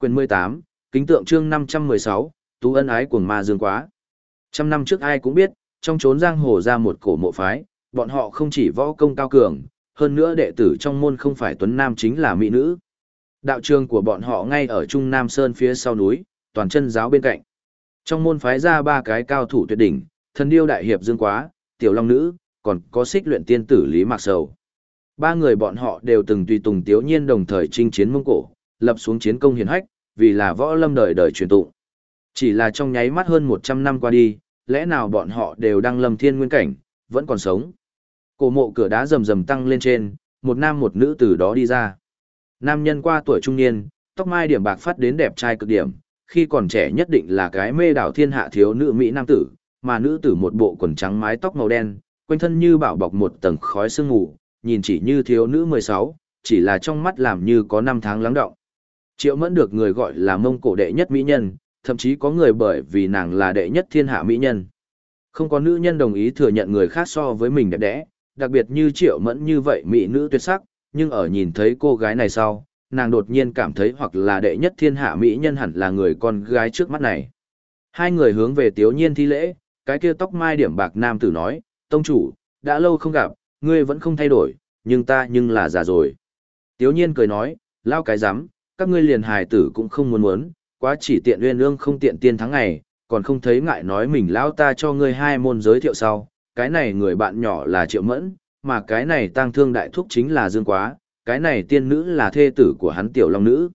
Quyền 18, kính tượng chương 516, tú ân ái cuồng ma dương quá. Trăm năm trước ai cũng biết, trong chốn giang hồ ra một cổ mộ phái, bọn họ không chỉ võ công cao cường, hơn nữa đệ tử trong môn không phải tuấn nam chính là mỹ nữ. Đạo trường của bọn họ ngay ở Trung Nam Sơn phía sau núi, toàn chân giáo bên cạnh. Trong môn phái ra ba cái cao thủ tuyệt đỉnh, thần điêu đại hiệp dương quá, tiểu long nữ, còn có xích luyện tiên tử Lý Mạc Sầu. Ba người bọn họ đều từng tùy tùng tiếu nhiên đồng thời chinh chiến Mông Cổ, lập xuống chiến công hiển hách, vì là võ lâm đời đời truyền tụ. Chỉ là trong nháy mắt hơn 100 năm qua đi, lẽ nào bọn họ đều đang lâm thiên nguyên cảnh, vẫn còn sống. Cổ mộ cửa đá rầm rầm tăng lên trên, một nam một nữ từ đó đi ra. Nam nhân qua tuổi trung niên, tóc mai điểm bạc phát đến đẹp trai cực điểm, khi còn trẻ nhất định là cái mê đảo thiên hạ thiếu nữ Mỹ nam tử, mà nữ tử một bộ quần trắng mái tóc màu đen, quanh thân như bảo bọc một tầng khói sương ngủ, nhìn chỉ như thiếu nữ 16, chỉ là trong mắt làm như có năm tháng lắng động. Triệu mẫn được người gọi là mông cổ đệ nhất mỹ nhân, thậm chí có người bởi vì nàng là đệ nhất thiên hạ mỹ nhân. Không có nữ nhân đồng ý thừa nhận người khác so với mình đẹp đẽ, đặc biệt như triệu mẫn như vậy mỹ nữ tuyệt sắc, nhưng ở nhìn thấy cô gái này sau, nàng đột nhiên cảm thấy hoặc là đệ nhất thiên hạ mỹ nhân hẳn là người con gái trước mắt này. Hai người hướng về tiếu nhiên thi lễ, cái kia tóc mai điểm bạc nam tử nói, tông chủ, đã lâu không gặp, ngươi vẫn không thay đổi, nhưng ta nhưng là già rồi. Tiếu nhiên cười nói, lao cái rắm các ngươi liền hài tử cũng không muốn muốn, quá chỉ tiện uyên ương không tiện tiên thắng ngày, còn không thấy ngại nói mình lao ta cho ngươi hai môn giới thiệu sau, cái này người bạn nhỏ là triệu mẫn, mà cái này tang thương đại thúc chính là dương quá, cái này tiên nữ là thê tử của hắn tiểu long nữ.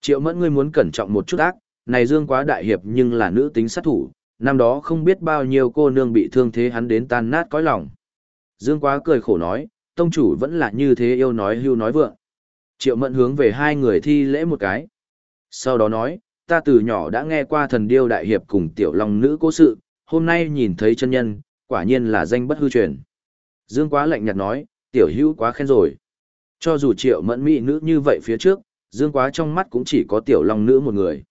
Triệu mẫn ngươi muốn cẩn trọng một chút ác, này dương quá đại hiệp nhưng là nữ tính sát thủ, năm đó không biết bao nhiêu cô nương bị thương thế hắn đến tan nát cõi lòng. Dương quá cười khổ nói, tông chủ vẫn là như thế yêu nói hưu nói vượng. Triệu mẫn hướng về hai người thi lễ một cái. Sau đó nói, ta từ nhỏ đã nghe qua thần điêu đại hiệp cùng tiểu long nữ cố sự, hôm nay nhìn thấy chân nhân, quả nhiên là danh bất hư truyền. Dương quá lạnh nhạt nói, tiểu hữu quá khen rồi. Cho dù triệu mẫn mỹ nữ như vậy phía trước, dương quá trong mắt cũng chỉ có tiểu long nữ một người.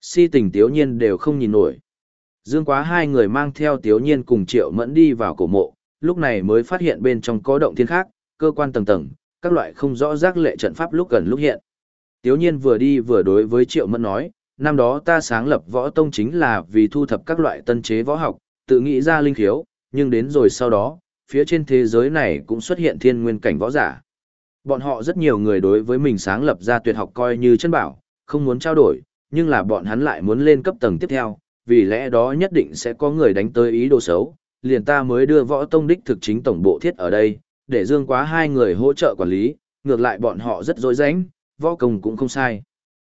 Si tình Tiểu nhiên đều không nhìn nổi. Dương quá hai người mang theo Tiểu nhiên cùng triệu mẫn đi vào cổ mộ, lúc này mới phát hiện bên trong có động thiên khác, cơ quan tầng tầng, các loại không rõ rác lệ trận pháp lúc gần lúc hiện. Tiếu nhiên vừa đi vừa đối với triệu mẫn nói, năm đó ta sáng lập võ tông chính là vì thu thập các loại tân chế võ học, tự nghĩ ra linh khiếu, nhưng đến rồi sau đó, phía trên thế giới này cũng xuất hiện thiên nguyên cảnh võ giả. Bọn họ rất nhiều người đối với mình sáng lập ra tuyệt học coi như chân bảo, không muốn trao đổi, nhưng là bọn hắn lại muốn lên cấp tầng tiếp theo, vì lẽ đó nhất định sẽ có người đánh tới ý đồ xấu, liền ta mới đưa võ tông đích thực chính tổng bộ thiết ở đây, để dương quá hai người hỗ trợ quản lý, ngược lại bọn họ rất dối rãnh, võ công cũng không sai.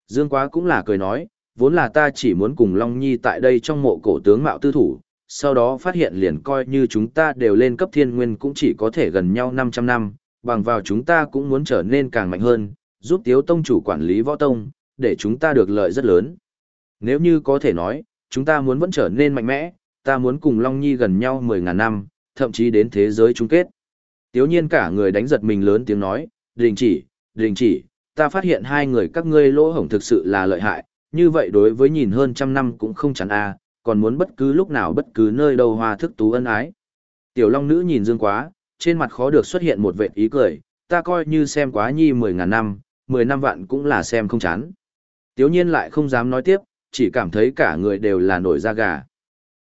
Dương quá cũng là cười nói, vốn là ta chỉ muốn cùng Long Nhi tại đây trong mộ cổ tướng mạo tư thủ, sau đó phát hiện liền coi như chúng ta đều lên cấp thiên nguyên cũng chỉ có thể gần nhau 500 năm, bằng vào chúng ta cũng muốn trở nên càng mạnh hơn, giúp Tiếu Tông chủ quản lý võ tông, để chúng ta được lợi rất lớn. Nếu như có thể nói, chúng ta muốn vẫn trở nên mạnh mẽ, ta muốn cùng Long Nhi gần nhau 10.000 năm, thậm chí đến thế giới chung kết. Tiếu nhiên cả người đánh giật mình lớn tiếng nói, đình chỉ, đình chỉ, ta phát hiện hai người các ngươi lỗ hổng thực sự là lợi hại, như vậy đối với nhìn hơn trăm năm cũng không chắn a còn muốn bất cứ lúc nào bất cứ nơi đâu hoa thức tú ân ái. Tiểu Long Nữ nhìn Dương Quá, trên mặt khó được xuất hiện một vệt ý cười, ta coi như xem quá nhi mười ngàn năm, mười năm vạn cũng là xem không chán. Tiếu nhiên lại không dám nói tiếp, chỉ cảm thấy cả người đều là nổi da gà.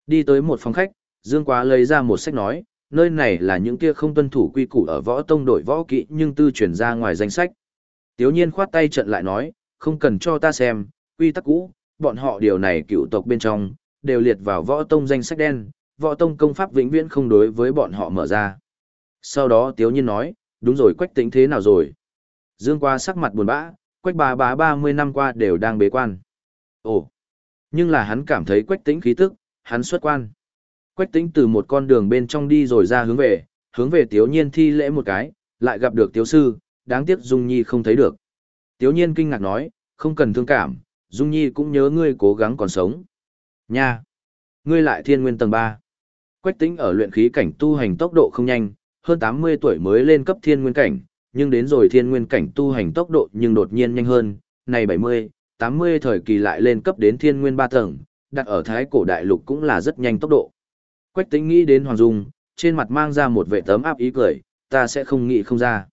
Đi tới một phòng khách, Dương Quá lấy ra một sách nói, nơi này là những kia không tuân thủ quy củ ở võ tông đội võ kỹ nhưng tư chuyển ra ngoài danh sách. Tiếu nhiên khoát tay trận lại nói, không cần cho ta xem, quy tắc cũ, bọn họ điều này cựu tộc bên trong, đều liệt vào võ tông danh sách đen, võ tông công pháp vĩnh viễn không đối với bọn họ mở ra. Sau đó Tiếu Nhiên nói, đúng rồi quách tính thế nào rồi? Dương qua sắc mặt buồn bã, quách bà bá 30 năm qua đều đang bế quan. Ồ, nhưng là hắn cảm thấy quách tính khí tức, hắn xuất quan. Quách tính từ một con đường bên trong đi rồi ra hướng về, hướng về Tiếu Nhiên thi lễ một cái, lại gặp được Tiếu Sư, đáng tiếc Dung Nhi không thấy được. Tiếu Nhiên kinh ngạc nói, không cần thương cảm, Dung Nhi cũng nhớ ngươi cố gắng còn sống. Nha! Ngươi lại thiên nguyên tầng 3. Quách tính ở luyện khí cảnh tu hành tốc độ không nhanh, hơn 80 tuổi mới lên cấp thiên nguyên cảnh, nhưng đến rồi thiên nguyên cảnh tu hành tốc độ nhưng đột nhiên nhanh hơn, này 70, 80 thời kỳ lại lên cấp đến thiên nguyên 3 tầng, đặt ở thái cổ đại lục cũng là rất nhanh tốc độ. Quách tính nghĩ đến Hoàng Dung, trên mặt mang ra một vẻ tấm áp ý cười, ta sẽ không nghĩ không ra.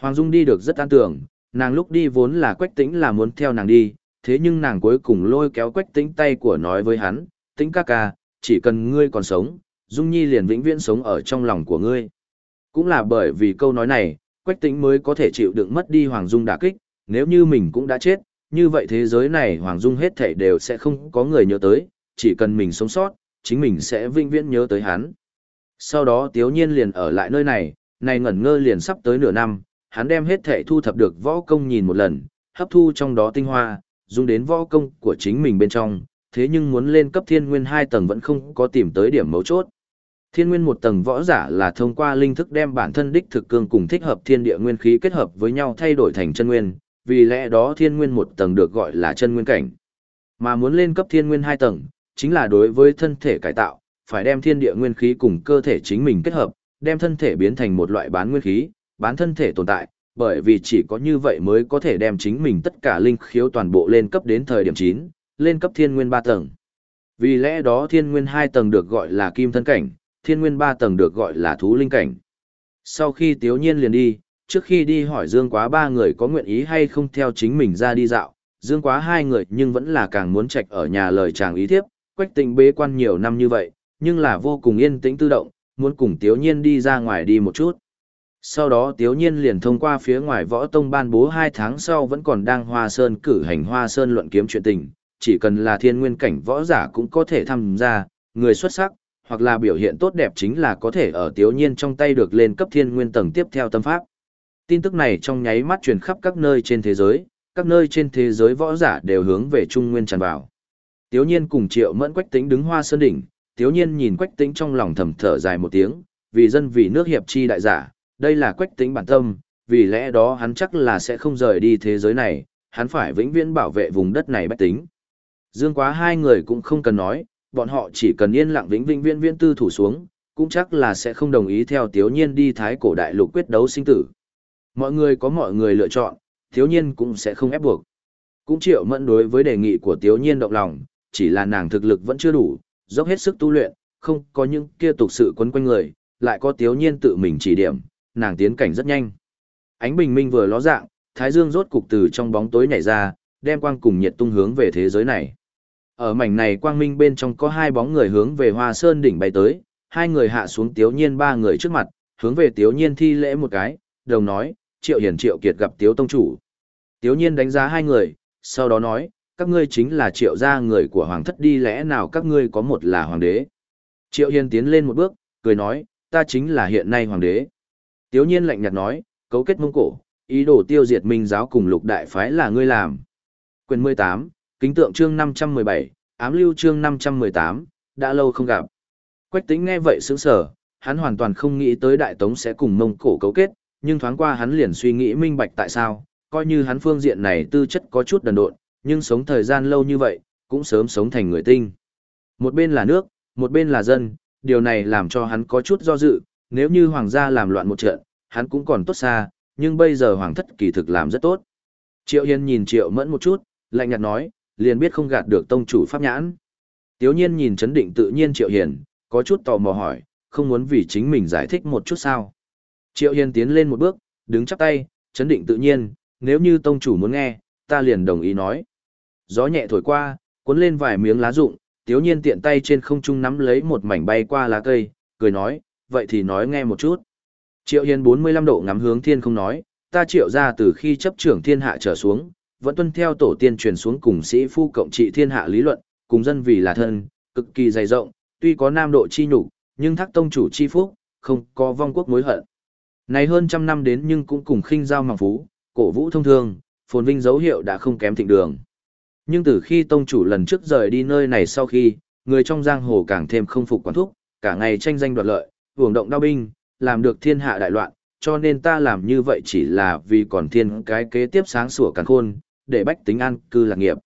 Hoàng Dung đi được rất an tưởng, nàng lúc đi vốn là quách tính là muốn theo nàng đi, thế nhưng nàng cuối cùng lôi kéo quách tĩnh tay của nói với hắn, tĩnh ca ca, chỉ cần ngươi còn sống, Dung Nhi liền vĩnh viễn sống ở trong lòng của ngươi. Cũng là bởi vì câu nói này, quách tĩnh mới có thể chịu đựng mất đi Hoàng Dung đả kích, nếu như mình cũng đã chết, như vậy thế giới này Hoàng Dung hết thảy đều sẽ không có người nhớ tới, chỉ cần mình sống sót, chính mình sẽ vinh viễn nhớ tới hắn. Sau đó Tiếu Nhiên liền ở lại nơi này, này ngẩn ngơ liền sắp tới nửa năm, hắn đem hết thể thu thập được võ công nhìn một lần, hấp thu trong đó tinh hoa, dùng đến võ công của chính mình bên trong, thế nhưng muốn lên cấp thiên nguyên 2 tầng vẫn không có tìm tới điểm mấu chốt. Thiên nguyên một tầng võ giả là thông qua linh thức đem bản thân đích thực cương cùng thích hợp thiên địa nguyên khí kết hợp với nhau thay đổi thành chân nguyên, vì lẽ đó thiên nguyên một tầng được gọi là chân nguyên cảnh. Mà muốn lên cấp thiên nguyên 2 tầng, chính là đối với thân thể cải tạo, phải đem thiên địa nguyên khí cùng cơ thể chính mình kết hợp, đem thân thể biến thành một loại bán nguyên khí, bán thân thể tồn tại, bởi vì chỉ có như vậy mới có thể đem chính mình tất cả linh khiếu toàn bộ lên cấp đến thời điểm 9, lên cấp thiên nguyên 3 tầng. Vì lẽ đó thiên nguyên 2 tầng được gọi là kim thân cảnh, thiên nguyên 3 tầng được gọi là thú linh cảnh. Sau khi tiếu nhiên liền đi, trước khi đi hỏi Dương Quá ba người có nguyện ý hay không theo chính mình ra đi dạo, Dương Quá hai người nhưng vẫn là càng muốn trạch ở nhà lời chàng ý thiếp, quách tình bế quan nhiều năm như vậy, nhưng là vô cùng yên tĩnh tự động, muốn cùng tiếu nhiên đi ra ngoài đi một chút. Sau đó Tiếu Nhiên liền thông qua phía ngoài võ tông ban bố hai tháng sau vẫn còn đang Hoa Sơn cử hành Hoa Sơn luận kiếm chuyện tình, chỉ cần là thiên nguyên cảnh võ giả cũng có thể tham gia, người xuất sắc, hoặc là biểu hiện tốt đẹp chính là có thể ở Tiếu Nhiên trong tay được lên cấp thiên nguyên tầng tiếp theo tâm pháp. Tin tức này trong nháy mắt truyền khắp các nơi trên thế giới, các nơi trên thế giới võ giả đều hướng về Trung Nguyên tràn vào. Tiếu Nhiên cùng Triệu Mẫn Quách Tĩnh đứng Hoa Sơn đỉnh, Tiếu Nhiên nhìn Quách Tĩnh trong lòng thầm thở dài một tiếng, vì dân vì nước hiệp chi đại giả, đây là quách tính bản tâm, vì lẽ đó hắn chắc là sẽ không rời đi thế giới này, hắn phải vĩnh viễn bảo vệ vùng đất này bách tính. Dương quá hai người cũng không cần nói, bọn họ chỉ cần yên lặng vĩnh vĩnh viễn viễn tư thủ xuống, cũng chắc là sẽ không đồng ý theo Tiếu Nhiên đi thái cổ đại lục quyết đấu sinh tử. Mọi người có mọi người lựa chọn, Tiếu Nhiên cũng sẽ không ép buộc. Cũng triệu mẫn đối với đề nghị của Tiếu Nhiên động lòng, chỉ là nàng thực lực vẫn chưa đủ, dốc hết sức tu luyện, không có những kia tục sự quấn quanh người, lại có Tiếu Nhiên tự mình chỉ điểm, nàng tiến cảnh rất nhanh. Ánh bình minh vừa ló dạng, thái dương rốt cục từ trong bóng tối nhảy ra, đem quang cùng nhiệt tung hướng về thế giới này. Ở mảnh này quang minh bên trong có hai bóng người hướng về Hoa Sơn đỉnh bay tới, hai người hạ xuống Tiếu Nhiên ba người trước mặt, hướng về Tiếu Nhiên thi lễ một cái, đồng nói, Triệu Hiển Triệu Kiệt gặp Tiếu Tông Chủ. Tiếu Nhiên đánh giá hai người, sau đó nói, các ngươi chính là Triệu gia người của Hoàng thất đi lẽ nào các ngươi có một là Hoàng đế. Triệu Hiên tiến lên một bước, cười nói, ta chính là hiện nay Hoàng đế. Tiếu nhiên lạnh nhạt nói, cấu kết mông cổ, ý đồ tiêu diệt minh giáo cùng lục đại phái là ngươi làm. Quyền 18, kính tượng chương 517, ám lưu chương 518, đã lâu không gặp. Quách tính nghe vậy sững sở, hắn hoàn toàn không nghĩ tới đại tống sẽ cùng mông cổ cấu kết, nhưng thoáng qua hắn liền suy nghĩ minh bạch tại sao, coi như hắn phương diện này tư chất có chút đần độn, nhưng sống thời gian lâu như vậy, cũng sớm sống thành người tinh. Một bên là nước, một bên là dân, điều này làm cho hắn có chút do dự, nếu như hoàng gia làm loạn một trận, hắn cũng còn tốt xa, nhưng bây giờ hoàng thất kỳ thực làm rất tốt. Triệu Hiên nhìn Triệu Mẫn một chút, lạnh nhạt nói, liền biết không gạt được tông chủ pháp nhãn. Tiếu nhiên nhìn chấn định tự nhiên Triệu Hiền, có chút tò mò hỏi, không muốn vì chính mình giải thích một chút sao. Triệu Hiền tiến lên một bước, đứng chắp tay, chấn định tự nhiên, nếu như tông chủ muốn nghe, ta liền đồng ý nói. Gió nhẹ thổi qua, cuốn lên vài miếng lá rụng, tiếu nhiên tiện tay trên không trung nắm lấy một mảnh bay qua lá cây, cười nói, vậy thì nói nghe một chút. Triệu Hiền 45 độ ngắm hướng thiên không nói, ta triệu ra từ khi chấp trưởng thiên hạ trở xuống, vẫn tuân theo tổ tiên truyền xuống cùng sĩ phu cộng trị thiên hạ lý luận, cùng dân vì là thân, cực kỳ dày rộng, tuy có nam độ chi nhục, nhưng thác tông chủ chi phúc, không có vong quốc mối hận. Này hơn trăm năm đến nhưng cũng cùng khinh giao mỏng phú, cổ vũ thông thường, phồn vinh dấu hiệu đã không kém thịnh đường. Nhưng từ khi tông chủ lần trước rời đi nơi này sau khi, người trong giang hồ càng thêm không phục quán thúc, cả ngày tranh danh đoạt lợi, hưởng động đao binh, làm được thiên hạ đại loạn, cho nên ta làm như vậy chỉ là vì còn thiên cái kế tiếp sáng sủa càng khôn, để bách tính an cư lạc nghiệp.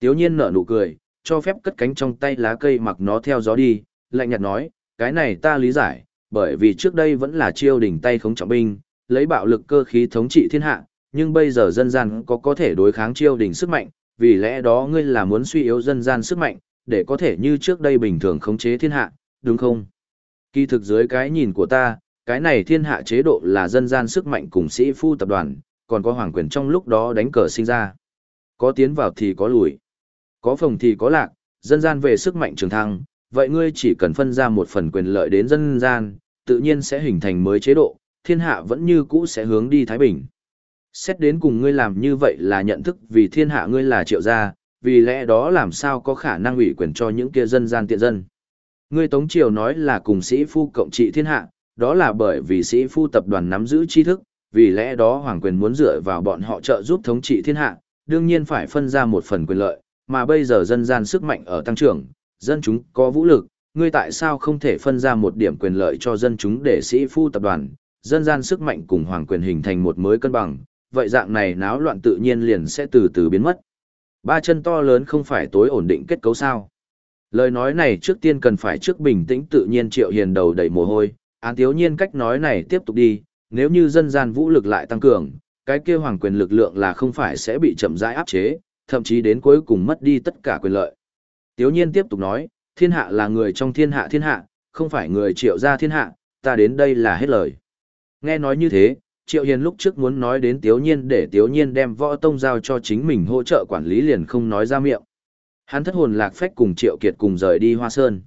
Tiếu nhiên nở nụ cười, cho phép cất cánh trong tay lá cây mặc nó theo gió đi, lạnh nhạt nói, cái này ta lý giải, bởi vì trước đây vẫn là chiêu đỉnh tay khống trọng binh, lấy bạo lực cơ khí thống trị thiên hạ, nhưng bây giờ dân gian có có thể đối kháng chiêu đỉnh sức mạnh, vì lẽ đó ngươi là muốn suy yếu dân gian sức mạnh, để có thể như trước đây bình thường khống chế thiên hạ, đúng không? Kỳ thực dưới cái nhìn của ta, cái này thiên hạ chế độ là dân gian sức mạnh cùng sĩ phu tập đoàn, còn có hoàng quyền trong lúc đó đánh cờ sinh ra. Có tiến vào thì có lùi. Có phòng thì có lạc, dân gian về sức mạnh trường thăng, vậy ngươi chỉ cần phân ra một phần quyền lợi đến dân gian, tự nhiên sẽ hình thành mới chế độ, thiên hạ vẫn như cũ sẽ hướng đi Thái Bình. Xét đến cùng ngươi làm như vậy là nhận thức vì thiên hạ ngươi là triệu gia, vì lẽ đó làm sao có khả năng ủy quyền cho những kia dân gian tiện dân. Ngươi Tống Triều nói là cùng sĩ phu cộng trị thiên hạ, đó là bởi vì sĩ phu tập đoàn nắm giữ tri thức, vì lẽ đó hoàng quyền muốn dựa vào bọn họ trợ giúp thống trị thiên hạ, đương nhiên phải phân ra một phần quyền lợi, mà bây giờ dân gian sức mạnh ở tăng trưởng, dân chúng có vũ lực, ngươi tại sao không thể phân ra một điểm quyền lợi cho dân chúng để sĩ phu tập đoàn, dân gian sức mạnh cùng hoàng quyền hình thành một mới cân bằng, vậy dạng này náo loạn tự nhiên liền sẽ từ từ biến mất. Ba chân to lớn không phải tối ổn định kết cấu sao. Lời nói này trước tiên cần phải trước bình tĩnh tự nhiên triệu hiền đầu đầy mồ hôi, án thiếu nhiên cách nói này tiếp tục đi, nếu như dân gian vũ lực lại tăng cường, cái kia hoàng quyền lực lượng là không phải sẽ bị chậm rãi áp chế, thậm chí đến cuối cùng mất đi tất cả quyền lợi. Tiếu nhiên tiếp tục nói, thiên hạ là người trong thiên hạ thiên hạ, không phải người triệu gia thiên hạ, ta đến đây là hết lời. Nghe nói như thế, Triệu Hiền lúc trước muốn nói đến Tiếu Nhiên để Tiếu Nhiên đem võ tông giao cho chính mình hỗ trợ quản lý liền không nói ra miệng. Hắn thất hồn lạc phách cùng Triệu Kiệt cùng rời đi Hoa Sơn.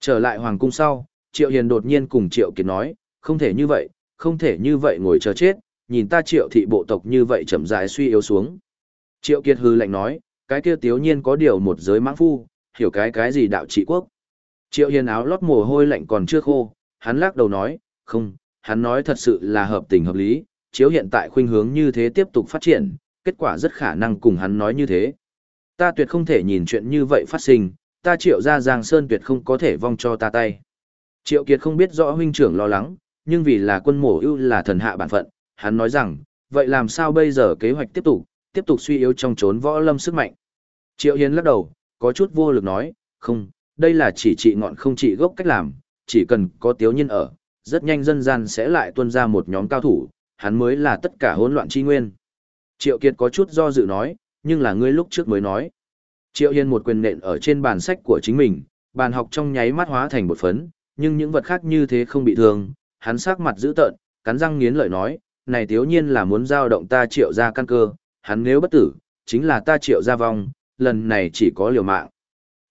Trở lại Hoàng Cung sau, Triệu Hiền đột nhiên cùng Triệu Kiệt nói, không thể như vậy, không thể như vậy ngồi chờ chết, nhìn ta Triệu thị bộ tộc như vậy chậm rãi suy yếu xuống. Triệu Kiệt hư lạnh nói, cái kia Tiếu Nhiên có điều một giới mãng phu, hiểu cái cái gì đạo trị quốc. Triệu Hiền áo lót mồ hôi lạnh còn chưa khô, hắn lắc đầu nói, không, hắn nói thật sự là hợp tình hợp lý, chiếu hiện tại khuynh hướng như thế tiếp tục phát triển, kết quả rất khả năng cùng hắn nói như thế. Ta tuyệt không thể nhìn chuyện như vậy phát sinh, ta triệu ra Giang Sơn tuyệt không có thể vong cho ta tay. Triệu Kiệt không biết rõ huynh trưởng lo lắng, nhưng vì là quân mổ ưu là thần hạ bản phận, hắn nói rằng, vậy làm sao bây giờ kế hoạch tiếp tục, tiếp tục suy yếu trong trốn võ lâm sức mạnh. Triệu Hiến lắc đầu, có chút vô lực nói, không, đây là chỉ trị ngọn không trị gốc cách làm, chỉ cần có tiếu nhân ở, rất nhanh dân gian sẽ lại tuân ra một nhóm cao thủ, hắn mới là tất cả hỗn loạn chi nguyên. Triệu Kiệt có chút do dự nói, nhưng là ngươi lúc trước mới nói. Triệu Hiên một quyền nện ở trên bàn sách của chính mình, bàn học trong nháy mắt hóa thành một phấn, nhưng những vật khác như thế không bị thương, hắn sắc mặt dữ tợn, cắn răng nghiến lợi nói, này thiếu nhiên là muốn giao động ta triệu ra căn cơ, hắn nếu bất tử, chính là ta triệu ra vong, lần này chỉ có liều mạng.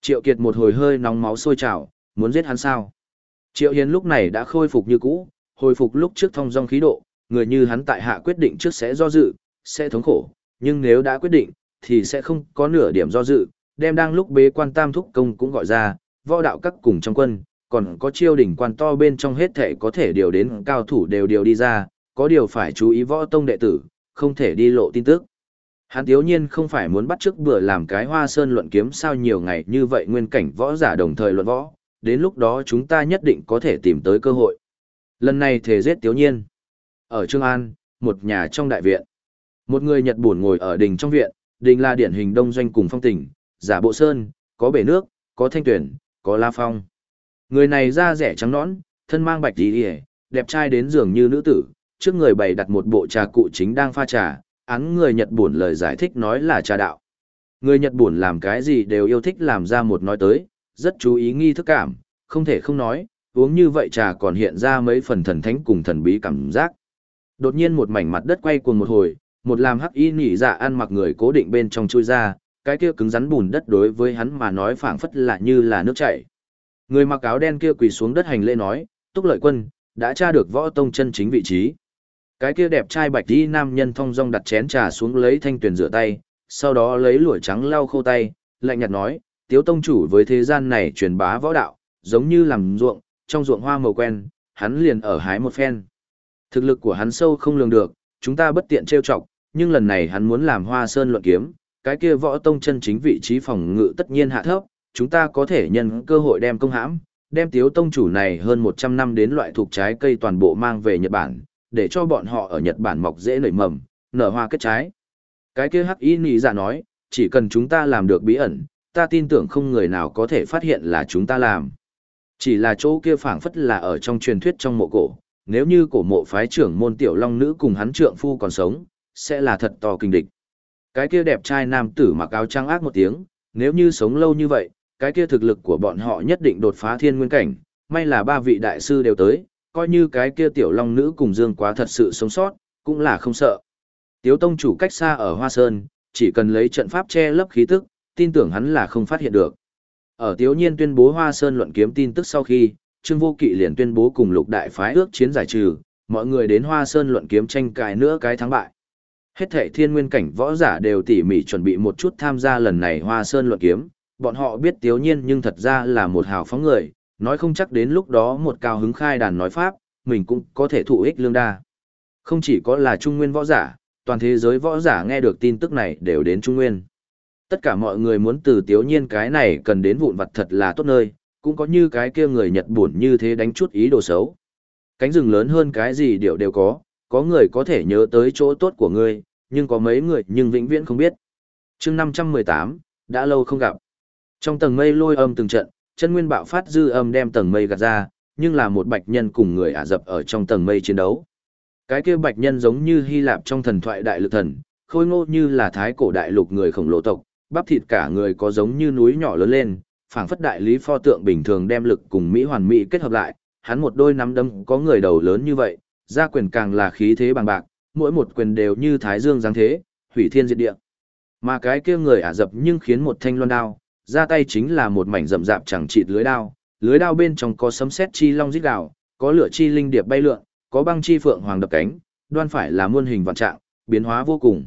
Triệu Kiệt một hồi hơi nóng máu sôi trào, muốn giết hắn sao? Triệu Hiền lúc này đã khôi phục như cũ, hồi phục lúc trước thông dong khí độ, người như hắn tại hạ quyết định trước sẽ do dự, sẽ thống khổ, nhưng nếu đã quyết định, thì sẽ không có nửa điểm do dự, đem đang lúc bế quan tam thúc công cũng gọi ra, võ đạo các cùng trong quân, còn có chiêu đỉnh quan to bên trong hết thể có thể điều đến cao thủ đều điều đi ra, có điều phải chú ý võ tông đệ tử, không thể đi lộ tin tức. Hắn thiếu nhiên không phải muốn bắt trước bữa làm cái hoa sơn luận kiếm sao nhiều ngày như vậy nguyên cảnh võ giả đồng thời luận võ, đến lúc đó chúng ta nhất định có thể tìm tới cơ hội. Lần này thể giết tiếu nhiên. Ở Trương An, một nhà trong đại viện. Một người Nhật buồn ngồi ở đình trong viện, đình là điển hình đông doanh cùng phong tỉnh, giả bộ sơn, có bể nước, có thanh tuyển, có la phong. Người này da rẻ trắng nõn, thân mang bạch đi hề, đẹp trai đến dường như nữ tử, trước người bày đặt một bộ trà cụ chính đang pha trà, án người Nhật buồn lời giải thích nói là trà đạo. Người Nhật buồn làm cái gì đều yêu thích làm ra một nói tới, rất chú ý nghi thức cảm, không thể không nói, uống như vậy trà còn hiện ra mấy phần thần thánh cùng thần bí cảm giác. Đột nhiên một mảnh mặt đất quay cuồng một hồi, một làm hắc y nhị dạ ăn mặc người cố định bên trong chui ra, cái kia cứng rắn bùn đất đối với hắn mà nói phảng phất là như là nước chảy. Người mặc áo đen kia quỳ xuống đất hành lễ nói, "Túc Lợi Quân, đã tra được võ tông chân chính vị trí." Cái kia đẹp trai bạch y nam nhân thong dong đặt chén trà xuống lấy thanh tuyển rửa tay, sau đó lấy lụa trắng lau khô tay, lạnh nhạt nói, tiếu tông chủ với thế gian này truyền bá võ đạo, giống như làm ruộng, trong ruộng hoa màu quen, hắn liền ở hái một phen. Thực lực của hắn sâu không lường được, chúng ta bất tiện trêu chọc, nhưng lần này hắn muốn làm hoa sơn luận kiếm, cái kia võ tông chân chính vị trí phòng ngự tất nhiên hạ thấp, chúng ta có thể nhân cơ hội đem công hãm, đem tiếu tông chủ này hơn 100 năm đến loại thuộc trái cây toàn bộ mang về Nhật Bản, để cho bọn họ ở Nhật Bản mọc dễ nảy mầm, nở hoa kết trái. Cái kia hắc y nì giả dạ nói, chỉ cần chúng ta làm được bí ẩn, ta tin tưởng không người nào có thể phát hiện là chúng ta làm. Chỉ là chỗ kia phảng phất là ở trong truyền thuyết trong mộ cổ, nếu như cổ mộ phái trưởng môn tiểu long nữ cùng hắn trượng phu còn sống, sẽ là thật to kinh địch. Cái kia đẹp trai nam tử mặc áo trắng ác một tiếng, nếu như sống lâu như vậy, cái kia thực lực của bọn họ nhất định đột phá thiên nguyên cảnh, may là ba vị đại sư đều tới, coi như cái kia tiểu long nữ cùng dương quá thật sự sống sót, cũng là không sợ. Tiếu tông chủ cách xa ở Hoa Sơn, chỉ cần lấy trận pháp che lấp khí tức, tin tưởng hắn là không phát hiện được. Ở Tiếu Nhiên tuyên bố Hoa Sơn luận kiếm tin tức sau khi, Trương Vô Kỵ liền tuyên bố cùng lục đại phái ước chiến giải trừ, mọi người đến Hoa Sơn luận kiếm tranh cài nữa cái thắng bại. Hết thảy thiên nguyên cảnh võ giả đều tỉ mỉ chuẩn bị một chút tham gia lần này Hoa Sơn luận kiếm, bọn họ biết Tiếu Nhiên nhưng thật ra là một hào phóng người, nói không chắc đến lúc đó một cao hứng khai đàn nói pháp, mình cũng có thể thụ ích lương đa. Không chỉ có là trung nguyên võ giả, toàn thế giới võ giả nghe được tin tức này đều đến trung nguyên. Tất cả mọi người muốn từ Tiếu Nhiên cái này cần đến vụn vặt thật là tốt nơi, cũng có như cái kia người Nhật buồn như thế đánh chút ý đồ xấu. Cánh rừng lớn hơn cái gì điệu đều có, có người có thể nhớ tới chỗ tốt của ngươi, nhưng có mấy người nhưng vĩnh viễn không biết. chương 518, đã lâu không gặp. Trong tầng mây lôi âm từng trận, chân nguyên bạo phát dư âm đem tầng mây gạt ra, nhưng là một bạch nhân cùng người Ả Dập ở trong tầng mây chiến đấu. Cái kia bạch nhân giống như Hy Lạp trong thần thoại đại lực thần, khôi ngô như là thái cổ đại lục người khổng lồ tộc, bắp thịt cả người có giống như núi nhỏ lớn lên, phảng phất đại lý pho tượng bình thường đem lực cùng Mỹ hoàn mỹ kết hợp lại, hắn một đôi nắm đấm có người đầu lớn như vậy, ra quyền càng là khí thế bằng bạc, mỗi một quyền đều như thái dương giáng thế, hủy thiên diệt địa. Mà cái kia người Ả Dập nhưng khiến một thanh loan đao, ra tay chính là một mảnh rậm rạp chẳng chịt lưới đao, lưới đao bên trong có sấm sét chi long rít gào, có lửa chi linh điệp bay lượn, có băng chi phượng hoàng đập cánh, đoan phải là muôn hình vạn trạng, biến hóa vô cùng.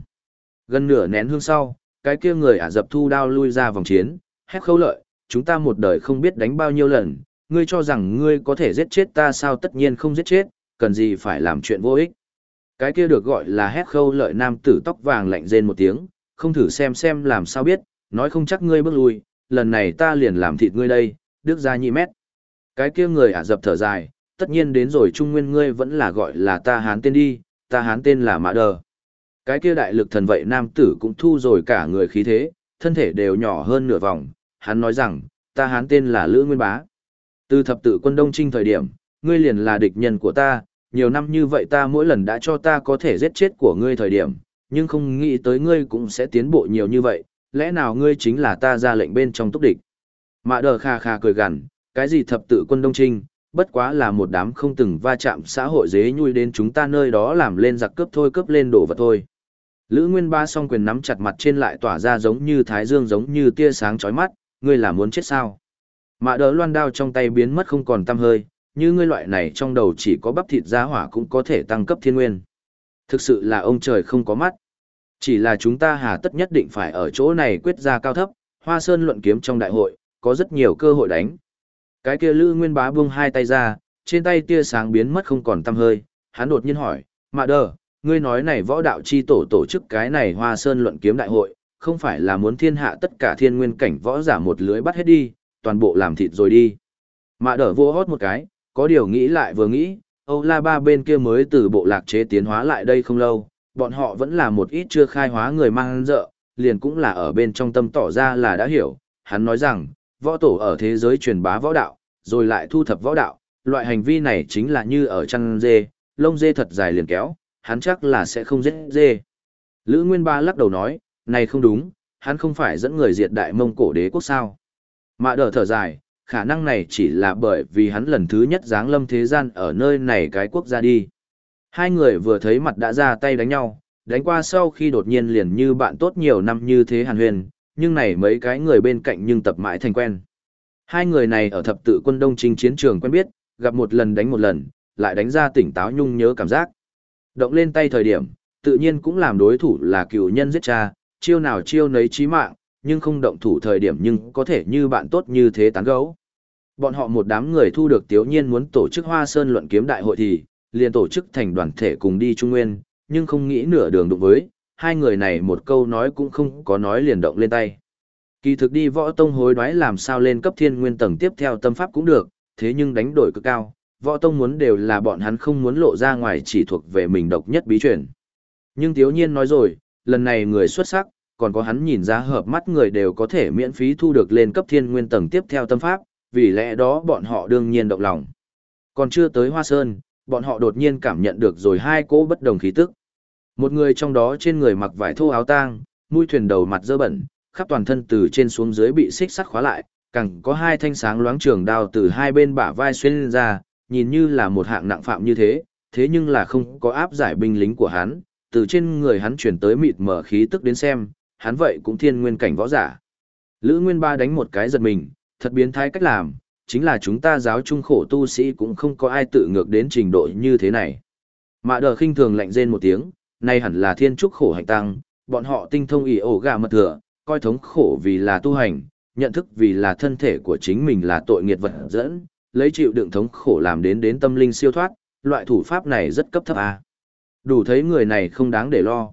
Gần nửa nén hương sau, cái kia người Ả Dập thu đao lui ra vòng chiến, hét khâu lợi, chúng ta một đời không biết đánh bao nhiêu lần, ngươi cho rằng ngươi có thể giết chết ta sao tất nhiên không giết chết, cần gì phải làm chuyện vô ích. Cái kia được gọi là hét khâu lợi nam tử tóc vàng lạnh rên một tiếng, không thử xem xem làm sao biết, nói không chắc ngươi bước lui, lần này ta liền làm thịt ngươi đây, đức ra nhị mét. Cái kia người ả dập thở dài, tất nhiên đến rồi trung nguyên ngươi vẫn là gọi là ta hán tên đi, ta hán tên là mã đờ. Cái kia đại lực thần vậy nam tử cũng thu rồi cả người khí thế, thân thể đều nhỏ hơn nửa vòng, hắn nói rằng, ta hán tên là Lữ Nguyên Bá. Từ thập tự quân Đông Trinh thời điểm, ngươi liền là địch nhân của ta, nhiều năm như vậy ta mỗi lần đã cho ta có thể giết chết của ngươi thời điểm, nhưng không nghĩ tới ngươi cũng sẽ tiến bộ nhiều như vậy, lẽ nào ngươi chính là ta ra lệnh bên trong túc địch. Mạ đờ kha kha cười gằn, cái gì thập tự quân Đông Trinh, bất quá là một đám không từng va chạm xã hội dế nhui đến chúng ta nơi đó làm lên giặc cướp thôi cướp lên đổ vật thôi. Lữ Nguyên Ba song quyền nắm chặt mặt trên lại tỏa ra giống như thái dương giống như tia sáng chói mắt, ngươi là muốn chết sao? Mạ đỡ loan đao trong tay biến mất không còn tăm hơi, như ngươi loại này trong đầu chỉ có bắp thịt giá hỏa cũng có thể tăng cấp thiên nguyên. Thực sự là ông trời không có mắt. Chỉ là chúng ta hà tất nhất định phải ở chỗ này quyết ra cao thấp, hoa sơn luận kiếm trong đại hội, có rất nhiều cơ hội đánh. Cái kia lữ nguyên bá buông hai tay ra, trên tay tia sáng biến mất không còn tăm hơi, hắn đột nhiên hỏi, mạ đờ, ngươi nói này võ đạo chi tổ tổ chức cái này hoa sơn luận kiếm đại hội, không phải là muốn thiên hạ tất cả thiên nguyên cảnh võ giả một lưới bắt hết đi, toàn bộ làm thịt rồi đi. Mạ đỡ vô hót một cái, có điều nghĩ lại vừa nghĩ, Âu La Ba bên kia mới từ bộ lạc chế tiến hóa lại đây không lâu, bọn họ vẫn là một ít chưa khai hóa người mang dợ, liền cũng là ở bên trong tâm tỏ ra là đã hiểu. Hắn nói rằng, võ tổ ở thế giới truyền bá võ đạo, rồi lại thu thập võ đạo, loại hành vi này chính là như ở chăn dê, lông dê thật dài liền kéo, hắn chắc là sẽ không giết dê. Lữ Nguyên Ba lắc đầu nói, này không đúng, hắn không phải dẫn người diệt đại mông cổ đế quốc sao. Mạ đỡ thở dài, khả năng này chỉ là bởi vì hắn lần thứ nhất giáng lâm thế gian ở nơi này cái quốc gia đi. Hai người vừa thấy mặt đã ra tay đánh nhau, đánh qua sau khi đột nhiên liền như bạn tốt nhiều năm như thế hàn huyền, nhưng này mấy cái người bên cạnh nhưng tập mãi thành quen. Hai người này ở thập tự quân đông chính chiến trường quen biết, gặp một lần đánh một lần, lại đánh ra tỉnh táo nhung nhớ cảm giác. Động lên tay thời điểm, tự nhiên cũng làm đối thủ là cựu nhân giết cha, chiêu nào chiêu nấy chí mạng, nhưng không động thủ thời điểm nhưng có thể như bạn tốt như thế tán gấu. Bọn họ một đám người thu được tiếu nhiên muốn tổ chức Hoa Sơn luận kiếm đại hội thì, liền tổ chức thành đoàn thể cùng đi Trung Nguyên, nhưng không nghĩ nửa đường đụng với, hai người này một câu nói cũng không có nói liền động lên tay. Kỳ thực đi võ tông hối đoái làm sao lên cấp thiên nguyên tầng tiếp theo tâm pháp cũng được, thế nhưng đánh đổi cực cao, võ tông muốn đều là bọn hắn không muốn lộ ra ngoài chỉ thuộc về mình độc nhất bí truyền. Nhưng thiếu nhiên nói rồi, lần này người xuất sắc, còn có hắn nhìn ra hợp mắt người đều có thể miễn phí thu được lên cấp thiên nguyên tầng tiếp theo tâm pháp, vì lẽ đó bọn họ đương nhiên động lòng. Còn chưa tới Hoa Sơn, bọn họ đột nhiên cảm nhận được rồi hai cỗ bất đồng khí tức. Một người trong đó trên người mặc vải thô áo tang, mũi thuyền đầu mặt dơ bẩn, khắp toàn thân từ trên xuống dưới bị xích sắt khóa lại, càng có hai thanh sáng loáng trường đao từ hai bên bả vai xuyên ra, nhìn như là một hạng nặng phạm như thế, thế nhưng là không có áp giải binh lính của hắn, từ trên người hắn chuyển tới mịt mở khí tức đến xem, hắn vậy cũng thiên nguyên cảnh võ giả. Lữ Nguyên Ba đánh một cái giật mình, thật biến thái cách làm, chính là chúng ta giáo trung khổ tu sĩ cũng không có ai tự ngược đến trình độ như thế này. Mạ đờ khinh thường lạnh rên một tiếng, nay hẳn là thiên trúc khổ hạnh tăng, bọn họ tinh thông ý ổ gà mật thừa, coi thống khổ vì là tu hành, nhận thức vì là thân thể của chính mình là tội nghiệt vật dẫn, lấy chịu đựng thống khổ làm đến đến tâm linh siêu thoát, loại thủ pháp này rất cấp thấp à? Đủ thấy người này không đáng để lo.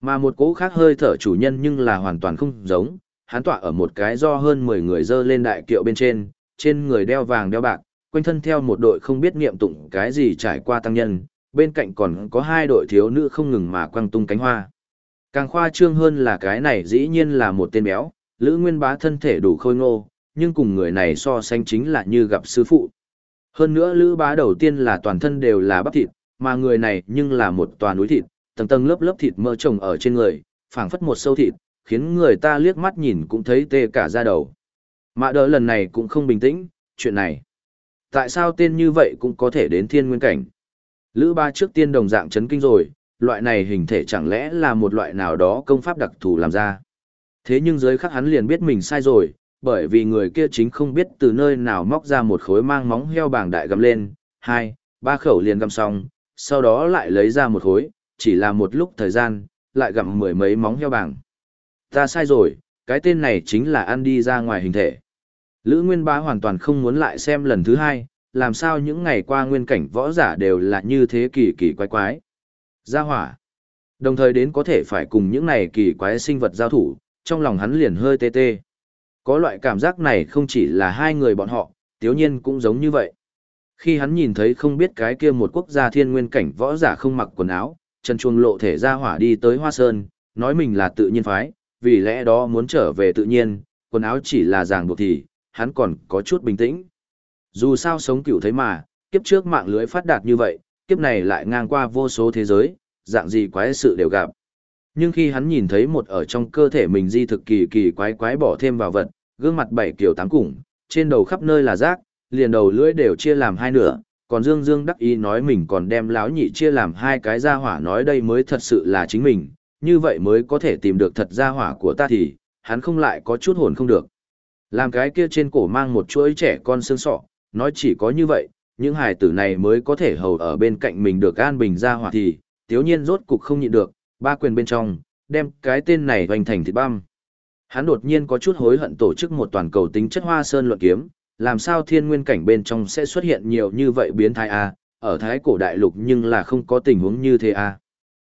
Mà một cố khác hơi thở chủ nhân nhưng là hoàn toàn không giống, hắn tọa ở một cái do hơn 10 người dơ lên đại kiệu bên trên, trên người đeo vàng đeo bạc, quanh thân theo một đội không biết niệm tụng cái gì trải qua tăng nhân, bên cạnh còn có hai đội thiếu nữ không ngừng mà quăng tung cánh hoa. Càng khoa trương hơn là cái này dĩ nhiên là một tên béo, Lữ Nguyên Bá thân thể đủ khôi ngô, nhưng cùng người này so sánh chính là như gặp sư phụ. Hơn nữa Lữ Bá đầu tiên là toàn thân đều là bắp thịt, mà người này nhưng là một toàn núi thịt, tầng tầng lớp lớp thịt mỡ trồng ở trên người, phảng phất một sâu thịt, khiến người ta liếc mắt nhìn cũng thấy tê cả da đầu. Mạ đỡ lần này cũng không bình tĩnh, chuyện này. Tại sao tên như vậy cũng có thể đến thiên nguyên cảnh? Lữ ba trước tiên đồng dạng chấn kinh rồi, loại này hình thể chẳng lẽ là một loại nào đó công pháp đặc thù làm ra. Thế nhưng giới khắc hắn liền biết mình sai rồi, bởi vì người kia chính không biết từ nơi nào móc ra một khối mang móng heo bảng đại găm lên, hai, ba khẩu liền găm xong, sau đó lại lấy ra một khối, chỉ là một lúc thời gian, lại gặm mười mấy móng heo bảng. Ta sai rồi, cái tên này chính là ăn đi ra ngoài hình thể. Lữ Nguyên Bá hoàn toàn không muốn lại xem lần thứ hai, làm sao những ngày qua nguyên cảnh võ giả đều là như thế kỳ kỳ quái quái. Gia hỏa. Đồng thời đến có thể phải cùng những này kỳ quái sinh vật giao thủ, trong lòng hắn liền hơi tê tê. Có loại cảm giác này không chỉ là hai người bọn họ, tiếu nhiên cũng giống như vậy. Khi hắn nhìn thấy không biết cái kia một quốc gia thiên nguyên cảnh võ giả không mặc quần áo, chân chuông lộ thể ra hỏa đi tới Hoa Sơn, nói mình là tự nhiên phái, vì lẽ đó muốn trở về tự nhiên, quần áo chỉ là ràng buộc thì, hắn còn có chút bình tĩnh. Dù sao sống cựu thấy mà, kiếp trước mạng lưới phát đạt như vậy, kiếp này lại ngang qua vô số thế giới, dạng gì quái sự đều gặp. Nhưng khi hắn nhìn thấy một ở trong cơ thể mình di thực kỳ kỳ quái quái bỏ thêm vào vật, gương mặt bảy kiểu tám củng, trên đầu khắp nơi là rác, liền đầu lưỡi đều chia làm hai nửa, còn Dương Dương đắc ý nói mình còn đem láo nhị chia làm hai cái gia hỏa nói đây mới thật sự là chính mình, như vậy mới có thể tìm được thật gia hỏa của ta thì, hắn không lại có chút hồn không được. Làm cái kia trên cổ mang một chuỗi trẻ con xương sọ, nói chỉ có như vậy, những hài tử này mới có thể hầu ở bên cạnh mình được an bình gia hỏa thì, tiếu nhiên rốt cục không nhịn được, ba quyền bên trong, đem cái tên này hoành thành thịt băm. Hắn đột nhiên có chút hối hận tổ chức một toàn cầu tính chất hoa sơn luận kiếm, làm sao thiên nguyên cảnh bên trong sẽ xuất hiện nhiều như vậy biến thái a? Ở thái cổ đại lục nhưng là không có tình huống như thế a.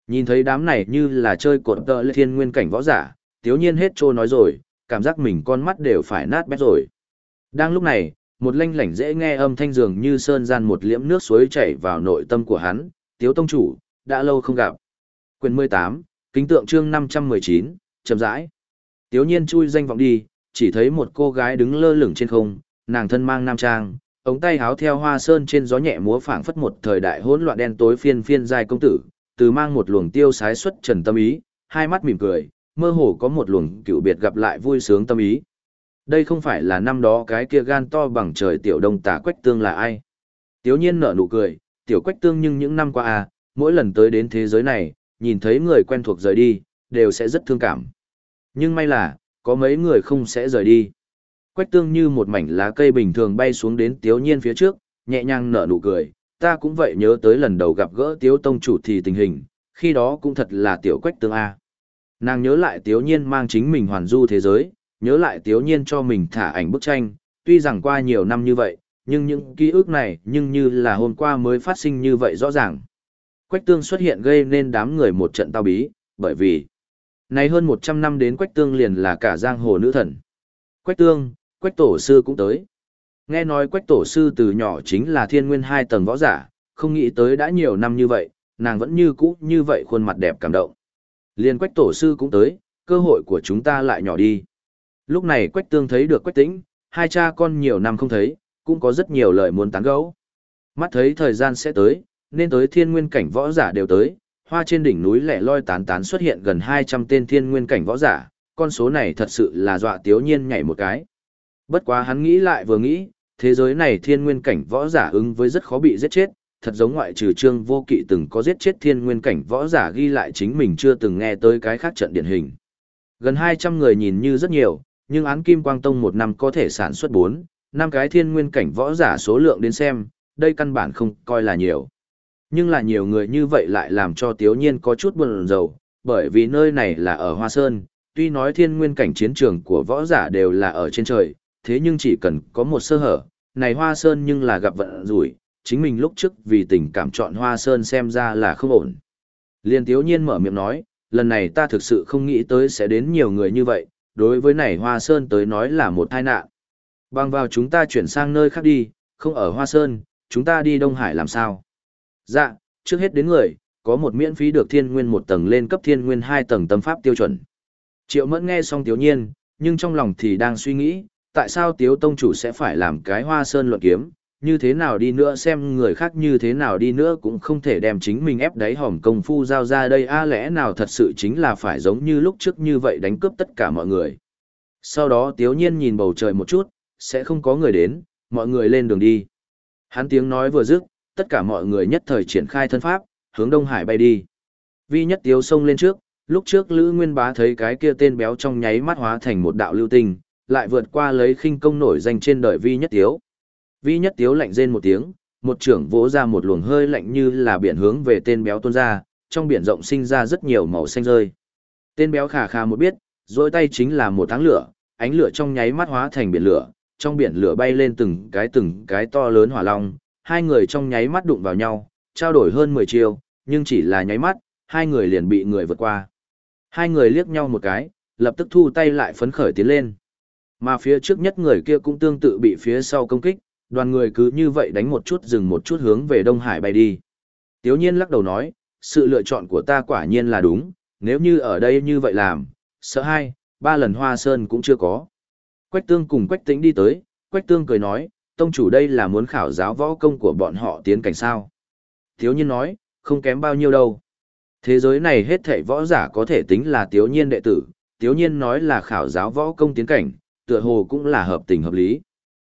Nhìn thấy đám này như là chơi cột tợ lệ thiên nguyên cảnh võ giả tiếu nhiên hết trô nói rồi cảm giác mình con mắt đều phải nát bét rồi. Đang lúc này một lanh lảnh dễ nghe âm thanh dường như sơn gian một liễm nước suối chảy vào nội tâm của hắn tiếu tông chủ đã lâu không gặp quyền mười tám kính tượng chương năm trăm mười chín chậm rãi tiếu nhiên chui danh vọng đi chỉ thấy một cô gái đứng lơ lửng trên không nàng thân mang nam trang, ống tay háo theo hoa sơn trên gió nhẹ múa phảng phất một thời đại hỗn loạn đen tối phiên phiên giai công tử, từ mang một luồng tiêu sái xuất trần tâm ý, hai mắt mỉm cười, mơ hồ có một luồng cựu biệt gặp lại vui sướng tâm ý. Đây không phải là năm đó cái kia gan to bằng trời tiểu đông tà quách tương là ai. Tiếu nhiên nở nụ cười, tiểu quách tương nhưng những năm qua à, mỗi lần tới đến thế giới này, nhìn thấy người quen thuộc rời đi, đều sẽ rất thương cảm. Nhưng may là, có mấy người không sẽ rời đi quách tương như một mảnh lá cây bình thường bay xuống đến tiếu nhiên phía trước, nhẹ nhàng nở nụ cười, ta cũng vậy nhớ tới lần đầu gặp gỡ tiếu tông chủ thì tình hình, khi đó cũng thật là tiểu quách tương A. Nàng nhớ lại tiếu nhiên mang chính mình hoàn du thế giới, nhớ lại tiếu nhiên cho mình thả ảnh bức tranh, tuy rằng qua nhiều năm như vậy, nhưng những ký ức này nhưng như là hôm qua mới phát sinh như vậy rõ ràng. Quách tương xuất hiện gây nên đám người một trận tao bí, bởi vì nay hơn 100 năm đến Quách tương liền là cả giang hồ nữ thần. Quách tương, Quách tổ sư cũng tới. Nghe nói quách tổ sư từ nhỏ chính là thiên nguyên hai tầng võ giả, không nghĩ tới đã nhiều năm như vậy, nàng vẫn như cũ như vậy khuôn mặt đẹp cảm động. Liên quách tổ sư cũng tới, cơ hội của chúng ta lại nhỏ đi. Lúc này quách tương thấy được quách tĩnh, hai cha con nhiều năm không thấy, cũng có rất nhiều lời muốn tán gẫu. Mắt thấy thời gian sẽ tới, nên tới thiên nguyên cảnh võ giả đều tới, hoa trên đỉnh núi lẻ loi tán tán xuất hiện gần 200 tên thiên nguyên cảnh võ giả, con số này thật sự là dọa tiếu nhiên nhảy một cái. Bất quá hắn nghĩ lại vừa nghĩ, thế giới này thiên nguyên cảnh võ giả ứng với rất khó bị giết chết, thật giống ngoại trừ trương vô kỵ từng có giết chết thiên nguyên cảnh võ giả ghi lại chính mình chưa từng nghe tới cái khác trận điển hình. Gần 200 người nhìn như rất nhiều, nhưng án Kim Quang Tông một năm có thể sản xuất 4, năm cái thiên nguyên cảnh võ giả số lượng đến xem, đây căn bản không coi là nhiều. Nhưng là nhiều người như vậy lại làm cho Tiếu Nhiên có chút buồn rầu, bởi vì nơi này là ở Hoa Sơn, tuy nói thiên nguyên cảnh chiến trường của võ giả đều là ở trên trời, thế nhưng chỉ cần có một sơ hở, này Hoa Sơn nhưng là gặp vận rủi, chính mình lúc trước vì tình cảm chọn Hoa Sơn xem ra là không ổn. Liên Tiếu Nhiên mở miệng nói, lần này ta thực sự không nghĩ tới sẽ đến nhiều người như vậy, đối với này Hoa Sơn tới nói là một tai nạn. Bằng vào chúng ta chuyển sang nơi khác đi, không ở Hoa Sơn, chúng ta đi Đông Hải làm sao? Dạ, trước hết đến người, có một miễn phí được thiên nguyên một tầng lên cấp thiên nguyên hai tầng tâm pháp tiêu chuẩn. Triệu mẫn nghe xong tiếu nhiên, nhưng trong lòng thì đang suy nghĩ, tại sao tiếu tông chủ sẽ phải làm cái hoa sơn luận kiếm, như thế nào đi nữa xem người khác như thế nào đi nữa cũng không thể đem chính mình ép đáy hòm công phu giao ra đây a lẽ nào thật sự chính là phải giống như lúc trước như vậy đánh cướp tất cả mọi người. Sau đó tiếu nhiên nhìn bầu trời một chút, sẽ không có người đến, mọi người lên đường đi. Hắn tiếng nói vừa dứt, tất cả mọi người nhất thời triển khai thân pháp, hướng Đông Hải bay đi. Vi nhất tiếu sông lên trước, lúc trước Lữ Nguyên Bá thấy cái kia tên béo trong nháy mắt hóa thành một đạo lưu tinh, lại vượt qua lấy khinh công nổi danh trên đời Vi nhất tiếu. Vi nhất tiếu lạnh rên một tiếng, một trưởng vỗ ra một luồng hơi lạnh như là biển hướng về tên béo tuôn ra, trong biển rộng sinh ra rất nhiều màu xanh rơi. Tên béo khà khà một biết, rồi tay chính là một tháng lửa, ánh lửa trong nháy mắt hóa thành biển lửa, trong biển lửa bay lên từng cái từng cái to lớn hỏa long, hai người trong nháy mắt đụng vào nhau, trao đổi hơn 10 chiêu, nhưng chỉ là nháy mắt, hai người liền bị người vượt qua. Hai người liếc nhau một cái, lập tức thu tay lại phấn khởi tiến lên. Mà phía trước nhất người kia cũng tương tự bị phía sau công kích, đoàn người cứ như vậy đánh một chút dừng một chút hướng về Đông Hải bay đi. Tiếu nhiên lắc đầu nói, sự lựa chọn của ta quả nhiên là đúng, nếu như ở đây như vậy làm, sợ hai, ba lần hoa sơn cũng chưa có. Quách tương cùng Quách tĩnh đi tới, Quách tương cười nói, tông chủ đây là muốn khảo giáo võ công của bọn họ tiến cảnh sao. Tiếu nhiên nói, không kém bao nhiêu đâu. Thế giới này hết thảy võ giả có thể tính là tiếu nhiên đệ tử, tiếu nhiên nói là khảo giáo võ công tiến cảnh, tựa hồ cũng là hợp tình hợp lý.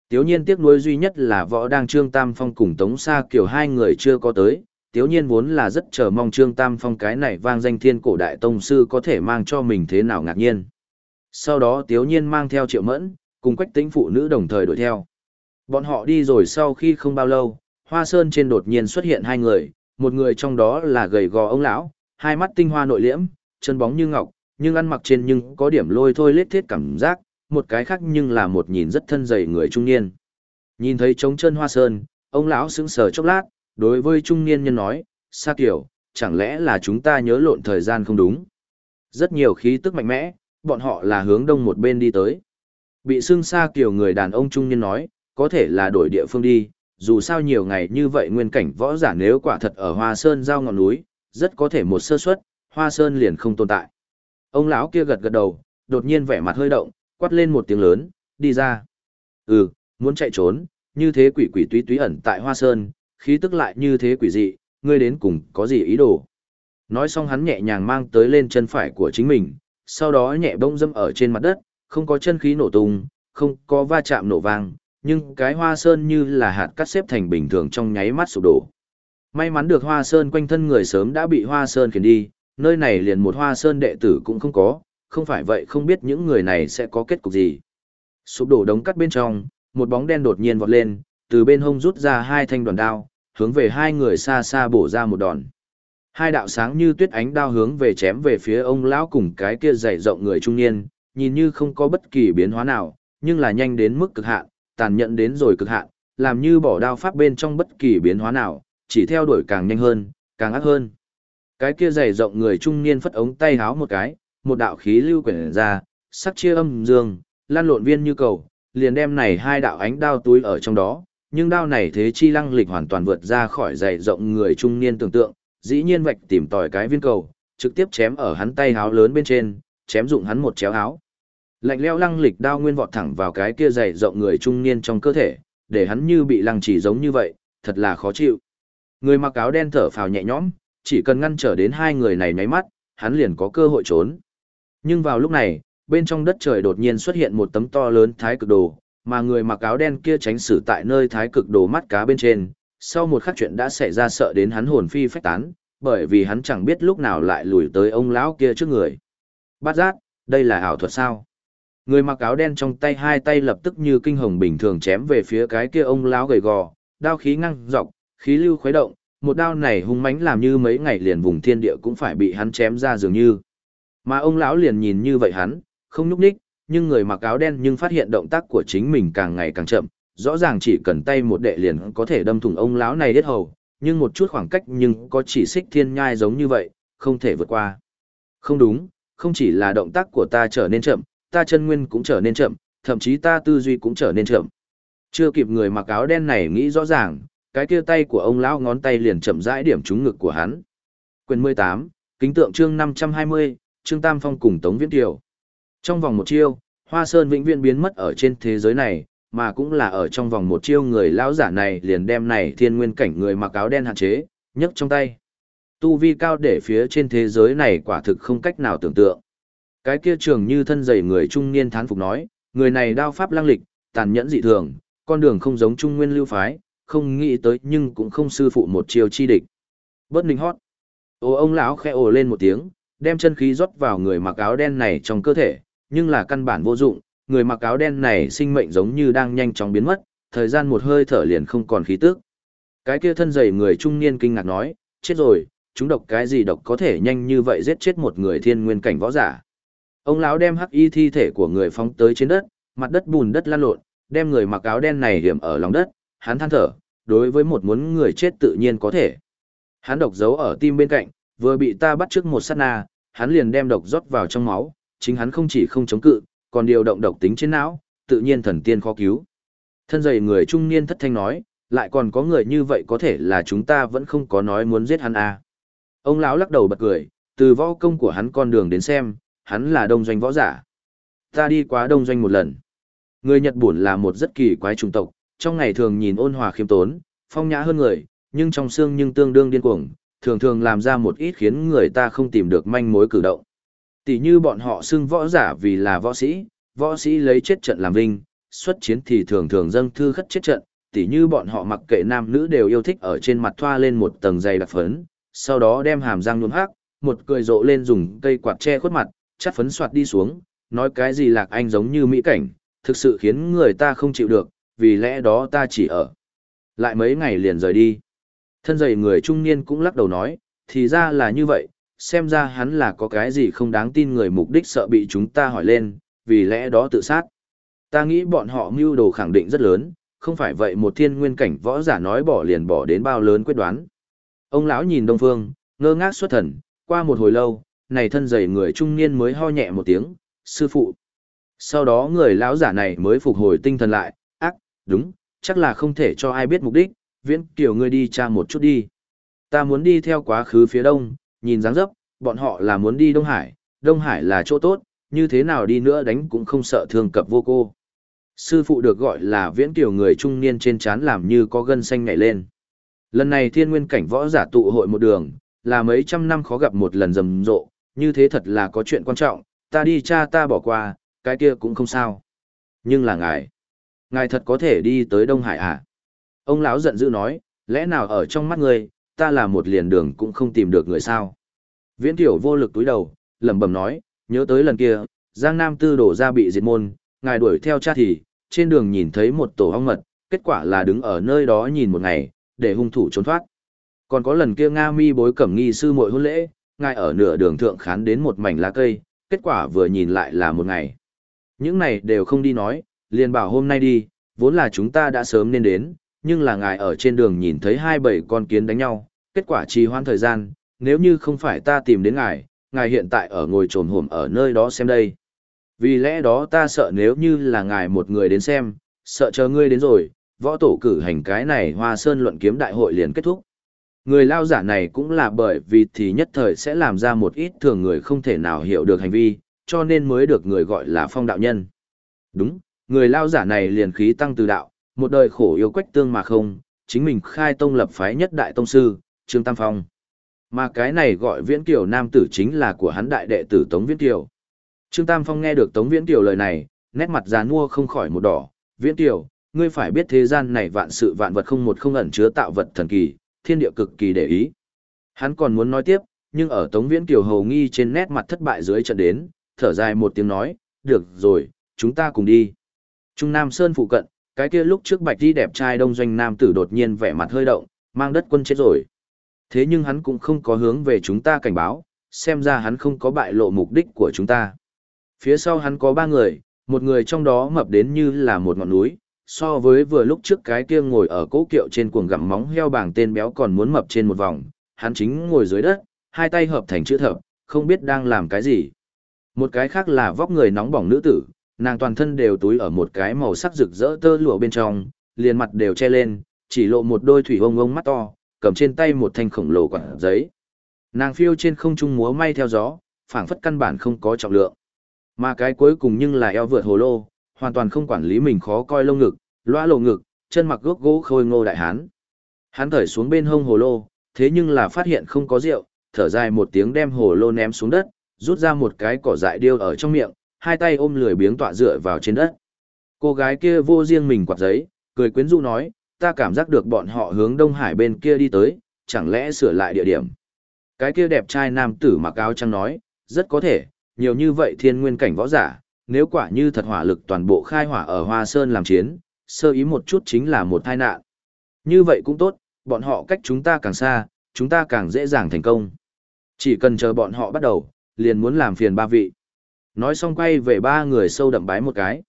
Tiếu nhiên tiếc nuối duy nhất là võ đang Trương Tam Phong cùng Tống Sa Kiều hai người chưa có tới, tiếu nhiên vốn là rất chờ mong Trương Tam Phong cái này vang danh thiên cổ đại tông sư có thể mang cho mình thế nào ngạc nhiên. Sau đó tiếu nhiên mang theo triệu mẫn, cùng quách tính phụ nữ đồng thời đuổi theo. Bọn họ đi rồi sau khi không bao lâu, hoa sơn trên đột nhiên xuất hiện hai người, một người trong đó là gầy gò ông lão, hai mắt tinh hoa nội liễm, chân bóng như ngọc, nhưng ăn mặc trên nhưng có điểm lôi thôi lết thiết cảm giác, một cái khác nhưng là một nhìn rất thân dày người trung niên. Nhìn thấy trống chân hoa sơn, ông lão sững sờ chốc lát, đối với trung niên nhân nói, Sa Kiều, chẳng lẽ là chúng ta nhớ lộn thời gian không đúng? Rất nhiều khí tức mạnh mẽ, bọn họ là hướng đông một bên đi tới. Bị xưng Sa Kiều người đàn ông trung niên nói, có thể là đổi địa phương đi, dù sao nhiều ngày như vậy nguyên cảnh võ giả nếu quả thật ở Hoa Sơn giao ngọn núi, rất có thể một sơ suất, Hoa Sơn liền không tồn tại. Ông lão kia gật gật đầu, đột nhiên vẻ mặt hơi động, quát lên một tiếng lớn, đi ra. Ừ, muốn chạy trốn, như thế quỷ quỷ túy túy ẩn tại Hoa Sơn, khí tức lại như thế quỷ dị, ngươi đến cùng có gì ý đồ. Nói xong hắn nhẹ nhàng mang tới lên chân phải của chính mình, sau đó nhẹ bông dâm ở trên mặt đất, không có chân khí nổ tung, không có va chạm nổ vang, nhưng cái hoa sơn như là hạt cắt xếp thành bình thường trong nháy mắt sụp đổ. May mắn được hoa sơn quanh thân người sớm đã bị hoa sơn khiển đi, nơi này liền một hoa sơn đệ tử cũng không có, không phải vậy không biết những người này sẽ có kết cục gì. Sụp đổ đống cắt bên trong, một bóng đen đột nhiên vọt lên, từ bên hông rút ra hai thanh đoàn đao, hướng về hai người xa xa bổ ra một đòn. Hai đạo sáng như tuyết ánh đao hướng về chém về phía ông lão cùng cái kia dày rộng người trung niên, nhìn như không có bất kỳ biến hóa nào, nhưng là nhanh đến mức cực hạn, tàn nhẫn đến rồi cực hạn, làm như bỏ đao pháp bên trong bất kỳ biến hóa nào, chỉ theo đuổi càng nhanh hơn, càng ác hơn. Cái kia dày rộng người trung niên phất ống tay háo một cái, một đạo khí lưu quyển ra, sắc chia âm dương, lan lộn viên như cầu, liền đem này hai đạo ánh đao túi ở trong đó, nhưng đao này thế chi lăng lịch hoàn toàn vượt ra khỏi dày rộng người trung niên tưởng tượng, dĩ nhiên vạch tìm tòi cái viên cầu, trực tiếp chém ở hắn tay háo lớn bên trên, chém dụng hắn một chéo háo. Lạnh leo lăng lịch đao nguyên vọt thẳng vào cái kia dày rộng người trung niên trong cơ thể, để hắn như bị lăng chỉ giống như vậy, thật là khó chịu. Người mặc áo đen thở phào nhẹ nhõm, chỉ cần ngăn trở đến hai người này nháy mắt, hắn liền có cơ hội trốn. Nhưng vào lúc này, bên trong đất trời đột nhiên xuất hiện một tấm to lớn thái cực đồ, mà người mặc áo đen kia tránh xử tại nơi thái cực đồ mắt cá bên trên, sau một khắc chuyện đã xảy ra sợ đến hắn hồn phi phách tán, bởi vì hắn chẳng biết lúc nào lại lùi tới ông lão kia trước người. Bát giác, Đây là ảo thuật sao? Người mặc áo đen trong tay hai tay lập tức như kinh hồng bình thường chém về phía cái kia ông lão gầy gò, đao khí ngăng dọc, khí lưu khuấy động, một đao này hung mãnh làm như mấy ngày liền vùng thiên địa cũng phải bị hắn chém ra dường như. Mà ông lão liền nhìn như vậy hắn, không nhúc nhích, nhưng người mặc áo đen nhưng phát hiện động tác của chính mình càng ngày càng chậm, rõ ràng chỉ cần tay một đệ liền có thể đâm thủng ông lão này đết hầu, nhưng một chút khoảng cách nhưng có chỉ xích thiên nhai giống như vậy, không thể vượt qua. Không đúng, không chỉ là động tác của ta trở nên chậm, ta chân nguyên cũng trở nên chậm, thậm chí ta tư duy cũng trở nên chậm. Chưa kịp người mặc áo đen này nghĩ rõ ràng, cái kia tay của ông lão ngón tay liền chậm rãi điểm trúng ngực của hắn. Quyền 18, kính tượng chương 520, Trương Tam Phong cùng Tống Viễn Kiều. Trong vòng một chiêu, Hoa Sơn vĩnh viễn biến mất ở trên thế giới này, mà cũng là ở trong vòng một chiêu người lão giả này liền đem này thiên nguyên cảnh người mặc áo đen hạn chế, nhấc trong tay. Tu vi cao để phía trên thế giới này quả thực không cách nào tưởng tượng. Cái kia trường như thân dày người trung niên thán phục nói, người này đao pháp lang lịch, tàn nhẫn dị thường, con đường không giống trung nguyên lưu phái, không nghĩ tới nhưng cũng không sư phụ một chiêu chi địch. Bớt ninh hót. Ô ông lão khẽ ồ lên một tiếng, đem chân khí rót vào người mặc áo đen này trong cơ thể, nhưng là căn bản vô dụng, người mặc áo đen này sinh mệnh giống như đang nhanh chóng biến mất, thời gian một hơi thở liền không còn khí tức. Cái kia thân dày người trung niên kinh ngạc nói, chết rồi, chúng độc cái gì độc có thể nhanh như vậy giết chết một người thiên nguyên cảnh võ giả. Ông lão đem hắc y thi thể của người phóng tới trên đất, mặt đất bùn đất lan lộn, đem người mặc áo đen này hiểm ở lòng đất, hắn than thở, đối với một muốn người chết tự nhiên có thể. Hắn độc giấu ở tim bên cạnh, vừa bị ta bắt trước một sát na, hắn liền đem độc rót vào trong máu, chính hắn không chỉ không chống cự, còn điều động độc tính trên não, tự nhiên thần tiên khó cứu. Thân dày người trung niên thất thanh nói, lại còn có người như vậy có thể là chúng ta vẫn không có nói muốn giết hắn à. Ông lão lắc đầu bật cười, từ võ công của hắn con đường đến xem, hắn là đông doanh võ giả. Ta đi quá đông doanh một lần. Người Nhật Bản là một rất kỳ quái chủng tộc, trong ngày thường nhìn ôn hòa khiêm tốn, phong nhã hơn người, nhưng trong xương nhưng tương đương điên cuồng, thường thường làm ra một ít khiến người ta không tìm được manh mối cử động. Tỷ như bọn họ xưng võ giả vì là võ sĩ, võ sĩ lấy chết trận làm vinh, xuất chiến thì thường thường dâng thư khất chết trận, tỷ như bọn họ mặc kệ nam nữ đều yêu thích ở trên mặt thoa lên một tầng dày đặc phấn, sau đó đem hàm răng nhuộm hắc, một cười rộ lên dùng cây quạt che khuất mặt, chắt phấn soạt đi xuống, nói cái gì lạc anh giống như mỹ cảnh, thực sự khiến người ta không chịu được, vì lẽ đó ta chỉ ở. Lại mấy ngày liền rời đi. Thân dày người trung niên cũng lắc đầu nói, thì ra là như vậy, xem ra hắn là có cái gì không đáng tin người mục đích sợ bị chúng ta hỏi lên, vì lẽ đó tự sát. Ta nghĩ bọn họ mưu đồ khẳng định rất lớn, không phải vậy một thiên nguyên cảnh võ giả nói bỏ liền bỏ đến bao lớn quyết đoán. Ông lão nhìn Đông Phương, ngơ ngác xuất thần, qua một hồi lâu, này thân dày người trung niên mới ho nhẹ một tiếng, sư phụ. Sau đó người lão giả này mới phục hồi tinh thần lại, ác, đúng, chắc là không thể cho ai biết mục đích, viễn kiểu ngươi đi tra một chút đi. Ta muốn đi theo quá khứ phía đông, nhìn dáng dấp, bọn họ là muốn đi Đông Hải, Đông Hải là chỗ tốt, như thế nào đi nữa đánh cũng không sợ thương cập vô cô. Sư phụ được gọi là viễn kiểu người trung niên trên trán làm như có gân xanh nhảy lên. Lần này thiên nguyên cảnh võ giả tụ hội một đường, là mấy trăm năm khó gặp một lần rầm rộ, như thế thật là có chuyện quan trọng, ta đi cha ta bỏ qua, cái kia cũng không sao. Nhưng là ngài, ngài thật có thể đi tới Đông Hải à? Ông lão giận dữ nói, lẽ nào ở trong mắt ngươi, ta là một liền đường cũng không tìm được người sao? Viễn tiểu vô lực túi đầu, lẩm bẩm nói, nhớ tới lần kia, Giang Nam tư đổ ra bị diệt môn, ngài đuổi theo cha thì, trên đường nhìn thấy một tổ hong mật, kết quả là đứng ở nơi đó nhìn một ngày, để hung thủ trốn thoát. Còn có lần kia Nga mi bối cẩm nghi sư muội hôn lễ, ngài ở nửa đường thượng khán đến một mảnh lá cây, kết quả vừa nhìn lại là một ngày. Những này đều không đi nói, liền bảo hôm nay đi, vốn là chúng ta đã sớm nên đến, nhưng là ngài ở trên đường nhìn thấy hai bảy con kiến đánh nhau, kết quả trì hoãn thời gian, nếu như không phải ta tìm đến ngài, ngài hiện tại ở ngồi trồn hổm ở nơi đó xem đây. Vì lẽ đó ta sợ nếu như là ngài một người đến xem, sợ chờ ngươi đến rồi, võ tổ cử hành cái này hoa sơn luận kiếm đại hội liền kết thúc. Người lao giả này cũng là bởi vì thì nhất thời sẽ làm ra một ít thường người không thể nào hiểu được hành vi, cho nên mới được người gọi là phong đạo nhân. Đúng, người lao giả này liền khí tăng từ đạo, một đời khổ yêu quách tương mà không, chính mình khai tông lập phái nhất đại tông sư, Trương Tam Phong. Mà cái này gọi Viễn Kiều nam tử chính là của hắn đại đệ tử Tống Viễn Kiều. Trương Tam Phong nghe được Tống Viễn Kiều lời này, nét mặt già nua không khỏi một đỏ, Viễn Kiều, ngươi phải biết thế gian này vạn sự vạn vật không một không ẩn chứa tạo vật thần kỳ, thiên địa cực kỳ để ý. Hắn còn muốn nói tiếp, nhưng ở Tống Viễn Kiều hầu nghi trên nét mặt thất bại dưới trận đến, thở dài một tiếng nói, được rồi, chúng ta cùng đi. Trung Nam Sơn phụ cận, cái kia lúc trước bạch đi đẹp trai đông doanh nam tử đột nhiên vẻ mặt hơi động, mang đất quân chết rồi. Thế nhưng hắn cũng không có hướng về chúng ta cảnh báo, xem ra hắn không có bại lộ mục đích của chúng ta. Phía sau hắn có ba người, một người trong đó mập đến như là một ngọn núi, so với vừa lúc trước cái kia ngồi ở cố kiệu trên cuồng gặm móng heo bảng tên béo còn muốn mập trên một vòng, hắn chính ngồi dưới đất, hai tay hợp thành chữ thập, không biết đang làm cái gì. Một cái khác là vóc người nóng bỏng nữ tử, nàng toàn thân đều túi ở một cái màu sắc rực rỡ tơ lụa bên trong, liền mặt đều che lên, chỉ lộ một đôi thủy ông ông mắt to, cầm trên tay một thanh khổng lồ quả giấy. Nàng phiêu trên không trung múa may theo gió, phảng phất căn bản không có trọng lượng. Mà cái cuối cùng nhưng là eo vượt hồ lô, hoàn toàn không quản lý mình khó coi lông ngực, loa lộ ngực, chân mặc gốc gỗ khôi ngô đại hán. Hắn thở xuống bên hông hồ lô, thế nhưng là phát hiện không có rượu, thở dài một tiếng đem hồ lô ném xuống đất, rút ra một cái cỏ dại điêu ở trong miệng, hai tay ôm lười biếng tọa dựa vào trên đất. Cô gái kia vô riêng mình quạt giấy, cười quyến rũ nói, ta cảm giác được bọn họ hướng Đông Hải bên kia đi tới, chẳng lẽ sửa lại địa điểm. Cái kia đẹp trai nam tử mặc áo trắng nói, rất có thể, nhiều như vậy thiên nguyên cảnh võ giả, nếu quả như thật hỏa lực toàn bộ khai hỏa ở Hoa Sơn làm chiến, sơ ý một chút chính là một tai nạn. Như vậy cũng tốt, bọn họ cách chúng ta càng xa, chúng ta càng dễ dàng thành công. Chỉ cần chờ bọn họ bắt đầu, liền muốn làm phiền ba vị. Nói xong quay về ba người sâu đậm bái một cái.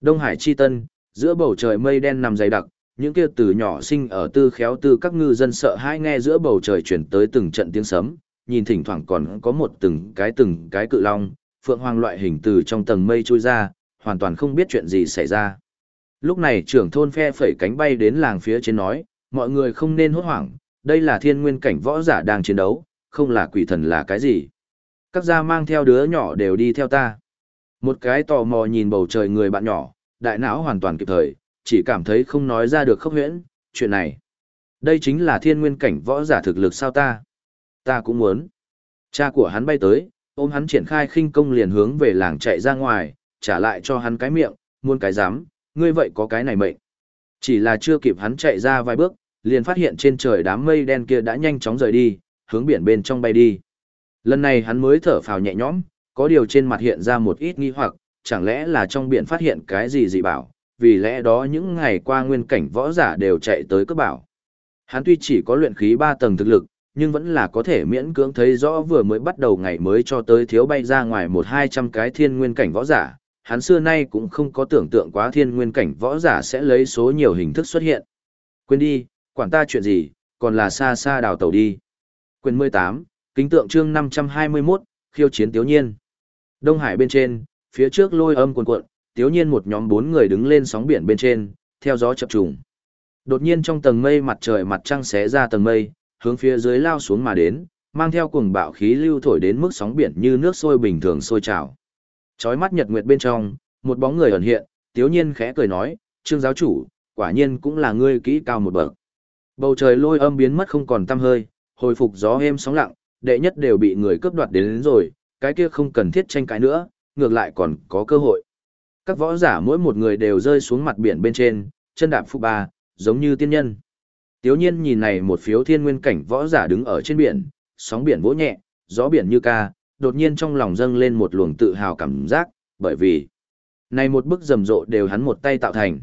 Đông Hải Chi Tân, giữa bầu trời mây đen nằm dày đặc, những kia từ nhỏ sinh ở tư khéo tư các ngư dân sợ hãi nghe giữa bầu trời chuyển tới từng trận tiếng sấm, nhìn thỉnh thoảng còn có một từng cái từng cái cự long, phượng hoàng loại hình từ trong tầng mây trôi ra, hoàn toàn không biết chuyện gì xảy ra. Lúc này trưởng thôn phe phẩy cánh bay đến làng phía trên nói, mọi người không nên hốt hoảng, đây là thiên nguyên cảnh võ giả đang chiến đấu, không là quỷ thần là cái gì. Các gia mang theo đứa nhỏ đều đi theo ta. Một cái tò mò nhìn bầu trời người bạn nhỏ, đại não hoàn toàn kịp thời, chỉ cảm thấy không nói ra được khốc huyễn, chuyện này. Đây chính là thiên nguyên cảnh võ giả thực lực sao ta? Ta cũng muốn. Cha của hắn bay tới, ôm hắn triển khai khinh công liền hướng về làng chạy ra ngoài, trả lại cho hắn cái miệng, muôn cái dám, ngươi vậy có cái này mệnh. Chỉ là chưa kịp hắn chạy ra vài bước, liền phát hiện trên trời đám mây đen kia đã nhanh chóng rời đi, hướng biển bên trong bay đi. Lần này hắn mới thở phào nhẹ nhõm, có điều trên mặt hiện ra một ít nghi hoặc, chẳng lẽ là trong biển phát hiện cái gì dị bảo, vì lẽ đó những ngày qua nguyên cảnh võ giả đều chạy tới cấp bảo. Hắn tuy chỉ có luyện khí 3 tầng thực lực, nhưng vẫn là có thể miễn cưỡng thấy rõ vừa mới bắt đầu ngày mới cho tới thiếu bay ra ngoài một hai trăm cái thiên nguyên cảnh võ giả. Hắn xưa nay cũng không có tưởng tượng quá thiên nguyên cảnh võ giả sẽ lấy số nhiều hình thức xuất hiện. Quên đi, quản ta chuyện gì, còn là xa xa đào tàu đi. Quyền 18, kính tượng chương 521, khiêu chiến tiếu nhiên. Đông Hải bên trên, phía trước lôi âm cuồn cuộn, tiếu nhiên một nhóm bốn người đứng lên sóng biển bên trên, theo gió chập trùng. Đột nhiên trong tầng mây mặt trời mặt trăng xé ra tầng mây, hướng phía dưới lao xuống mà đến, mang theo cuồng bạo khí lưu thổi đến mức sóng biển như nước sôi bình thường sôi trào. Chói mắt nhật nguyệt bên trong, một bóng người ẩn hiện, tiếu nhiên khẽ cười nói, trương giáo chủ, quả nhiên cũng là ngươi kỹ cao một bậc. Bầu trời lôi âm biến mất không còn tăm hơi, hồi phục gió êm sóng lặng, đệ nhất đều bị người cướp đoạt đến, đến rồi, cái kia không cần thiết tranh cãi nữa, ngược lại còn có cơ hội. Các võ giả mỗi một người đều rơi xuống mặt biển bên trên, chân đạp phụ ba, giống như tiên nhân. Tiếu nhiên nhìn này một phiếu thiên nguyên cảnh võ giả đứng ở trên biển, sóng biển vỗ nhẹ, gió biển như ca, đột nhiên trong lòng dâng lên một luồng tự hào cảm giác, bởi vì này một bức rầm rộ đều hắn một tay tạo thành.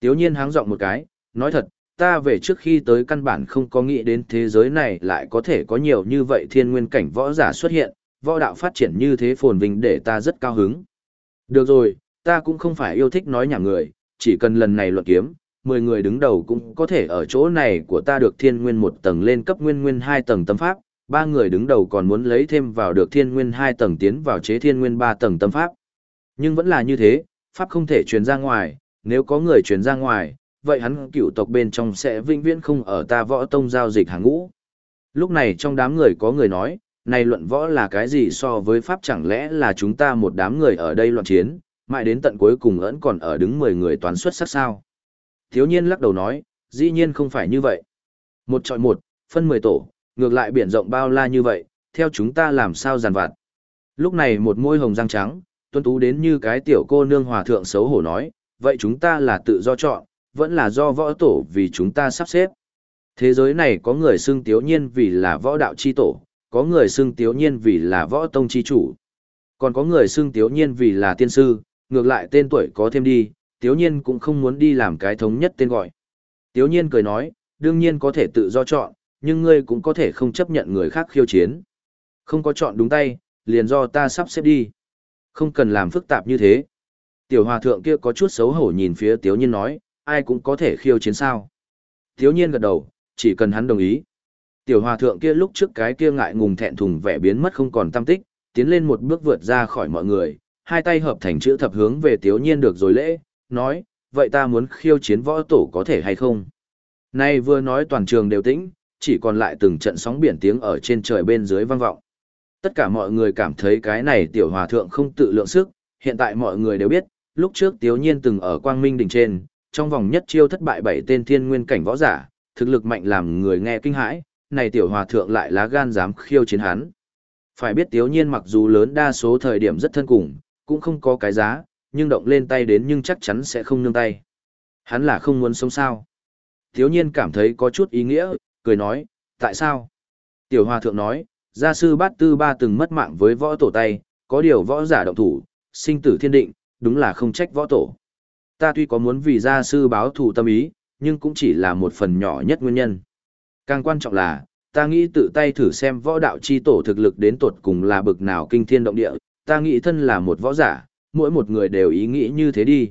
Tiếu nhiên háng giọng một cái, nói thật, ta về trước khi tới căn bản không có nghĩ đến thế giới này lại có thể có nhiều như vậy thiên nguyên cảnh võ giả xuất hiện, võ đạo phát triển như thế phồn vinh để ta rất cao hứng. Được rồi, ta cũng không phải yêu thích nói nhảm người, chỉ cần lần này luận kiếm, 10 người đứng đầu cũng có thể ở chỗ này của ta được thiên nguyên một tầng lên cấp nguyên nguyên hai tầng tâm pháp, ba người đứng đầu còn muốn lấy thêm vào được thiên nguyên hai tầng tiến vào chế thiên nguyên ba tầng tâm pháp. Nhưng vẫn là như thế, pháp không thể truyền ra ngoài, nếu có người truyền ra ngoài, vậy hắn cựu tộc bên trong sẽ vĩnh viễn không ở ta võ tông giao dịch hàng ngũ. Lúc này trong đám người có người nói, này luận võ là cái gì so với pháp chẳng lẽ là chúng ta một đám người ở đây loạn chiến, mãi đến tận cuối cùng ẩn còn ở đứng 10 người toán xuất sắc sao. Thiếu nhiên lắc đầu nói, dĩ nhiên không phải như vậy. Một trọi một, phân 10 tổ, ngược lại biển rộng bao la như vậy, theo chúng ta làm sao giàn vặt. Lúc này một môi hồng răng trắng, tuân tú đến như cái tiểu cô nương hòa thượng xấu hổ nói, vậy chúng ta là tự do chọn, vẫn là do võ tổ vì chúng ta sắp xếp. Thế giới này có người xưng tiếu nhiên vì là võ đạo chi tổ, có người xưng tiếu nhiên vì là võ tông chi chủ. Còn có người xưng Tiếu Nhiên vì là tiên sư, ngược lại tên tuổi có thêm đi, Tiếu Nhiên cũng không muốn đi làm cái thống nhất tên gọi. Tiếu Nhiên cười nói, đương nhiên có thể tự do chọn, nhưng ngươi cũng có thể không chấp nhận người khác khiêu chiến. Không có chọn đúng tay, liền do ta sắp xếp đi. Không cần làm phức tạp như thế. Tiểu hòa thượng kia có chút xấu hổ nhìn phía Tiếu Nhiên nói, ai cũng có thể khiêu chiến sao. Thiếu Nhiên gật đầu, chỉ cần hắn đồng ý. Tiểu hòa thượng kia lúc trước cái kia ngại ngùng thẹn thùng vẻ biến mất không còn tâm tích, tiến lên một bước vượt ra khỏi mọi người, hai tay hợp thành chữ thập hướng về thiếu Nhiên được rồi lễ, nói, vậy ta muốn khiêu chiến võ tổ có thể hay không? Nay vừa nói toàn trường đều tĩnh, chỉ còn lại từng trận sóng biển tiếng ở trên trời bên dưới vang vọng. Tất cả mọi người cảm thấy cái này tiểu hòa thượng không tự lượng sức, hiện tại mọi người đều biết, lúc trước Tiếu Nhiên từng ở Quang Minh đỉnh trên, trong vòng nhất chiêu thất bại bảy tên thiên nguyên cảnh võ giả, thực lực mạnh làm người nghe kinh hãi, này tiểu hòa thượng lại lá gan dám khiêu chiến hắn. Phải biết Tiếu Nhiên mặc dù lớn đa số thời điểm rất thân cùng, cũng không có cái giá, nhưng động lên tay đến nhưng chắc chắn sẽ không nương tay. Hắn là không muốn sống sao. Tiếu Nhiên cảm thấy có chút ý nghĩa, cười nói, tại sao? Tiểu hòa thượng nói, gia sư bát tư ba từng mất mạng với võ tổ tay, có điều võ giả động thủ, sinh tử thiên định, đúng là không trách võ tổ. Ta tuy có muốn vì gia sư báo thù tâm ý, nhưng cũng chỉ là một phần nhỏ nhất nguyên nhân. Càng quan trọng là, ta nghĩ tự tay thử xem võ đạo chi tổ thực lực đến tột cùng là bực nào kinh thiên động địa, ta nghĩ thân là một võ giả, mỗi một người đều ý nghĩ như thế đi.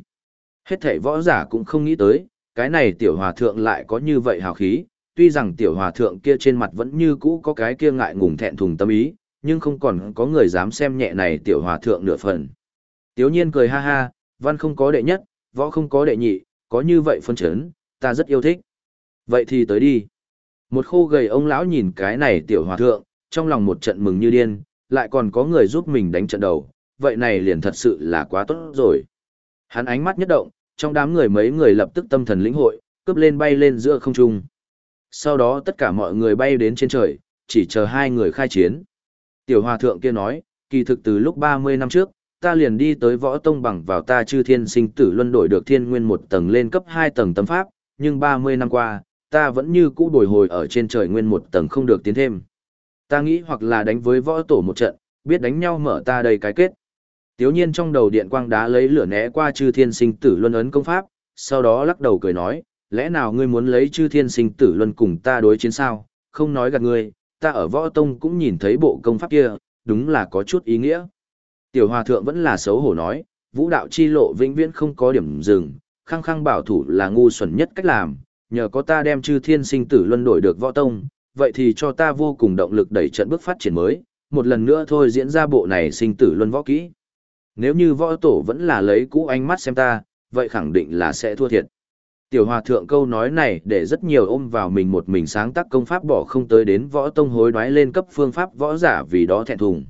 Hết thảy võ giả cũng không nghĩ tới, cái này tiểu hòa thượng lại có như vậy hào khí, tuy rằng tiểu hòa thượng kia trên mặt vẫn như cũ có cái kia ngại ngùng thẹn thùng tâm ý, nhưng không còn có người dám xem nhẹ này tiểu hòa thượng nửa phần. Tiếu nhiên cười ha ha, văn không có đệ nhất, võ không có đệ nhị, có như vậy phân chấn, ta rất yêu thích. Vậy thì tới đi. Một khô gầy ông lão nhìn cái này tiểu hòa thượng, trong lòng một trận mừng như điên, lại còn có người giúp mình đánh trận đầu, vậy này liền thật sự là quá tốt rồi. Hắn ánh mắt nhất động, trong đám người mấy người lập tức tâm thần lĩnh hội, cướp lên bay lên giữa không trung. Sau đó tất cả mọi người bay đến trên trời, chỉ chờ hai người khai chiến. Tiểu hòa thượng kia nói, kỳ thực từ lúc 30 năm trước, ta liền đi tới võ tông bằng vào ta chư thiên sinh tử luân đổi được thiên nguyên một tầng lên cấp hai tầng tâm pháp, nhưng 30 năm qua, ta vẫn như cũ bồi hồi ở trên trời nguyên một tầng không được tiến thêm. Ta nghĩ hoặc là đánh với võ tổ một trận, biết đánh nhau mở ta đầy cái kết. Tiếu nhiên trong đầu điện quang đá lấy lửa né qua chư thiên sinh tử luân ấn công pháp, sau đó lắc đầu cười nói, lẽ nào ngươi muốn lấy chư thiên sinh tử luân cùng ta đối chiến sao, không nói gạt ngươi, ta ở võ tông cũng nhìn thấy bộ công pháp kia, đúng là có chút ý nghĩa. Tiểu hòa thượng vẫn là xấu hổ nói, vũ đạo chi lộ vĩnh viễn không có điểm dừng, khăng khăng bảo thủ là ngu xuẩn nhất cách làm, nhờ có ta đem chư thiên sinh tử luân đổi được võ tông, vậy thì cho ta vô cùng động lực đẩy trận bước phát triển mới, một lần nữa thôi diễn ra bộ này sinh tử luân võ kỹ. Nếu như võ tổ vẫn là lấy cũ ánh mắt xem ta, vậy khẳng định là sẽ thua thiệt. Tiểu hòa thượng câu nói này để rất nhiều ôm vào mình một mình sáng tác công pháp bỏ không tới đến võ tông hối đoái lên cấp phương pháp võ giả vì đó thẹn thùng.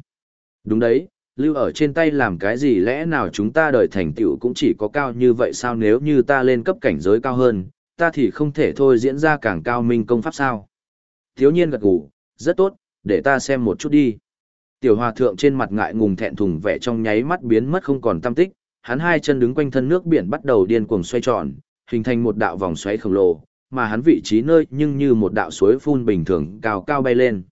Đúng đấy, lưu ở trên tay làm cái gì lẽ nào chúng ta đời thành tựu cũng chỉ có cao như vậy sao nếu như ta lên cấp cảnh giới cao hơn, ta thì không thể thôi diễn ra càng cao minh công pháp sao. Thiếu nhiên gật gù, rất tốt, để ta xem một chút đi. Tiểu hòa thượng trên mặt ngại ngùng thẹn thùng vẻ trong nháy mắt biến mất không còn tâm tích, hắn hai chân đứng quanh thân nước biển bắt đầu điên cuồng xoay tròn, hình thành một đạo vòng xoáy khổng lồ, mà hắn vị trí nơi nhưng như một đạo suối phun bình thường cao cao bay lên.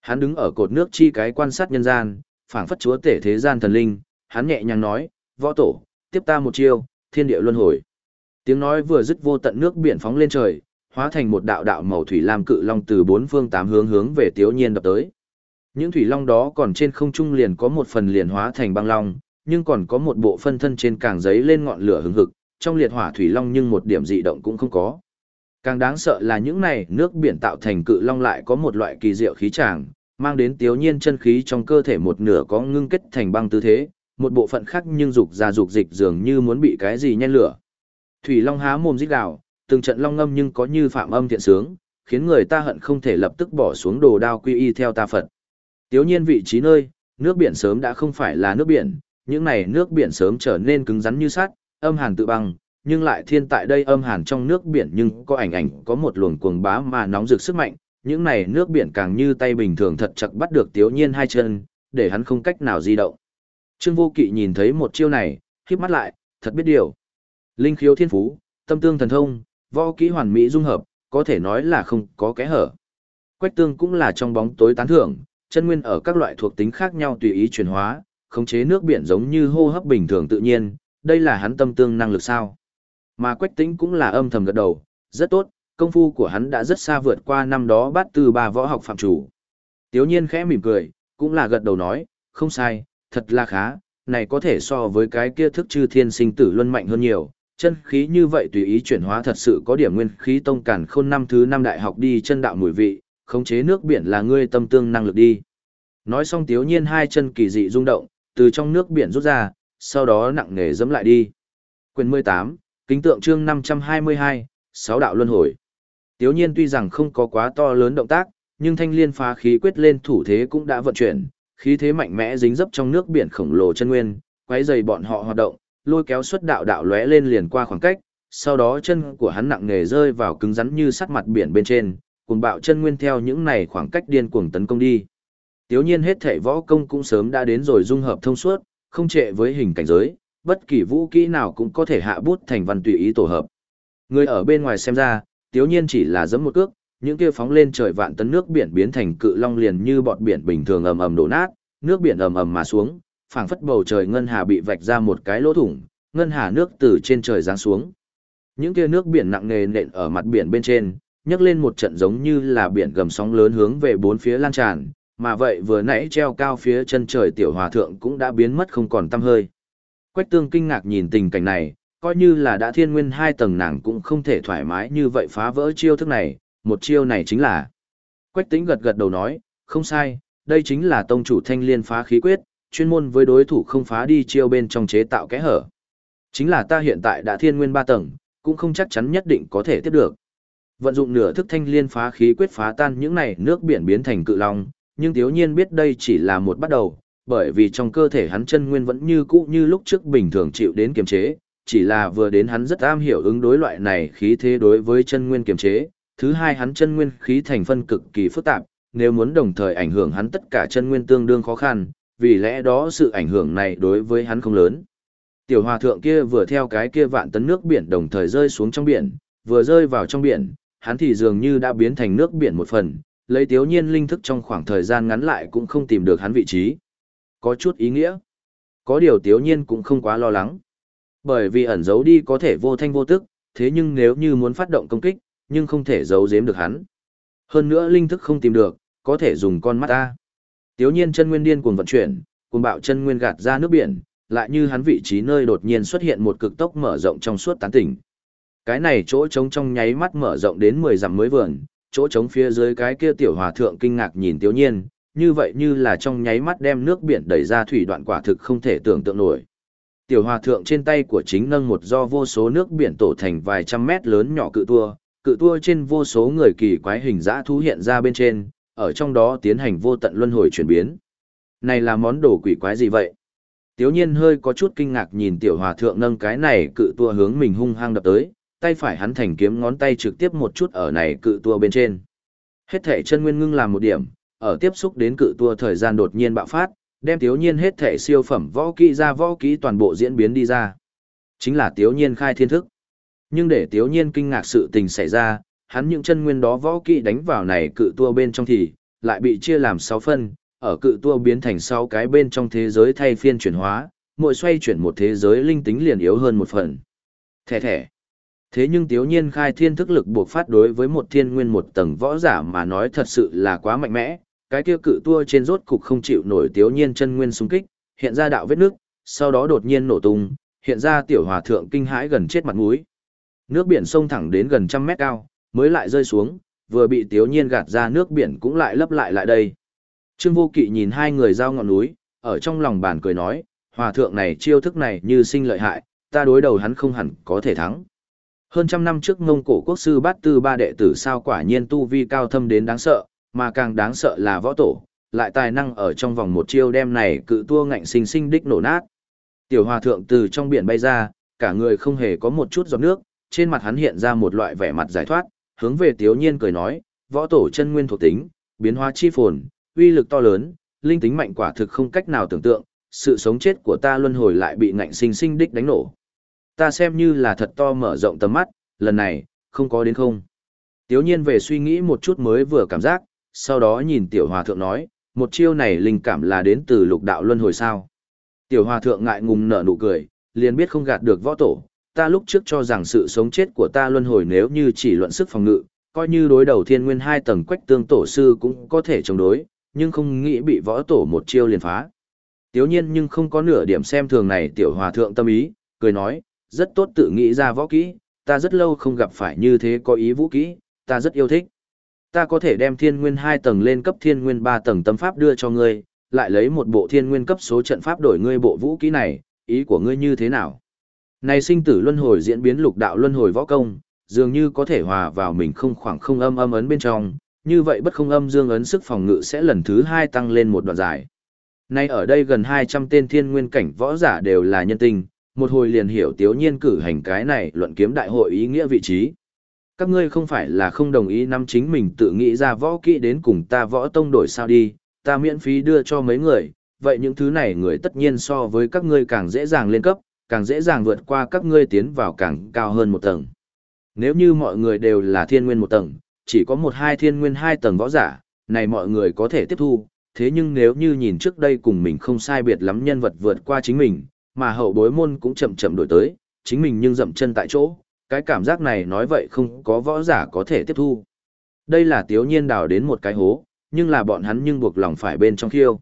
Hắn đứng ở cột nước chi cái quan sát nhân gian, phảng phất chúa tể thế gian thần linh, hắn nhẹ nhàng nói, võ tổ, tiếp ta một chiêu, thiên địa luân hồi. Tiếng nói vừa dứt vô tận nước biển phóng lên trời, hóa thành một đạo đạo màu thủy lam cự long từ bốn phương tám hướng hướng về Tiếu Nhiên đập tới. Những thủy long đó còn trên không trung liền có một phần liền hóa thành băng long, nhưng còn có một bộ phân thân trên càng giấy lên ngọn lửa hừng hực, trong liệt hỏa thủy long nhưng một điểm dị động cũng không có. Càng đáng sợ là những này nước biển tạo thành cự long lại có một loại kỳ diệu khí tràng, mang đến tiếu nhiên chân khí trong cơ thể một nửa có ngưng kết thành băng tư thế, một bộ phận khác nhưng dục ra dục dịch dường như muốn bị cái gì nhen lửa. Thủy long há mồm rít gào, từng trận long ngâm nhưng có như phạm âm thiện sướng, khiến người ta hận không thể lập tức bỏ xuống đồ đao quy y theo ta Phật. Tiếu nhiên vị trí nơi, nước biển sớm đã không phải là nước biển, những này nước biển sớm trở nên cứng rắn như sắt, âm hàn tự băng, nhưng lại thiên tại đây âm hàn trong nước biển nhưng có ảnh ảnh có một luồng cuồng bá mà nóng rực sức mạnh, những này nước biển càng như tay bình thường thật chặt bắt được Tiếu Nhiên hai chân, để hắn không cách nào di động. Trương Vô Kỵ nhìn thấy một chiêu này, khép mắt lại, thật biết điều. Linh khiếu thiên phú, tâm tương thần thông, võ kỹ hoàn mỹ dung hợp, có thể nói là không có kẽ hở. Quách tương cũng là trong bóng tối tán thưởng, chân nguyên ở các loại thuộc tính khác nhau tùy ý chuyển hóa, khống chế nước biển giống như hô hấp bình thường tự nhiên, đây là hắn tâm tương năng lực sao. Mà Quách Tĩnh cũng là âm thầm gật đầu, rất tốt, công phu của hắn đã rất xa vượt qua năm đó bát từ ba võ học phạm chủ. Tiếu nhiên khẽ mỉm cười, cũng là gật đầu nói, không sai, thật là khá, này có thể so với cái kia thức chư thiên sinh tử luân mạnh hơn nhiều, chân khí như vậy tùy ý chuyển hóa thật sự có điểm nguyên khí tông cản khôn năm thứ năm đại học đi chân đạo mùi vị, khống chế nước biển là ngươi tâm tương năng lực đi. Nói xong tiếu nhiên hai chân kỳ dị rung động, từ trong nước biển rút ra, sau đó nặng nề dẫm lại đi. Quyền 18, kính tượng chương 522, sáu đạo luân hồi. Tiếu nhiên tuy rằng không có quá to lớn động tác, nhưng thanh liên phá khí quyết lên thủ thế cũng đã vận chuyển, khí thế mạnh mẽ dính dấp trong nước biển khổng lồ chân nguyên, quấy dày bọn họ hoạt động, lôi kéo xuất đạo đạo lóe lên liền qua khoảng cách, sau đó chân của hắn nặng nề rơi vào cứng rắn như sắt mặt biển bên trên, cùng bạo chân nguyên theo những này khoảng cách điên cuồng tấn công đi. Tiếu nhiên hết thể võ công cũng sớm đã đến rồi dung hợp thông suốt, không trệ với hình cảnh giới, bất kỳ vũ kỹ nào cũng có thể hạ bút thành văn tùy ý tổ hợp. Người ở bên ngoài xem ra, tiếu nhiên chỉ là giẫm một cước, những kia phóng lên trời vạn tấn nước biển biến thành cự long liền như bọt biển bình thường ầm ầm đổ nát, nước biển ầm ầm mà xuống, phảng phất bầu trời ngân hà bị vạch ra một cái lỗ thủng, ngân hà nước từ trên trời giáng xuống. Những kia nước biển nặng nề nện ở mặt biển bên trên, nhấc lên một trận giống như là biển gầm sóng lớn hướng về bốn phía lan tràn, mà vậy vừa nãy treo cao phía chân trời tiểu hòa thượng cũng đã biến mất không còn tăm hơi. Quách tương kinh ngạc nhìn tình cảnh này, coi như là đã thiên nguyên hai tầng nàng cũng không thể thoải mái như vậy phá vỡ chiêu thức này, một chiêu này chính là. Quách tính gật gật đầu nói, không sai, đây chính là tông chủ thanh liên phá khí quyết, chuyên môn với đối thủ không phá đi chiêu bên trong chế tạo kẽ hở. Chính là ta hiện tại đã thiên nguyên ba tầng, cũng không chắc chắn nhất định có thể tiếp được. Vận dụng nửa thức thanh liên phá khí quyết phá tan những này nước biển biến thành cự long, nhưng thiếu nhiên biết đây chỉ là một bắt đầu, bởi vì trong cơ thể hắn chân nguyên vẫn như cũ như lúc trước bình thường chịu đến kiềm chế, chỉ là vừa đến hắn rất am hiểu ứng đối loại này khí thế đối với chân nguyên kiềm chế, thứ hai hắn chân nguyên khí thành phân cực kỳ phức tạp, nếu muốn đồng thời ảnh hưởng hắn tất cả chân nguyên tương đương khó khăn, vì lẽ đó sự ảnh hưởng này đối với hắn không lớn. Tiểu hòa thượng kia vừa theo cái kia vạn tấn nước biển đồng thời rơi xuống trong biển, vừa rơi vào trong biển, hắn thì dường như đã biến thành nước biển một phần, lấy tiếu nhiên linh thức trong khoảng thời gian ngắn lại cũng không tìm được hắn vị trí. Có chút ý nghĩa. Có điều tiếu nhiên cũng không quá lo lắng. Bởi vì ẩn giấu đi có thể vô thanh vô tức, thế nhưng nếu như muốn phát động công kích, nhưng không thể giấu giếm được hắn. Hơn nữa linh thức không tìm được, có thể dùng con mắt ta. Tiếu nhiên chân nguyên điên cuồng vận chuyển, cuồng bạo chân nguyên gạt ra nước biển, lại như hắn vị trí nơi đột nhiên xuất hiện một cực tốc mở rộng trong suốt tán tỉnh. Cái này chỗ trống trong nháy mắt mở rộng đến 10 dặm mới vườn, chỗ trống phía dưới cái kia tiểu hòa thượng kinh ngạc nhìn Tiếu Nhiên, như vậy như là trong nháy mắt đem nước biển đẩy ra thủy đoạn quả thực không thể tưởng tượng nổi. Tiểu hòa thượng trên tay của chính nâng một do vô số nước biển tổ thành vài trăm mét lớn nhỏ cự tua, cự tua trên vô số người kỳ quái hình dã thú hiện ra bên trên, ở trong đó tiến hành vô tận luân hồi chuyển biến. Này là món đồ quỷ quái gì vậy? Tiếu nhiên hơi có chút kinh ngạc nhìn tiểu hòa thượng nâng cái này cự tua hướng mình hung hăng đập tới, tay phải hắn thành kiếm ngón tay trực tiếp một chút ở này cự tua bên trên. Hết thể chân nguyên ngưng làm một điểm, ở tiếp xúc đến cự tua thời gian đột nhiên bạo phát, đem tiếu nhiên hết thể siêu phẩm võ kỹ ra võ kỹ toàn bộ diễn biến đi ra. Chính là tiếu nhiên khai thiên thức. Nhưng để tiếu nhiên kinh ngạc sự tình xảy ra, hắn những chân nguyên đó võ kỹ đánh vào này cự tua bên trong thì, lại bị chia làm 6 phân, ở cự tua biến thành 6 cái bên trong thế giới thay phiên chuyển hóa, mỗi xoay chuyển một thế giới linh tính liền yếu hơn một phần. Thẻ thẻ. Thế nhưng tiếu nhiên khai thiên thức lực buộc phát đối với một thiên nguyên một tầng võ giả mà nói thật sự là quá mạnh mẽ, cái kia cự tua trên rốt cục không chịu nổi tiếu nhiên chân nguyên xung kích, hiện ra đạo vết nước, sau đó đột nhiên nổ tung, hiện ra tiểu hòa thượng kinh hãi gần chết mặt mũi. Nước biển sông thẳng đến gần trăm mét cao, mới lại rơi xuống, vừa bị tiếu nhiên gạt ra nước biển cũng lại lấp lại lại đây. Trương Vô Kỵ nhìn hai người giao ngọn núi, ở trong lòng bàn cười nói, hòa thượng này chiêu thức này như sinh lợi hại, ta đối đầu hắn không hẳn có thể thắng. Hơn trăm năm trước ngông cổ quốc sư bát tư ba đệ tử sao quả nhiên tu vi cao thâm đến đáng sợ, mà càng đáng sợ là võ tổ, lại tài năng ở trong vòng một chiêu đem này cự tua ngạnh sinh sinh đích nổ nát. Tiểu hòa thượng từ trong biển bay ra, cả người không hề có một chút giọt nước, trên mặt hắn hiện ra một loại vẻ mặt giải thoát, hướng về Tiếu Nhiên cười nói, võ tổ chân nguyên thuộc tính, biến hóa chi phồn, uy lực to lớn, linh tính mạnh quả thực không cách nào tưởng tượng, sự sống chết của ta luân hồi lại bị ngạnh sinh sinh đích đánh nổ. Ta xem như là thật to mở rộng tầm mắt, lần này, không có đến không. Tiếu nhiên về suy nghĩ một chút mới vừa cảm giác, sau đó nhìn tiểu hòa thượng nói, một chiêu này linh cảm là đến từ lục đạo luân hồi sao. Tiểu hòa thượng ngại ngùng nở nụ cười, liền biết không gạt được võ tổ, ta lúc trước cho rằng sự sống chết của ta luân hồi nếu như chỉ luận sức phòng ngự, coi như đối đầu thiên nguyên hai tầng quách tương tổ sư cũng có thể chống đối, nhưng không nghĩ bị võ tổ một chiêu liền phá. Tiếu nhiên nhưng không có nửa điểm xem thường này tiểu hòa thượng tâm ý, cười nói, rất tốt tự nghĩ ra võ kỹ, ta rất lâu không gặp phải như thế có ý vũ kỹ, ta rất yêu thích. Ta có thể đem thiên nguyên hai tầng lên cấp thiên nguyên ba tầng tâm pháp đưa cho ngươi, lại lấy một bộ thiên nguyên cấp số trận pháp đổi ngươi bộ vũ kỹ này, ý của ngươi như thế nào? Này sinh tử luân hồi diễn biến lục đạo luân hồi võ công, dường như có thể hòa vào mình không khoảng không âm âm ấn bên trong, như vậy bất không âm dương ấn sức phòng ngự sẽ lần thứ hai tăng lên một đoạn dài. Nay ở đây gần 200 tên thiên nguyên cảnh võ giả đều là nhân tình, một hồi liền hiểu tiếu nhiên cử hành cái này luận kiếm đại hội ý nghĩa vị trí. Các ngươi không phải là không đồng ý năm chính mình tự nghĩ ra võ kỹ đến cùng ta võ tông đổi sao đi, ta miễn phí đưa cho mấy người, vậy những thứ này người tất nhiên so với các ngươi càng dễ dàng lên cấp, càng dễ dàng vượt qua các ngươi tiến vào càng cao hơn một tầng. Nếu như mọi người đều là thiên nguyên một tầng, chỉ có một hai thiên nguyên hai tầng võ giả, này mọi người có thể tiếp thu, thế nhưng nếu như nhìn trước đây cùng mình không sai biệt lắm nhân vật vượt qua chính mình, mà hậu bối môn cũng chậm chậm đổi tới, chính mình nhưng dậm chân tại chỗ, cái cảm giác này nói vậy không có võ giả có thể tiếp thu. Đây là tiếu nhiên đào đến một cái hố, nhưng là bọn hắn nhưng buộc lòng phải bên trong khiêu.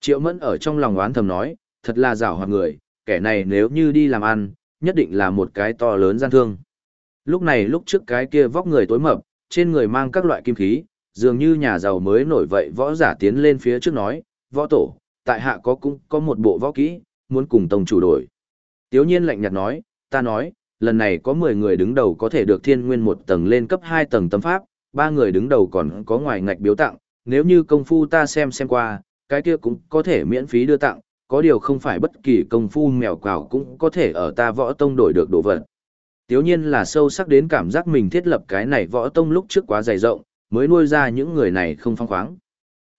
Triệu mẫn ở trong lòng oán thầm nói, thật là rào hoạt người, kẻ này nếu như đi làm ăn, nhất định là một cái to lớn gian thương. Lúc này lúc trước cái kia vóc người tối mập, trên người mang các loại kim khí, dường như nhà giàu mới nổi vậy võ giả tiến lên phía trước nói, võ tổ, tại hạ có cũng có một bộ võ kỹ, muốn cùng tông chủ đổi. Tiếu nhiên lạnh nhạt nói, ta nói, lần này có 10 người đứng đầu có thể được thiên nguyên một tầng lên cấp 2 tầng tâm pháp, ba người đứng đầu còn có ngoài ngạch biếu tặng, nếu như công phu ta xem xem qua, cái kia cũng có thể miễn phí đưa tặng, có điều không phải bất kỳ công phu mèo quào cũng có thể ở ta võ tông đổi được đồ vật. Tiếu nhiên là sâu sắc đến cảm giác mình thiết lập cái này võ tông lúc trước quá dày rộng, mới nuôi ra những người này không phong khoáng.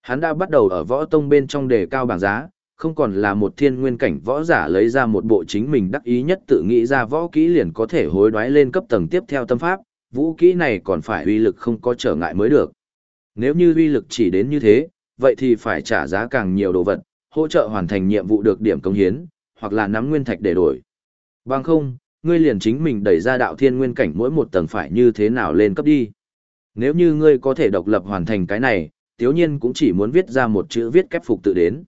Hắn đã bắt đầu ở võ tông bên trong đề cao bảng giá, không còn là một thiên nguyên cảnh võ giả lấy ra một bộ chính mình đắc ý nhất tự nghĩ ra võ kỹ liền có thể hối đoái lên cấp tầng tiếp theo tâm pháp, vũ kỹ này còn phải uy lực không có trở ngại mới được. Nếu như uy lực chỉ đến như thế, vậy thì phải trả giá càng nhiều đồ vật, hỗ trợ hoàn thành nhiệm vụ được điểm công hiến, hoặc là nắm nguyên thạch để đổi. Bằng không, ngươi liền chính mình đẩy ra đạo thiên nguyên cảnh mỗi một tầng phải như thế nào lên cấp đi. Nếu như ngươi có thể độc lập hoàn thành cái này, tiếu nhiên cũng chỉ muốn viết ra một chữ viết kép phục tự đến.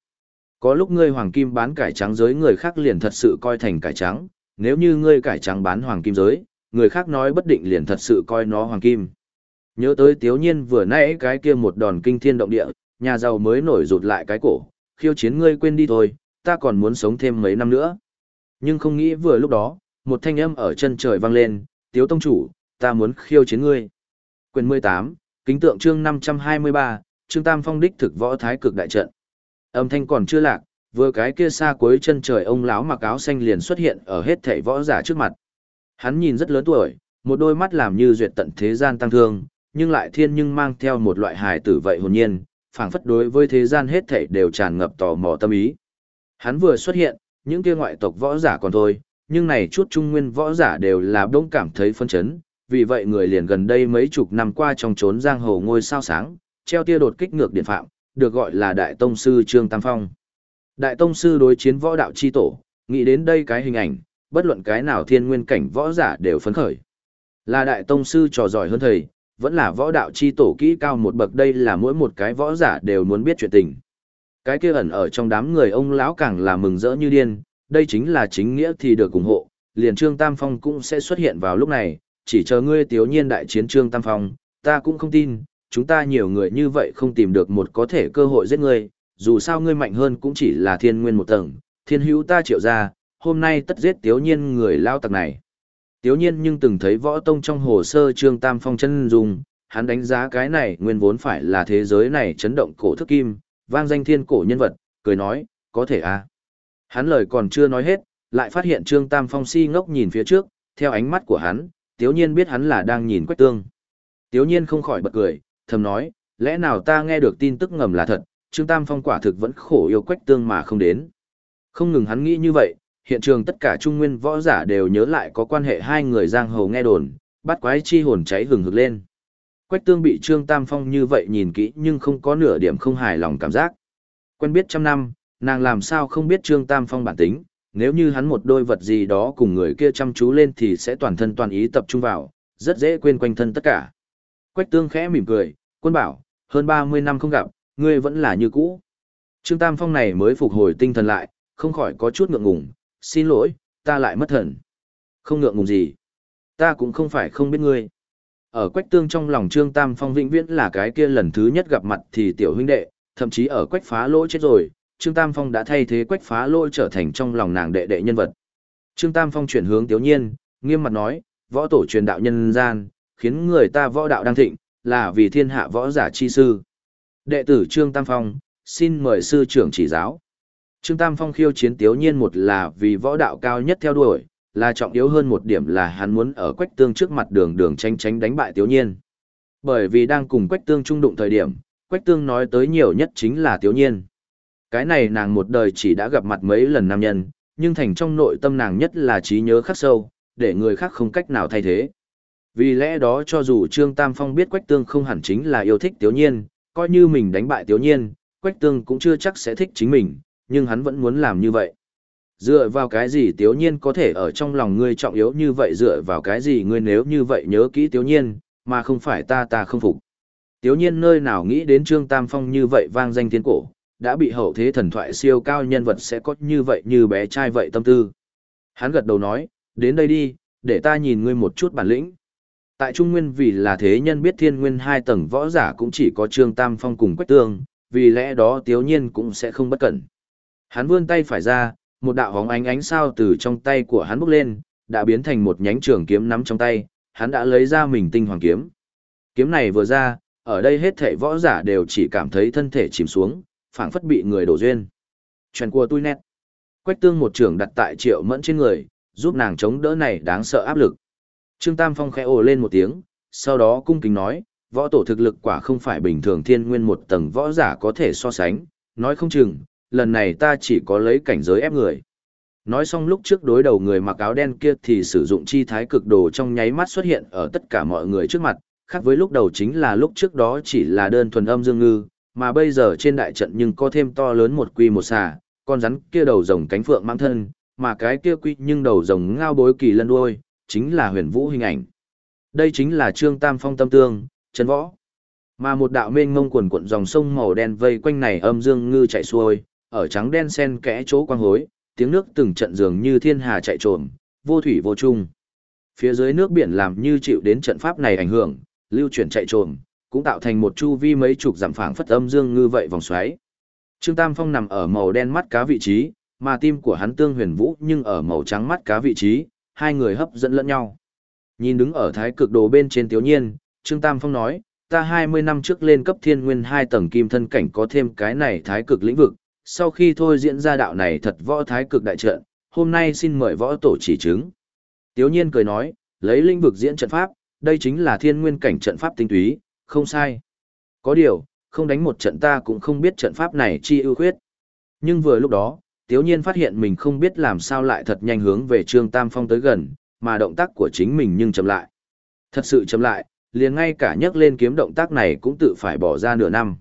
Có lúc ngươi hoàng kim bán cải trắng giới người khác liền thật sự coi thành cải trắng, nếu như ngươi cải trắng bán hoàng kim giới, người khác nói bất định liền thật sự coi nó hoàng kim. Nhớ tới tiếu nhiên vừa nãy cái kia một đòn kinh thiên động địa, nhà giàu mới nổi rụt lại cái cổ, khiêu chiến ngươi quên đi thôi, ta còn muốn sống thêm mấy năm nữa. Nhưng không nghĩ vừa lúc đó, một thanh âm ở chân trời vang lên, tiếu tông chủ, ta muốn khiêu chiến ngươi. Quyền 18, kính tượng chương 523, chương tam phong đích thực võ thái cực đại trận. Âm thanh còn chưa lạc, vừa cái kia xa cuối chân trời ông lão mặc áo xanh liền xuất hiện ở hết thảy võ giả trước mặt. Hắn nhìn rất lớn tuổi, một đôi mắt làm như duyệt tận thế gian tăng thương, nhưng lại thiên nhưng mang theo một loại hài tử vậy hồn nhiên, phảng phất đối với thế gian hết thảy đều tràn ngập tò mò tâm ý. Hắn vừa xuất hiện, những kia ngoại tộc võ giả còn thôi, nhưng này chút trung nguyên võ giả đều là đông cảm thấy phân chấn, vì vậy người liền gần đây mấy chục năm qua trong trốn giang hồ ngôi sao sáng, treo tia đột kích ngược điện phạm, được gọi là Đại Tông Sư Trương Tam Phong. Đại Tông Sư đối chiến võ đạo chi tổ, nghĩ đến đây cái hình ảnh, bất luận cái nào thiên nguyên cảnh võ giả đều phấn khởi. Là Đại Tông Sư trò giỏi hơn thầy, vẫn là võ đạo chi tổ kỹ cao một bậc đây là mỗi một cái võ giả đều muốn biết chuyện tình. Cái kia ẩn ở trong đám người ông lão càng là mừng rỡ như điên, đây chính là chính nghĩa thì được ủng hộ, liền Trương Tam Phong cũng sẽ xuất hiện vào lúc này, chỉ chờ ngươi tiểu nhiên đại chiến Trương Tam Phong, ta cũng không tin, chúng ta nhiều người như vậy không tìm được một có thể cơ hội giết ngươi, dù sao ngươi mạnh hơn cũng chỉ là thiên nguyên một tầng, thiên hữu ta triệu ra, hôm nay tất giết tiếu nhiên người lao tặc này. Tiếu nhiên nhưng từng thấy võ tông trong hồ sơ Trương Tam Phong chân dùng, hắn đánh giá cái này nguyên vốn phải là thế giới này chấn động cổ thức kim, vang danh thiên cổ nhân vật, cười nói, có thể à. Hắn lời còn chưa nói hết, lại phát hiện Trương Tam Phong si ngốc nhìn phía trước, theo ánh mắt của hắn, Tiếu Nhiên biết hắn là đang nhìn Quách Tương. Tiếu Nhiên không khỏi bật cười, thầm nói, lẽ nào ta nghe được tin tức ngầm là thật, Trương Tam Phong quả thực vẫn khổ yêu Quách Tương mà không đến. Không ngừng hắn nghĩ như vậy, hiện trường tất cả trung nguyên võ giả đều nhớ lại có quan hệ hai người giang hồ nghe đồn, bắt quái chi hồn cháy hừng hực lên. Quách Tương bị Trương Tam Phong như vậy nhìn kỹ nhưng không có nửa điểm không hài lòng cảm giác. Quen biết trăm năm, nàng làm sao không biết Trương Tam Phong bản tính, nếu như hắn một đôi vật gì đó cùng người kia chăm chú lên thì sẽ toàn thân toàn ý tập trung vào, rất dễ quên quanh thân tất cả. Quách tương khẽ mỉm cười, quân bảo, hơn 30 năm không gặp, ngươi vẫn là như cũ. Trương Tam Phong này mới phục hồi tinh thần lại, không khỏi có chút ngượng ngùng, xin lỗi, ta lại mất thần. Không ngượng ngùng gì. Ta cũng không phải không biết ngươi. Ở Quách Tương trong lòng Trương Tam Phong vĩnh viễn là cái kia lần thứ nhất gặp mặt thì tiểu huynh đệ, thậm chí ở Quách phá lỗ chết rồi, Trương Tam Phong đã thay thế Quách phá lỗ trở thành trong lòng nàng đệ đệ nhân vật. Trương Tam Phong chuyển hướng Tiểu Nhiên, nghiêm mặt nói, võ tổ truyền đạo nhân gian, khiến người ta võ đạo đang thịnh, là vì thiên hạ võ giả chi sư. Đệ tử Trương Tam Phong, xin mời sư trưởng chỉ giáo. Trương Tam Phong khiêu chiến Tiểu Nhiên một là vì võ đạo cao nhất theo đuổi, là trọng yếu hơn một điểm là hắn muốn ở Quách Tương trước mặt đường đường tranh tránh đánh bại Tiểu Nhiên. Bởi vì đang cùng Quách Tương trung đụng thời điểm, Quách Tương nói tới nhiều nhất chính là Tiểu Nhiên. Cái này nàng một đời chỉ đã gặp mặt mấy lần nam nhân, nhưng thành trong nội tâm nàng nhất là trí nhớ khắc sâu, để người khác không cách nào thay thế. Vì lẽ đó cho dù Trương Tam Phong biết Quách Tương không hẳn chính là yêu thích Tiểu Nhiên, coi như mình đánh bại Tiểu Nhiên, Quách Tương cũng chưa chắc sẽ thích chính mình, nhưng hắn vẫn muốn làm như vậy. Dựa vào cái gì Tiểu Nhiên có thể ở trong lòng ngươi trọng yếu như vậy dựa vào cái gì ngươi nếu như vậy nhớ kỹ Tiểu Nhiên, mà không phải ta ta không phục. Tiểu Nhiên nơi nào nghĩ đến Trương Tam Phong như vậy vang danh thiên cổ, đã bị hậu thế thần thoại siêu cao nhân vật sẽ có như vậy như bé trai vậy tâm tư. Hắn gật đầu nói, đến đây đi, để ta nhìn ngươi một chút bản lĩnh. Tại Trung Nguyên vì là thế nhân biết thiên nguyên hai tầng võ giả cũng chỉ có Trương Tam Phong cùng Quách Tương, vì lẽ đó Tiếu Nhiên cũng sẽ không bất cẩn. Hắn vươn tay phải ra, một đạo hóng ánh ánh sao từ trong tay của hắn bốc lên, đã biến thành một nhánh trường kiếm nắm trong tay, hắn đã lấy ra mình tinh hoàng kiếm. Kiếm này vừa ra, ở đây hết thảy võ giả đều chỉ cảm thấy thân thể chìm xuống, phảng phất bị người đổ duyên. Chuyện của tôi nét. Quách tương một trường đặt tại triệu mẫn trên người, giúp nàng chống đỡ này đáng sợ áp lực. Trương Tam Phong khẽ ồ lên một tiếng, sau đó cung kính nói, võ tổ thực lực quả không phải bình thường thiên nguyên một tầng võ giả có thể so sánh, nói không chừng, lần này ta chỉ có lấy cảnh giới ép người. Nói xong lúc trước đối đầu người mặc áo đen kia thì sử dụng chi thái cực đồ trong nháy mắt xuất hiện ở tất cả mọi người trước mặt, khác với lúc đầu chính là lúc trước đó chỉ là đơn thuần âm dương ngư, mà bây giờ trên đại trận nhưng có thêm to lớn một quy một xà, con rắn kia đầu rồng cánh phượng mang thân, mà cái kia quy nhưng đầu rồng ngao bối kỳ lân đuôi, chính là huyền vũ hình ảnh. Đây chính là trương tam phong tâm tương, chân võ. Mà một đạo mênh mông quần cuộn dòng sông màu đen vây quanh này âm dương ngư chạy xuôi, ở trắng đen sen kẽ chỗ quang hối, tiếng nước từng trận dường như thiên hà chạy trồm, vô thủy vô chung. Phía dưới nước biển làm như chịu đến trận pháp này ảnh hưởng, lưu chuyển chạy trồm, cũng tạo thành một chu vi mấy chục dặm phảng phất âm dương ngư vậy vòng xoáy. Trương Tam Phong nằm ở màu đen mắt cá vị trí, mà tim của hắn tương huyền vũ nhưng ở màu trắng mắt cá vị trí, hai người hấp dẫn lẫn nhau. Nhìn đứng ở thái cực đồ bên trên tiểu nhiên, Trương Tam Phong nói, ta 20 năm trước lên cấp thiên nguyên hai tầng kim thân cảnh có thêm cái này thái cực lĩnh vực, sau khi thôi diễn ra đạo này thật võ thái cực đại trận, hôm nay xin mời võ tổ chỉ chứng. Tiểu nhiên cười nói, lấy lĩnh vực diễn trận pháp, đây chính là thiên nguyên cảnh trận pháp tinh túy, không sai. Có điều, không đánh một trận ta cũng không biết trận pháp này chi ưu khuyết. Nhưng vừa lúc đó, Tiếu Nhiên phát hiện mình không biết làm sao lại thật nhanh hướng về Trương Tam Phong tới gần, mà động tác của chính mình nhưng chậm lại. Thật sự chậm lại, liền ngay cả nhấc lên kiếm động tác này cũng tự phải bỏ ra nửa năm.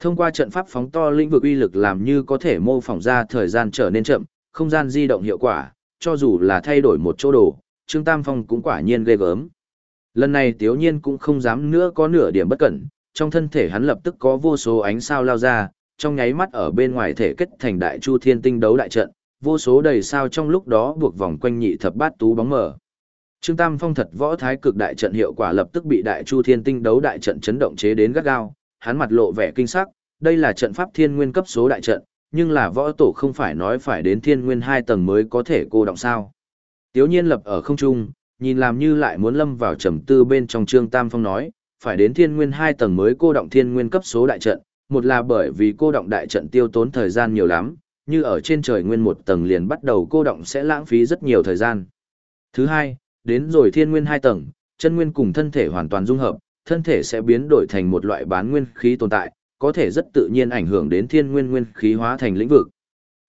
Thông qua trận pháp phóng to lĩnh vực uy lực làm như có thể mô phỏng ra thời gian trở nên chậm, không gian di động hiệu quả, cho dù là thay đổi một chỗ đồ, Trương Tam Phong cũng quả nhiên ghê gớm. Lần này Tiếu Nhiên cũng không dám nữa có nửa điểm bất cẩn, trong thân thể hắn lập tức có vô số ánh sao lao ra, trong nháy mắt ở bên ngoài thể kết thành đại chu thiên tinh đấu đại trận, vô số đầy sao trong lúc đó buộc vòng quanh nhị thập bát tú bóng mở. Trương Tam Phong thật võ thái cực đại trận hiệu quả lập tức bị đại chu thiên tinh đấu đại trận chấn động chế đến gắt gao, hắn mặt lộ vẻ kinh sắc, đây là trận pháp thiên nguyên cấp số đại trận, nhưng là võ tổ không phải nói phải đến thiên nguyên hai tầng mới có thể cô động sao. Tiếu nhiên lập ở không trung, nhìn làm như lại muốn lâm vào trầm tư bên trong Trương Tam Phong nói, phải đến thiên nguyên hai tầng mới cô động thiên nguyên cấp số đại trận, một là bởi vì cô động đại trận tiêu tốn thời gian nhiều lắm, như ở trên trời nguyên một tầng liền bắt đầu cô động sẽ lãng phí rất nhiều thời gian. Thứ hai, đến rồi thiên nguyên hai tầng, chân nguyên cùng thân thể hoàn toàn dung hợp, thân thể sẽ biến đổi thành một loại bán nguyên khí tồn tại, có thể rất tự nhiên ảnh hưởng đến thiên nguyên nguyên khí hóa thành lĩnh vực.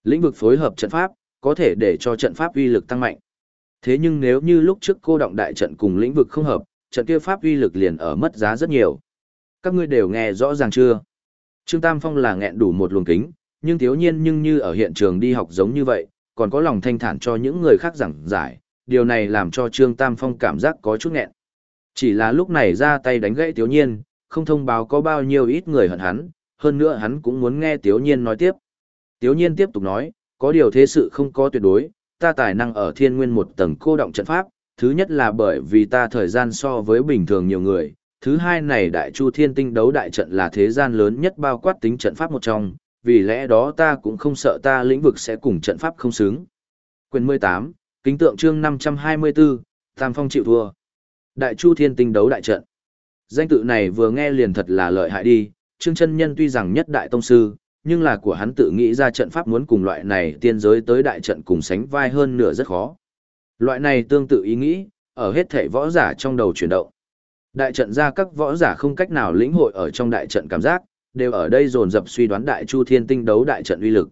Lĩnh vực phối hợp trận pháp, có thể để cho trận pháp uy lực tăng mạnh. Thế nhưng nếu như lúc trước cô động đại trận cùng lĩnh vực không hợp, trận kia pháp uy lực liền ở mất giá rất nhiều. Các ngươi đều nghe rõ ràng chưa? Trương Tam Phong là nghẹn đủ một luồng kính, nhưng thiếu nhiên nhưng như ở hiện trường đi học giống như vậy, còn có lòng thanh thản cho những người khác giảng giải, điều này làm cho Trương Tam Phong cảm giác có chút nghẹn. Chỉ là lúc này ra tay đánh gãy thiếu nhiên, không thông báo có bao nhiêu ít người hận hắn, hơn nữa hắn cũng muốn nghe thiếu nhiên nói tiếp. Thiếu nhiên tiếp tục nói, có điều thế sự không có tuyệt đối, ta tài năng ở thiên nguyên một tầng cô động trận pháp, thứ nhất là bởi vì ta thời gian so với bình thường nhiều người, thứ hai này đại chu thiên tinh đấu đại trận là thế gian lớn nhất bao quát tính trận pháp một trong, vì lẽ đó ta cũng không sợ ta lĩnh vực sẽ cùng trận pháp không xứng. Quyền 18, kính tượng chương 524, Tam Phong chịu thua. Đại chu thiên tinh đấu đại trận. Danh tự này vừa nghe liền thật là lợi hại đi, Trương chân nhân tuy rằng nhất đại tông sư, nhưng là của hắn tự nghĩ ra trận pháp muốn cùng loại này tiên giới tới đại trận cùng sánh vai hơn nửa rất khó. Loại này tương tự ý nghĩ, ở hết thể võ giả trong đầu chuyển động. Đại trận ra các võ giả không cách nào lĩnh hội ở trong đại trận cảm giác, đều ở đây dồn dập suy đoán đại chu thiên tinh đấu đại trận uy lực.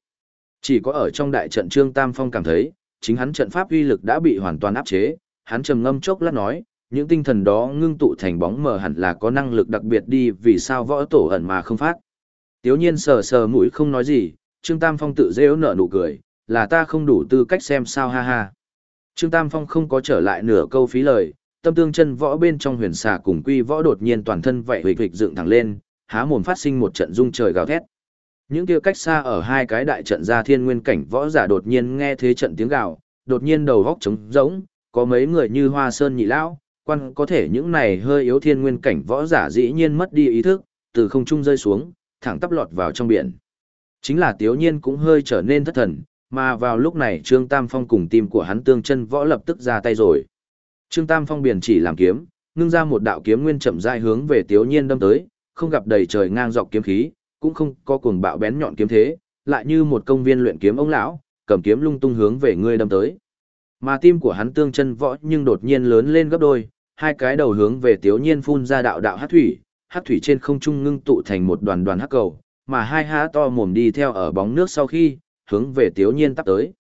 Chỉ có ở trong đại trận Trương Tam Phong cảm thấy, chính hắn trận pháp uy lực đã bị hoàn toàn áp chế, hắn trầm ngâm chốc lát nói, những tinh thần đó ngưng tụ thành bóng mờ hẳn là có năng lực đặc biệt đi vì sao võ tổ ẩn mà không phát. Tiếu nhiên sờ sờ mũi không nói gì, Trương Tam Phong tự dễ nở nụ cười, là ta không đủ tư cách xem sao ha ha. Trương Tam Phong không có trở lại nửa câu phí lời, tâm tương chân võ bên trong huyền xà cùng quy võ đột nhiên toàn thân vậy hịch hịch dựng thẳng lên, há mồm phát sinh một trận rung trời gào thét. Những kia cách xa ở hai cái đại trận ra thiên nguyên cảnh võ giả đột nhiên nghe thế trận tiếng gào, đột nhiên đầu góc trống rỗng, có mấy người như Hoa Sơn nhị lão, quan có thể những này hơi yếu thiên nguyên cảnh võ giả dĩ nhiên mất đi ý thức, từ không trung rơi xuống, thẳng tắp lọt vào trong biển. Chính là Tiếu Nhiên cũng hơi trở nên thất thần, mà vào lúc này Trương Tam Phong cùng tim của hắn tương chân võ lập tức ra tay rồi. Trương Tam Phong biển chỉ làm kiếm, ngưng ra một đạo kiếm nguyên chậm rãi hướng về Tiếu Nhiên đâm tới, không gặp đầy trời ngang dọc kiếm khí, cũng không có cuồng bạo bén nhọn kiếm thế, lại như một công viên luyện kiếm ông lão, cầm kiếm lung tung hướng về ngươi đâm tới. Mà tim của hắn tương chân võ nhưng đột nhiên lớn lên gấp đôi, hai cái đầu hướng về Tiếu Nhiên phun ra đạo đạo hắc thủy, hắc thủy trên không trung ngưng tụ thành một đoàn đoàn hắc cầu, mà hai há to mồm đi theo ở bóng nước sau khi, hướng về Tiếu Nhiên tắp tới.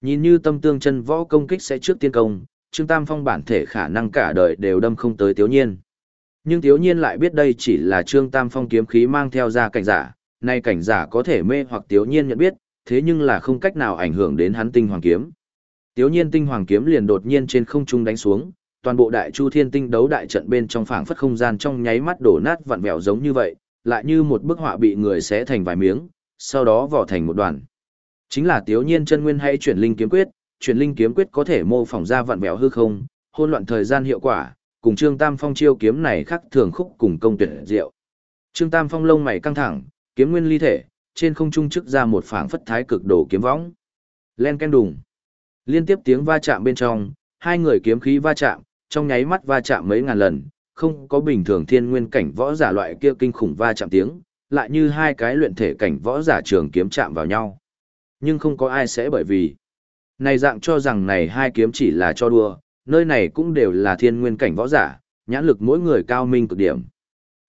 Nhìn như tâm tương chân võ công kích sẽ trước tiên công, Trương Tam Phong bản thể khả năng cả đời đều đâm không tới Tiếu Nhiên. Nhưng Tiếu Nhiên lại biết đây chỉ là Trương Tam Phong kiếm khí mang theo ra cảnh giả, nay cảnh giả có thể mê hoặc Tiếu Nhiên nhận biết, thế nhưng là không cách nào ảnh hưởng đến hắn tinh hoàng kiếm. Tiếu Nhiên tinh hoàng kiếm liền đột nhiên trên không trung đánh xuống, toàn bộ đại chu thiên tinh đấu đại trận bên trong phảng phất không gian trong nháy mắt đổ nát vặn vẹo giống như vậy, lại như một bức họa bị người xé thành vài miếng, sau đó vỏ thành một đoàn. Chính là Tiếu Nhiên chân nguyên hay chuyển linh kiếm quyết, chuyển linh kiếm quyết có thể mô phỏng ra vặn vẹo hư không, hỗn loạn thời gian hiệu quả, cùng Trương Tam Phong chiêu kiếm này khắc thường khúc cùng công tuyệt diệu. Trương Tam Phong lông mày căng thẳng, kiếm nguyên ly thể, trên không trung chức ra một phảng phất thái cực đồ kiếm võng. Len ken đùng. Liên tiếp tiếng va chạm bên trong, hai người kiếm khí va chạm, trong nháy mắt va chạm mấy ngàn lần, không có bình thường thiên nguyên cảnh võ giả loại kia kinh khủng va chạm tiếng, lại như hai cái luyện thể cảnh võ giả trường kiếm chạm vào nhau. Nhưng không có ai sẽ bởi vì này dạng cho rằng này hai kiếm chỉ là cho đùa, nơi này cũng đều là thiên nguyên cảnh võ giả, nhãn lực mỗi người cao minh cực điểm.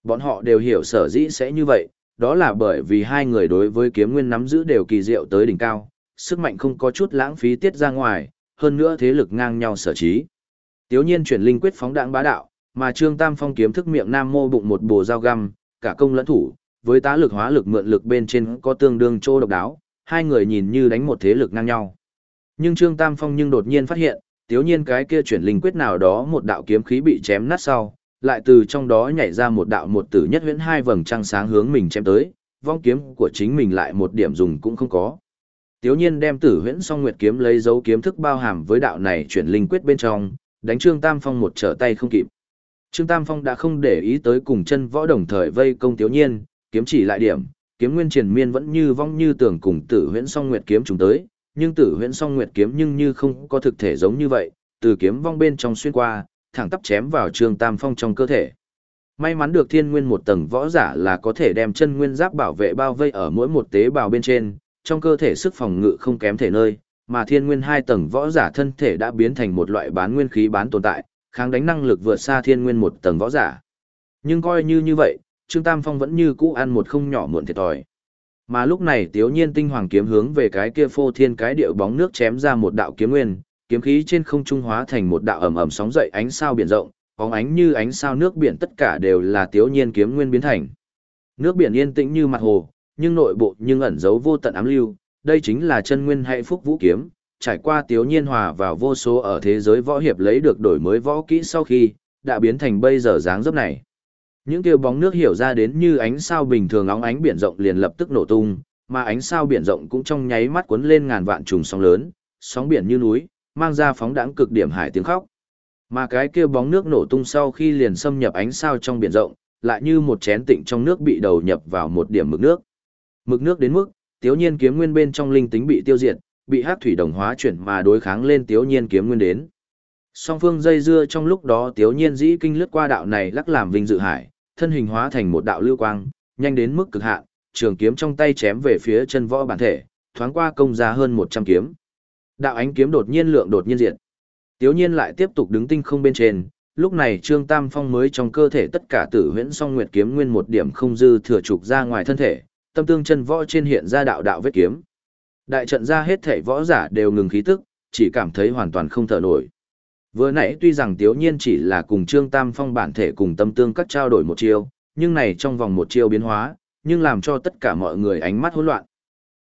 Bọn họ đều hiểu sở dĩ sẽ như vậy, đó là bởi vì hai người đối với kiếm nguyên nắm giữ đều kỳ diệu tới đỉnh cao, sức mạnh không có chút lãng phí tiết ra ngoài, hơn nữa thế lực ngang nhau sở trí. Tiếu nhiên chuyển linh quyết phóng đạn bá đạo, mà Trương Tam Phong kiếm thức miệng nam mô bụng một bồ dao găm, cả công lẫn thủ, với tá lực hóa lực mượn lực bên trên có tương đương chỗ độc đáo, hai người nhìn như đánh một thế lực ngang nhau. Nhưng Trương Tam Phong nhưng đột nhiên phát hiện, tiếu nhiên cái kia chuyển linh quyết nào đó một đạo kiếm khí bị chém nát sau, lại từ trong đó nhảy ra một đạo một tử nhất huyễn hai vầng trăng sáng hướng mình chém tới, vong kiếm của chính mình lại một điểm dùng cũng không có. Tiếu nhiên đem tử huyễn song nguyệt kiếm lấy dấu kiếm thức bao hàm với đạo này chuyển linh quyết bên trong, đánh Trương Tam Phong một trở tay không kịp. Trương Tam Phong đã không để ý tới cùng chân võ đồng thời vây công Tiếu nhiên, kiếm chỉ lại điểm, kiếm nguyên triển miên vẫn như vong như tưởng cùng tử huyễn song nguyệt kiếm trùng tới, nhưng tử huyễn song nguyệt kiếm nhưng như không có thực thể giống như vậy, từ kiếm vong bên trong xuyên qua, thẳng tắp chém vào Trương Tam Phong trong cơ thể. May mắn được thiên nguyên một tầng võ giả là có thể đem chân nguyên giáp bảo vệ bao vây ở mỗi một tế bào bên trên, trong cơ thể sức phòng ngự không kém thể nơi, mà thiên nguyên hai tầng võ giả thân thể đã biến thành một loại bán nguyên khí bán tồn tại, kháng đánh năng lực vượt xa thiên nguyên một tầng võ giả. Nhưng coi như như vậy, Trương Tam Phong vẫn như cũ ăn một không nhỏ muộn thiệt thòi. Mà lúc này Tiếu Nhiên tinh hoàng kiếm hướng về cái kia phô thiên cái điệu bóng nước chém ra một đạo kiếm nguyên, kiếm khí trên không trung hóa thành một đạo ầm ầm sóng dậy ánh sao biển rộng, bóng ánh như ánh sao nước biển tất cả đều là Tiếu Nhiên kiếm nguyên biến thành. Nước biển yên tĩnh như mặt hồ, nhưng nội bộ nhưng ẩn giấu vô tận ám lưu, đây chính là chân nguyên hay phúc vũ kiếm, trải qua tiếu nhiên hòa vào vô số ở thế giới võ hiệp lấy được đổi mới võ kỹ sau khi, đã biến thành bây giờ dáng dấp này. Những kêu bóng nước hiểu ra đến như ánh sao bình thường óng ánh biển rộng liền lập tức nổ tung, mà ánh sao biển rộng cũng trong nháy mắt cuốn lên ngàn vạn trùng sóng lớn, sóng biển như núi, mang ra phóng đãng cực điểm hải tiếng khóc. Mà cái kia bóng nước nổ tung sau khi liền xâm nhập ánh sao trong biển rộng, lại như một chén tịnh trong nước bị đầu nhập vào một điểm mực nước. Mực nước đến mức, tiếu nhiên kiếm nguyên bên trong linh tính bị tiêu diệt, bị hát thủy đồng hóa chuyển mà đối kháng lên tiếu nhiên kiếm nguyên đến. Song phương dây dưa trong lúc đó tiếu nhiên dĩ kinh lướt qua đạo này lắc làm vinh dự hải, thân hình hóa thành một đạo lưu quang, nhanh đến mức cực hạn, trường kiếm trong tay chém về phía chân võ bản thể, thoáng qua công ra hơn 100 kiếm. Đạo ánh kiếm đột nhiên lượng đột nhiên diệt. Tiếu nhiên lại tiếp tục đứng tinh không bên trên, lúc này Trương Tam Phong mới trong cơ thể tất cả tử huyễn song nguyệt kiếm nguyên một điểm không dư thừa trục ra ngoài thân thể, tâm tương chân võ trên hiện ra đạo đạo vết kiếm. Đại trận ra hết thể võ giả đều ngừng khí tức, chỉ cảm thấy hoàn toàn không thở nổi. Vừa nãy tuy rằng Tiếu Nhiên chỉ là cùng Trương Tam Phong bản thể cùng tâm tương các trao đổi một chiêu, nhưng này trong vòng một chiêu biến hóa, nhưng làm cho tất cả mọi người ánh mắt hỗn loạn.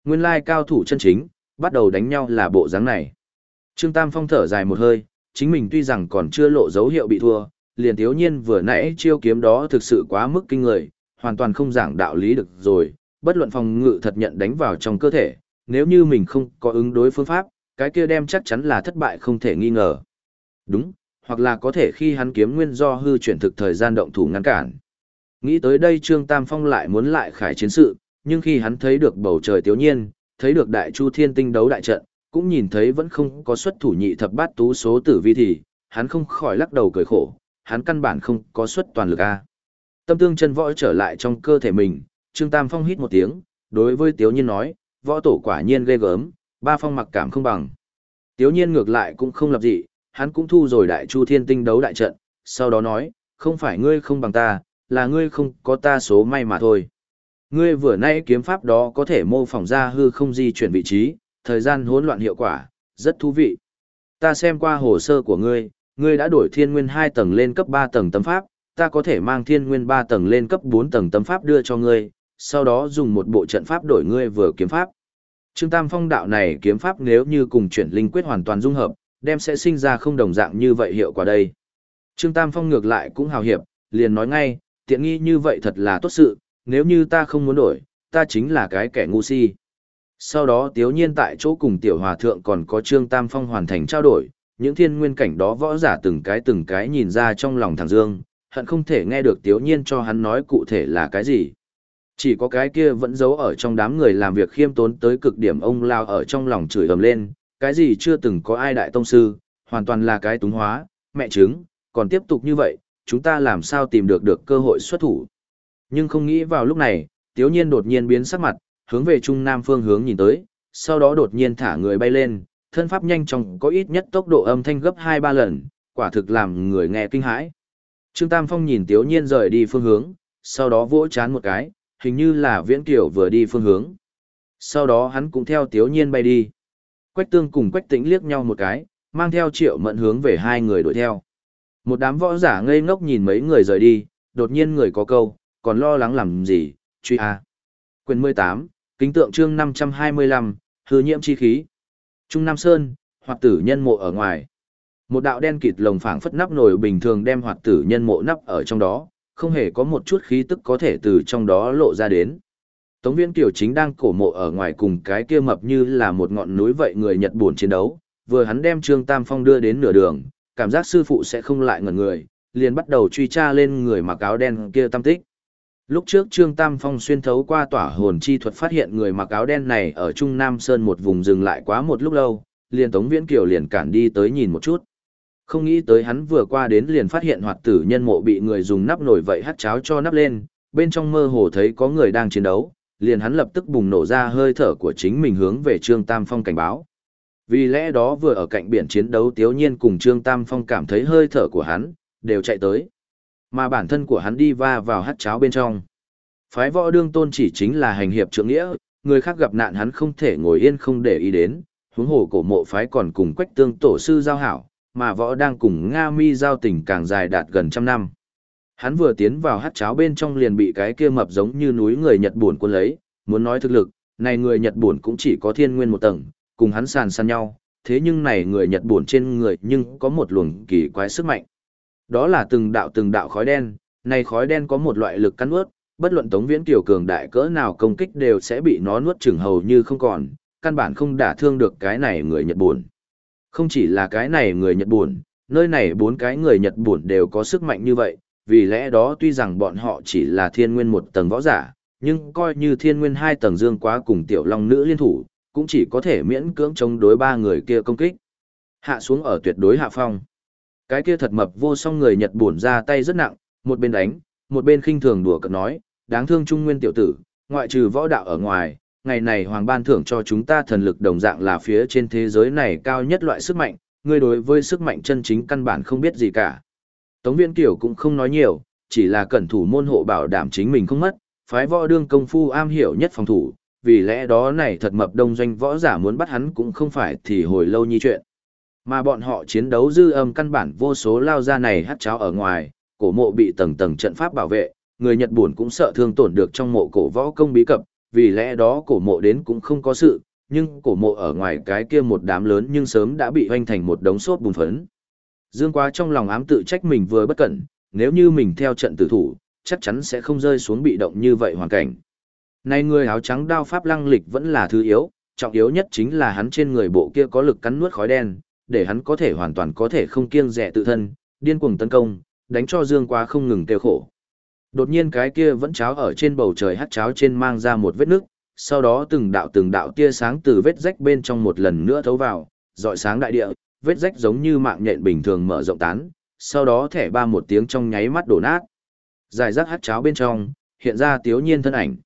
Nguyên lai cao thủ chân chính, bắt đầu đánh nhau là bộ dáng này. Trương Tam Phong thở dài một hơi, chính mình tuy rằng còn chưa lộ dấu hiệu bị thua, liền Tiếu Nhiên vừa nãy chiêu kiếm đó thực sự quá mức kinh người, hoàn toàn không giảng đạo lý được rồi, bất luận phòng ngự thật nhận đánh vào trong cơ thể, nếu như mình không có ứng đối phương pháp, cái kia đem chắc chắn là thất bại không thể nghi ngờ. Đúng, hoặc là có thể khi hắn kiếm nguyên do hư chuyển thực thời gian động thủ ngăn cản. Nghĩ tới đây Trương Tam Phong lại muốn lại khải chiến sự, nhưng khi hắn thấy được bầu trời tiếu nhiên, thấy được đại chu thiên tinh đấu đại trận, cũng nhìn thấy vẫn không có xuất thủ nhị thập bát tú số tử vi thì, hắn không khỏi lắc đầu cười khổ, hắn căn bản không có xuất toàn lực a. Tâm tương chân võ trở lại trong cơ thể mình, Trương Tam Phong hít một tiếng, đối với Tiếu Nhiên nói, võ tổ quả nhiên ghê gớm, ba phong mặc cảm không bằng. Tiếu Nhiên ngược lại cũng không lập dị, hắn cũng thu rồi đại chu thiên tinh đấu đại trận, sau đó nói, không phải ngươi không bằng ta, là ngươi không có ta số may mà thôi. Ngươi vừa nãy kiếm pháp đó có thể mô phỏng ra hư không di chuyển vị trí, thời gian hỗn loạn hiệu quả, rất thú vị. Ta xem qua hồ sơ của ngươi, ngươi đã đổi thiên nguyên 2 tầng lên cấp 3 tầng tâm pháp, ta có thể mang thiên nguyên 3 tầng lên cấp 4 tầng tâm pháp đưa cho ngươi, sau đó dùng một bộ trận pháp đổi ngươi vừa kiếm pháp. Trương Tam Phong đạo này kiếm pháp nếu như cùng chuyển linh quyết hoàn toàn dung hợp, đem sẽ sinh ra không đồng dạng như vậy hiệu quả đây. Trương Tam Phong ngược lại cũng hào hiệp, liền nói ngay, tiện nghi như vậy thật là tốt sự, nếu như ta không muốn đổi, ta chính là cái kẻ ngu si. Sau đó tiếu nhiên tại chỗ cùng tiểu hòa thượng còn có Trương Tam Phong hoàn thành trao đổi, những thiên nguyên cảnh đó võ giả từng cái từng cái nhìn ra trong lòng thằng Dương, hận không thể nghe được tiếu nhiên cho hắn nói cụ thể là cái gì. Chỉ có cái kia vẫn giấu ở trong đám người làm việc khiêm tốn tới cực điểm ông lao ở trong lòng chửi ầm lên, cái gì chưa từng có ai đại tông sư, hoàn toàn là cái túng hóa, mẹ chứng, còn tiếp tục như vậy, chúng ta làm sao tìm được được cơ hội xuất thủ. Nhưng không nghĩ vào lúc này, tiếu nhiên đột nhiên biến sắc mặt, hướng về trung nam phương hướng nhìn tới, sau đó đột nhiên thả người bay lên, thân pháp nhanh chóng có ít nhất tốc độ âm thanh gấp 2-3 lần, quả thực làm người nghe kinh hãi. Trương Tam Phong nhìn tiếu nhiên rời đi phương hướng, sau đó vỗ chán một cái, hình như là viễn kiểu vừa đi phương hướng. Sau đó hắn cũng theo tiếu nhiên bay đi. Quách tương cùng quách tĩnh liếc nhau một cái, mang theo triệu mận hướng về hai người đuổi theo. Một đám võ giả ngây ngốc nhìn mấy người rời đi, đột nhiên người có câu, còn lo lắng làm gì, truy a. À. Quyền 18, kính tượng chương 525, hư nhiễm chi khí. Trung Nam Sơn, hoạt tử nhân mộ ở ngoài. Một đạo đen kịt lồng phảng phất nắp nồi bình thường đem hoạt tử nhân mộ nắp ở trong đó, không hề có một chút khí tức có thể từ trong đó lộ ra đến. Tống Viễn Kiều chính đang cổ mộ ở ngoài cùng cái kia mập như là một ngọn núi vậy người Nhật buồn chiến đấu, vừa hắn đem Trương Tam Phong đưa đến nửa đường, cảm giác sư phụ sẽ không lại ngẩn người, liền bắt đầu truy tra lên người mặc áo đen kia tam tích. Lúc trước Trương Tam Phong xuyên thấu qua tỏa hồn chi thuật phát hiện người mặc áo đen này ở Trung Nam Sơn một vùng dừng lại quá một lúc lâu, liền Tống Viễn Kiều liền cản đi tới nhìn một chút. Không nghĩ tới hắn vừa qua đến liền phát hiện hoạt tử nhân mộ bị người dùng nắp nổi vậy hắt cháo cho nắp lên, bên trong mơ hồ thấy có người đang chiến đấu, liền hắn lập tức bùng nổ ra hơi thở của chính mình hướng về Trương Tam Phong cảnh báo. Vì lẽ đó vừa ở cạnh biển chiến đấu tiếu nhiên cùng Trương Tam Phong cảm thấy hơi thở của hắn, đều chạy tới. Mà bản thân của hắn đi va vào hắt cháo bên trong. Phái võ đương tôn chỉ chính là hành hiệp trượng nghĩa, người khác gặp nạn hắn không thể ngồi yên không để ý đến, huống hồ cổ mộ phái còn cùng quách tương tổ sư giao hảo, mà võ đang cùng Nga mi giao tình càng dài đạt gần trăm năm. Hắn vừa tiến vào hát cháo bên trong liền bị cái kia mập giống như núi người Nhật buồn quân lấy, muốn nói thực lực, này người Nhật buồn cũng chỉ có thiên nguyên một tầng, cùng hắn sàn sàn nhau, thế nhưng này người Nhật buồn trên người nhưng có một luồng kỳ quái sức mạnh. Đó là từng đạo từng đạo khói đen, này khói đen có một loại lực cắn nuốt, bất luận Tống Viễn tiểu cường đại cỡ nào công kích đều sẽ bị nó nuốt chửng hầu như không còn, căn bản không đả thương được cái này người Nhật buồn. Không chỉ là cái này người Nhật buồn, nơi này bốn cái người Nhật buồn đều có sức mạnh như vậy, vì lẽ đó tuy rằng bọn họ chỉ là thiên nguyên một tầng võ giả, nhưng coi như thiên nguyên hai tầng dương quá cùng tiểu long nữ liên thủ, cũng chỉ có thể miễn cưỡng chống đối ba người kia công kích. Hạ xuống ở tuyệt đối hạ phong. Cái kia thật mập vô song người Nhật buồn ra tay rất nặng, một bên đánh, một bên khinh thường đùa cợt nói, đáng thương trung nguyên tiểu tử, ngoại trừ võ đạo ở ngoài, ngày này hoàng ban thưởng cho chúng ta thần lực đồng dạng là phía trên thế giới này cao nhất loại sức mạnh, ngươi đối với sức mạnh chân chính căn bản không biết gì cả. Tống Viễn Kiều cũng không nói nhiều, chỉ là cẩn thủ môn hộ bảo đảm chính mình không mất, phái võ đương công phu am hiểu nhất phòng thủ, vì lẽ đó này thật mập đông doanh võ giả muốn bắt hắn cũng không phải thì hồi lâu như chuyện. Mà bọn họ chiến đấu dư âm căn bản vô số lao ra này hát cháo ở ngoài, cổ mộ bị tầng tầng trận pháp bảo vệ, người Nhật buồn cũng sợ thương tổn được trong mộ cổ võ công bí cập, vì lẽ đó cổ mộ đến cũng không có sự, nhưng cổ mộ ở ngoài cái kia một đám lớn nhưng sớm đã bị hoanh thành một đống sốt bùn phấn. Dương quá trong lòng ám tự trách mình vừa bất cẩn, nếu như mình theo trận tử thủ, chắc chắn sẽ không rơi xuống bị động như vậy hoàn cảnh. Này người áo trắng đao pháp lăng lịch vẫn là thứ yếu, trọng yếu nhất chính là hắn trên người bộ kia có lực cắn nuốt khói đen, để hắn có thể hoàn toàn có thể không kiêng dè tự thân, điên cuồng tấn công, đánh cho Dương Quá không ngừng kêu khổ. Đột nhiên cái kia vẫn cháo ở trên bầu trời hắt cháo trên mang ra một vết nước, sau đó từng đạo từng đạo tia sáng từ vết rách bên trong một lần nữa thấu vào, dọi sáng đại địa, vết rách giống như mạng nhện bình thường mở rộng tán, sau đó thẻ ba một tiếng trong nháy mắt đổ nát. Dài rác hát cháo bên trong, hiện ra tiếu nhiên thân ảnh.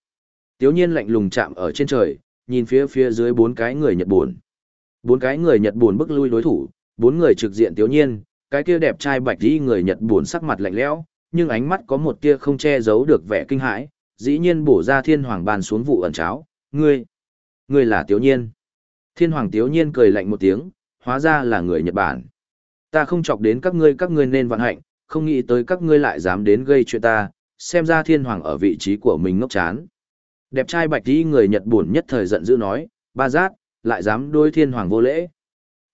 Tiếu nhiên lạnh lùng chạm ở trên trời, nhìn phía phía dưới bốn cái người Nhật buồn. Bốn cái người Nhật buồn bức lui đối thủ, bốn người trực diện tiếu nhiên, cái kia đẹp trai bạch đi người Nhật buồn sắc mặt lạnh lẽo, nhưng ánh mắt có một tia không che giấu được vẻ kinh hãi, dĩ nhiên bổ ra thiên hoàng bàn xuống vụ ẩn cháo, ngươi, ngươi là tiếu nhiên. Thiên hoàng tiếu nhiên cười lạnh một tiếng, hóa ra là người Nhật Bản. Ta không chọc đến các ngươi các ngươi nên vận hạnh, không nghĩ tới các ngươi lại dám đến gây chuyện ta, xem ra thiên hoàng ở vị trí của mình ngốc chán. Đẹp trai bạch đi người Nhật buồn nhất thời giận dữ nói, ba giác, lại dám đối thiên hoàng vô lễ.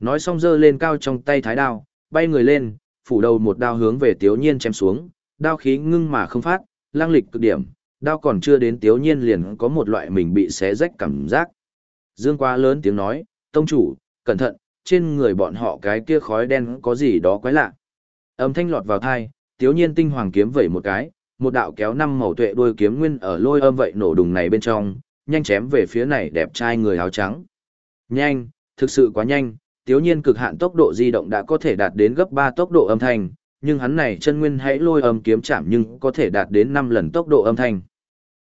Nói xong giơ lên cao trong tay thái đao, bay người lên, phủ đầu một đao hướng về tiếu nhiên chém xuống, đao khí ngưng mà không phát, lang lịch cực điểm, đao còn chưa đến tiếu nhiên liền có một loại mình bị xé rách cảm giác. Dương quá lớn tiếng nói, tông chủ, cẩn thận, trên người bọn họ cái kia khói đen có gì đó quái lạ. Âm thanh lọt vào thai, tiếu nhiên tinh hoàng kiếm vẩy một cái, một đạo kéo năm màu tuệ đuôi kiếm nguyên ở lôi âm vậy nổ đùng này bên trong, nhanh chém về phía này đẹp trai người áo trắng. Nhanh, thực sự quá nhanh, tiếu nhiên cực hạn tốc độ di động đã có thể đạt đến gấp 3 tốc độ âm thanh, nhưng hắn này chân nguyên hãy lôi âm kiếm chạm nhưng có thể đạt đến 5 lần tốc độ âm thanh.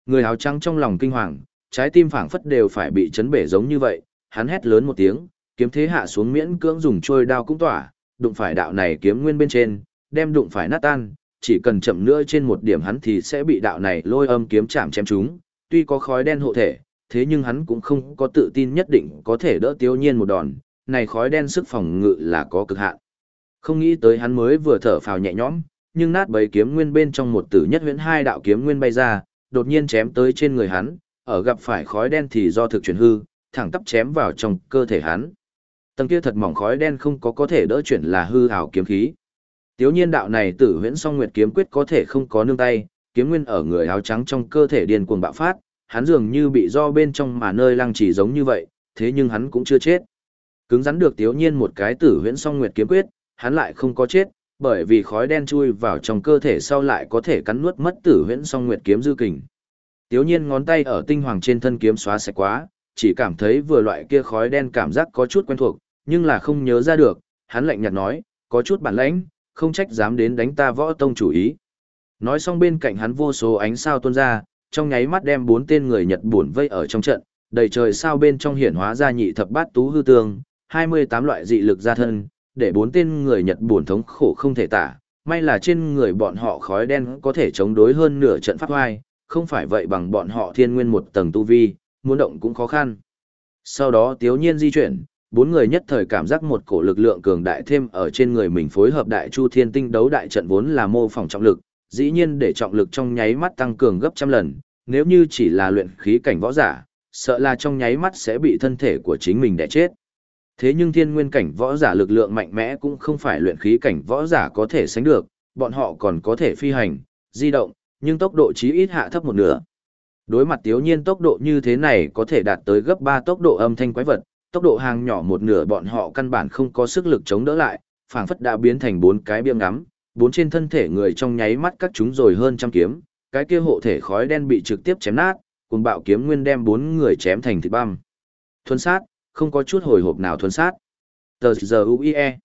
Người áo trắng trong lòng kinh hoàng, trái tim phảng phất đều phải bị chấn bể giống như vậy, hắn hét lớn một tiếng, kiếm thế hạ xuống miễn cưỡng dùng trôi đao cũng tỏa, đụng phải đạo này kiếm nguyên bên trên, đem đụng phải nát tan, chỉ cần chậm nữa trên một điểm hắn thì sẽ bị đạo này lôi âm kiếm chạm chém chúng, tuy có khói đen hộ thể, thế nhưng hắn cũng không có tự tin nhất định có thể đỡ tiêu nhiên một đòn, này khói đen sức phòng ngự là có cực hạn. Không nghĩ tới hắn mới vừa thở phào nhẹ nhõm, nhưng nát bấy kiếm nguyên bên trong một tử nhất huyễn hai đạo kiếm nguyên bay ra, đột nhiên chém tới trên người hắn, ở gặp phải khói đen thì do thực chuyển hư, thẳng tắp chém vào trong cơ thể hắn. Tầng kia thật mỏng khói đen không có có thể đỡ chuyển là hư ảo kiếm khí. Tiếu nhiên đạo này tử huyễn song nguyệt kiếm quyết có thể không có nương tay, kiếm nguyên ở người áo trắng trong cơ thể điên cuồng bạo phát, hắn dường như bị do bên trong mà nơi lăng chỉ giống như vậy, thế nhưng hắn cũng chưa chết. Cứng rắn được tiếu nhiên một cái tử huyễn song nguyệt kiếm quyết, hắn lại không có chết, bởi vì khói đen chui vào trong cơ thể sau lại có thể cắn nuốt mất tử huyễn song nguyệt kiếm dư kình. Tiếu nhiên ngón tay ở tinh hoàng trên thân kiếm xóa sạch quá, chỉ cảm thấy vừa loại kia khói đen cảm giác có chút quen thuộc, nhưng là không nhớ ra được, hắn lạnh nhạt nói, có chút bản lãnh, không trách dám đến đánh ta võ tông chủ ý. Nói xong bên cạnh hắn vô số ánh sao tuôn ra, trong nháy mắt đem bốn tên người Nhật buồn vây ở trong trận, đầy trời sao bên trong hiển hóa ra nhị thập bát tú hư tương, 28 loại dị lực ra thân, để bốn tên người Nhật buồn thống khổ không thể tả. May là trên người bọn họ khói đen có thể chống đối hơn nửa trận pháp hoai, không phải vậy bằng bọn họ thiên nguyên một tầng tu vi, muốn động cũng khó khăn. Sau đó tiếu nhiên di chuyển, bốn người nhất thời cảm giác một cổ lực lượng cường đại thêm ở trên người mình phối hợp đại chu thiên tinh đấu đại trận vốn là mô phỏng trọng lực, dĩ nhiên để trọng lực trong nháy mắt tăng cường gấp trăm lần, nếu như chỉ là luyện khí cảnh võ giả, sợ là trong nháy mắt sẽ bị thân thể của chính mình đẻ chết. Thế nhưng thiên nguyên cảnh võ giả lực lượng mạnh mẽ cũng không phải luyện khí cảnh võ giả có thể sánh được, bọn họ còn có thể phi hành, di động, nhưng tốc độ chí ít hạ thấp một nửa. Đối mặt tiếu nhiên tốc độ như thế này có thể đạt tới gấp 3 tốc độ âm thanh quái vật, tốc độ hàng nhỏ một nửa bọn họ căn bản không có sức lực chống đỡ lại, phảng phất đã biến thành bốn cái biêm ngắm, bốn trên thân thể người trong nháy mắt các chúng rồi hơn trăm kiếm, cái kia hộ thể khói đen bị trực tiếp chém nát, cùng bạo kiếm nguyên đem bốn người chém thành thịt băm. Thuần sát, không có chút hồi hộp nào thuần sát. Tờ giờ UIE.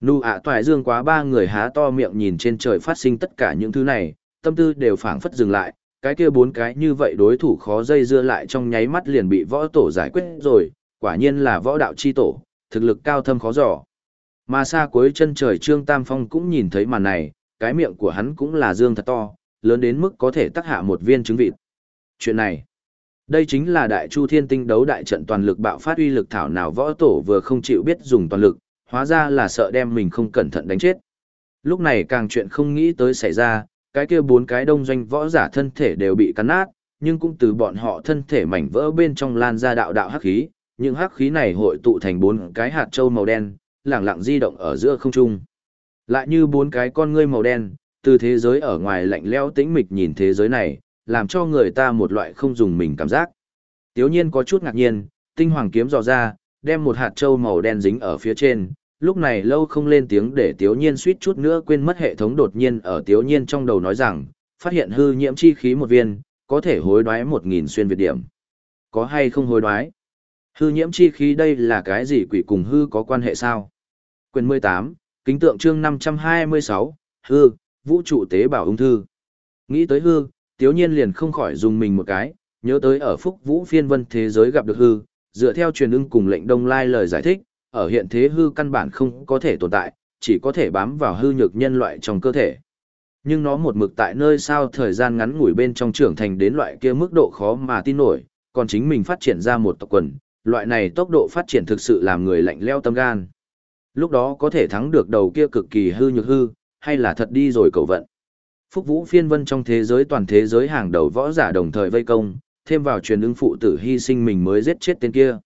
Nụ ạ toại dương quá ba người há to miệng nhìn trên trời phát sinh tất cả những thứ này, tâm tư đều phảng phất dừng lại, cái kia bốn cái như vậy đối thủ khó dây dưa lại trong nháy mắt liền bị võ tổ giải quyết rồi, quả nhiên là võ đạo chi tổ, thực lực cao thâm khó dò. Mà xa cuối chân trời Trương Tam Phong cũng nhìn thấy màn này, cái miệng của hắn cũng là dương thật to, lớn đến mức có thể tác hạ một viên trứng vịt. Chuyện này, đây chính là đại chu thiên tinh đấu đại trận toàn lực bạo phát uy lực thảo nào võ tổ vừa không chịu biết dùng toàn lực, hóa ra là sợ đem mình không cẩn thận đánh chết. Lúc này càng chuyện không nghĩ tới xảy ra, cái kia bốn cái đông doanh võ giả thân thể đều bị cắn nát, nhưng cũng từ bọn họ thân thể mảnh vỡ bên trong lan ra đạo đạo hắc khí, những hắc khí này hội tụ thành bốn cái hạt châu màu đen, lẳng lặng di động ở giữa không trung. Lại như bốn cái con ngươi màu đen, từ thế giới ở ngoài lạnh lẽo tĩnh mịch nhìn thế giới này, làm cho người ta một loại không dùng mình cảm giác. Tiếu nhiên có chút ngạc nhiên, tinh hoàng kiếm dò ra, đem một hạt châu màu đen dính ở phía trên, lúc này lâu không lên tiếng để Tiếu Nhiên suýt chút nữa quên mất hệ thống đột nhiên ở Tiếu Nhiên trong đầu nói rằng, phát hiện hư nhiễm chi khí một viên, có thể hối đoái một nghìn xuyên việt điểm. Có hay không hối đoái? Hư nhiễm chi khí đây là cái gì quỷ cùng hư có quan hệ sao? Quyền 18, kính tượng chương 526, hư, vũ trụ tế bào ung thư. Nghĩ tới hư, Tiếu Nhiên liền không khỏi dùng mình một cái, nhớ tới ở phúc vũ phiên vân thế giới gặp được hư, dựa theo truyền ưng cùng lệnh đông lai lời giải thích, ở hiện thế hư căn bản không có thể tồn tại, chỉ có thể bám vào hư nhược nhân loại trong cơ thể. Nhưng nó một mực tại nơi sao thời gian ngắn ngủi bên trong trưởng thành đến loại kia mức độ khó mà tin nổi, còn chính mình phát triển ra một tộc quần, loại này tốc độ phát triển thực sự làm người lạnh leo tâm gan. Lúc đó có thể thắng được đầu kia cực kỳ hư nhược hư, hay là thật đi rồi cầu vận. Phúc Vũ phiên vân trong thế giới toàn thế giới hàng đầu võ giả đồng thời vây công, thêm vào truyền ứng phụ tử hy sinh mình mới giết chết tên kia.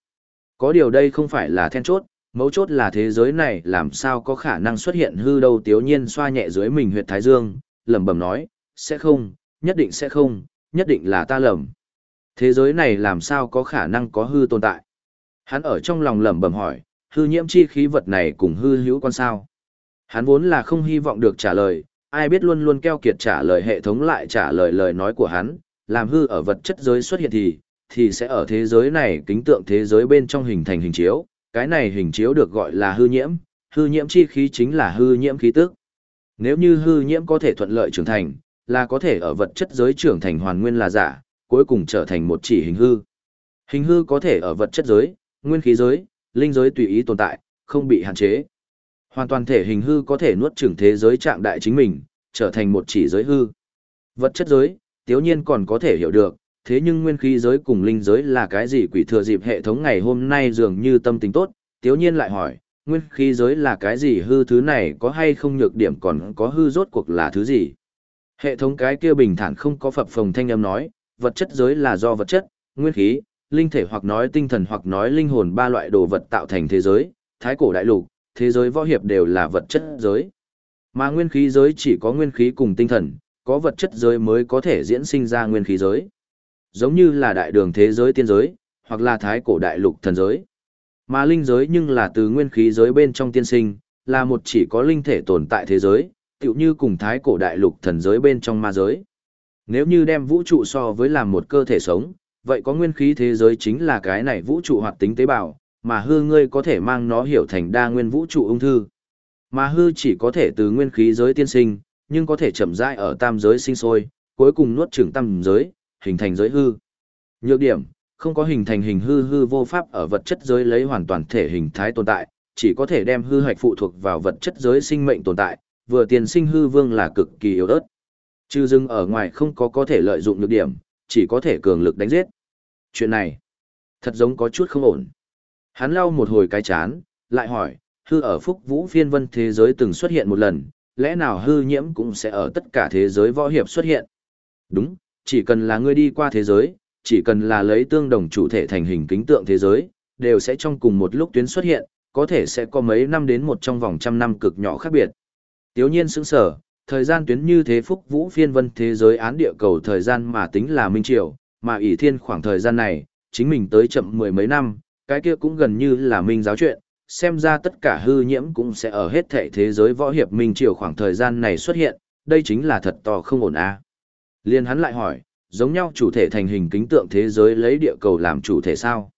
Có điều đây không phải là then chốt, Mấu chốt là thế giới này làm sao có khả năng xuất hiện hư đâu tiếu nhiên xoa nhẹ dưới mình huyệt thái dương, lẩm bẩm nói, sẽ không, nhất định sẽ không, nhất định là ta lầm. Thế giới này làm sao có khả năng có hư tồn tại? Hắn ở trong lòng lẩm bẩm hỏi, hư nhiễm chi khí vật này cùng hư hữu con sao? Hắn vốn là không hy vọng được trả lời, ai biết luôn luôn keo kiệt trả lời hệ thống lại trả lời lời nói của hắn, làm hư ở vật chất giới xuất hiện thì, thì sẽ ở thế giới này kính tượng thế giới bên trong hình thành hình chiếu, cái này hình chiếu được gọi là hư nhiễm, hư nhiễm chi khí chính là hư nhiễm khí tức. Nếu như hư nhiễm có thể thuận lợi trưởng thành, là có thể ở vật chất giới trưởng thành hoàn nguyên là giả, cuối cùng trở thành một chỉ hình hư. Hình hư có thể ở vật chất giới, nguyên khí giới, linh giới tùy ý tồn tại, không bị hạn chế. Hoàn toàn thể hình hư có thể nuốt chửng thế giới trạng đại chính mình, trở thành một chỉ giới hư. Vật chất giới, tiếu nhiên còn có thể hiểu được, thế nhưng nguyên khí giới cùng linh giới là cái gì quỷ thừa dịp hệ thống ngày hôm nay dường như tâm tình tốt, tiếu nhiên lại hỏi, nguyên khí giới là cái gì hư thứ này có hay không nhược điểm còn có hư rốt cuộc là thứ gì? Hệ thống cái kia bình thản không có phập phồng thanh âm nói, vật chất giới là do vật chất, nguyên khí, linh thể hoặc nói tinh thần hoặc nói linh hồn ba loại đồ vật tạo thành thế giới, thái cổ đại lục, thế giới võ hiệp đều là vật chất giới. Mà nguyên khí giới chỉ có nguyên khí cùng tinh thần, có vật chất giới mới có thể diễn sinh ra nguyên khí giới giống như là đại đường thế giới tiên giới, hoặc là thái cổ đại lục thần giới. Mà linh giới nhưng là từ nguyên khí giới bên trong tiên sinh, là một chỉ có linh thể tồn tại thế giới, tựu như cùng thái cổ đại lục thần giới bên trong ma giới. Nếu như đem vũ trụ so với làm một cơ thể sống, vậy có nguyên khí thế giới chính là cái này vũ trụ hoạt tính tế bào, mà hư ngươi có thể mang nó hiểu thành đa nguyên vũ trụ ung thư. Mà hư chỉ có thể từ nguyên khí giới tiên sinh, nhưng có thể chậm rãi ở tam giới sinh sôi, cuối cùng nuốt chửng tam giới, hình thành giới hư. Nhược điểm, không có hình thành hình hư hư vô pháp ở vật chất giới lấy hoàn toàn thể hình thái tồn tại, chỉ có thể đem hư hoạch phụ thuộc vào vật chất giới sinh mệnh tồn tại, vừa tiền sinh hư vương là cực kỳ yếu ớt. Trừ rừng ở ngoài không có có thể lợi dụng nhược điểm, chỉ có thể cường lực đánh giết. Chuyện này, thật giống có chút không ổn. Hắn lau một hồi cái chán, lại hỏi, hư ở phúc vũ phiên vân thế giới từng xuất hiện một lần, lẽ nào hư nhiễm cũng sẽ ở tất cả thế giới võ hiệp xuất hiện? Đúng, chỉ cần là ngươi đi qua thế giới, chỉ cần là lấy tương đồng chủ thể thành hình kính tượng thế giới, đều sẽ trong cùng một lúc tuyến xuất hiện, có thể sẽ có mấy năm đến một trong vòng trăm năm cực nhỏ khác biệt. Tiếu nhiên sững sở, thời gian tuyến như thế phúc vũ phiên vân thế giới án địa cầu thời gian mà tính là minh triều, mà ỷ thiên khoảng thời gian này, chính mình tới chậm mười mấy năm, cái kia cũng gần như là minh giáo chuyện, xem ra tất cả hư nhiễm cũng sẽ ở hết thể thế giới võ hiệp minh triều khoảng thời gian này xuất hiện, đây chính là thật to không ổn à. Liên hắn lại hỏi, giống nhau chủ thể thành hình kính tượng thế giới lấy địa cầu làm chủ thể sao?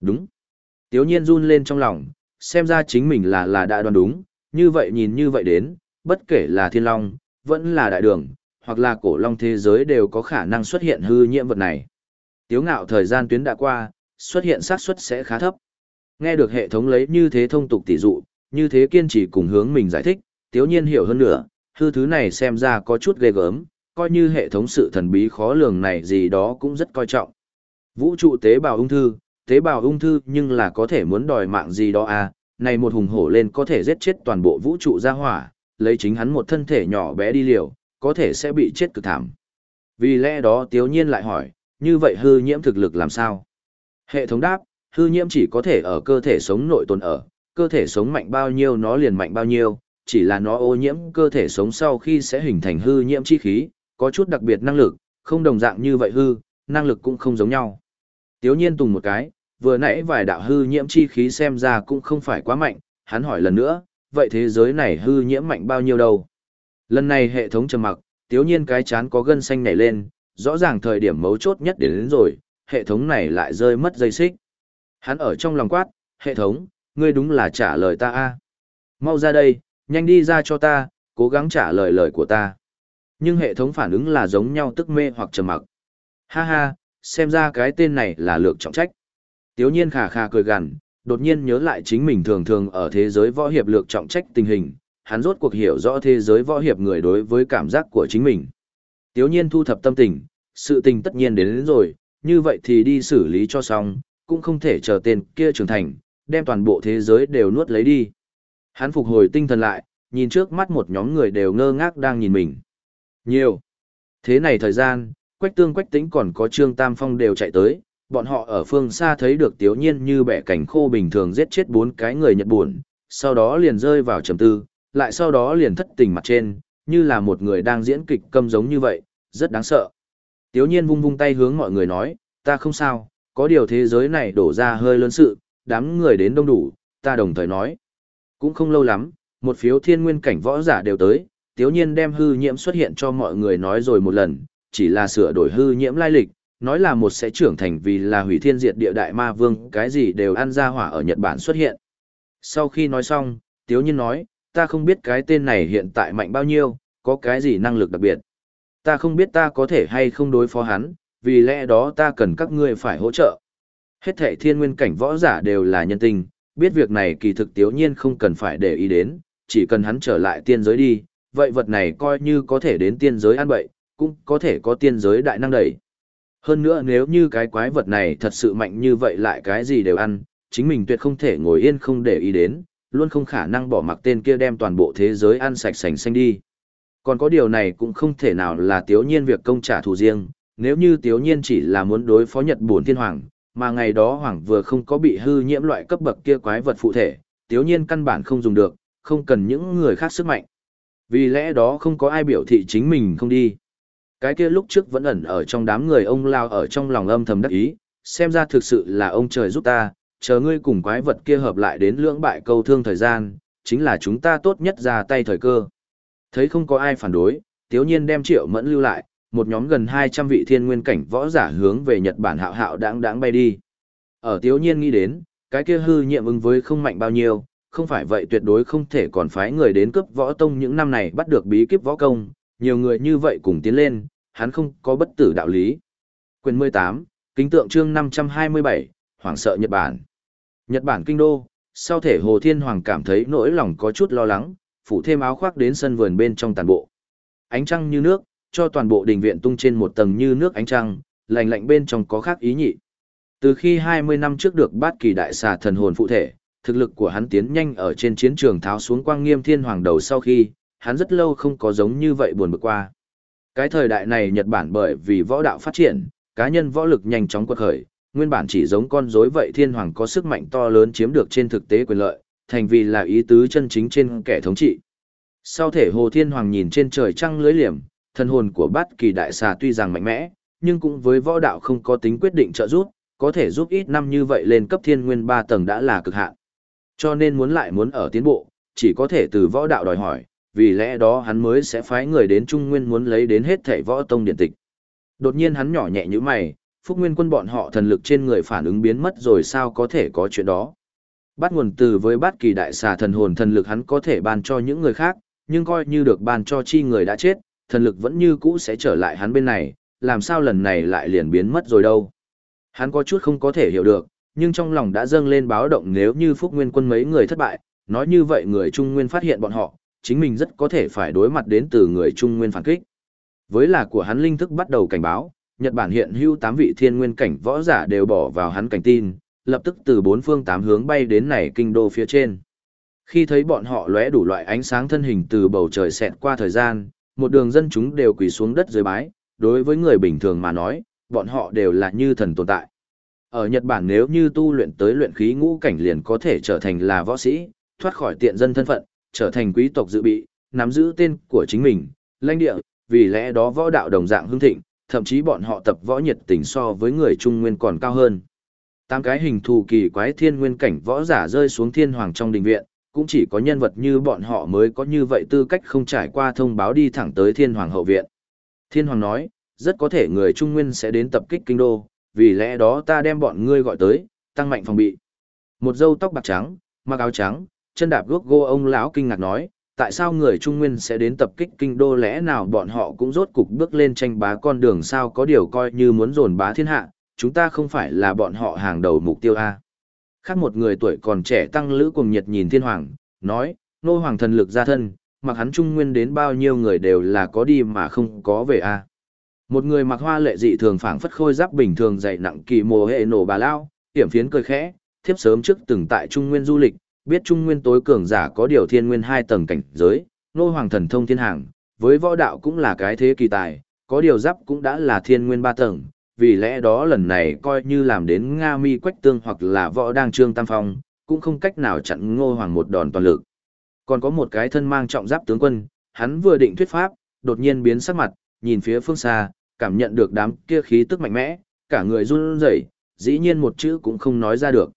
Đúng. Tiếu nhiên run lên trong lòng, xem ra chính mình là là đã đoán đúng, như vậy nhìn như vậy đến, bất kể là thiên long, vẫn là đại đường, hoặc là cổ long thế giới đều có khả năng xuất hiện hư nhiễm vật này. Tiếu ngạo thời gian tuyến đã qua, xuất hiện xác suất sẽ khá thấp. Nghe được hệ thống lấy như thế thông tục tỷ dụ, như thế kiên trì cùng hướng mình giải thích, tiếu nhiên hiểu hơn nữa, hư thứ này xem ra có chút ghê gớm, coi như hệ thống sự thần bí khó lường này gì đó cũng rất coi trọng. Vũ trụ tế bào ung thư, tế bào ung thư nhưng là có thể muốn đòi mạng gì đó à, này một hùng hổ lên có thể giết chết toàn bộ vũ trụ ra hỏa, lấy chính hắn một thân thể nhỏ bé đi liều, có thể sẽ bị chết cực thảm. Vì lẽ đó tiếu nhiên lại hỏi, như vậy hư nhiễm thực lực làm sao? Hệ thống đáp, hư nhiễm chỉ có thể ở cơ thể sống nội tồn ở, cơ thể sống mạnh bao nhiêu nó liền mạnh bao nhiêu, chỉ là nó ô nhiễm cơ thể sống sau khi sẽ hình thành hư nhiễm chi khí, có chút đặc biệt năng lực, không đồng dạng như vậy hư, năng lực cũng không giống nhau. Tiếu nhiên tùng một cái, vừa nãy vài đạo hư nhiễm chi khí xem ra cũng không phải quá mạnh, hắn hỏi lần nữa, vậy thế giới này hư nhiễm mạnh bao nhiêu đâu? Lần này hệ thống trầm mặc, tiếu nhiên cái chán có gân xanh nảy lên, rõ ràng thời điểm mấu chốt nhất đến, đến rồi, hệ thống này lại rơi mất dây xích. Hắn ở trong lòng quát, hệ thống, ngươi đúng là trả lời ta a Mau ra đây, nhanh đi ra cho ta, cố gắng trả lời lời của ta. Nhưng hệ thống phản ứng là giống nhau tức mê hoặc trầm mặc. Ha ha, xem ra cái tên này là lược trọng trách. Tiếu nhiên khà khà cười gằn, đột nhiên nhớ lại chính mình thường thường ở thế giới võ hiệp lược trọng trách tình hình, hắn rốt cuộc hiểu rõ thế giới võ hiệp người đối với cảm giác của chính mình. Tiếu nhiên thu thập tâm tình, sự tình tất nhiên đến, đến rồi, như vậy thì đi xử lý cho xong, cũng không thể chờ tên kia trưởng thành, đem toàn bộ thế giới đều nuốt lấy đi. Hắn phục hồi tinh thần lại, nhìn trước mắt một nhóm người đều ngơ ngác đang nhìn mình. Nhiều. Thế này thời gian, quách tương quách tĩnh còn có trương tam phong đều chạy tới, bọn họ ở phương xa thấy được tiếu nhiên như bẻ cảnh khô bình thường giết chết bốn cái người Nhật buồn, sau đó liền rơi vào trầm tư, lại sau đó liền thất tình mặt trên, như là một người đang diễn kịch câm giống như vậy, rất đáng sợ. Tiếu nhiên vung vung tay hướng mọi người nói, ta không sao, có điều thế giới này đổ ra hơi lớn sự, đám người đến đông đủ, ta đồng thời nói. Cũng không lâu lắm, một phiếu thiên nguyên cảnh võ giả đều tới, tiếu nhiên đem hư nhiễm xuất hiện cho mọi người nói rồi một lần, chỉ là sửa đổi hư nhiễm lai lịch, nói là một sẽ trưởng thành vì là hủy thiên diệt địa đại ma vương, cái gì đều ăn ra hỏa ở Nhật Bản xuất hiện. Sau khi nói xong, tiếu nhiên nói, ta không biết cái tên này hiện tại mạnh bao nhiêu, có cái gì năng lực đặc biệt. Ta không biết ta có thể hay không đối phó hắn, vì lẽ đó ta cần các ngươi phải hỗ trợ. Hết thảy thiên nguyên cảnh võ giả đều là nhân tình, biết việc này kỳ thực tiếu nhiên không cần phải để ý đến, chỉ cần hắn trở lại tiên giới đi, vậy vật này coi như có thể đến tiên giới ăn bậy, cũng có thể có tiên giới đại năng đẩy. Hơn nữa nếu như cái quái vật này thật sự mạnh như vậy lại cái gì đều ăn, chính mình tuyệt không thể ngồi yên không để ý đến, luôn không khả năng bỏ mặc tên kia đem toàn bộ thế giới ăn sạch sành xanh đi. Còn có điều này cũng không thể nào là tiếu nhiên việc công trả thù riêng, nếu như tiếu nhiên chỉ là muốn đối phó Nhật Bổn Thiên Hoàng, mà ngày đó Hoàng vừa không có bị hư nhiễm loại cấp bậc kia quái vật phụ thể, tiếu nhiên căn bản không dùng được, không cần những người khác sức mạnh. Vì lẽ đó không có ai biểu thị chính mình không đi. Cái kia lúc trước vẫn ẩn ở trong đám người ông lao ở trong lòng âm thầm đắc ý, xem ra thực sự là ông trời giúp ta, chờ ngươi cùng quái vật kia hợp lại đến lưỡng bại câu thương thời gian, chính là chúng ta tốt nhất ra tay thời cơ. Thấy không có ai phản đối, tiếu nhiên đem triệu mẫn lưu lại, một nhóm gần 200 vị thiên nguyên cảnh võ giả hướng về Nhật Bản hạo hạo đáng đáng bay đi. Ở tiếu nhiên nghĩ đến, cái kia hư nhiệm ứng với không mạnh bao nhiêu, không phải vậy tuyệt đối không thể còn phái người đến cướp võ tông những năm này bắt được bí kíp võ công, nhiều người như vậy cùng tiến lên, hắn không có bất tử đạo lý. Quyền 18, kính tượng chương 527, Hoàng sợ Nhật Bản. Nhật Bản kinh đô, sau thể Hồ Thiên Hoàng cảm thấy nỗi lòng có chút lo lắng, phủ thêm áo khoác đến sân vườn bên trong tàn bộ. Ánh trăng như nước, cho toàn bộ đình viện tung trên một tầng như nước ánh trăng, lạnh lạnh bên trong có khác ý nhị. Từ khi 20 năm trước được bát kỳ đại xà thần hồn phụ thể, thực lực của hắn tiến nhanh ở trên chiến trường tháo xuống quang nghiêm thiên hoàng đầu sau khi, hắn rất lâu không có giống như vậy buồn bực qua. Cái thời đại này Nhật Bản bởi vì võ đạo phát triển, cá nhân võ lực nhanh chóng quật khởi, nguyên bản chỉ giống con rối vậy thiên hoàng có sức mạnh to lớn chiếm được trên thực tế quyền lợi, thành vì là ý tứ chân chính trên kẻ thống trị. Sau thể hồ thiên hoàng nhìn trên trời trăng lưới liềm, thân hồn của bát kỳ đại xà tuy rằng mạnh mẽ, nhưng cũng với võ đạo không có tính quyết định trợ giúp, có thể giúp ít năm như vậy lên cấp thiên nguyên 3 tầng đã là cực hạn. Cho nên muốn lại muốn ở tiến bộ, chỉ có thể từ võ đạo đòi hỏi, vì lẽ đó hắn mới sẽ phái người đến Trung Nguyên muốn lấy đến hết thảy võ tông điện tịch. Đột nhiên hắn nhỏ nhẹ như mày, Phúc Nguyên quân bọn họ thần lực trên người phản ứng biến mất rồi sao có thể có chuyện đó. Bắt nguồn từ với bát kỳ đại xà thần hồn thần lực hắn có thể ban cho những người khác, nhưng coi như được ban cho chi người đã chết, thần lực vẫn như cũ sẽ trở lại hắn bên này, làm sao lần này lại liền biến mất rồi đâu. Hắn có chút không có thể hiểu được, nhưng trong lòng đã dâng lên báo động nếu như Phúc Nguyên quân mấy người thất bại, nói như vậy người Trung Nguyên phát hiện bọn họ, chính mình rất có thể phải đối mặt đến từ người Trung Nguyên phản kích. Với là của hắn linh thức bắt đầu cảnh báo, Nhật Bản hiện hữu 8 vị thiên nguyên cảnh võ giả đều bỏ vào hắn cảnh tin, lập tức từ bốn phương tám hướng bay đến này kinh đô phía trên. Khi thấy bọn họ lóe đủ loại ánh sáng thân hình từ bầu trời xẹt qua thời gian, một đường dân chúng đều quỳ xuống đất dưới bái, đối với người bình thường mà nói, bọn họ đều là như thần tồn tại. Ở Nhật Bản nếu như tu luyện tới luyện khí ngũ cảnh liền có thể trở thành là võ sĩ, thoát khỏi tiện dân thân phận, trở thành quý tộc dự bị, nắm giữ tên của chính mình, lãnh địa, vì lẽ đó võ đạo đồng dạng hưng thịnh, thậm chí bọn họ tập võ nhiệt tình so với người Trung Nguyên còn cao hơn. Tám cái hình thù kỳ quái thiên nguyên cảnh võ giả rơi xuống thiên hoàng trong đình viện, cũng chỉ có nhân vật như bọn họ mới có như vậy tư cách không trải qua thông báo đi thẳng tới thiên hoàng hậu viện. Thiên hoàng nói, rất có thể người Trung Nguyên sẽ đến tập kích kinh đô, vì lẽ đó ta đem bọn ngươi gọi tới, tăng mạnh phòng bị. Một dâu tóc bạc trắng, mặc áo trắng, chân đạp guốc gô ông lão kinh ngạc nói, tại sao người Trung Nguyên sẽ đến tập kích kinh đô lẽ nào bọn họ cũng rốt cục bước lên tranh bá con đường sao có điều coi như muốn dồn bá thiên hạ, chúng ta không phải là bọn họ hàng đầu mục tiêu A. Khác một người tuổi còn trẻ tăng lữ cùng nhiệt nhìn thiên hoàng, nói, nô hoàng thần lực ra thân, mặc hắn Trung Nguyên đến bao nhiêu người đều là có đi mà không có về A. Một người mặc hoa lệ dị thường phảng phất khôi giáp bình thường dày nặng kỳ mồ hệ nổ bà lao, hiểm phiến cười khẽ, thiếp sớm trước từng tại Trung Nguyên du lịch, biết Trung Nguyên tối cường giả có điều thiên nguyên hai tầng cảnh giới, nô hoàng thần thông thiên hàng, với võ đạo cũng là cái thế kỳ tài, có điều giáp cũng đã là thiên nguyên ba tầng, vì lẽ đó lần này coi như làm đến Nga mi quách tương hoặc là võ đang trương tam phong, cũng không cách nào chặn ngô hoàng một đòn toàn lực. Còn có một cái thân mang trọng giáp tướng quân, hắn vừa định thuyết pháp, đột nhiên biến sắc mặt, nhìn phía phương xa, cảm nhận được đám kia khí tức mạnh mẽ, cả người run rẩy, dĩ nhiên một chữ cũng không nói ra được.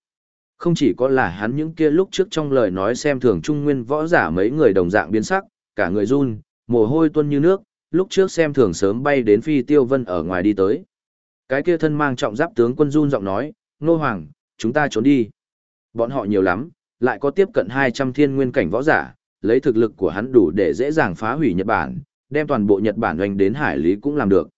Không chỉ có là hắn những kia lúc trước trong lời nói xem thường trung nguyên võ giả mấy người đồng dạng biến sắc, cả người run, mồ hôi tuôn như nước, lúc trước xem thường sớm bay đến phi tiêu vân ở ngoài đi tới. Cái kia thân mang trọng giáp tướng quân run giọng nói, nô hoàng, chúng ta trốn đi. Bọn họ nhiều lắm, lại có tiếp cận 200 thiên nguyên cảnh võ giả, lấy thực lực của hắn đủ để dễ dàng phá hủy Nhật Bản, đem toàn bộ Nhật Bản doanh đến hải lý cũng làm được.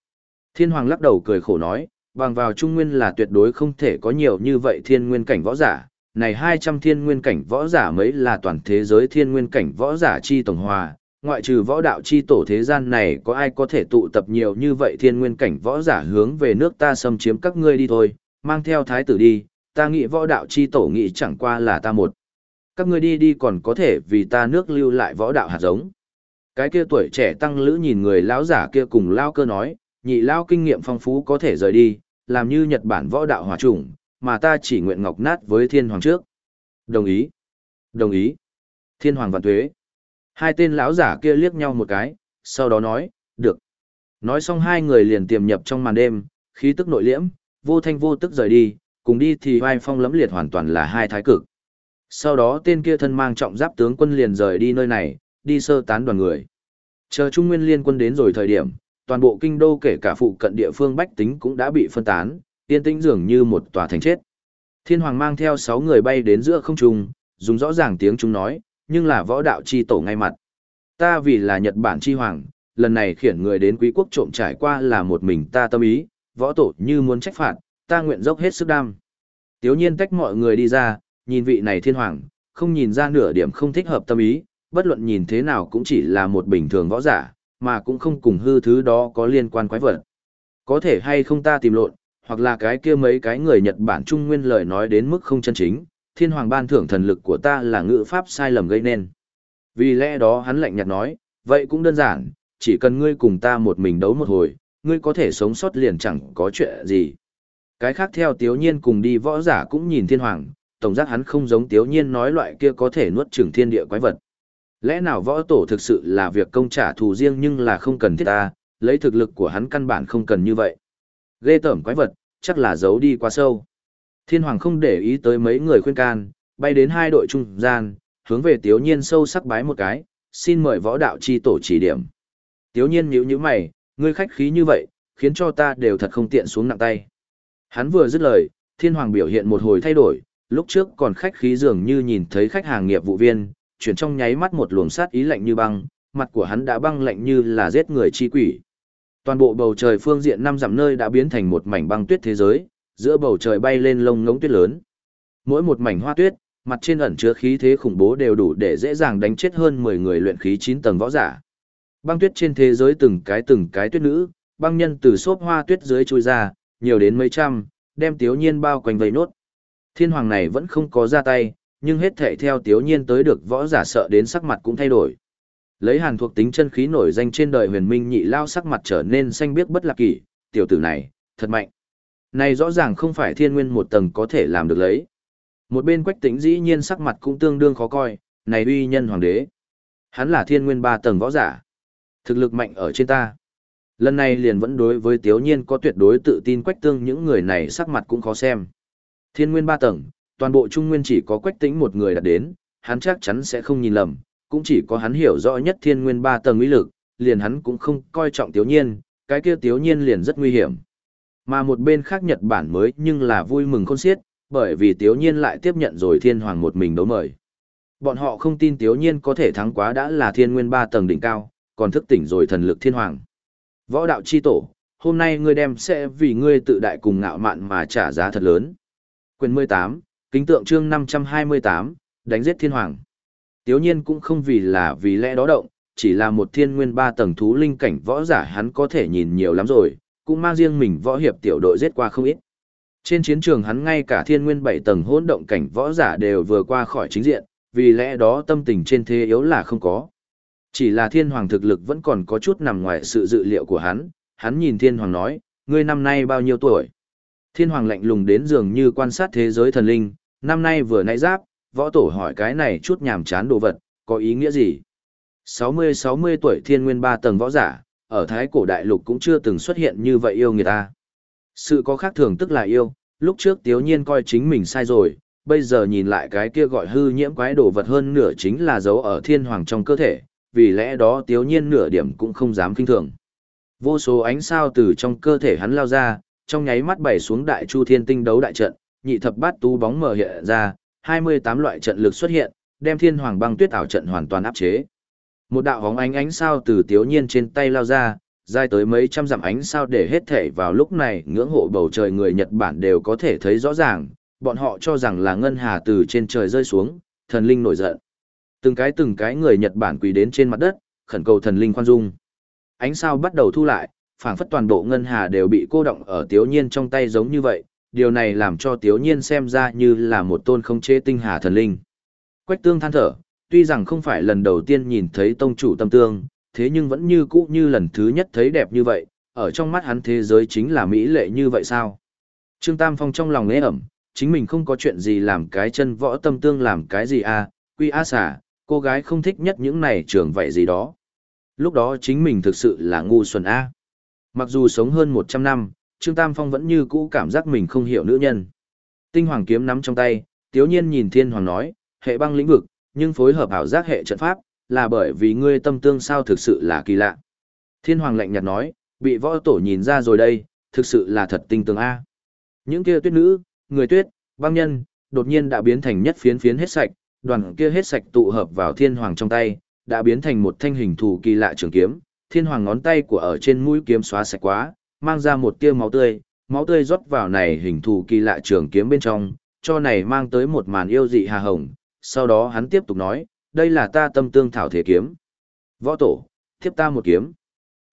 Thiên Hoàng lắc đầu cười khổ nói, bằng vào Trung Nguyên là tuyệt đối không thể có nhiều như vậy thiên nguyên cảnh võ giả, này 200 thiên nguyên cảnh võ giả mấy là toàn thế giới thiên nguyên cảnh võ giả chi tổng hòa, ngoại trừ võ đạo chi tổ thế gian này có ai có thể tụ tập nhiều như vậy thiên nguyên cảnh võ giả hướng về nước ta xâm chiếm các ngươi đi thôi, mang theo thái tử đi, ta nghĩ võ đạo chi tổ nghĩ chẳng qua là ta một. Các ngươi đi đi còn có thể vì ta nước lưu lại võ đạo hạt giống. Cái kia tuổi trẻ tăng lữ nhìn người lão giả kia cùng lao cơ nói, nhị lao kinh nghiệm phong phú có thể rời đi, làm như Nhật Bản võ đạo hòa chủng, mà ta chỉ nguyện ngọc nát với thiên hoàng trước. Đồng ý. Đồng ý. Thiên hoàng vạn tuế. Hai tên lão giả kia liếc nhau một cái, sau đó nói, được. Nói xong hai người liền tiềm nhập trong màn đêm, khí tức nội liễm, vô thanh vô tức rời đi, cùng đi thì vai phong lẫm liệt hoàn toàn là hai thái cực. Sau đó tên kia thân mang trọng giáp tướng quân liền rời đi nơi này, đi sơ tán đoàn người. Chờ Trung Nguyên liên quân đến rồi thời điểm, toàn bộ kinh đô kể cả phụ cận địa phương bách tính cũng đã bị phân tán, yên tĩnh dường như một tòa thành chết. Thiên Hoàng mang theo 6 người bay đến giữa không trung, dùng rõ ràng tiếng chúng nói, nhưng là võ đạo chi tổ ngay mặt. Ta vì là Nhật Bản chi hoàng, lần này khiển người đến quý quốc trộm trải qua là một mình ta tâm ý, võ tổ như muốn trách phạt, ta nguyện dốc hết sức đam. Tiếu nhiên tách mọi người đi ra, nhìn vị này thiên hoàng, không nhìn ra nửa điểm không thích hợp tâm ý, bất luận nhìn thế nào cũng chỉ là một bình thường võ giả, mà cũng không cùng hư thứ đó có liên quan quái vật. Có thể hay không ta tìm lộn, hoặc là cái kia mấy cái người Nhật Bản Trung Nguyên lời nói đến mức không chân chính, thiên hoàng ban thưởng thần lực của ta là ngữ pháp sai lầm gây nên. Vì lẽ đó hắn lạnh nhạt nói, vậy cũng đơn giản, chỉ cần ngươi cùng ta một mình đấu một hồi, ngươi có thể sống sót liền chẳng có chuyện gì. Cái khác theo Tiếu Nhiên cùng đi võ giả cũng nhìn thiên hoàng, tổng giác hắn không giống Tiếu Nhiên nói loại kia có thể nuốt chửng thiên địa quái vật. Lẽ nào võ tổ thực sự là việc công trả thù riêng nhưng là không cần thiết ta, lấy thực lực của hắn căn bản không cần như vậy. Ghê tởm quái vật, chắc là giấu đi quá sâu. Thiên hoàng không để ý tới mấy người khuyên can, bay đến hai đội trung gian, hướng về Tiếu Nhiên sâu sắc bái một cái, xin mời võ đạo chi tổ chỉ điểm. Tiếu Nhiên nhíu nhíu mày, ngươi khách khí như vậy, khiến cho ta đều thật không tiện xuống nặng tay. Hắn vừa dứt lời, thiên hoàng biểu hiện một hồi thay đổi, lúc trước còn khách khí dường như nhìn thấy khách hàng nghiệp vụ viên, chuyển trong nháy mắt một luồng sát ý lạnh như băng, mặt của hắn đã băng lạnh như là giết người chi quỷ. Toàn bộ bầu trời phương diện năm dặm nơi đã biến thành một mảnh băng tuyết thế giới, giữa bầu trời bay lên lông ngống tuyết lớn. Mỗi một mảnh hoa tuyết, mặt trên ẩn chứa khí thế khủng bố đều đủ để dễ dàng đánh chết hơn 10 người luyện khí 9 tầng võ giả. Băng tuyết trên thế giới từng cái từng cái tuyết nữ, băng nhân từ xốp hoa tuyết dưới chui ra, nhiều đến mấy trăm, đem Tiếu Nhiên bao quanh vây nốt. Thiên hoàng này vẫn không có ra tay, nhưng hết thệ theo Tiếu Nhiên tới được võ giả sợ đến sắc mặt cũng thay đổi. Lấy hàn thuộc tính chân khí nổi danh trên đời huyền minh nhị lao sắc mặt trở nên xanh biếc bất lạc kỷ, tiểu tử này, thật mạnh. Này rõ ràng không phải thiên nguyên một tầng có thể làm được lấy. Một bên quách tính dĩ nhiên sắc mặt cũng tương đương khó coi, này uy nhân hoàng đế. Hắn là thiên nguyên ba tầng võ giả. Thực lực mạnh ở trên ta. Lần này liền vẫn đối với tiếu nhiên có tuyệt đối tự tin quách tương những người này sắc mặt cũng khó xem. Thiên nguyên ba tầng, toàn bộ trung nguyên chỉ có quách tĩnh một người đạt đến, hắn chắc chắn sẽ không nhìn lầm, cũng chỉ có hắn hiểu rõ nhất thiên nguyên ba tầng uy lực, liền hắn cũng không coi trọng tiểu nhiên, cái kia tiểu nhiên liền rất nguy hiểm. Mà một bên khác Nhật Bản mới nhưng là vui mừng khôn xiết, bởi vì tiểu nhiên lại tiếp nhận rồi thiên hoàng một mình đấu mời. Bọn họ không tin tiểu nhiên có thể thắng quá đã là thiên nguyên ba tầng đỉnh cao, còn thức tỉnh rồi thần lực thiên hoàng. Võ đạo chi tổ, hôm nay ngươi đem sẽ vì ngươi tự đại cùng ngạo mạn mà trả giá thật lớn. Quyền 18, kính tượng chương 528, đánh giết thiên hoàng. Tiếu nhiên cũng không vì là vì lẽ đó động, chỉ là một thiên nguyên ba tầng thú linh cảnh võ giả hắn có thể nhìn nhiều lắm rồi, cũng mang riêng mình võ hiệp tiểu đội giết qua không ít. Trên chiến trường hắn ngay cả thiên nguyên bảy tầng hỗn động cảnh võ giả đều vừa qua khỏi chính diện, vì lẽ đó tâm tình trên thế yếu là không có. Chỉ là thiên hoàng thực lực vẫn còn có chút nằm ngoài sự dự liệu của hắn, hắn nhìn thiên hoàng nói, ngươi năm nay bao nhiêu tuổi? Thiên hoàng lạnh lùng đến dường như quan sát thế giới thần linh, năm nay vừa nãy giáp, võ tổ hỏi cái này chút nhàm chán đồ vật, có ý nghĩa gì? 60-60 tuổi thiên nguyên ba tầng võ giả, ở Thái cổ đại lục cũng chưa từng xuất hiện như vậy yêu người ta. Sự có khác thường tức là yêu, lúc trước tiếu nhiên coi chính mình sai rồi, bây giờ nhìn lại cái kia gọi hư nhiễm quái đồ vật hơn nửa chính là dấu ở thiên hoàng trong cơ thể, vì lẽ đó tiếu nhiên nửa điểm cũng không dám kinh thường. Vô số ánh sao từ trong cơ thể hắn lao ra, trong nháy mắt bảy xuống đại chu thiên tinh đấu đại trận, nhị thập bát tú bóng mở hiện ra, 28 loại trận lực xuất hiện, đem thiên hoàng băng tuyết ảo trận hoàn toàn áp chế. Một đạo hóng ánh ánh sao từ tiếu nhiên trên tay lao ra, dài tới mấy trăm dặm ánh sao để hết thể vào lúc này ngưỡng hộ bầu trời người Nhật Bản đều có thể thấy rõ ràng, bọn họ cho rằng là ngân hà từ trên trời rơi xuống, thần linh nổi giận. Từng cái từng cái người Nhật Bản quỳ đến trên mặt đất, khẩn cầu thần linh khoan dung. Ánh sao bắt đầu thu lại, phảng phất toàn bộ ngân hà đều bị cô động ở Tiếu Nhiên trong tay giống như vậy, điều này làm cho Tiếu Nhiên xem ra như là một tôn không chế tinh hà thần linh. Quách tương than thở, tuy rằng không phải lần đầu tiên nhìn thấy tông chủ tâm tương, thế nhưng vẫn như cũ như lần thứ nhất thấy đẹp như vậy, ở trong mắt hắn thế giới chính là mỹ lệ như vậy sao? Trương Tam Phong trong lòng nế ẩm, chính mình không có chuyện gì làm cái chân võ tâm tương làm cái gì à, quy á xả, cô gái không thích nhất những này trường vậy gì đó. Lúc đó chính mình thực sự là ngu xuẩn A. Mặc dù sống hơn 100 năm, Trương Tam Phong vẫn như cũ cảm giác mình không hiểu nữ nhân. Tinh hoàng kiếm nắm trong tay, tiếu nhiên nhìn thiên hoàng nói, hệ băng lĩnh vực, nhưng phối hợp ảo giác hệ trận pháp, là bởi vì ngươi tâm tương sao thực sự là kỳ lạ. Thiên hoàng lạnh nhạt nói, bị võ tổ nhìn ra rồi đây, thực sự là thật tinh tường A. Những kia tuyết nữ, người tuyết, băng nhân, đột nhiên đã biến thành nhất phiến phiến hết sạch, đoàn kia hết sạch tụ hợp vào thiên hoàng trong tay, đã biến thành một thanh hình thù kỳ lạ trường kiếm, thiên hoàng ngón tay của ở trên mũi kiếm xóa sạch quá, mang ra một tia máu tươi, máu tươi rót vào này hình thù kỳ lạ trường kiếm bên trong, cho này mang tới một màn yêu dị hà hồng, sau đó hắn tiếp tục nói, đây là ta tâm tương thảo thể kiếm. Võ tổ, tiếp ta một kiếm.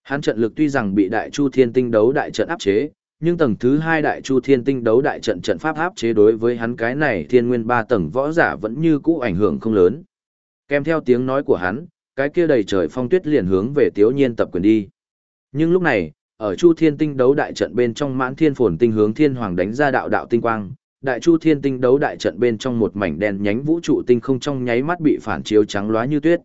Hắn trận lực tuy rằng bị đại chu thiên tinh đấu đại trận áp chế, nhưng tầng thứ hai đại chu thiên tinh đấu đại trận trận pháp áp chế đối với hắn cái này thiên nguyên ba tầng võ giả vẫn như cũ ảnh hưởng không lớn. Kèm theo tiếng nói của hắn, cái kia đầy trời phong tuyết liền hướng về Tiếu Nhiên tập quyền đi. Nhưng lúc này, ở Chu Thiên Tinh đấu đại trận bên trong Mãn Thiên Phồn Tinh hướng Thiên Hoàng đánh ra đạo đạo tinh quang, Đại Chu Thiên Tinh đấu đại trận bên trong một mảnh đen nhánh vũ trụ tinh không trong nháy mắt bị phản chiếu trắng loá như tuyết.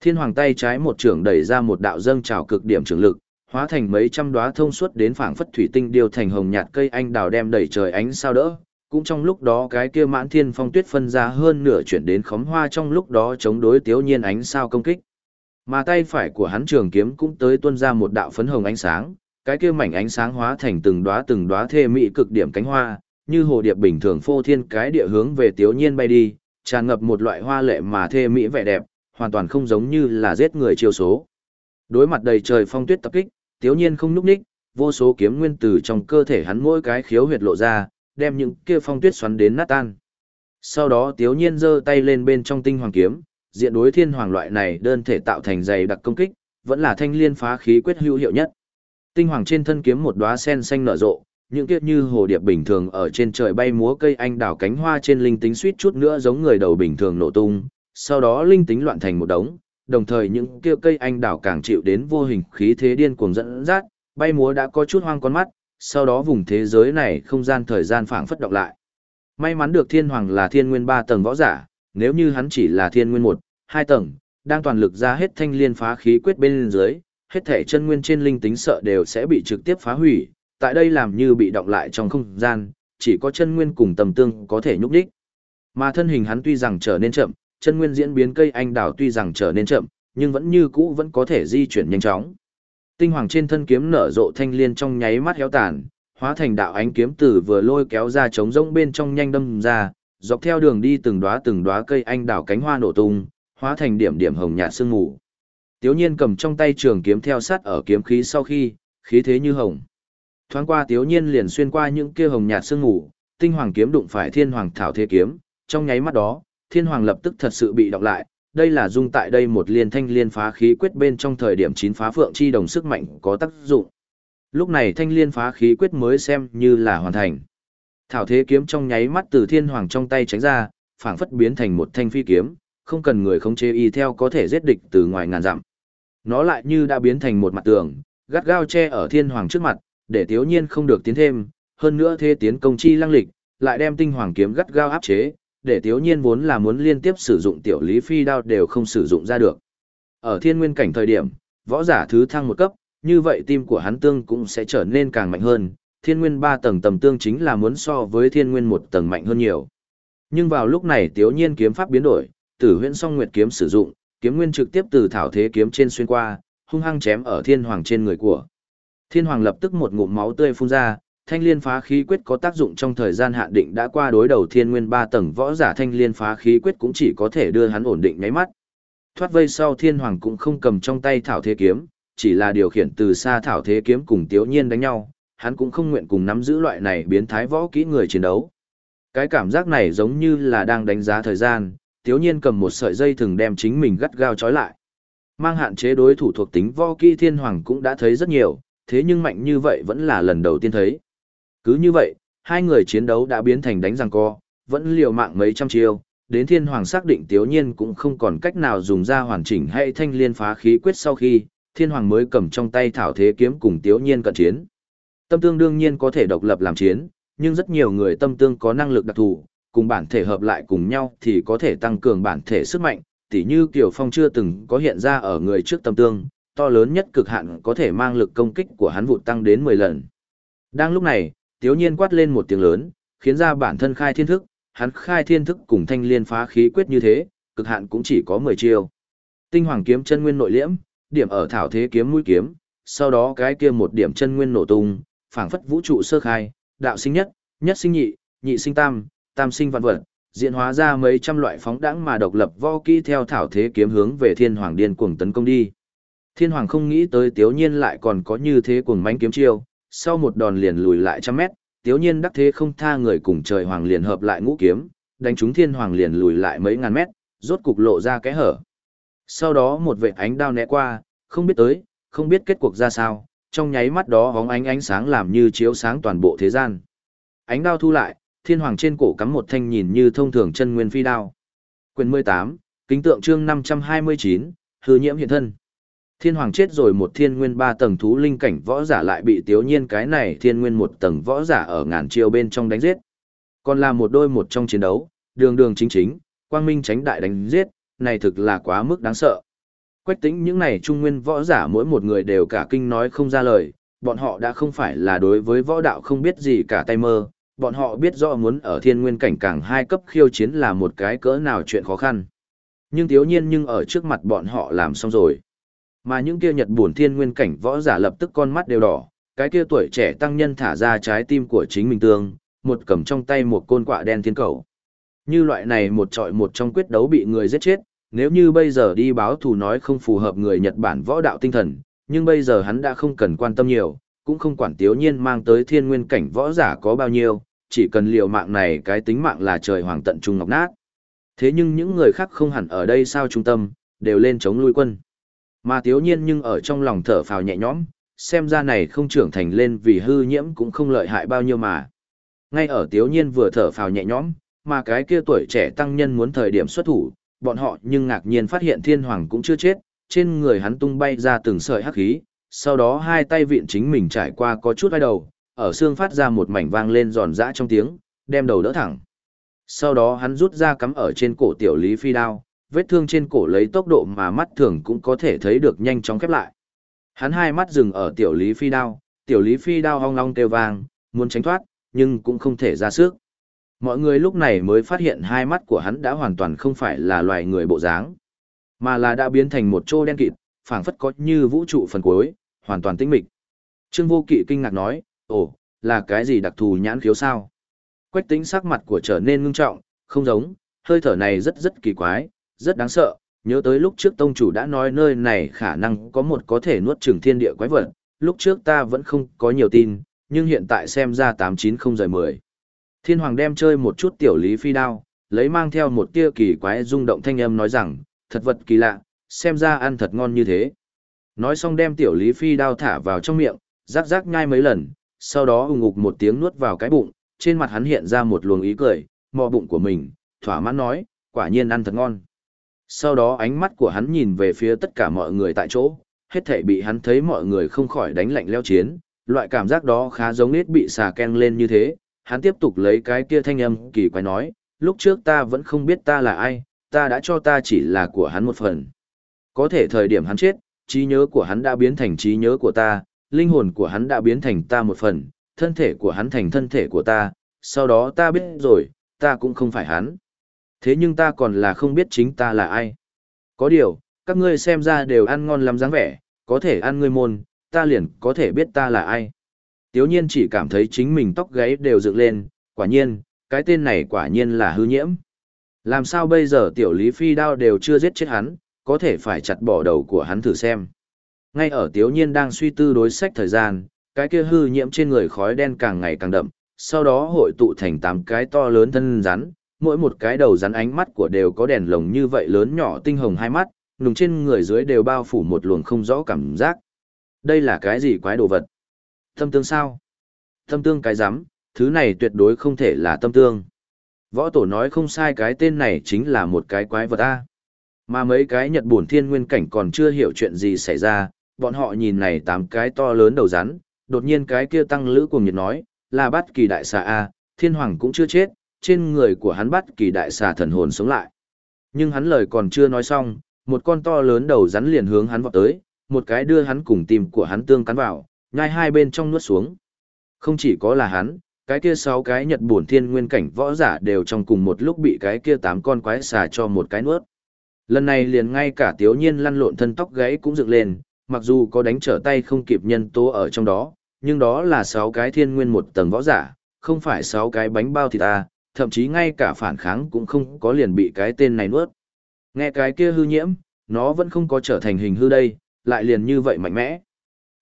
Thiên Hoàng tay trái một trường đẩy ra một đạo dâng trào cực điểm trường lực, hóa thành mấy trăm đóa thông suốt đến phảng phất thủy tinh điều thành hồng nhạt cây anh đào đem đẩy trời ánh sao đỡ. Cũng trong lúc đó cái kia mãn thiên phong tuyết phân ra hơn nửa chuyển đến khóm hoa trong lúc đó chống đối tiếu nhiên ánh sao công kích. Mà tay phải của hắn trường kiếm cũng tới tuôn ra một đạo phấn hồng ánh sáng, cái kia mảnh ánh sáng hóa thành từng đóa từng đóa thê mỹ cực điểm cánh hoa, như hồ điệp bình thường phô thiên cái địa hướng về tiếu nhiên bay đi, tràn ngập một loại hoa lệ mà thê mỹ vẻ đẹp, hoàn toàn không giống như là giết người chiêu số. Đối mặt đầy trời phong tuyết tập kích, tiếu nhiên không núp ních, vô số kiếm nguyên tử trong cơ thể hắn mỗi cái khiếu huyệt lộ ra, đem những kia phong tuyết xoắn đến nát tan. Sau đó tiếu nhiên giơ tay lên bên trong tinh hoàng kiếm, diện đối thiên hoàng loại này đơn thể tạo thành dày đặc công kích, vẫn là thanh liên phá khí quyết hữu hiệu nhất. Tinh hoàng trên thân kiếm một đóa sen xanh nở rộ, những kiếp như hồ điệp bình thường ở trên trời bay múa cây anh đào cánh hoa trên linh tính suýt chút nữa giống người đầu bình thường nổ tung, sau đó linh tính loạn thành một đống, đồng thời những kia cây anh đào càng chịu đến vô hình khí thế điên cuồng dẫn dắt, bay múa đã có chút hoang con mắt, sau đó vùng thế giới này không gian thời gian phảng phất động lại. May mắn được thiên hoàng là thiên nguyên ba tầng võ giả, nếu như hắn chỉ là thiên nguyên một, hai tầng, đang toàn lực ra hết thanh liên phá khí quyết bên dưới, hết thể chân nguyên trên linh tính sợ đều sẽ bị trực tiếp phá hủy, tại đây làm như bị động lại trong không gian, chỉ có chân nguyên cùng tầm tương có thể nhúc đích. Mà thân hình hắn tuy rằng trở nên chậm, chân nguyên diễn biến cây anh đào tuy rằng trở nên chậm, nhưng vẫn như cũ vẫn có thể di chuyển nhanh chóng. Tinh hoàng trên thân kiếm nở rộ thanh liên trong nháy mắt héo tàn, hóa thành đạo ánh kiếm tử vừa lôi kéo ra trống rỗng bên trong nhanh đâm ra, dọc theo đường đi từng đóa từng đóa cây anh đào cánh hoa nổ tung, hóa thành điểm điểm hồng nhạt sương mù. Tiếu nhiên cầm trong tay trường kiếm theo sát ở kiếm khí sau khi, khí thế như hồng. Thoáng qua tiếu nhiên liền xuyên qua những kia hồng nhạt sương mù, tinh hoàng kiếm đụng phải thiên hoàng thảo thế kiếm, trong nháy mắt đó, thiên hoàng lập tức thật sự bị đọc lại, đây là dung tại đây một liên thanh liên phá khí quyết bên trong thời điểm chín phá phượng chi đồng sức mạnh có tác dụng. Lúc này thanh liên phá khí quyết mới xem như là hoàn thành. Thảo thế kiếm trong nháy mắt từ thiên hoàng trong tay tránh ra, phảng phất biến thành một thanh phi kiếm, không cần người khống chế y theo có thể giết địch từ ngoài ngàn dặm. Nó lại như đã biến thành một mặt tường, gắt gao che ở thiên hoàng trước mặt, để thiếu nhiên không được tiến thêm, hơn nữa thế tiến công chi lăng lịch, lại đem tinh hoàng kiếm gắt gao áp chế, để tiếu nhiên vốn là muốn liên tiếp sử dụng tiểu lý phi đao đều không sử dụng ra được. Ở thiên nguyên cảnh thời điểm, võ giả thứ thăng một cấp, như vậy tim của hắn tương cũng sẽ trở nên càng mạnh hơn, thiên nguyên ba tầng tầm tương chính là muốn so với thiên nguyên một tầng mạnh hơn nhiều. Nhưng vào lúc này tiếu nhiên kiếm pháp biến đổi, tử huyễn song nguyệt kiếm sử dụng, kiếm nguyên trực tiếp từ thảo thế kiếm trên xuyên qua, hung hăng chém ở thiên hoàng trên người của. Thiên hoàng lập tức một ngụm máu tươi phun ra, thanh liên phá khí quyết có tác dụng trong thời gian hạn định đã qua đối đầu thiên nguyên ba tầng võ giả thanh liên phá khí quyết cũng chỉ có thể đưa hắn ổn định nháy mắt. Thoát vây sau thiên hoàng cũng không cầm trong tay thảo thế kiếm, chỉ là điều khiển từ xa thảo thế kiếm cùng tiếu nhiên đánh nhau, hắn cũng không nguyện cùng nắm giữ loại này biến thái võ kỹ người chiến đấu. Cái cảm giác này giống như là đang đánh giá thời gian, tiếu nhiên cầm một sợi dây thừng đem chính mình gắt gao trói lại. Mang hạn chế đối thủ thuộc tính võ kỹ thiên hoàng cũng đã thấy rất nhiều, thế nhưng mạnh như vậy vẫn là lần đầu tiên thấy. Cứ như vậy, hai người chiến đấu đã biến thành đánh răng co, vẫn liều mạng mấy trăm chiêu, đến thiên hoàng xác định tiếu nhiên cũng không còn cách nào dùng ra hoàn chỉnh hay thanh liên phá khí quyết sau khi, thiên hoàng mới cầm trong tay thảo thế kiếm cùng tiếu nhiên cận chiến. Tâm tương đương nhiên có thể độc lập làm chiến, nhưng rất nhiều người tâm tương có năng lực đặc thù, cùng bản thể hợp lại cùng nhau thì có thể tăng cường bản thể sức mạnh, tỉ như Kiều Phong chưa từng có hiện ra ở người trước tâm tương, to lớn nhất cực hạn có thể mang lực công kích của hắn vụt tăng đến 10 lần. Đang lúc này, Tiếu Nhiên quát lên một tiếng lớn, khiến ra bản thân khai thiên thức, hắn khai thiên thức cùng thanh liên phá khí quyết như thế, cực hạn cũng chỉ có 10 chiêu. Tinh hoàng kiếm chân nguyên nội liễm, điểm ở thảo thế kiếm mũi kiếm, sau đó cái kia một điểm chân nguyên nổ tung, phảng phất vũ trụ sơ khai, đạo sinh nhất, nhất sinh nhị, nhị sinh tam, tam sinh vạn vật, diễn hóa ra mấy trăm loại phóng đãng mà độc lập võ kỹ theo thảo thế kiếm hướng về thiên hoàng điên cuồng tấn công đi. Thiên hoàng không nghĩ tới tiếu nhiên lại còn có như thế cuồng mãnh kiếm chiêu, sau một đòn liền lùi lại trăm mét, tiếu nhiên đắc thế không tha người cùng trời hoàng liền hợp lại ngũ kiếm, đánh trúng thiên hoàng liền lùi lại mấy ngàn mét, rốt cục lộ ra cái hở. Sau đó một vệt ánh đao né qua, không biết tới, không biết kết cuộc ra sao, trong nháy mắt đó hóng ánh ánh sáng làm như chiếu sáng toàn bộ thế gian. Ánh đao thu lại, thiên hoàng trên cổ cắm một thanh nhìn như thông thường chân nguyên phi đao. Quyền 18, kính tượng chương 529, hư nhiễm hiện thân. Thiên hoàng chết rồi một thiên nguyên ba tầng thú linh cảnh võ giả lại bị tiếu nhiên cái này thiên nguyên một tầng võ giả ở ngàn chiêu bên trong đánh giết. Còn là một đôi một trong chiến đấu, đường đường chính chính, quang minh tránh đại đánh giết, này thực là quá mức đáng sợ. Quách tính những này trung nguyên võ giả mỗi một người đều cả kinh nói không ra lời, bọn họ đã không phải là đối với võ đạo không biết gì cả tay mơ, bọn họ biết rõ muốn ở thiên nguyên cảnh càng hai cấp khiêu chiến là một cái cỡ nào chuyện khó khăn. Nhưng thiếu nhiên nhưng ở trước mặt bọn họ làm xong rồi. Mà những kia nhật buồn thiên nguyên cảnh võ giả lập tức con mắt đều đỏ, cái kia tuổi trẻ tăng nhân thả ra trái tim của chính mình tương, một cầm trong tay một côn quạ đen thiên cầu. Như loại này một trọi một trong quyết đấu bị người giết chết, nếu như bây giờ đi báo thù nói không phù hợp người Nhật Bản võ đạo tinh thần, nhưng bây giờ hắn đã không cần quan tâm nhiều, cũng không quản tiếu nhiên mang tới thiên nguyên cảnh võ giả có bao nhiêu, chỉ cần liều mạng này cái tính mạng là trời hoàng tận trung ngọc nát. Thế nhưng những người khác không hẳn ở đây sao trung tâm, đều lên chống lui quân. Mà tiếu nhiên nhưng ở trong lòng thở phào nhẹ nhõm, xem ra này không trưởng thành lên vì hư nhiễm cũng không lợi hại bao nhiêu mà. Ngay ở tiếu nhiên vừa thở phào nhẹ nhõm, mà cái kia tuổi trẻ tăng nhân muốn thời điểm xuất thủ, bọn họ nhưng ngạc nhiên phát hiện thiên hoàng cũng chưa chết, trên người hắn tung bay ra từng sợi hắc khí, sau đó hai tay vịn chính mình trải qua có chút ai đầu, ở xương phát ra một mảnh vang lên giòn giã trong tiếng, đem đầu đỡ thẳng. Sau đó hắn rút ra cắm ở trên cổ tiểu lý phi đao, vết thương trên cổ lấy tốc độ mà mắt thường cũng có thể thấy được nhanh chóng khép lại. Hắn hai mắt dừng ở tiểu lý phi đao, tiểu lý phi đao hong long kêu vang, muốn tránh thoát, nhưng cũng không thể ra sức. Mọi người lúc này mới phát hiện hai mắt của hắn đã hoàn toàn không phải là loài người bộ dáng, mà là đã biến thành một chỗ đen kịt, phảng phất có như vũ trụ phần cuối, hoàn toàn tĩnh mịch. Trương Vô Kỵ kinh ngạc nói, ồ, là cái gì đặc thù nhãn khiếu sao? Quách tính sắc mặt của trở nên ngưng trọng, không giống, hơi thở này rất rất kỳ quái, rất đáng sợ, nhớ tới lúc trước tông chủ đã nói nơi này khả năng có một có thể nuốt chửng thiên địa quái vật, lúc trước ta vẫn không có nhiều tin, nhưng hiện tại xem ra 890 rời 10. Thiên hoàng đem chơi một chút tiểu lý phi đao, lấy mang theo một tia kỳ quái rung động thanh âm nói rằng, thật vật kỳ lạ, xem ra ăn thật ngon như thế. Nói xong đem tiểu lý phi đao thả vào trong miệng, rắc rắc nhai mấy lần, sau đó ùng ục một tiếng nuốt vào cái bụng, trên mặt hắn hiện ra một luồng ý cười, mò bụng của mình, thỏa mãn nói, quả nhiên ăn thật ngon. Sau đó ánh mắt của hắn nhìn về phía tất cả mọi người tại chỗ, hết thể bị hắn thấy mọi người không khỏi đánh lạnh leo chiến, loại cảm giác đó khá giống nết bị xà ken lên như thế, hắn tiếp tục lấy cái kia thanh âm kỳ quái nói, lúc trước ta vẫn không biết ta là ai, ta đã cho ta chỉ là của hắn một phần. Có thể thời điểm hắn chết, trí nhớ của hắn đã biến thành trí nhớ của ta, linh hồn của hắn đã biến thành ta một phần, thân thể của hắn thành thân thể của ta, sau đó ta biết rồi, ta cũng không phải hắn. Thế nhưng ta còn là không biết chính ta là ai. Có điều, các ngươi xem ra đều ăn ngon lắm dáng vẻ, có thể ăn ngươi môn, ta liền có thể biết ta là ai. Tiếu nhiên chỉ cảm thấy chính mình tóc gáy đều dựng lên, quả nhiên, cái tên này quả nhiên là hư nhiễm. Làm sao bây giờ tiểu lý phi đao đều chưa giết chết hắn, có thể phải chặt bỏ đầu của hắn thử xem. Ngay ở tiếu nhiên đang suy tư đối sách thời gian, cái kia hư nhiễm trên người khói đen càng ngày càng đậm, sau đó hội tụ thành tám cái to lớn thân rắn, mỗi một cái đầu rắn ánh mắt của đều có đèn lồng như vậy lớn nhỏ tinh hồng hai mắt, nùng trên người dưới đều bao phủ một luồng không rõ cảm giác. Đây là cái gì quái đồ vật? Tâm tương sao? Tâm tương cái rắm thứ này tuyệt đối không thể là tâm tương. Võ tổ nói không sai cái tên này chính là một cái quái vật A. Mà mấy cái nhật bổn thiên nguyên cảnh còn chưa hiểu chuyện gì xảy ra, bọn họ nhìn này tám cái to lớn đầu rắn, đột nhiên cái kia tăng lữ cùng nhiệt nói, là bắt kỳ đại xà A, thiên hoàng cũng chưa chết, trên người của hắn bắt kỳ đại xà thần hồn sống lại. Nhưng hắn lời còn chưa nói xong, một con to lớn đầu rắn liền hướng hắn vọt tới, một cái đưa hắn cùng tim của hắn tương cắn vào, nhai hai bên trong nuốt xuống. Không chỉ có là hắn, cái kia sáu cái nhật bổn thiên nguyên cảnh võ giả đều trong cùng một lúc bị cái kia tám con quái xà cho một cái nuốt. Lần này liền ngay cả tiếu nhiên lăn lộn thân tóc gãy cũng dựng lên, mặc dù có đánh trở tay không kịp nhân tố ở trong đó, nhưng đó là sáu cái thiên nguyên một tầng võ giả, không phải sáu cái bánh bao thịt ta, thậm chí ngay cả phản kháng cũng không có liền bị cái tên này nuốt. Nghe cái kia hư nhiễm, nó vẫn không có trở thành hình hư đây, lại liền như vậy mạnh mẽ.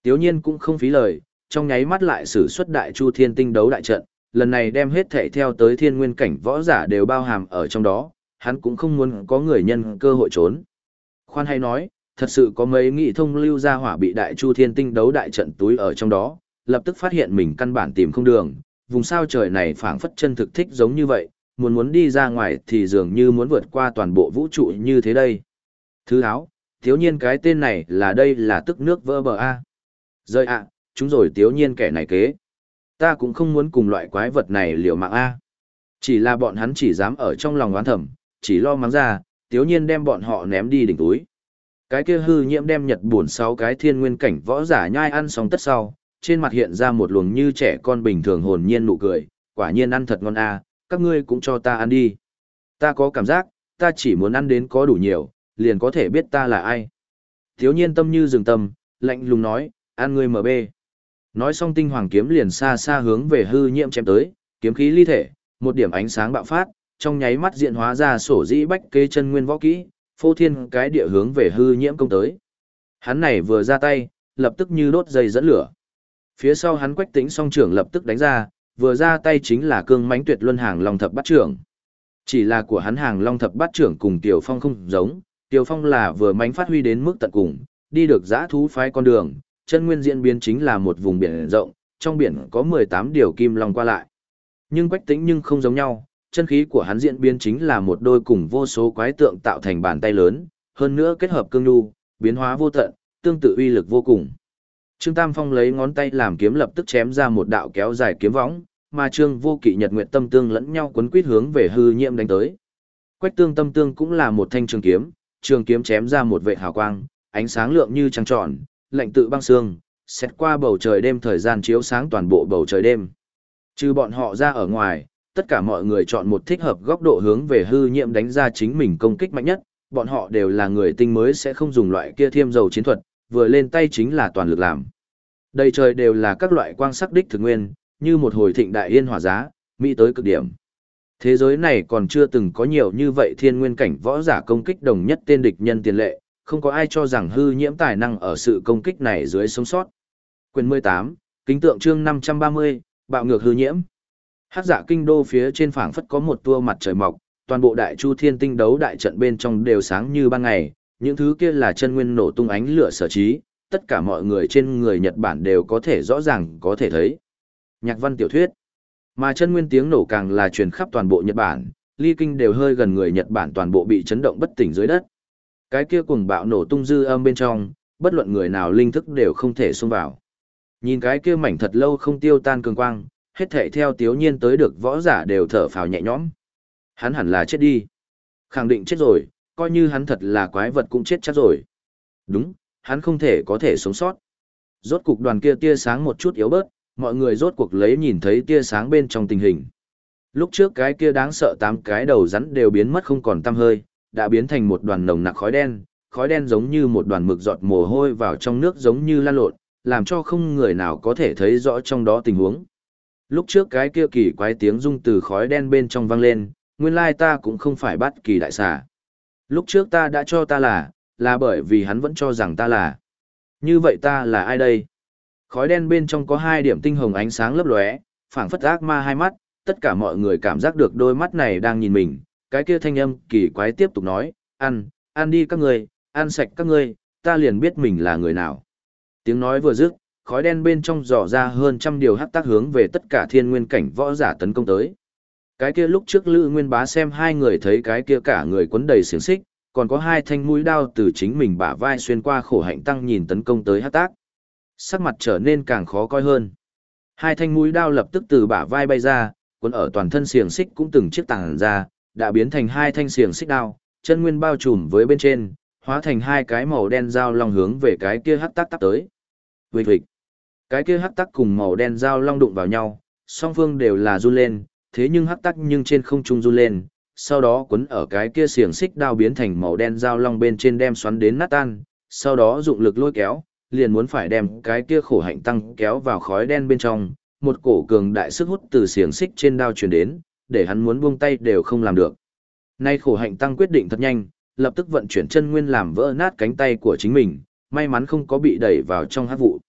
Tiếu nhiên cũng không phí lời, trong nháy mắt lại sử xuất đại chu thiên tinh đấu đại trận, lần này đem hết thể theo tới thiên nguyên cảnh võ giả đều bao hàm ở trong đó, hắn cũng không muốn có người nhân cơ hội trốn. Khoan hay nói, thật sự có mấy nghị thông lưu ra hỏa bị đại chu thiên tinh đấu đại trận túi ở trong đó, lập tức phát hiện mình căn bản tìm không đường, vùng sao trời này phảng phất chân thực thích giống như vậy, muốn muốn đi ra ngoài thì dường như muốn vượt qua toàn bộ vũ trụ như thế đây. Thứ áo, Thiếu nhiên cái tên này là đây là tức nước vỡ bờ A. Rơi ạ, chúng rồi thiếu nhiên kẻ này kế. Ta cũng không muốn cùng loại quái vật này liều mạng A. Chỉ là bọn hắn chỉ dám ở trong lòng oán thầm, chỉ lo mắng ra, thiếu nhiên đem bọn họ ném đi đỉnh túi. Cái kia hư nhiễm đem nhật buồn sáu cái thiên nguyên cảnh võ giả nhai ăn xong tất sau, trên mặt hiện ra một luồng như trẻ con bình thường hồn nhiên nụ cười, quả nhiên ăn thật ngon à các ngươi cũng cho ta ăn đi. Ta có cảm giác, ta chỉ muốn ăn đến có đủ nhiều, liền có thể biết ta là ai. Thiếu nhiên tâm như rừng tâm, lạnh lùng nói, ăn ngươi mở bê. Nói xong tinh hoàng kiếm liền xa xa hướng về hư nhiễm chém tới, kiếm khí ly thể, một điểm ánh sáng bạo phát, trong nháy mắt diện hóa ra sổ dĩ bách kê chân nguyên võ kỹ, phô thiên cái địa hướng về hư nhiễm công tới. Hắn này vừa ra tay, lập tức như đốt dây dẫn lửa. Phía sau hắn quách tĩnh song trưởng lập tức đánh ra, vừa ra tay chính là cương mãnh tuyệt luân hàng long thập bát trưởng. Chỉ là của hắn hàng long thập bát trưởng cùng Tiểu Phong không giống, Tiểu Phong là vừa mãnh phát huy đến mức tận cùng, đi được giã thú phái con đường, chân nguyên diễn biến chính là một vùng biển rộng, trong biển có 18 điều kim long qua lại. Nhưng quách tĩnh nhưng không giống nhau, chân khí của hắn diễn biến chính là một đôi cùng vô số quái tượng tạo thành bàn tay lớn, hơn nữa kết hợp cương nhu, biến hóa vô tận, tương tự uy lực vô cùng. Trương Tam Phong lấy ngón tay làm kiếm lập tức chém ra một đạo kéo dài kiếm võng, mà Trương Vô Kỵ Nhật Nguyệt Tâm Tương lẫn nhau quấn quýt hướng về hư nhiệm đánh tới. Quách Tương Tâm Tương cũng là một thanh trường kiếm, trường kiếm chém ra một vệ hào quang, ánh sáng lượng như trăng tròn, lạnh tự băng xương, xét qua bầu trời đêm thời gian chiếu sáng toàn bộ bầu trời đêm. Trừ bọn họ ra ở ngoài, tất cả mọi người chọn một thích hợp góc độ hướng về hư nhiệm đánh ra chính mình công kích mạnh nhất, bọn họ đều là người tinh mới sẽ không dùng loại kia thiêm dầu chiến thuật, vừa lên tay chính là toàn lực làm. Đầy trời đều là các loại quang sắc đích thực nguyên, như một hồi thịnh đại yên hỏa giá, mỹ tới cực điểm. Thế giới này còn chưa từng có nhiều như vậy thiên nguyên cảnh võ giả công kích đồng nhất tên địch nhân tiền lệ, không có ai cho rằng hư nhiễm tài năng ở sự công kích này dưới sống sót. Quyền 18, kính tượng chương 530, bạo ngược hư nhiễm. Hát giả kinh đô phía trên phảng phất có một tua mặt trời mọc, toàn bộ đại chu thiên tinh đấu đại trận bên trong đều sáng như ban ngày, những thứ kia là chân nguyên nổ tung ánh lửa sở trí, tất cả mọi người trên người Nhật Bản đều có thể rõ ràng có thể thấy. Nhạc văn tiểu thuyết, mà chân nguyên tiếng nổ càng là truyền khắp toàn bộ Nhật Bản, ly kinh đều hơi gần người Nhật Bản toàn bộ bị chấn động bất tỉnh dưới đất. Cái kia cuồng bạo nổ tung dư âm bên trong, bất luận người nào linh thức đều không thể xông vào. Nhìn cái kia mảnh thật lâu không tiêu tan cường quang, hết thảy theo tiếu nhiên tới được võ giả đều thở phào nhẹ nhõm. Hắn hẳn là chết đi. Khẳng định chết rồi, coi như hắn thật là quái vật cũng chết chắc rồi. Đúng, hắn không thể có thể sống sót. Rốt cục đoàn kia tia sáng một chút yếu bớt, mọi người rốt cuộc lấy nhìn thấy tia sáng bên trong tình hình. Lúc trước cái kia đáng sợ tám cái đầu rắn đều biến mất không còn tăm hơi, đã biến thành một đoàn nồng nặc khói đen, khói đen giống như một đoàn mực giọt mồ hôi vào trong nước giống như lan lộn, làm cho không người nào có thể thấy rõ trong đó tình huống. Lúc trước cái kia kỳ quái tiếng rung từ khói đen bên trong vang lên, nguyên lai ta cũng không phải bắt kỳ đại xà. Lúc trước ta đã cho ta là, là bởi vì hắn vẫn cho rằng ta là. Như vậy ta là ai đây? Khói đen bên trong có hai điểm tinh hồng ánh sáng lấp lóe, phảng phất ác ma hai mắt, tất cả mọi người cảm giác được đôi mắt này đang nhìn mình. Cái kia thanh âm kỳ quái tiếp tục nói, ăn, ăn đi các ngươi, ăn sạch các ngươi, ta liền biết mình là người nào. Tiếng nói vừa dứt, khói đen bên trong dò ra hơn trăm điều hắc tác hướng về tất cả thiên nguyên cảnh võ giả tấn công tới. Cái kia lúc trước Lữ Nguyên Bá xem hai người thấy cái kia cả người quấn đầy xiềng xích, còn có hai thanh mũi đao từ chính mình bả vai xuyên qua khổ hạnh tăng nhìn tấn công tới hát tác. Sắc mặt trở nên càng khó coi hơn. Hai thanh mũi đao lập tức từ bả vai bay ra, quấn ở toàn thân xiềng xích cũng từng chiếc tàng ra, đã biến thành hai thanh xiềng xích đao, chân nguyên bao trùm với bên trên, hóa thành hai cái màu đen dao long hướng về cái kia hắc tác tắc tới. Vịt vịt. Cái kia hắc tắc cùng màu đen dao long đụng vào nhau, song phương đều là run lên, thế nhưng hắc tắc nhưng trên không trung run lên, sau đó quấn ở cái kia xiềng xích đao biến thành màu đen dao long bên trên đem xoắn đến nát tan, sau đó dụng lực lôi kéo, liền muốn phải đem cái kia khổ hạnh tăng kéo vào khói đen bên trong, một cổ cường đại sức hút từ xiềng xích trên đao truyền đến, để hắn muốn buông tay đều không làm được. Nay khổ hạnh tăng quyết định thật nhanh, lập tức vận chuyển chân nguyên làm vỡ nát cánh tay của chính mình, may mắn không có bị đẩy vào trong hắc vụ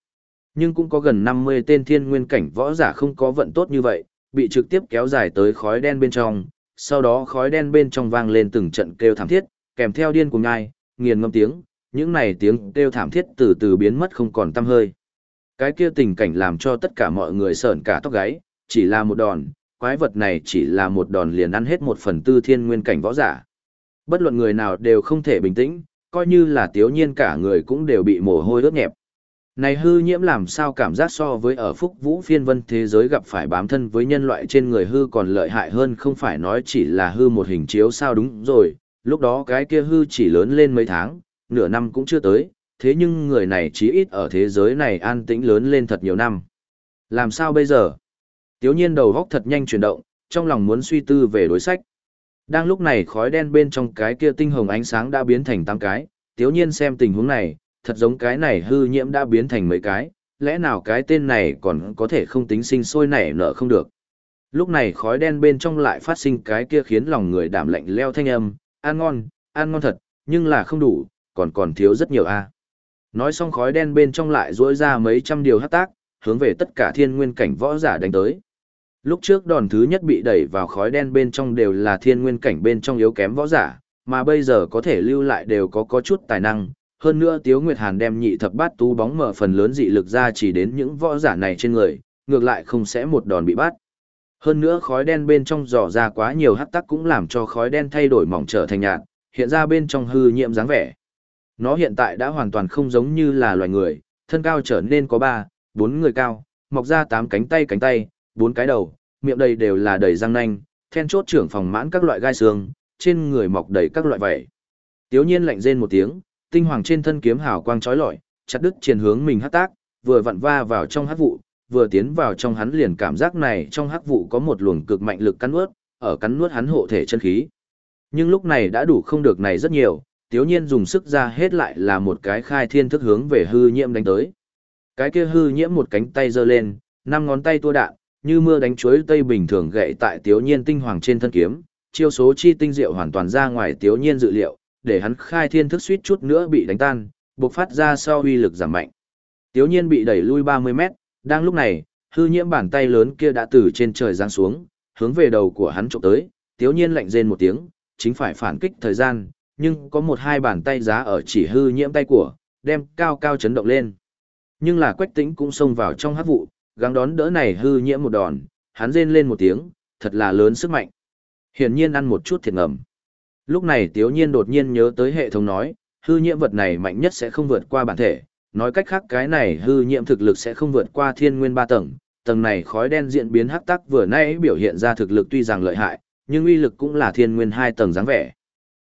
nhưng cũng có gần 50 tên thiên nguyên cảnh võ giả không có vận tốt như vậy, bị trực tiếp kéo dài tới khói đen bên trong, sau đó khói đen bên trong vang lên từng trận kêu thảm thiết, kèm theo điên cuồng ngai, nghiền ngâm tiếng, những này tiếng kêu thảm thiết từ từ biến mất không còn tăm hơi. Cái kia tình cảnh làm cho tất cả mọi người sởn cả tóc gáy, chỉ là một đòn, quái vật này chỉ là một đòn liền ăn hết một phần tư thiên nguyên cảnh võ giả. Bất luận người nào đều không thể bình tĩnh, coi như là tiếu nhiên cả người cũng đều bị mồ hôi ướt nhẹp. Này hư nhiễm làm sao cảm giác so với ở phúc vũ phiên vân thế giới gặp phải bám thân với nhân loại trên người hư còn lợi hại hơn không phải nói chỉ là hư một hình chiếu sao đúng rồi, lúc đó cái kia hư chỉ lớn lên mấy tháng, nửa năm cũng chưa tới, thế nhưng người này chí ít ở thế giới này an tĩnh lớn lên thật nhiều năm. Làm sao bây giờ? Tiếu nhiên đầu góc thật nhanh chuyển động, trong lòng muốn suy tư về đối sách. Đang lúc này khói đen bên trong cái kia tinh hồng ánh sáng đã biến thành tám cái, tiếu nhiên xem tình huống này, thật giống cái này hư nhiễm đã biến thành mấy cái, lẽ nào cái tên này còn có thể không tính sinh sôi nảy nở không được. Lúc này khói đen bên trong lại phát sinh cái kia khiến lòng người đảm lạnh leo thanh âm, ăn ngon, ăn ngon thật, nhưng là không đủ, còn còn thiếu rất nhiều a. Nói xong khói đen bên trong lại rỗi ra mấy trăm điều hát tác, hướng về tất cả thiên nguyên cảnh võ giả đánh tới. Lúc trước đòn thứ nhất bị đẩy vào khói đen bên trong đều là thiên nguyên cảnh bên trong yếu kém võ giả, mà bây giờ có thể lưu lại đều có có chút tài năng. Hơn nữa Tiếu Nguyệt Hàn đem nhị thập bát tú bóng mở phần lớn dị lực ra chỉ đến những võ giả này trên người, ngược lại không sẽ một đòn bị bắt. Hơn nữa khói đen bên trong dò ra quá nhiều hắc tắc cũng làm cho khói đen thay đổi mỏng trở thành nhạt, hiện ra bên trong hư nhiễm dáng vẻ. Nó hiện tại đã hoàn toàn không giống như là loài người, thân cao trở nên có ba, bốn người cao, mọc ra tám cánh tay cánh tay, bốn cái đầu, miệng đầy đều là đầy răng nanh, then chốt trưởng phòng mãn các loại gai xương, trên người mọc đầy các loại vảy. Tiếu nhiên lạnh rên một tiếng, tinh hoàng trên thân kiếm hào quang chói lọi, chặt đứt trên hướng mình hắc tác, vừa vặn va vào trong hắc vụ, vừa tiến vào trong hắn liền cảm giác này trong hắc vụ có một luồng cực mạnh lực cắn nuốt, ở cắn nuốt hắn hộ thể chân khí. Nhưng lúc này đã đủ không được này rất nhiều, tiếu nhiên dùng sức ra hết lại là một cái khai thiên thức hướng về hư nhiễm đánh tới. Cái kia hư nhiễm một cánh tay giơ lên, năm ngón tay tua đạn, như mưa đánh chuối tây bình thường gậy tại tiếu nhiên tinh hoàng trên thân kiếm, chiêu số chi tinh diệu hoàn toàn ra ngoài tiếu nhiên dự liệu, để hắn khai thiên thức suýt chút nữa bị đánh tan, bộc phát ra sau uy lực giảm mạnh. Tiếu nhiên bị đẩy lui 30 mét, đang lúc này, hư nhiễm bàn tay lớn kia đã từ trên trời giáng xuống, hướng về đầu của hắn trộm tới, tiếu nhiên lạnh rên một tiếng, chính phải phản kích thời gian, nhưng có một hai bàn tay giá ở chỉ hư nhiễm tay của, đem cao cao chấn động lên. Nhưng là quách tĩnh cũng xông vào trong hát vụ, gắng đón đỡ này hư nhiễm một đòn, hắn rên lên một tiếng, thật là lớn sức mạnh. Hiển nhiên ăn một chút thiệt ngầm. Lúc này Tiếu Nhiên đột nhiên nhớ tới hệ thống nói, hư nhiễm vật này mạnh nhất sẽ không vượt qua bản thể, nói cách khác cái này hư nhiễm thực lực sẽ không vượt qua thiên nguyên ba tầng, tầng này khói đen diễn biến hắc tắc vừa nãy biểu hiện ra thực lực tuy rằng lợi hại, nhưng uy lực cũng là thiên nguyên hai tầng dáng vẻ.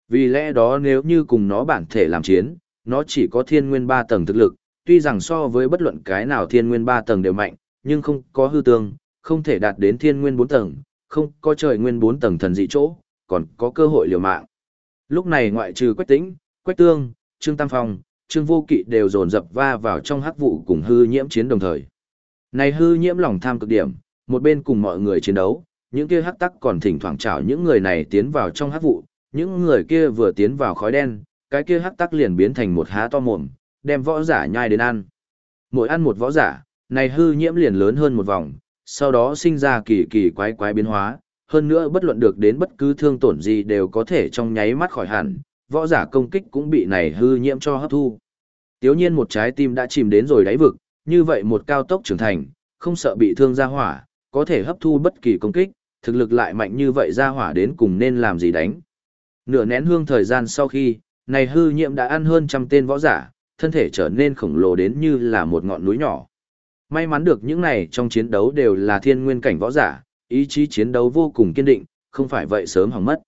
Vì lẽ đó nếu như cùng nó bản thể làm chiến, nó chỉ có thiên nguyên ba tầng thực lực, tuy rằng so với bất luận cái nào thiên nguyên ba tầng đều mạnh, nhưng không có hư tương, không thể đạt đến thiên nguyên bốn tầng, không có trời nguyên bốn tầng thần dị chỗ, còn có cơ hội liều mạng. Lúc này ngoại trừ Quách Tĩnh, Quách Tương, Trương Tam Phong, Trương Vô Kỵ đều dồn dập va vào trong hắc vụ cùng hư nhiễm chiến đồng thời. Này hư nhiễm lòng tham cực điểm, một bên cùng mọi người chiến đấu, những kia hắc tắc còn thỉnh thoảng chào những người này tiến vào trong hắc vụ, những người kia vừa tiến vào khói đen, cái kia hắc tắc liền biến thành một há to mồm, đem võ giả nhai đến ăn. Mỗi ăn một võ giả, này hư nhiễm liền lớn hơn một vòng, sau đó sinh ra kỳ kỳ quái quái biến hóa, hơn nữa bất luận được đến bất cứ thương tổn gì đều có thể trong nháy mắt khỏi hẳn, võ giả công kích cũng bị này hư nhiễm cho hấp thu. Tiếu nhiên một trái tim đã chìm đến rồi đáy vực, như vậy một cao tốc trưởng thành, không sợ bị thương ra hỏa, có thể hấp thu bất kỳ công kích, thực lực lại mạnh như vậy ra hỏa đến cùng nên làm gì đánh. Nửa nén hương thời gian sau khi, này hư nhiễm đã ăn hơn trăm tên võ giả, thân thể trở nên khổng lồ đến như là một ngọn núi nhỏ. May mắn được những này trong chiến đấu đều là thiên nguyên cảnh võ giả, ý chí chiến đấu vô cùng kiên định, không phải vậy sớm hỏng mất.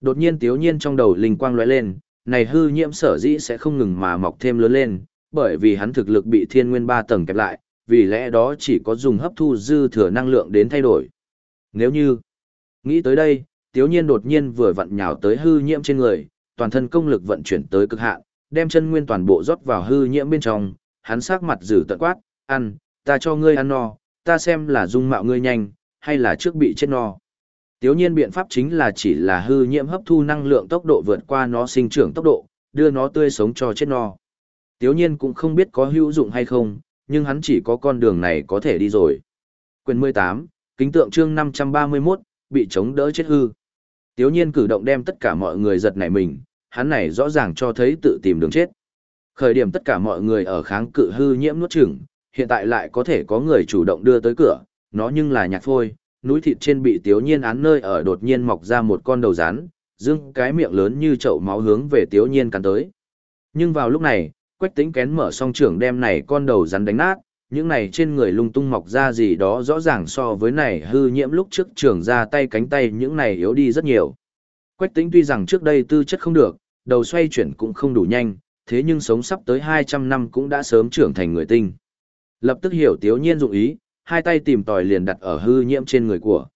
Đột nhiên tiếu nhiên trong đầu linh quang lóe lên, này hư nhiễm sở dĩ sẽ không ngừng mà mọc thêm lớn lên, bởi vì hắn thực lực bị thiên nguyên ba tầng kẹp lại, vì lẽ đó chỉ có dùng hấp thu dư thừa năng lượng đến thay đổi. Nếu như, nghĩ tới đây, tiếu nhiên đột nhiên vừa vặn nhào tới hư nhiễm trên người, toàn thân công lực vận chuyển tới cực hạn, đem chân nguyên toàn bộ rót vào hư nhiễm bên trong, hắn sắc mặt dữ tận quát, ăn, ta cho ngươi ăn no, ta xem là dung mạo ngươi nhanh, hay là trước bị chết no. Tiếu nhiên biện pháp chính là chỉ là hư nhiễm hấp thu năng lượng tốc độ vượt qua nó sinh trưởng tốc độ, đưa nó tươi sống cho chết no. Tiếu nhiên cũng không biết có hữu dụng hay không, nhưng hắn chỉ có con đường này có thể đi rồi. Quyền 18, kính tượng chương 531, bị chống đỡ chết hư. Tiếu nhiên cử động đem tất cả mọi người giật nảy mình, hắn này rõ ràng cho thấy tự tìm đường chết. Khởi điểm tất cả mọi người ở kháng cự hư nhiễm nuốt chửng, hiện tại lại có thể có người chủ động đưa tới cửa, nó nhưng là nhạc phôi, núi thịt trên bị tiếu nhiên án nơi ở đột nhiên mọc ra một con đầu rắn, dương cái miệng lớn như chậu máu hướng về tiếu nhiên cắn tới. Nhưng vào lúc này, Quách Tĩnh kén mở song trưởng đem này con đầu rắn đánh nát, những này trên người lung tung mọc ra gì đó rõ ràng so với này hư nhiễm lúc trước trưởng ra tay cánh tay những này yếu đi rất nhiều. Quách Tĩnh tuy rằng trước đây tư chất không được, đầu xoay chuyển cũng không đủ nhanh, thế nhưng sống sắp tới 200 năm cũng đã sớm trưởng thành người tinh. Lập tức hiểu Tiếu Nhiên dụng ý, hai tay tìm tòi liền đặt ở hư nhiễm trên người của.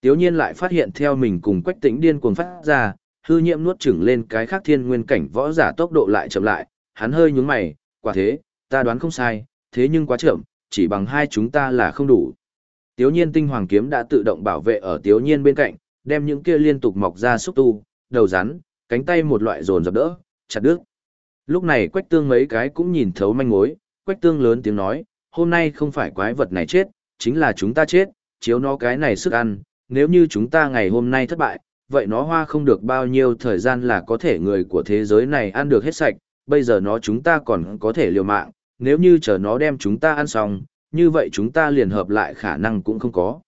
Tiếu Nhiên lại phát hiện theo mình cùng Quách Tĩnh điên cuồng phát ra, hư nhiễm nuốt chửng lên cái khác thiên nguyên cảnh võ giả tốc độ lại chậm lại, hắn hơi nhướng mày, quả thế, ta đoán không sai, thế nhưng quá chậm, chỉ bằng hai chúng ta là không đủ. Tiếu nhiên tinh hoàng kiếm đã tự động bảo vệ ở tiếu nhiên bên cạnh, đem những kia liên tục mọc ra xúc tu, đầu rắn, cánh tay một loại dồn dập đỡ, chặt đứt. Lúc này quách tương mấy cái cũng nhìn thấu manh mối, quách tương lớn tiếng nói, hôm nay không phải quái vật này chết, chính là chúng ta chết, chiếu nó cái này sức ăn, nếu như chúng ta ngày hôm nay thất bại, vậy nó hoa không được bao nhiêu thời gian là có thể người của thế giới này ăn được hết sạch, bây giờ nó chúng ta còn có thể liều mạng, nếu như chờ nó đem chúng ta ăn xong, như vậy chúng ta liền hợp lại khả năng cũng không có.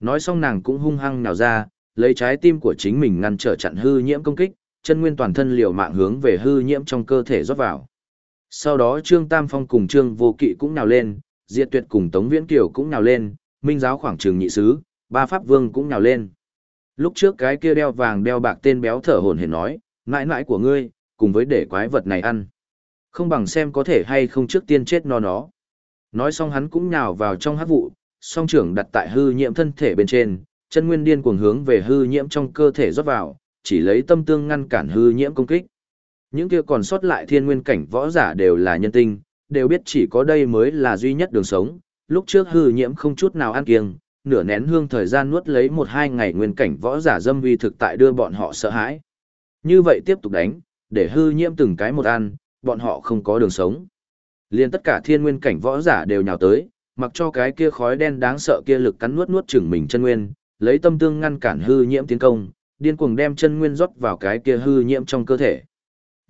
Nói xong nàng cũng hung hăng nào ra, lấy trái tim của chính mình ngăn trở chặn hư nhiễm công kích, chân nguyên toàn thân liều mạng hướng về hư nhiễm trong cơ thể rót vào. Sau đó Trương Tam Phong cùng Trương Vô Kỵ cũng nào lên, Diệt Tuyệt cùng Tống Viễn Kiều cũng nào lên, Minh giáo khoảng trường nhị sứ, ba pháp vương cũng nào lên. Lúc trước cái kia đeo vàng đeo bạc tên béo thở hổn hển nói, mãi mãi của ngươi, cùng với để quái vật này ăn. Không bằng xem có thể hay không trước tiên chết no nó. Nói xong hắn cũng nhào vào trong hát vụ, song trưởng đặt tại hư nhiễm thân thể bên trên, chân nguyên điên cuồng hướng về hư nhiễm trong cơ thể rót vào, chỉ lấy tâm tương ngăn cản hư nhiễm công kích. Những kia còn sót lại thiên nguyên cảnh võ giả đều là nhân tinh, đều biết chỉ có đây mới là duy nhất đường sống. Lúc trước hư nhiễm không chút nào ăn kiêng, nửa nén hương thời gian nuốt lấy một hai ngày nguyên cảnh võ giả dâm vi thực tại đưa bọn họ sợ hãi. Như vậy tiếp tục đánh, để hư nhiễm từng cái một ăn, bọn họ không có đường sống. Liên tất cả thiên nguyên cảnh võ giả đều nhào tới, mặc cho cái kia khói đen đáng sợ kia lực cắn nuốt nuốt chửng mình chân nguyên, lấy tâm tương ngăn cản hư nhiễm tiến công, điên cuồng đem chân nguyên rót vào cái kia hư nhiễm trong cơ thể.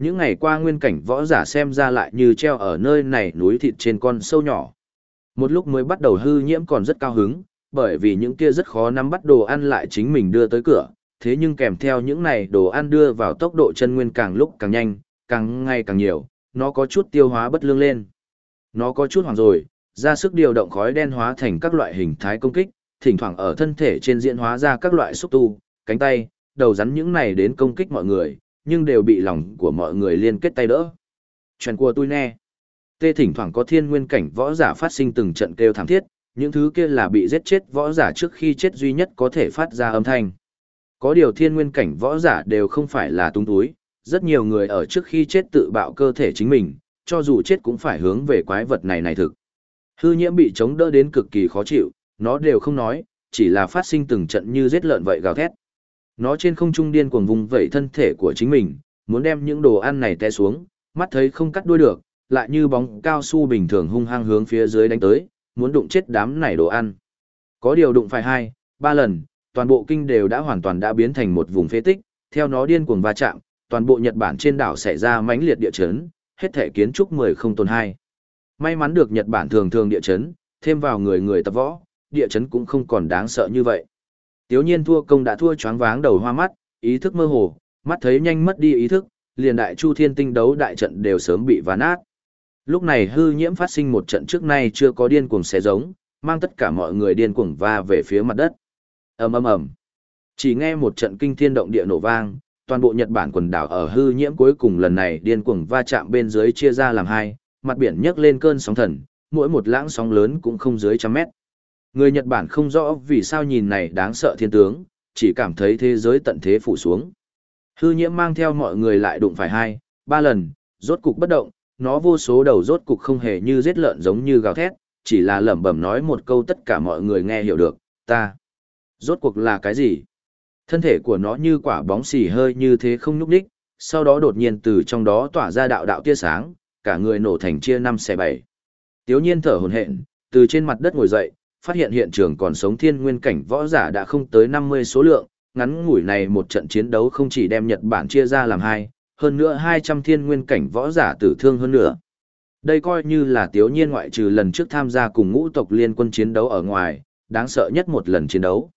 Những ngày qua nguyên cảnh võ giả xem ra lại như treo ở nơi này núi thịt trên con sâu nhỏ. Một lúc mới bắt đầu hư nhiễm còn rất cao hứng, bởi vì những kia rất khó nắm bắt đồ ăn lại chính mình đưa tới cửa, thế nhưng kèm theo những này đồ ăn đưa vào tốc độ chân nguyên càng lúc càng nhanh, càng ngày càng nhiều, nó có chút tiêu hóa bất lương lên. Nó có chút hoảng rồi, ra sức điều động khói đen hóa thành các loại hình thái công kích, thỉnh thoảng ở thân thể trên diễn hóa ra các loại xúc tu, cánh tay, đầu rắn những này đến công kích mọi người, nhưng đều bị lòng của mọi người liên kết tay đỡ. Chuyện của tôi nè. Tê thỉnh thoảng có thiên nguyên cảnh võ giả phát sinh từng trận kêu thảm thiết, những thứ kia là bị giết chết võ giả trước khi chết duy nhất có thể phát ra âm thanh. Có điều thiên nguyên cảnh võ giả đều không phải là tung túi, rất nhiều người ở trước khi chết tự bạo cơ thể chính mình, cho dù chết cũng phải hướng về quái vật này này thực. Hư nhiễm bị chống đỡ đến cực kỳ khó chịu, nó đều không nói, chỉ là phát sinh từng trận như giết lợn vậy gào thét. Nó trên không trung điên cuồng vùng vẩy thân thể của chính mình, muốn đem những đồ ăn này té xuống, mắt thấy không cắt đuôi được, lại như bóng cao su bình thường hung hăng hướng phía dưới đánh tới, muốn đụng chết đám này đồ ăn. Có điều đụng phải hai, ba lần, toàn bộ kinh đều đã hoàn toàn đã biến thành một vùng phế tích, theo nó điên cuồng va chạm, toàn bộ Nhật Bản trên đảo xảy ra mãnh liệt địa chấn, hết thể kiến trúc 10 không tồn hai. May mắn được Nhật Bản thường thường địa chấn, thêm vào người người tập võ, địa chấn cũng không còn đáng sợ như vậy. Tiếu nhiên thua công đã thua choáng váng đầu hoa mắt, ý thức mơ hồ, mắt thấy nhanh mất đi ý thức, liền đại chu thiên tinh đấu đại trận đều sớm bị ván nát. Lúc này hư nhiễm phát sinh một trận trước nay chưa có điên cuồng xé giống, mang tất cả mọi người điên cuồng va về phía mặt đất. ầm ầm ầm, chỉ nghe một trận kinh thiên động địa nổ vang, toàn bộ Nhật Bản quần đảo ở hư nhiễm cuối cùng lần này điên cuồng va chạm bên dưới chia ra làm hai, mặt biển nhấc lên cơn sóng thần, mỗi một lãng sóng lớn cũng không dưới trăm mét. Người Nhật Bản không rõ vì sao nhìn này đáng sợ thiên tướng, chỉ cảm thấy thế giới tận thế phủ xuống. Hư nhiễm mang theo mọi người lại đụng phải hai, ba lần, rốt cục bất động, nó vô số đầu rốt cục không hề như giết lợn giống như gào thét, chỉ là lẩm bẩm nói một câu tất cả mọi người nghe hiểu được, ta. Rốt cuộc là cái gì? Thân thể của nó như quả bóng xì hơi như thế không nhúc đích, sau đó đột nhiên từ trong đó tỏa ra đạo đạo tia sáng, cả người nổ thành chia năm xẻ bảy. Tiếu nhiên thở hồn hện, từ trên mặt đất ngồi dậy, phát hiện hiện trường còn sống thiên nguyên cảnh võ giả đã không tới 50 số lượng, ngắn ngủi này một trận chiến đấu không chỉ đem Nhật Bản chia ra làm hai, hơn nữa 200 thiên nguyên cảnh võ giả tử thương hơn nữa. Đây coi như là tiếu nhiên ngoại trừ lần trước tham gia cùng ngũ tộc liên quân chiến đấu ở ngoài, đáng sợ nhất một lần chiến đấu.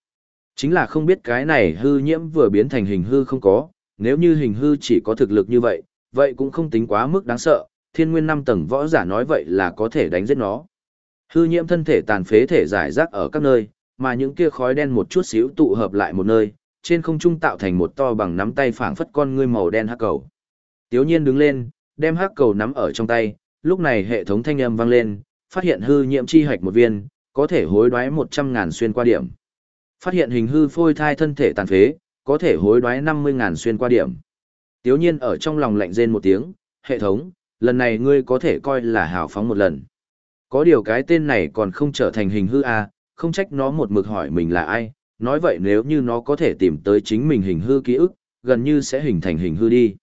Chính là không biết cái này hư nhiễm vừa biến thành hình hư không có, nếu như hình hư chỉ có thực lực như vậy, vậy cũng không tính quá mức đáng sợ, thiên nguyên năm tầng võ giả nói vậy là có thể đánh giết nó. Hư nhiễm thân thể tàn phế thể giải rác ở các nơi, mà những kia khói đen một chút xíu tụ hợp lại một nơi, trên không trung tạo thành một to bằng nắm tay phảng phất con ngươi màu đen hắc cầu. Tiếu nhiên đứng lên, đem hắc cầu nắm ở trong tay, lúc này hệ thống thanh âm vang lên, phát hiện hư nhiễm chi hạch một viên, có thể hối đoái 100 ngàn xuyên qua điểm. Phát hiện hình hư phôi thai thân thể tàn phế, có thể hối đoái 50 ngàn xuyên qua điểm. Tiếu nhiên ở trong lòng lạnh rên một tiếng, hệ thống, lần này ngươi có thể coi là hào phóng một lần. Có điều cái tên này còn không trở thành hình hư A, không trách nó một mực hỏi mình là ai, nói vậy nếu như nó có thể tìm tới chính mình hình hư ký ức, gần như sẽ hình thành hình hư đi.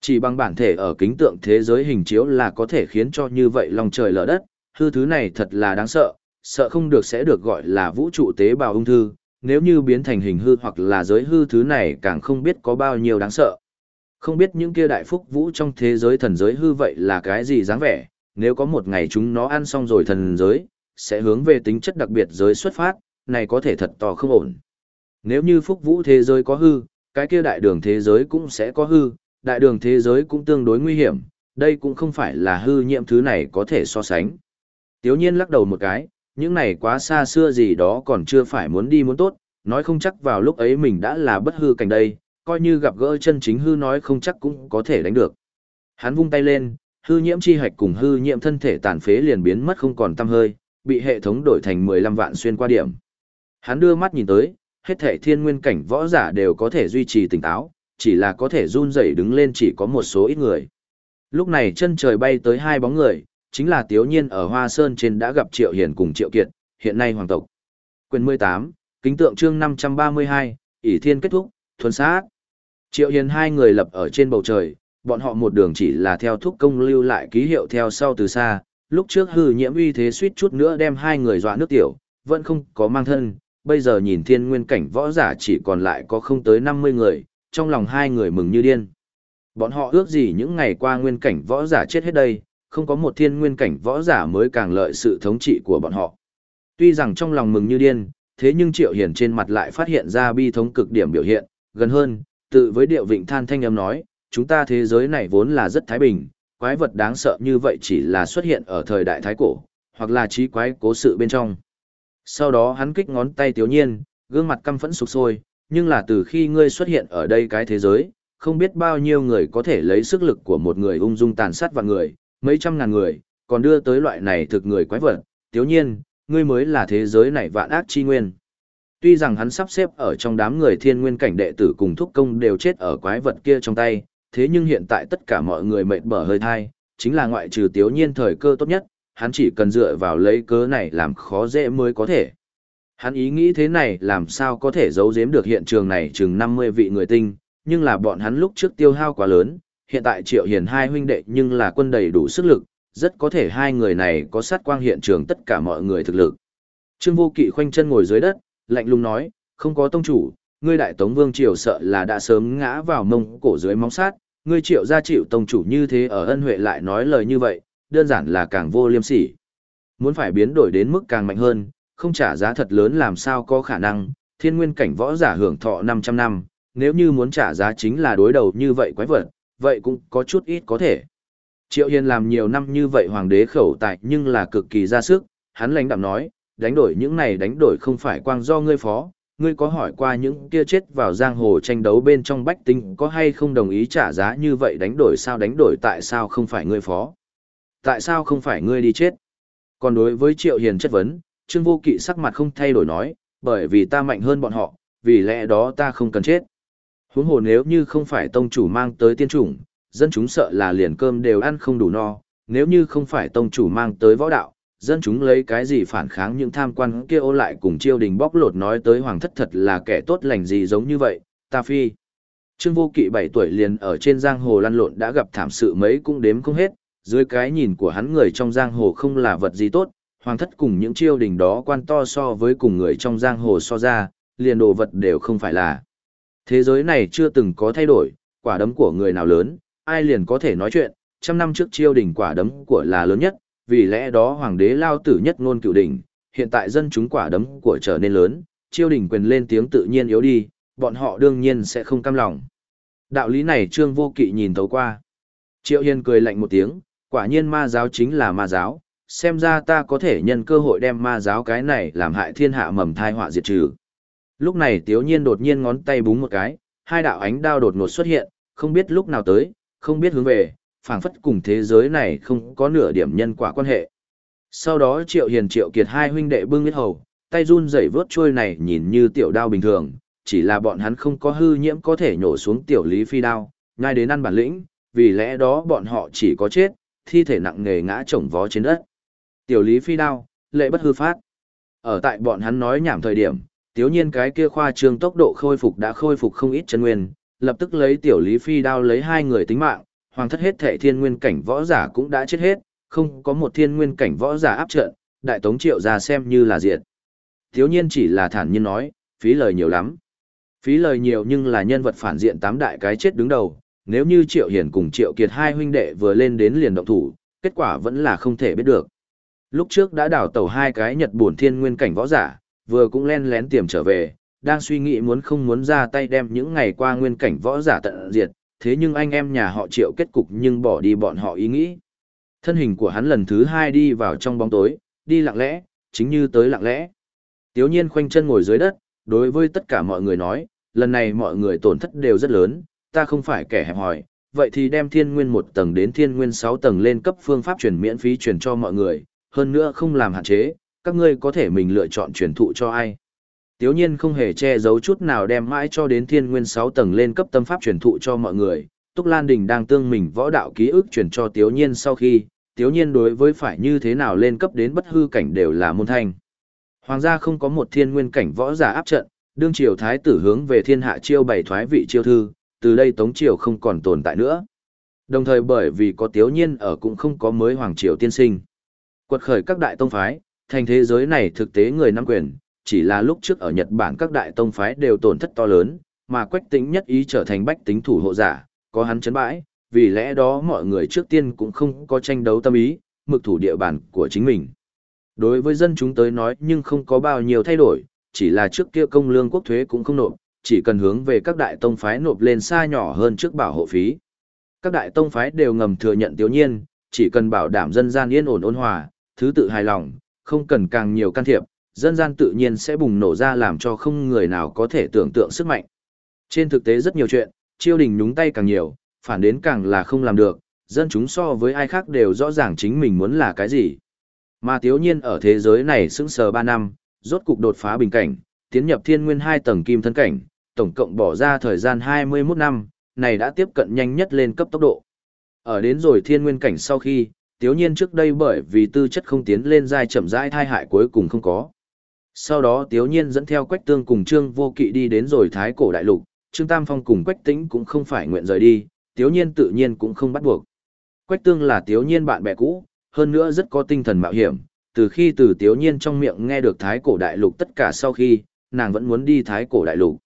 Chỉ bằng bản thể ở kính tượng thế giới hình chiếu là có thể khiến cho như vậy lòng trời lở đất, hư thứ này thật là đáng sợ, sợ không được sẽ được gọi là vũ trụ tế bào ung thư, nếu như biến thành hình hư hoặc là giới hư thứ này càng không biết có bao nhiêu đáng sợ. Không biết những kia đại phúc vũ trong thế giới thần giới hư vậy là cái gì dáng vẻ, nếu có một ngày chúng nó ăn xong rồi thần giới, sẽ hướng về tính chất đặc biệt giới xuất phát, này có thể thật to không ổn. Nếu như phúc vũ thế giới có hư, cái kia đại đường thế giới cũng sẽ có hư, đại đường thế giới cũng tương đối nguy hiểm, đây cũng không phải là hư nhiễm thứ này có thể so sánh. Tiếu nhiên lắc đầu một cái, những này quá xa xưa gì đó còn chưa phải muốn đi muốn tốt, nói không chắc vào lúc ấy mình đã là bất hư cảnh đây, coi như gặp gỡ chân chính hư nói không chắc cũng có thể đánh được. Hắn vung tay lên, hư nhiễm chi hạch cùng hư nhiễm thân thể tàn phế liền biến mất không còn tăm hơi, bị hệ thống đổi thành 15 vạn xuyên qua điểm. Hắn đưa mắt nhìn tới, hết thể thiên nguyên cảnh võ giả đều có thể duy trì tỉnh táo, chỉ là có thể run rẩy đứng lên chỉ có một số ít người. Lúc này chân trời bay tới hai bóng người, chính là Tiếu Nhiên ở Hoa Sơn trên đã gặp Triệu Hiền cùng Triệu Kiệt, hiện nay hoàng tộc. Quyền 18, kính tượng chương 532, ỷ thiên kết thúc, thuần sát. Triệu Hiền hai người lập ở trên bầu trời, bọn họ một đường chỉ là theo thúc công lưu lại ký hiệu theo sau từ xa, lúc trước hư nhiễm uy thế suýt chút nữa đem hai người dọa nước tiểu, vẫn không có mang thân, bây giờ nhìn thiên nguyên cảnh võ giả chỉ còn lại có không tới 50 người, trong lòng hai người mừng như điên. Bọn họ ước gì những ngày qua nguyên cảnh võ giả chết hết đây, không có một thiên nguyên cảnh võ giả mới càng lợi sự thống trị của bọn họ. Tuy rằng trong lòng mừng như điên, thế nhưng Triệu Hiển trên mặt lại phát hiện ra bi thống cực điểm biểu hiện, gần hơn, tự với điệu vịnh than thanh âm nói, chúng ta thế giới này vốn là rất thái bình, quái vật đáng sợ như vậy chỉ là xuất hiện ở thời đại thái cổ, hoặc là trí quái cố sự bên trong. Sau đó hắn kích ngón tay Tiểu nhiên, gương mặt căm phẫn sục sôi, nhưng là từ khi ngươi xuất hiện ở đây cái thế giới, không biết bao nhiêu người có thể lấy sức lực của một người ung dung tàn sát vạn người, mấy trăm ngàn người, còn đưa tới loại này thực người quái vật, Tiểu nhiên, ngươi mới là thế giới này vạn ác chi nguyên. Tuy rằng hắn sắp xếp ở trong đám người thiên nguyên cảnh đệ tử cùng thúc công đều chết ở quái vật kia trong tay, thế nhưng hiện tại tất cả mọi người mệt bở hơi thai, chính là ngoại trừ tiếu nhiên thời cơ tốt nhất, hắn chỉ cần dựa vào lấy cớ này làm khó dễ mới có thể. Hắn ý nghĩ thế này làm sao có thể giấu giếm được hiện trường này chừng 50 vị người tinh, nhưng là bọn hắn lúc trước tiêu hao quá lớn, hiện tại triệu hiền hai huynh đệ nhưng là quân đầy đủ sức lực, rất có thể hai người này có sát quang hiện trường tất cả mọi người thực lực. Trương vô kỵ khoanh chân ngồi dưới đất, lạnh lùng nói, không có tông chủ, ngươi đại tống vương triều sợ là đã sớm ngã vào mông cổ dưới móng sát, ngươi triệu gia chịu tông chủ như thế ở ân huệ lại nói lời như vậy, đơn giản là càng vô liêm sỉ. Muốn phải biến đổi đến mức càng mạnh hơn, không trả giá thật lớn làm sao có khả năng, thiên nguyên cảnh võ giả hưởng thọ 500 năm, nếu như muốn trả giá chính là đối đầu như vậy quái vật, vậy cũng có chút ít có thể. Triệu Hiền làm nhiều năm như vậy hoàng đế khẩu tại nhưng là cực kỳ ra sức, hắn lãnh đạm nói, đánh đổi những này đánh đổi không phải quang do ngươi phó, ngươi có hỏi qua những kia chết vào giang hồ tranh đấu bên trong bách tinh có hay không đồng ý trả giá như vậy đánh đổi sao đánh đổi tại sao không phải ngươi phó? Tại sao không phải ngươi đi chết? Còn đối với Triệu Hiền chất vấn, Trương Vô Kỵ sắc mặt không thay đổi nói, bởi vì ta mạnh hơn bọn họ, vì lẽ đó ta không cần chết. Huống hồ nếu như không phải tông chủ mang tới tiên chủng, dân chúng sợ là liền cơm đều ăn không đủ no, nếu như không phải tông chủ mang tới võ đạo, dân chúng lấy cái gì phản kháng những tham quan kia ô lại cùng chiêu đình bóc lột nói tới hoàng thất thật là kẻ tốt lành gì giống như vậy, ta phi. Trương vô kỵ 7 tuổi liền ở trên giang hồ lăn lộn đã gặp thảm sự mấy cũng đếm không hết, dưới cái nhìn của hắn người trong giang hồ không là vật gì tốt, hoàng thất cùng những chiêu đình đó quan to so với cùng người trong giang hồ so ra, liền đồ vật đều không phải là. Thế giới này chưa từng có thay đổi, quả đấm của người nào lớn, ai liền có thể nói chuyện, trăm năm trước chiêu đình quả đấm của là lớn nhất, vì lẽ đó hoàng đế lao tử nhất ngôn cựu đỉnh, hiện tại dân chúng quả đấm của trở nên lớn, chiêu đình quyền lên tiếng tự nhiên yếu đi, bọn họ đương nhiên sẽ không cam lòng. Đạo lý này trương vô kỵ nhìn thấu qua. Triệu Hiền cười lạnh một tiếng, quả nhiên ma giáo chính là ma giáo, xem ra ta có thể nhân cơ hội đem ma giáo cái này làm hại thiên hạ mầm thai họa diệt trừ. Lúc này Tiếu Nhiên đột nhiên ngón tay búng một cái, hai đạo ánh đao đột ngột xuất hiện, không biết lúc nào tới, không biết hướng về, phảng phất cùng thế giới này không có nửa điểm nhân quả quan hệ. Sau đó Triệu Hiền Triệu Kiệt hai huynh đệ bưng huyết hầu, tay run rẩy vớt trôi này nhìn như tiểu đao bình thường, chỉ là bọn hắn không có hư nhiễm có thể nhổ xuống tiểu lý phi đao, ngay đến ăn bản lĩnh, vì lẽ đó bọn họ chỉ có chết, thi thể nặng nề ngã chồng vó trên đất. Tiểu lý phi đao, lệ bất hư phát. Ở tại bọn hắn nói nhảm thời điểm, tiếu nhiên cái kia khoa trương tốc độ khôi phục đã khôi phục không ít chân nguyên, lập tức lấy tiểu lý phi đao lấy hai người tính mạng, hoàng thất hết thệ thiên nguyên cảnh võ giả cũng đã chết hết, không có một thiên nguyên cảnh võ giả áp trận, đại tống triệu ra xem như là diệt. Thiếu nhiên chỉ là thản nhiên nói, phí lời nhiều lắm. Phí lời nhiều nhưng là nhân vật phản diện tám đại cái chết đứng đầu, nếu như Triệu Hiển cùng Triệu Kiệt hai huynh đệ vừa lên đến liền động thủ, kết quả vẫn là không thể biết được. Lúc trước đã đảo tàu hai cái Nhật Bổn Thiên Nguyên cảnh võ giả, vừa cũng len lén tiềm trở về, đang suy nghĩ muốn không muốn ra tay đem những ngày qua nguyên cảnh võ giả tận diệt, thế nhưng anh em nhà họ Triệu kết cục nhưng bỏ đi bọn họ ý nghĩ. Thân hình của hắn lần thứ hai đi vào trong bóng tối, đi lặng lẽ, chính như tới lặng lẽ. Tiếu nhiên khoanh chân ngồi dưới đất, đối với tất cả mọi người nói, lần này mọi người tổn thất đều rất lớn, ta không phải kẻ hẹp hòi, vậy thì đem thiên nguyên một tầng đến thiên nguyên sáu tầng lên cấp phương pháp truyền miễn phí truyền cho mọi người, hơn nữa không làm hạn chế, các ngươi có thể mình lựa chọn truyền thụ cho ai. Tiếu nhiên không hề che giấu chút nào đem mãi cho đến thiên nguyên sáu tầng lên cấp tâm pháp truyền thụ cho mọi người. Túc Lan Đình đang tương mình võ đạo ký ức truyền cho Tiếu nhiên sau khi, Tiếu nhiên đối với phải như thế nào lên cấp đến bất hư cảnh đều là môn thanh. Hoàng gia không có một thiên nguyên cảnh võ giả áp trận, đương triều thái tử hướng về thiên hạ chiêu bày thoái vị chiêu thư, từ đây tống triều không còn tồn tại nữa. Đồng thời bởi vì có tiếu nhiên ở cũng không có mới hoàng triều tiên sinh. Quật khởi các đại tông phái, thành thế giới này thực tế người nắm quyền, chỉ là lúc trước ở Nhật Bản các đại tông phái đều tổn thất to lớn, mà quách Tĩnh nhất ý trở thành bách tính thủ hộ giả, có hắn chấn bãi, vì lẽ đó mọi người trước tiên cũng không có tranh đấu tâm ý, mực thủ địa bàn của chính mình. Đối với dân chúng tới nói nhưng không có bao nhiêu thay đổi, chỉ là trước kia công lương quốc thuế cũng không nộp, chỉ cần hướng về các đại tông phái nộp lên xa nhỏ hơn trước bảo hộ phí. Các đại tông phái đều ngầm thừa nhận tiểu nhiên, chỉ cần bảo đảm dân gian yên ổn ôn hòa, thứ tự hài lòng, không cần càng nhiều can thiệp, dân gian tự nhiên sẽ bùng nổ ra làm cho không người nào có thể tưởng tượng sức mạnh. Trên thực tế rất nhiều chuyện, triều đình nhúng tay càng nhiều, phản đến càng là không làm được, dân chúng so với ai khác đều rõ ràng chính mình muốn là cái gì. Mà tiếu nhiên ở thế giới này sững sờ 3 năm, rốt cục đột phá bình cảnh, tiến nhập thiên nguyên 2 tầng kim thân cảnh, tổng cộng bỏ ra thời gian 21 năm, này đã tiếp cận nhanh nhất lên cấp tốc độ. Ở đến rồi thiên nguyên cảnh sau khi, tiếu nhiên trước đây bởi vì tư chất không tiến lên giai chậm rãi thai hại cuối cùng không có. Sau đó tiếu nhiên dẫn theo quách tương cùng trương vô kỵ đi đến rồi thái cổ đại lục, trương tam phong cùng quách tĩnh cũng không phải nguyện rời đi, tiếu nhiên tự nhiên cũng không bắt buộc. Quách tương là tiếu nhiên bạn bè cũ, hơn nữa rất có tinh thần mạo hiểm, từ khi từ tiếu nhiên trong miệng nghe được thái cổ đại lục tất cả sau khi, nàng vẫn muốn đi thái cổ đại lục.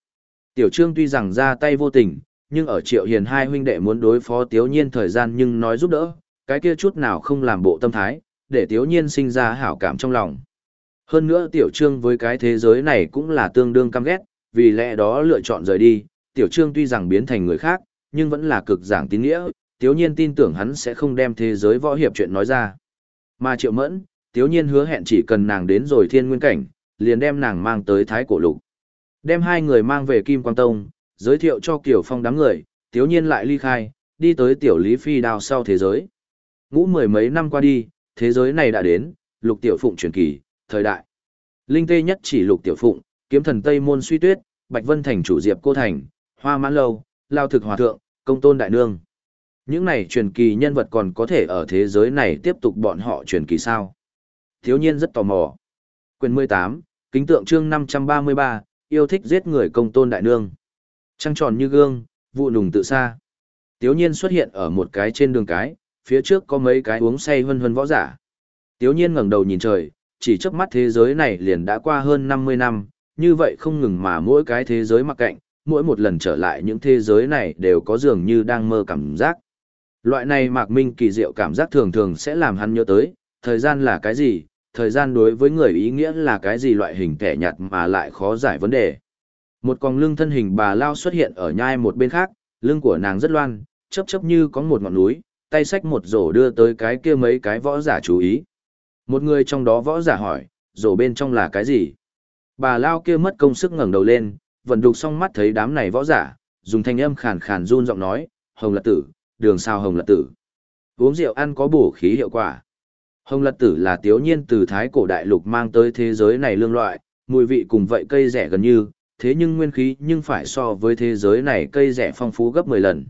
Tiểu trương tuy rằng ra tay vô tình, nhưng ở triệu hiền hai huynh đệ muốn đối phó tiếu nhiên thời gian nhưng nói giúp đỡ, cái kia chút nào không làm bộ tâm thái, để tiếu nhiên sinh ra hảo cảm trong lòng. Hơn nữa tiểu trương với cái thế giới này cũng là tương đương căm ghét, vì lẽ đó lựa chọn rời đi, tiểu trương tuy rằng biến thành người khác, nhưng vẫn là cực giảng tín nghĩa, tiếu nhiên tin tưởng hắn sẽ không đem thế giới võ hiệp chuyện nói ra. Mà triệu mẫn, tiếu nhiên hứa hẹn chỉ cần nàng đến rồi thiên nguyên cảnh, liền đem nàng mang tới thái cổ lục. Đem hai người mang về Kim Quang Tông, giới thiệu cho Kiều Phong đám người, tiếu nhiên lại ly khai, đi tới tiểu Lý Phi đào sau thế giới. Ngũ mười mấy năm qua đi, thế giới này đã đến, lục tiểu phụng truyền kỳ, thời đại. Linh tê nhất chỉ lục tiểu phụng, kiếm thần Tây Môn suy tuyết, Bạch Vân Thành chủ diệp cô thành, hoa mãn lâu, lao thực hòa thượng, công tôn đại nương. Những này truyền kỳ nhân vật còn có thể ở thế giới này tiếp tục bọn họ truyền kỳ sao? Thiếu nhiên rất tò mò. Quyền 18, kính tượng chương 533, yêu thích giết người công tôn đại nương. Trăng tròn như gương, vụ nùng tự xa. Tiếu nhiên xuất hiện ở một cái trên đường cái, phía trước có mấy cái uống say hân hân võ giả. Tiếu nhiên ngẩng đầu nhìn trời, chỉ chớp mắt thế giới này liền đã qua hơn 50 năm, như vậy không ngừng mà mỗi cái thế giới mặc cạnh, mỗi một lần trở lại những thế giới này đều có dường như đang mơ cảm giác. Loại này mạc minh kỳ diệu cảm giác thường thường sẽ làm hắn nhớ tới, thời gian là cái gì, thời gian đối với người ý nghĩa là cái gì loại hình kẻ nhạt mà lại khó giải vấn đề. Một con lưng thân hình bà lao xuất hiện ở nhai một bên khác, lưng của nàng rất loan, chấp chấp như có một ngọn núi, tay sách một rổ đưa tới cái kia mấy cái võ giả chú ý. Một người trong đó võ giả hỏi, rổ bên trong là cái gì? Bà Lao kia mất công sức ngẩng đầu lên, vận đục xong mắt thấy đám này võ giả, dùng thanh âm khàn khàn run giọng nói, hồng lật tử, đường sao hồng lật tử. Uống rượu ăn có bổ khí hiệu quả. Hồng lật tử là tiếu nhiên từ thái cổ đại lục mang tới thế giới này lương loại, mùi vị cùng vậy cây rẻ gần như, thế nhưng nguyên khí nhưng phải so với thế giới này cây rẻ phong phú gấp 10 lần.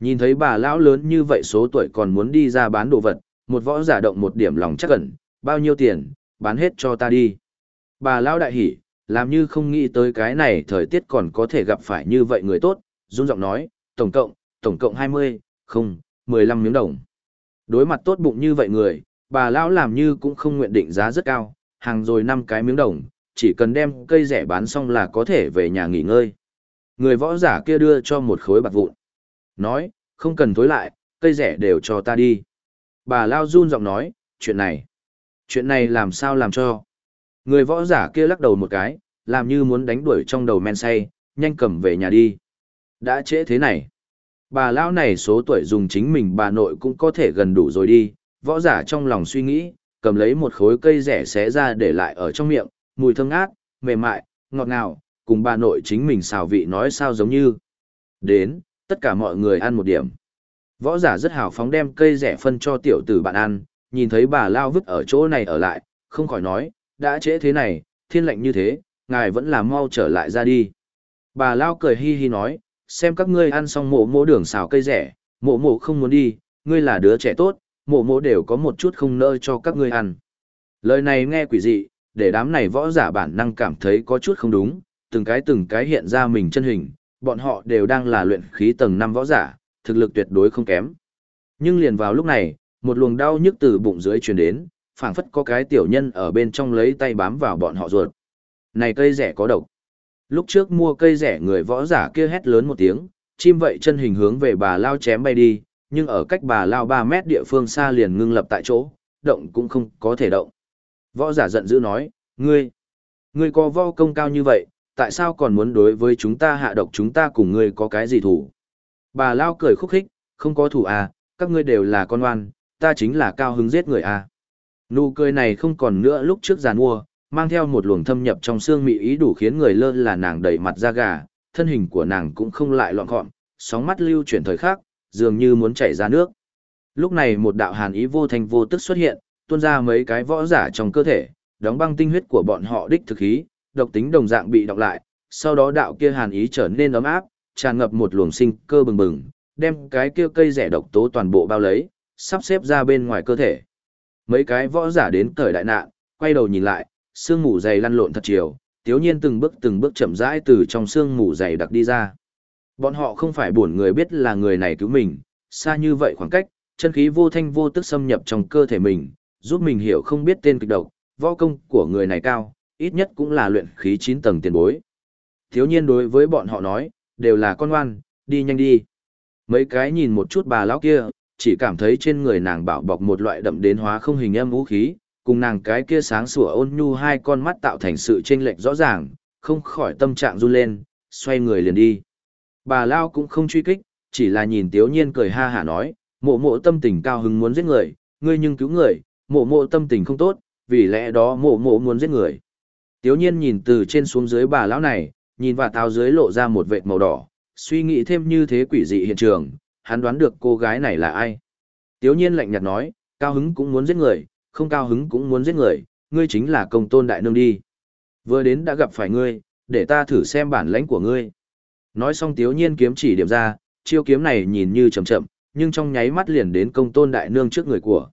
Nhìn thấy bà lão lớn như vậy số tuổi còn muốn đi ra bán đồ vật, một võ giả động một điểm lòng chắc ẩn, bao nhiêu tiền, bán hết cho ta đi. Bà lão đại hỉ, làm như không nghĩ tới cái này thời tiết còn có thể gặp phải như vậy người tốt, run giọng nói, tổng cộng, tổng cộng 20, không, 15 miếng đồng. Đối mặt tốt bụng như vậy người, bà lão làm như cũng không nguyện định giá rất cao, hàng rồi 5 cái miếng đồng, chỉ cần đem cây rẻ bán xong là có thể về nhà nghỉ ngơi. Người võ giả kia đưa cho một khối bạc vụn. Nói, không cần thối lại, cây rẻ đều cho ta đi. Bà Lao run giọng nói, chuyện này. Chuyện này làm sao làm cho. Người võ giả kia lắc đầu một cái, làm như muốn đánh đuổi trong đầu men say, nhanh cầm về nhà đi. Đã trễ thế này. Bà lão này số tuổi dùng chính mình bà nội cũng có thể gần đủ rồi đi. Võ giả trong lòng suy nghĩ, cầm lấy một khối cây rẻ xé ra để lại ở trong miệng, mùi thơm ngát, mềm mại, ngọt ngào, cùng bà nội chính mình xào vị nói sao giống như. Đến, tất cả mọi người ăn một điểm. Võ giả rất hào phóng đem cây rẻ phân cho tiểu tử bạn ăn, nhìn thấy bà lao vứt ở chỗ này ở lại, không khỏi nói, đã trễ thế này, thiên lệnh như thế, ngài vẫn là mau trở lại ra đi. Bà lao cười hi hi nói, xem các ngươi ăn xong mộ mộ đường xào cây rẻ, mộ mộ không muốn đi, ngươi là đứa trẻ tốt, mộ mộ đều có một chút không nỡ cho các ngươi ăn. Lời này nghe quỷ dị, để đám này võ giả bản năng cảm thấy có chút không đúng, từng cái từng cái hiện ra mình chân hình, bọn họ đều đang là luyện khí tầng 5 võ giả, thực lực tuyệt đối không kém. Nhưng liền vào lúc này, một luồng đau nhức từ bụng dưới truyền đến, phảng phất có cái tiểu nhân ở bên trong lấy tay bám vào bọn họ ruột. Này cây rẻ có độc. Lúc trước mua cây rẻ người võ giả kia hét lớn một tiếng, chim vậy chân hình hướng về bà lao chém bay đi, nhưng ở cách bà lao 3 mét địa phương xa liền ngưng lập tại chỗ, động cũng không có thể động. Võ giả giận dữ nói, ngươi, ngươi có võ công cao như vậy, tại sao còn muốn đối với chúng ta hạ độc chúng ta cùng ngươi có cái gì thủ? Bà Lao cười khúc khích, không có thủ à, các ngươi đều là con oan, ta chính là cao hứng giết người à. Nụ cười này không còn nữa lúc trước giàn mua, mang theo một luồng thâm nhập trong xương mị ý đủ khiến người lơ là nàng đầy mặt da gà, thân hình của nàng cũng không lại loạn gọn, sóng mắt lưu chuyển thời khắc, dường như muốn chảy ra nước. Lúc này một đạo hàn ý vô thành vô tức xuất hiện, tuôn ra mấy cái võ giả trong cơ thể, đóng băng tinh huyết của bọn họ đích thực khí, độc tính đồng dạng bị đọc lại, sau đó đạo kia hàn ý trở nên ấm áp, tràn ngập một luồng sinh cơ bừng bừng, đem cái kia cây rẻ độc tố toàn bộ bao lấy, sắp xếp ra bên ngoài cơ thể. Mấy cái võ giả đến thời đại nạn, quay đầu nhìn lại, sương mù dày lăn lộn thật chiều, tiếu nhiên từng bước từng bước chậm rãi từ trong sương mù dày đặc đi ra. Bọn họ không phải buồn người biết là người này cứu mình, xa như vậy khoảng cách, chân khí vô thanh vô tức xâm nhập trong cơ thể mình, giúp mình hiểu không biết tên kịch độc, võ công của người này cao, ít nhất cũng là luyện khí 9 tầng tiền bối. Thiếu nhiên đối với bọn họ nói, đều là con ngoan, đi nhanh đi. Mấy cái nhìn một chút bà lão kia, chỉ cảm thấy trên người nàng bảo bọc một loại đậm đến hóa không hình âm vũ khí, cùng nàng cái kia sáng sủa ôn nhu hai con mắt tạo thành sự chênh lệch rõ ràng, không khỏi tâm trạng run lên, xoay người liền đi. Bà Lao cũng không truy kích, chỉ là nhìn Tiếu Nhiên cười ha hả nói, mộ mộ tâm tình cao hứng muốn giết người, ngươi nhưng cứu người, mộ mộ tâm tình không tốt, vì lẽ đó mộ mộ muốn giết người. Tiếu nhiên nhìn từ trên xuống dưới bà lão này, nhìn và táo dưới lộ ra một vệt màu đỏ, suy nghĩ thêm như thế quỷ dị hiện trường, hắn đoán được cô gái này là ai. Tiếu nhiên lạnh nhạt nói, cao hứng cũng muốn giết người, không cao hứng cũng muốn giết người, ngươi chính là công tôn đại nương đi. Vừa đến đã gặp phải ngươi, để ta thử xem bản lãnh của ngươi. Nói xong tiếu nhiên kiếm chỉ điểm ra, chiêu kiếm này nhìn như chậm chậm, nhưng trong nháy mắt liền đến công tôn đại nương trước người của.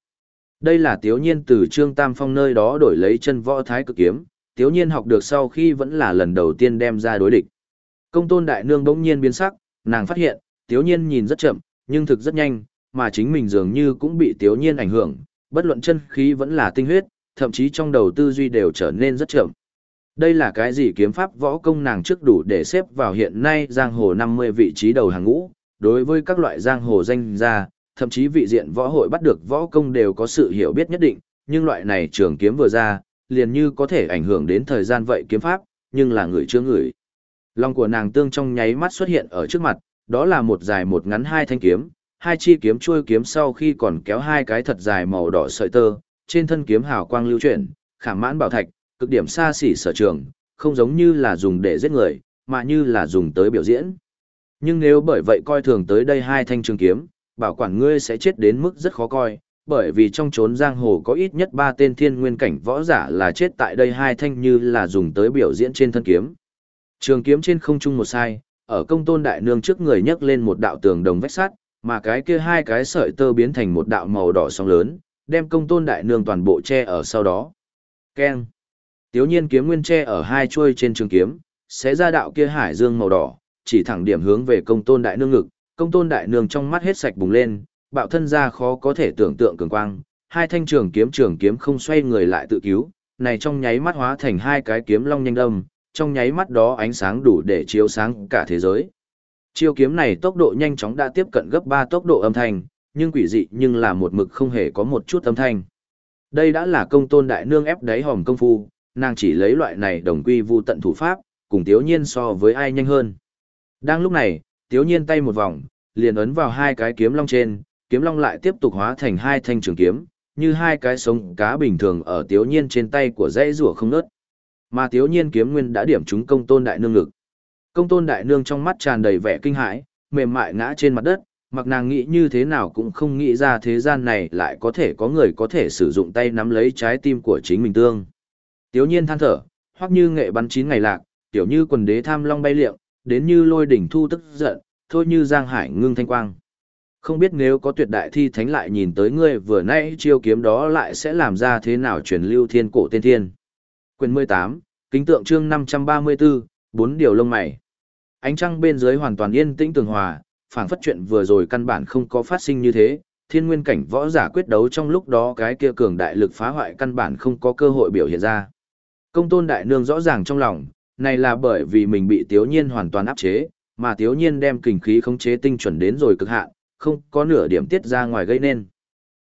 Đây là tiếu nhiên từ trương tam phong nơi đó đổi lấy chân võ thái cực kiếm, tiếu nhiên học được sau khi vẫn là lần đầu tiên đem ra đối địch. Công tôn đại nương bỗng nhiên biến sắc, nàng phát hiện, tiếu nhiên nhìn rất chậm, nhưng thực rất nhanh, mà chính mình dường như cũng bị tiếu nhiên ảnh hưởng, bất luận chân khí vẫn là tinh huyết, thậm chí trong đầu tư duy đều trở nên rất chậm. Đây là cái gì kiếm pháp võ công nàng trước đủ để xếp vào hiện nay giang hồ 50 vị trí đầu hàng ngũ, đối với các loại giang hồ danh gia, thậm chí vị diện võ hội bắt được võ công đều có sự hiểu biết nhất định, nhưng loại này trường kiếm vừa ra, liền như có thể ảnh hưởng đến thời gian vậy kiếm pháp, nhưng là người chưa người. Lòng của nàng tương trong nháy mắt xuất hiện ở trước mặt, đó là một dài một ngắn hai thanh kiếm, hai chi kiếm chuôi kiếm sau khi còn kéo hai cái thật dài màu đỏ sợi tơ, trên thân kiếm hào quang lưu chuyển, khảm mãn bảo thạch, cực điểm xa xỉ sở trường, không giống như là dùng để giết người, mà như là dùng tới biểu diễn. Nhưng nếu bởi vậy coi thường tới đây hai thanh trường kiếm, bảo quản ngươi sẽ chết đến mức rất khó coi, bởi vì trong chốn giang hồ có ít nhất ba tên thiên nguyên cảnh võ giả là chết tại đây hai thanh như là dùng tới biểu diễn trên thân kiếm. Trường kiếm trên không trung một sai, ở công tôn đại nương trước người nhấc lên một đạo tường đồng vách sắt, mà cái kia hai cái sợi tơ biến thành một đạo màu đỏ sóng lớn, đem công tôn đại nương toàn bộ che ở sau đó. Keng. Tiếu nhiên kiếm nguyên che ở hai chuôi trên trường kiếm, sẽ ra đạo kia hải dương màu đỏ, chỉ thẳng điểm hướng về công tôn đại nương ngực, công tôn đại nương trong mắt hết sạch bùng lên, bạo thân ra khó có thể tưởng tượng cường quang, hai thanh trường kiếm trường kiếm không xoay người lại tự cứu, này trong nháy mắt hóa thành hai cái kiếm long nhanh đâm, trong nháy mắt đó ánh sáng đủ để chiếu sáng cả thế giới. Chiêu kiếm này tốc độ nhanh chóng đã tiếp cận gấp 3 tốc độ âm thanh, nhưng quỷ dị nhưng là một mực không hề có một chút âm thanh. Đây đã là công tôn đại nương ép đáy hòm công phu, nàng chỉ lấy loại này đồng quy vu tận thủ pháp, cùng tiếu nhiên so với ai nhanh hơn. Đang lúc này, tiếu nhiên tay một vòng, liền ấn vào hai cái kiếm long trên, kiếm long lại tiếp tục hóa thành hai thanh trường kiếm, như hai cái sống cá bình thường ở tiếu nhiên trên tay của dãy rùa không nớt. Mà thiếu nhiên kiếm nguyên đã điểm trúng công tôn đại nương ngực. Công tôn đại nương trong mắt tràn đầy vẻ kinh hãi, mềm mại ngã trên mặt đất, mặc nàng nghĩ như thế nào cũng không nghĩ ra thế gian này lại có thể có người có thể sử dụng tay nắm lấy trái tim của chính mình tương. Tiếu nhiên than thở, hoặc như nghệ bắn chín ngày lạc, tiểu như quần đế tham long bay liệng, đến như lôi đỉnh thu tức giận, thôi như giang hải ngưng thanh quang. Không biết nếu có tuyệt đại thi thánh lại nhìn tới ngươi vừa nãy chiêu kiếm đó lại sẽ làm ra thế nào truyền lưu thiên cổ tiên thiên. Quyền 18, kính tượng chương 534, bốn điều lông mày. Ánh trăng bên dưới hoàn toàn yên tĩnh tường hòa, phảng phất chuyện vừa rồi căn bản không có phát sinh như thế, thiên nguyên cảnh võ giả quyết đấu trong lúc đó cái kia cường đại lực phá hoại căn bản không có cơ hội biểu hiện ra. Công tôn đại nương rõ ràng trong lòng, này là bởi vì mình bị tiếu nhiên hoàn toàn áp chế, mà tiếu nhiên đem kình khí khống chế tinh chuẩn đến rồi cực hạn, không có nửa điểm tiết ra ngoài gây nên.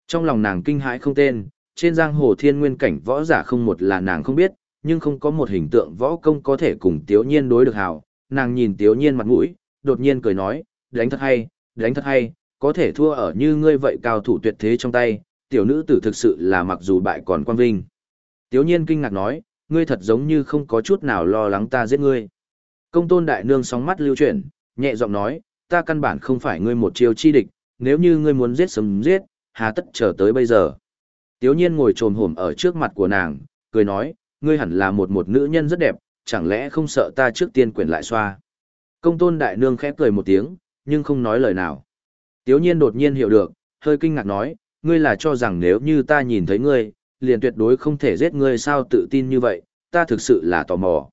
Trong lòng nàng kinh hãi không tên, trên giang hồ thiên nguyên cảnh võ giả không một là nàng không biết, nhưng không có một hình tượng võ công có thể cùng tiếu nhiên đối được hào. Nàng nhìn tiếu nhiên mặt mũi, đột nhiên cười nói, đánh thật hay, đánh thật hay, có thể thua ở như ngươi vậy cao thủ tuyệt thế trong tay, tiểu nữ tử thực sự là mặc dù bại còn quan vinh. Tiếu nhiên kinh ngạc nói, ngươi thật giống như không có chút nào lo lắng ta giết ngươi. Công tôn đại nương sóng mắt lưu chuyển, nhẹ giọng nói, ta căn bản không phải ngươi một chiêu chi địch, nếu như ngươi muốn giết sớm giết, hà tất chờ tới bây giờ. Tiếu nhiên ngồi trồm hổm ở trước mặt của nàng, cười nói, ngươi hẳn là một một nữ nhân rất đẹp, chẳng lẽ không sợ ta trước tiên quyền lại xoa. Công tôn đại nương khẽ cười một tiếng, nhưng không nói lời nào. Tiếu nhiên đột nhiên hiểu được, hơi kinh ngạc nói, ngươi là cho rằng nếu như ta nhìn thấy ngươi, liền tuyệt đối không thể giết ngươi sao tự tin như vậy, ta thực sự là tò mò.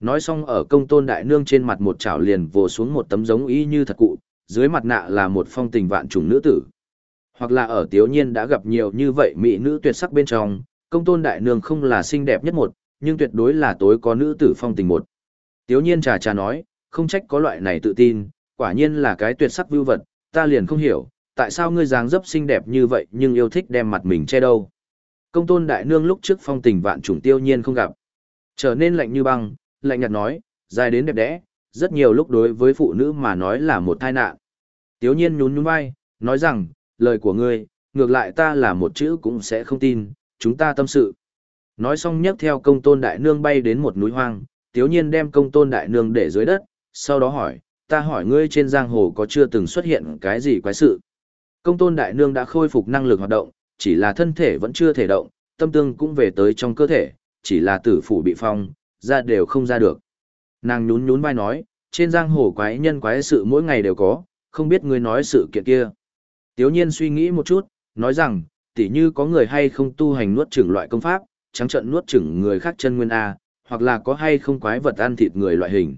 Nói xong ở công tôn đại nương trên mặt một chảo liền vồ xuống một tấm giống y như thật cụ, dưới mặt nạ là một phong tình vạn trùng nữ tử. Hoặc là ở tiếu nhiên đã gặp nhiều như vậy mỹ nữ tuyệt sắc bên trong, công tôn đại nương không là xinh đẹp nhất một, nhưng tuyệt đối là tối có nữ tử phong tình một. Tiếu nhiên trà trà nói, không trách có loại này tự tin, quả nhiên là cái tuyệt sắc vưu vật, ta liền không hiểu, tại sao ngươi dáng dấp xinh đẹp như vậy nhưng yêu thích đem mặt mình che đâu. Công tôn đại nương lúc trước phong tình vạn trùng tiêu nhiên không gặp. Trở nên lạnh như băng, lạnh nhạt nói, dài đến đẹp đẽ, rất nhiều lúc đối với phụ nữ mà nói là một tai nạn. Tiếu nhiên nhún nhún vai, nói rằng, lời của ngươi, ngược lại ta là một chữ cũng sẽ không tin, chúng ta tâm sự. Nói xong nhấc theo công tôn đại nương bay đến một núi hoang, tiếu nhiên đem công tôn đại nương để dưới đất, sau đó hỏi, ta hỏi ngươi trên giang hồ có chưa từng xuất hiện cái gì quái sự. Công tôn đại nương đã khôi phục năng lực hoạt động, chỉ là thân thể vẫn chưa thể động, tâm tương cũng về tới trong cơ thể, chỉ là tử phủ bị phong, ra đều không ra được. Nàng nhún nhún vai nói, trên giang hồ quái nhân quái sự mỗi ngày đều có, không biết ngươi nói sự kiện kia. Tiếu nhiên suy nghĩ một chút, nói rằng, tỉ như có người hay không tu hành nuốt chửng loại công pháp, trắng trận nuốt chửng người khác chân nguyên A, hoặc là có hay không quái vật ăn thịt người loại hình.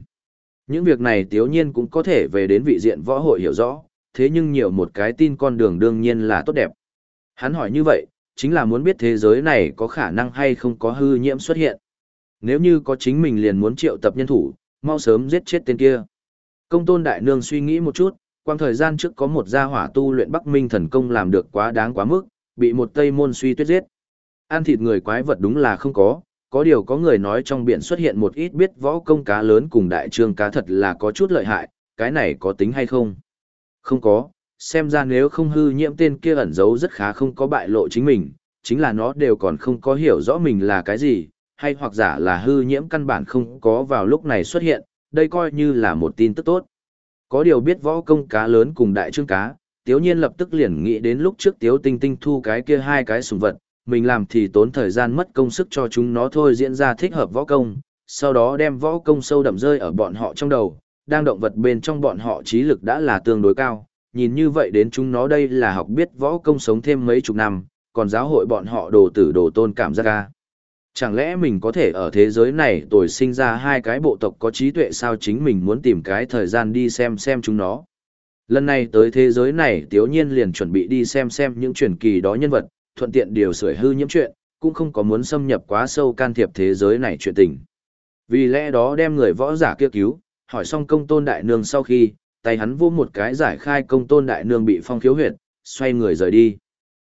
Những việc này tiếu nhiên cũng có thể về đến vị diện võ hội hiểu rõ, thế nhưng nhiều một cái tin con đường đương nhiên là tốt đẹp. Hắn hỏi như vậy, chính là muốn biết thế giới này có khả năng hay không có hư nhiễm xuất hiện. Nếu như có chính mình liền muốn triệu tập nhân thủ, mau sớm giết chết tên kia. Công tôn đại nương suy nghĩ một chút, quang thời gian trước có một gia hỏa tu luyện Bắc Minh thần công làm được quá đáng quá mức, bị một Tây môn suy tuyết giết. Ăn thịt người quái vật đúng là không có, có điều có người nói trong biển xuất hiện một ít biết võ công cá lớn cùng đại trương cá thật là có chút lợi hại, cái này có tính hay không? Không có, xem ra nếu không hư nhiễm tên kia ẩn giấu rất khá không có bại lộ chính mình, chính là nó đều còn không có hiểu rõ mình là cái gì, hay hoặc giả là hư nhiễm căn bản không có vào lúc này xuất hiện, đây coi như là một tin tức tốt. Có điều biết võ công cá lớn cùng đại trương cá, Tiếu Nhiên lập tức liền nghĩ đến lúc trước Tiếu Tinh Tinh thu cái kia hai cái sùng vật, mình làm thì tốn thời gian mất công sức cho chúng nó thôi diễn ra thích hợp võ công, sau đó đem võ công sâu đậm rơi ở bọn họ trong đầu, đang động vật bên trong bọn họ trí lực đã là tương đối cao, nhìn như vậy đến chúng nó đây là học biết võ công sống thêm mấy chục năm, còn giáo hội bọn họ đồ tử đồ tôn cảm giác ca. Chẳng lẽ mình có thể ở thế giới này tuổi sinh ra hai cái bộ tộc có trí tuệ sao chính mình muốn tìm cái thời gian đi xem xem chúng nó. Lần này tới thế giới này tiếu nhiên liền chuẩn bị đi xem xem những truyền kỳ đó nhân vật, thuận tiện điều sửa hư nhiễm chuyện, cũng không có muốn xâm nhập quá sâu can thiệp thế giới này chuyện tình. Vì lẽ đó đem người võ giả kia cứu, hỏi xong công tôn đại nương sau khi, tay hắn vô một cái giải khai công tôn đại nương bị phong khiếu huyệt, xoay người rời đi.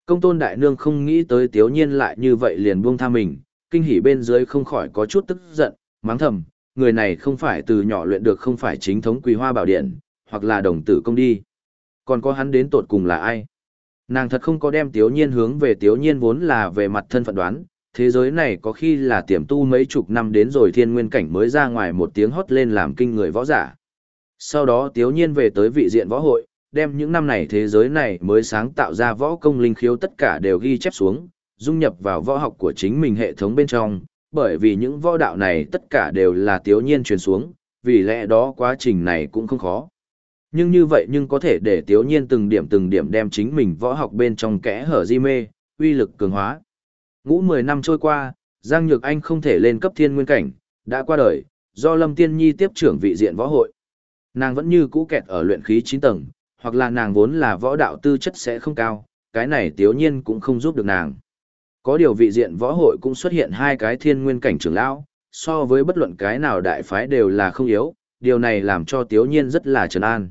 Công tôn đại nương không nghĩ tới tiếu nhiên lại như vậy liền buông tha mình, kinh hỉ bên dưới không khỏi có chút tức giận, mắng thầm, người này không phải từ nhỏ luyện được không phải chính thống quý hoa bảo điện, hoặc là đồng tử công đi. Còn có hắn đến tột cùng là ai? Nàng thật không có đem tiếu nhiên hướng về tiếu nhiên vốn là về mặt thân phận đoán, thế giới này có khi là tiềm tu mấy chục năm đến rồi thiên nguyên cảnh mới ra ngoài một tiếng hót lên làm kinh người võ giả. Sau đó tiếu nhiên về tới vị diện võ hội, đem những năm này thế giới này mới sáng tạo ra võ công linh khiếu tất cả đều ghi chép xuống, dung nhập vào võ học của chính mình hệ thống bên trong, bởi vì những võ đạo này tất cả đều là tiếu nhiên truyền xuống, vì lẽ đó quá trình này cũng không khó. Nhưng như vậy nhưng có thể để tiếu nhiên từng điểm từng điểm đem chính mình võ học bên trong kẽ hở di mê, uy lực cường hóa. Ngũ 10 năm trôi qua, Giang Nhược Anh không thể lên cấp thiên nguyên cảnh, đã qua đời, do Lâm Tiên Nhi tiếp trưởng vị diện võ hội. Nàng vẫn như cũ kẹt ở luyện khí 9 tầng, hoặc là nàng vốn là võ đạo tư chất sẽ không cao, cái này tiếu nhiên cũng không giúp được nàng. Có điều vị diện võ hội cũng xuất hiện hai cái thiên nguyên cảnh trưởng lão, so với bất luận cái nào đại phái đều là không yếu, điều này làm cho tiếu nhiên rất là trấn an.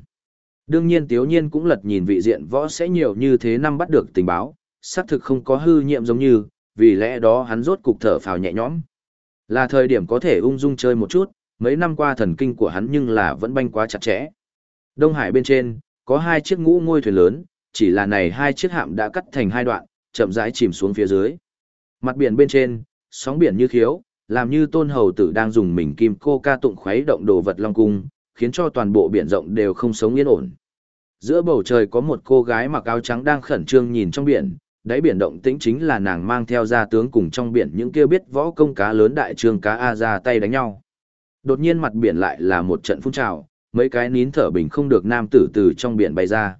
Đương nhiên tiếu nhiên cũng lật nhìn vị diện võ sẽ nhiều như thế năm bắt được tình báo, xác thực không có hư nhiệm giống như, vì lẽ đó hắn rốt cục thở phào nhẹ nhõm. Là thời điểm có thể ung dung chơi một chút, mấy năm qua thần kinh của hắn nhưng là vẫn banh quá chặt chẽ. Đông Hải bên trên, có hai chiếc ngũ ngôi thuyền lớn, chỉ là này hai chiếc hạm đã cắt thành hai đoạn, chậm rãi chìm xuống phía dưới. Mặt biển bên trên, sóng biển như khiếu, làm như tôn hầu tử đang dùng mình kim cô ca tụng khuấy động đồ vật long cung, khiến cho toàn bộ biển rộng đều không sống yên ổn. Giữa bầu trời có một cô gái mặc áo trắng đang khẩn trương nhìn trong biển, đáy biển động tĩnh chính là nàng mang theo gia tướng cùng trong biển những kia biết võ công cá lớn đại trương cá A ra tay đánh nhau. Đột nhiên mặt biển lại là một trận phun trào, mấy cái nín thở bình không được nam tử từ trong biển bay ra.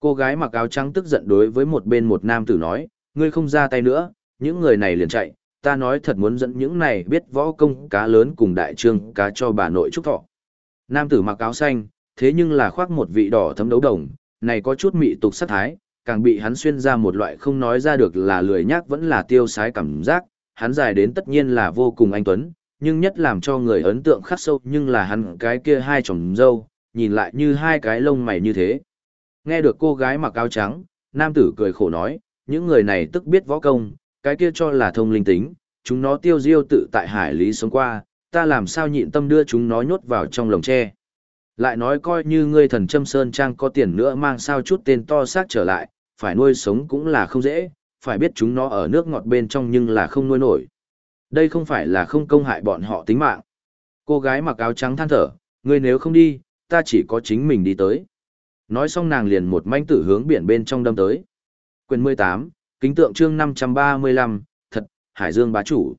Cô gái mặc áo trắng tức giận đối với một bên một nam tử nói, ngươi không ra tay nữa, những người này liền chạy, ta nói thật muốn dẫn những này biết võ công cá lớn cùng đại trương cá cho bà nội trúc thọ. Nam tử mặc áo xanh, thế nhưng là khoác một vị đỏ thấm đấu đồng, này có chút mị tục sát thái, càng bị hắn xuyên ra một loại không nói ra được là lười nhác vẫn là tiêu sái cảm giác, hắn dài đến tất nhiên là vô cùng anh tuấn, nhưng nhất làm cho người ấn tượng khắc sâu nhưng là hắn cái kia hai chồng dâu, nhìn lại như hai cái lông mày như thế. Nghe được cô gái mặc áo trắng, nam tử cười khổ nói, những người này tức biết võ công, cái kia cho là thông linh tính, chúng nó tiêu diêu tự tại hải lý sống qua, ta làm sao nhịn tâm đưa chúng nó nhốt vào trong lồng tre. Lại nói coi như ngươi thần châm sơn trang có tiền nữa mang sao chút tên to xác trở lại, phải nuôi sống cũng là không dễ, phải biết chúng nó ở nước ngọt bên trong nhưng là không nuôi nổi. Đây không phải là không công hại bọn họ tính mạng. Cô gái mặc áo trắng than thở, ngươi nếu không đi, ta chỉ có chính mình đi tới. Nói xong nàng liền một manh tử hướng biển bên trong đâm tới. Quyền 18, kính tượng chương 535, thật, Hải Dương bá chủ.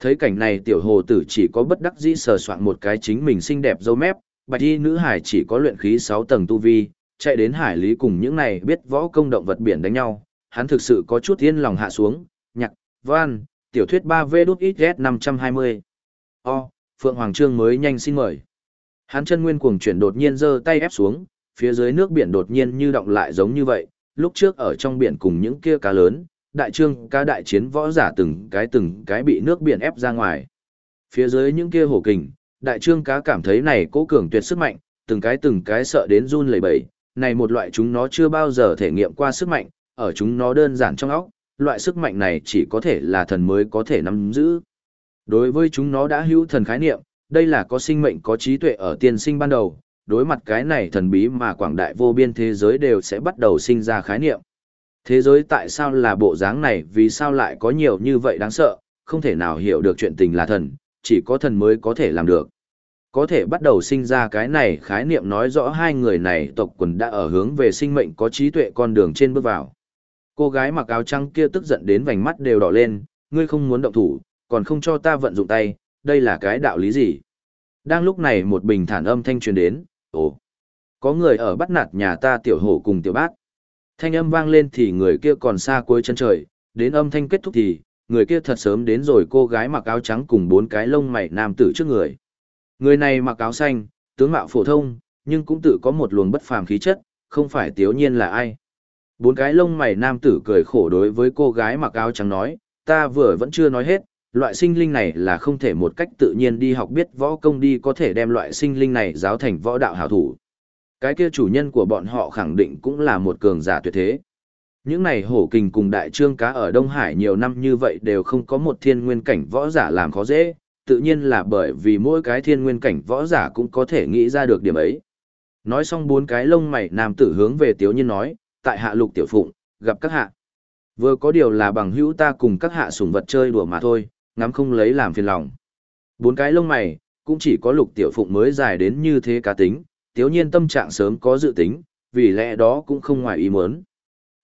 Thấy cảnh này tiểu hồ tử chỉ có bất đắc dĩ sờ soạn một cái chính mình xinh đẹp dâu mép, bạch y nữ hải chỉ có luyện khí 6 tầng tu vi, chạy đến hải lý cùng những này biết võ công động vật biển đánh nhau, hắn thực sự có chút yên lòng hạ xuống, nhạc, văn, tiểu thuyết 3V đút XS 520. O, Phượng Hoàng Trương mới nhanh xin mời. Hắn chân nguyên cuồng chuyển đột nhiên giơ tay ép xuống, phía dưới nước biển đột nhiên như động lại giống như vậy, lúc trước ở trong biển cùng những kia cá lớn, đại trương cá đại chiến võ giả từng cái từng cái bị nước biển ép ra ngoài. Phía dưới những kia hổ kình, đại trương cá cảm thấy này cố cường tuyệt sức mạnh, từng cái từng cái sợ đến run lẩy bẩy, này một loại chúng nó chưa bao giờ thể nghiệm qua sức mạnh, ở chúng nó đơn giản trong óc, loại sức mạnh này chỉ có thể là thần mới có thể nắm giữ. Đối với chúng nó đã hữu thần khái niệm, đây là có sinh mệnh có trí tuệ ở tiên sinh ban đầu, đối mặt cái này thần bí mà quảng đại vô biên thế giới đều sẽ bắt đầu sinh ra khái niệm. Thế giới tại sao là bộ dáng này vì sao lại có nhiều như vậy đáng sợ, không thể nào hiểu được chuyện tình là thần, chỉ có thần mới có thể làm được. Có thể bắt đầu sinh ra cái này khái niệm nói rõ hai người này tộc quần đã ở hướng về sinh mệnh có trí tuệ con đường trên bước vào. Cô gái mặc áo trắng kia tức giận đến vành mắt đều đỏ lên, ngươi không muốn động thủ, còn không cho ta vận dụng tay, đây là cái đạo lý gì? Đang lúc này một bình thản âm thanh truyền đến, ồ, có người ở bắt nạt nhà ta tiểu hổ cùng tiểu bát. Thanh âm vang lên thì người kia còn xa cuối chân trời, đến âm thanh kết thúc thì, người kia thật sớm đến rồi cô gái mặc áo trắng cùng bốn cái lông mày nam tử trước người. Người này mặc áo xanh, tướng mạo phổ thông, nhưng cũng tự có một luồng bất phàm khí chất, không phải tiếu nhiên là ai. Bốn cái lông mày nam tử cười khổ đối với cô gái mặc áo trắng nói, ta vừa vẫn chưa nói hết, loại sinh linh này là không thể một cách tự nhiên đi học biết võ công đi có thể đem loại sinh linh này giáo thành võ đạo hảo thủ. Cái kia chủ nhân của bọn họ khẳng định cũng là một cường giả tuyệt thế. Những này hổ kình cùng đại trương cá ở Đông Hải nhiều năm như vậy đều không có một thiên nguyên cảnh võ giả làm khó dễ, tự nhiên là bởi vì mỗi cái thiên nguyên cảnh võ giả cũng có thể nghĩ ra được điểm ấy. Nói xong bốn cái lông mày nam tử hướng về Tiếu Nhiên nói, tại hạ lục tiểu phụng, gặp các hạ. Vừa có điều là bằng hữu ta cùng các hạ sủng vật chơi đùa mà thôi, ngắm không lấy làm phiền lòng. Bốn cái lông mày, cũng chỉ có lục tiểu phụng mới dài đến như thế cá tính, Tiếu Nhiên tâm trạng sớm có dự tính, vì lẽ đó cũng không ngoài ý muốn.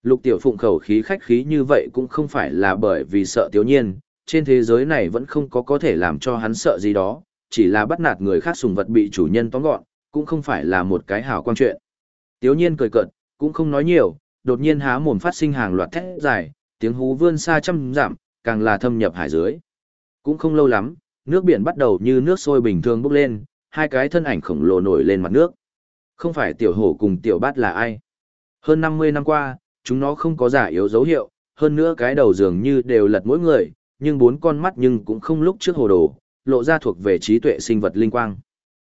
Lục tiểu phụng khẩu khí khách khí như vậy cũng không phải là bởi vì sợ Tiếu Nhiên, trên thế giới này vẫn không có có thể làm cho hắn sợ gì đó, chỉ là bắt nạt người khác sùng vật bị chủ nhân tóm gọn, cũng không phải là một cái hảo quan chuyện. Tiếu nhiên cười cợt, cũng không nói nhiều, đột nhiên há mồm phát sinh hàng loạt thét dài, tiếng hú vươn xa trăm dặm, càng là thâm nhập hải dưới. Cũng không lâu lắm, nước biển bắt đầu như nước sôi bình thường bốc lên, hai cái thân ảnh khổng lồ nổi lên mặt nước. Không phải tiểu hổ cùng tiểu bát là ai. Hơn 50 năm qua, chúng nó không có giả yếu dấu hiệu, hơn nữa cái đầu dường như đều lật mỗi người, nhưng bốn con mắt nhưng cũng không lúc trước hồ đồ, lộ ra thuộc về trí tuệ sinh vật linh quang.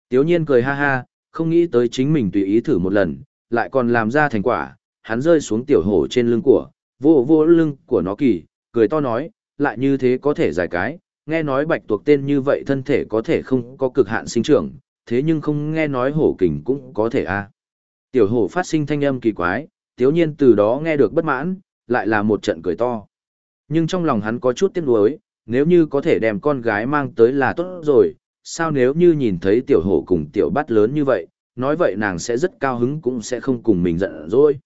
Tiếu nhiên cười ha ha, không nghĩ tới chính mình tùy ý thử một lần, lại còn làm ra thành quả, hắn rơi xuống tiểu hổ trên lưng của, vô vô lưng của nó kỳ, cười to nói, lại như thế có thể giải cái, nghe nói bạch tuộc tên như vậy thân thể có thể không có cực hạn sinh trưởng, thế nhưng không nghe nói hổ kình cũng có thể a. Tiểu hổ phát sinh thanh âm kỳ quái, tiếu nhiên từ đó nghe được bất mãn, lại là một trận cười to. Nhưng trong lòng hắn có chút tiếc nuối, nếu như có thể đem con gái mang tới là tốt rồi, sao nếu như nhìn thấy tiểu hổ cùng tiểu bát lớn như vậy, nói vậy nàng sẽ rất cao hứng cũng sẽ không cùng mình giận rồi.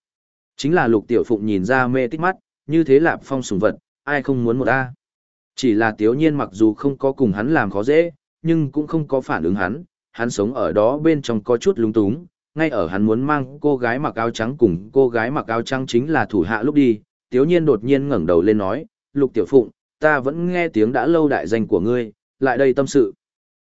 Chính là lục tiểu phụng nhìn ra mê tích mắt, như thế lạp phong sùng vật, ai không muốn một A. Chỉ là tiếu nhiên mặc dù không có cùng hắn làm khó dễ, nhưng cũng không có phản ứng hắn, hắn sống ở đó bên trong có chút lung túng, ngay ở hắn muốn mang cô gái mặc áo trắng cùng cô gái mặc áo trắng chính là thủ hạ lúc đi, tiếu nhiên đột nhiên ngẩng đầu lên nói, Lục Tiểu Phụng, ta vẫn nghe tiếng đã lâu đại danh của ngươi, lại đây tâm sự.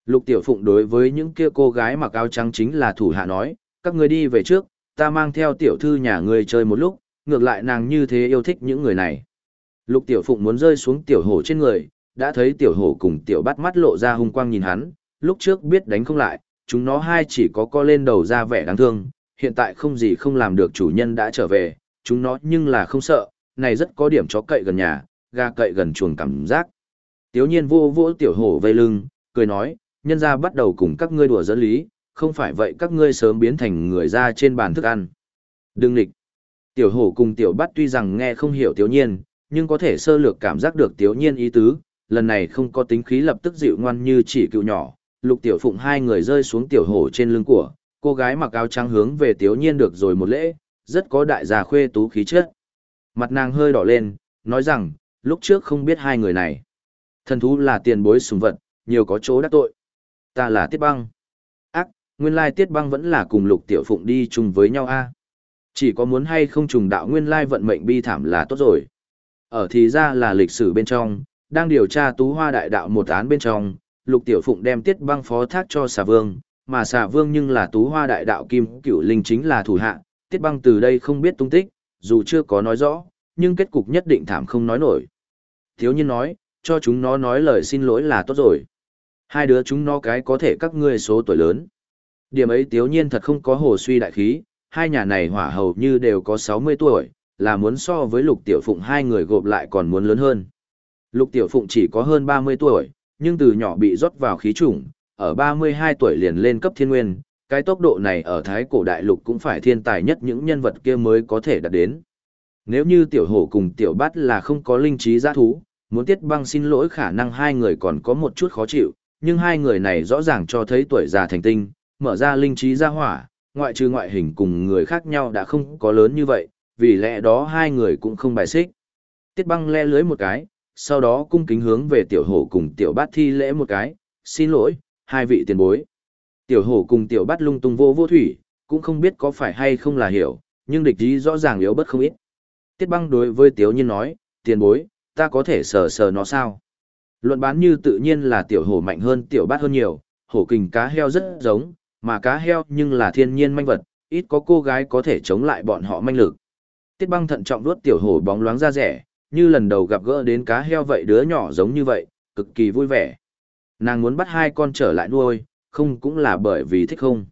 Lục Tiểu Phụng đối với những kia cô gái mặc áo trắng chính là thủ hạ nói, các ngươi đi về trước, ta mang theo tiểu thư nhà ngươi chơi một lúc, ngược lại nàng như thế yêu thích những người này. Lục Tiểu Phụng muốn rơi xuống tiểu hổ trên người, đã thấy tiểu hổ cùng tiểu bắt mắt lộ ra hung quang nhìn hắn, lúc trước biết đánh không lại, chúng nó hai chỉ có co lên đầu ra vẻ đáng thương, hiện tại không gì không làm được chủ nhân đã trở về, chúng nó nhưng là không sợ, này rất có điểm chó cậy gần nhà, gà cậy gần chuồng cảm giác. Tiếu nhiên vô vỗ tiểu hổ vây lưng, cười nói, nhân ra bắt đầu cùng các ngươi đùa dẫn lý, không phải vậy các ngươi sớm biến thành người ra trên bàn thức ăn. Đừng lịch. Tiểu hổ cùng tiểu bắt tuy rằng nghe không hiểu tiếu nhiên, nhưng có thể sơ lược cảm giác được tiếu nhiên ý tứ, lần này không có tính khí lập tức dịu ngoan như chỉ cựu nhỏ. Lục tiểu phụng hai người rơi xuống tiểu hổ trên lưng của, cô gái mặc áo trắng hướng về tiểu nhiên được rồi một lễ, rất có đại gia khuê tú khí chất. Mặt nàng hơi đỏ lên, nói rằng, lúc trước không biết hai người này. Thần thú là tiền bối sùng vật, nhiều có chỗ đắc tội. Ta là Tiết Băng. Ác, nguyên lai Tiết Băng vẫn là cùng Lục Tiểu Phụng đi chung với nhau a. Chỉ có muốn hay không trùng đạo nguyên lai vận mệnh bi thảm là tốt rồi. Ở thì ra là lịch sử bên trong, đang điều tra tú hoa đại đạo một án bên trong, Lục Tiểu Phụng đem Tiết Băng phó thác cho xà vương, mà xà vương nhưng là tú hoa đại đạo kim cửu linh chính là thủ hạ. Tiết Băng từ đây không biết tung tích, dù chưa có nói rõ, nhưng kết cục nhất định thảm không nói nổi. Thiếu nhiên nói, cho chúng nó nói lời xin lỗi là tốt rồi. Hai đứa chúng nó cái có thể các ngươi số tuổi lớn. Điểm ấy thiếu nhiên thật không có hồ suy đại khí, hai nhà này hỏa hầu như đều có 60 tuổi, là muốn so với lục tiểu phụng hai người gộp lại còn muốn lớn hơn. Lục tiểu phụng chỉ có hơn 30 tuổi, nhưng từ nhỏ bị rót vào khí chủng, ở 32 tuổi liền lên cấp thiên nguyên, cái tốc độ này ở Thái cổ đại lục cũng phải thiên tài nhất những nhân vật kia mới có thể đạt đến. Nếu như tiểu hổ cùng tiểu bát là không có linh trí giã thú, muốn tiết băng xin lỗi khả năng hai người còn có một chút khó chịu, nhưng hai người này rõ ràng cho thấy tuổi già thành tinh, mở ra linh trí ra hỏa, ngoại trừ ngoại hình cùng người khác nhau đã không có lớn như vậy, vì lẽ đó hai người cũng không bài xích. Tiết băng le lưới một cái, sau đó cung kính hướng về tiểu hổ cùng tiểu bát thi lễ một cái, xin lỗi, hai vị tiền bối. Tiểu hổ cùng tiểu bát lung tung vô vô thủy, cũng không biết có phải hay không là hiểu, nhưng địch ý rõ ràng yếu bất không ít. Tiết băng đối với tiểu nhiên nói, tiền bối, ta có thể sờ sờ nó sao? Luận bán như tự nhiên là tiểu hổ mạnh hơn tiểu bát hơn nhiều, hổ kình cá heo rất giống, mà cá heo nhưng là thiên nhiên manh vật, ít có cô gái có thể chống lại bọn họ manh lực. Tiết băng thận trọng đuốt tiểu hổ bóng loáng ra rẻ, như lần đầu gặp gỡ đến cá heo vậy đứa nhỏ giống như vậy, cực kỳ vui vẻ. Nàng muốn bắt hai con trở lại nuôi, không cũng là bởi vì thích không.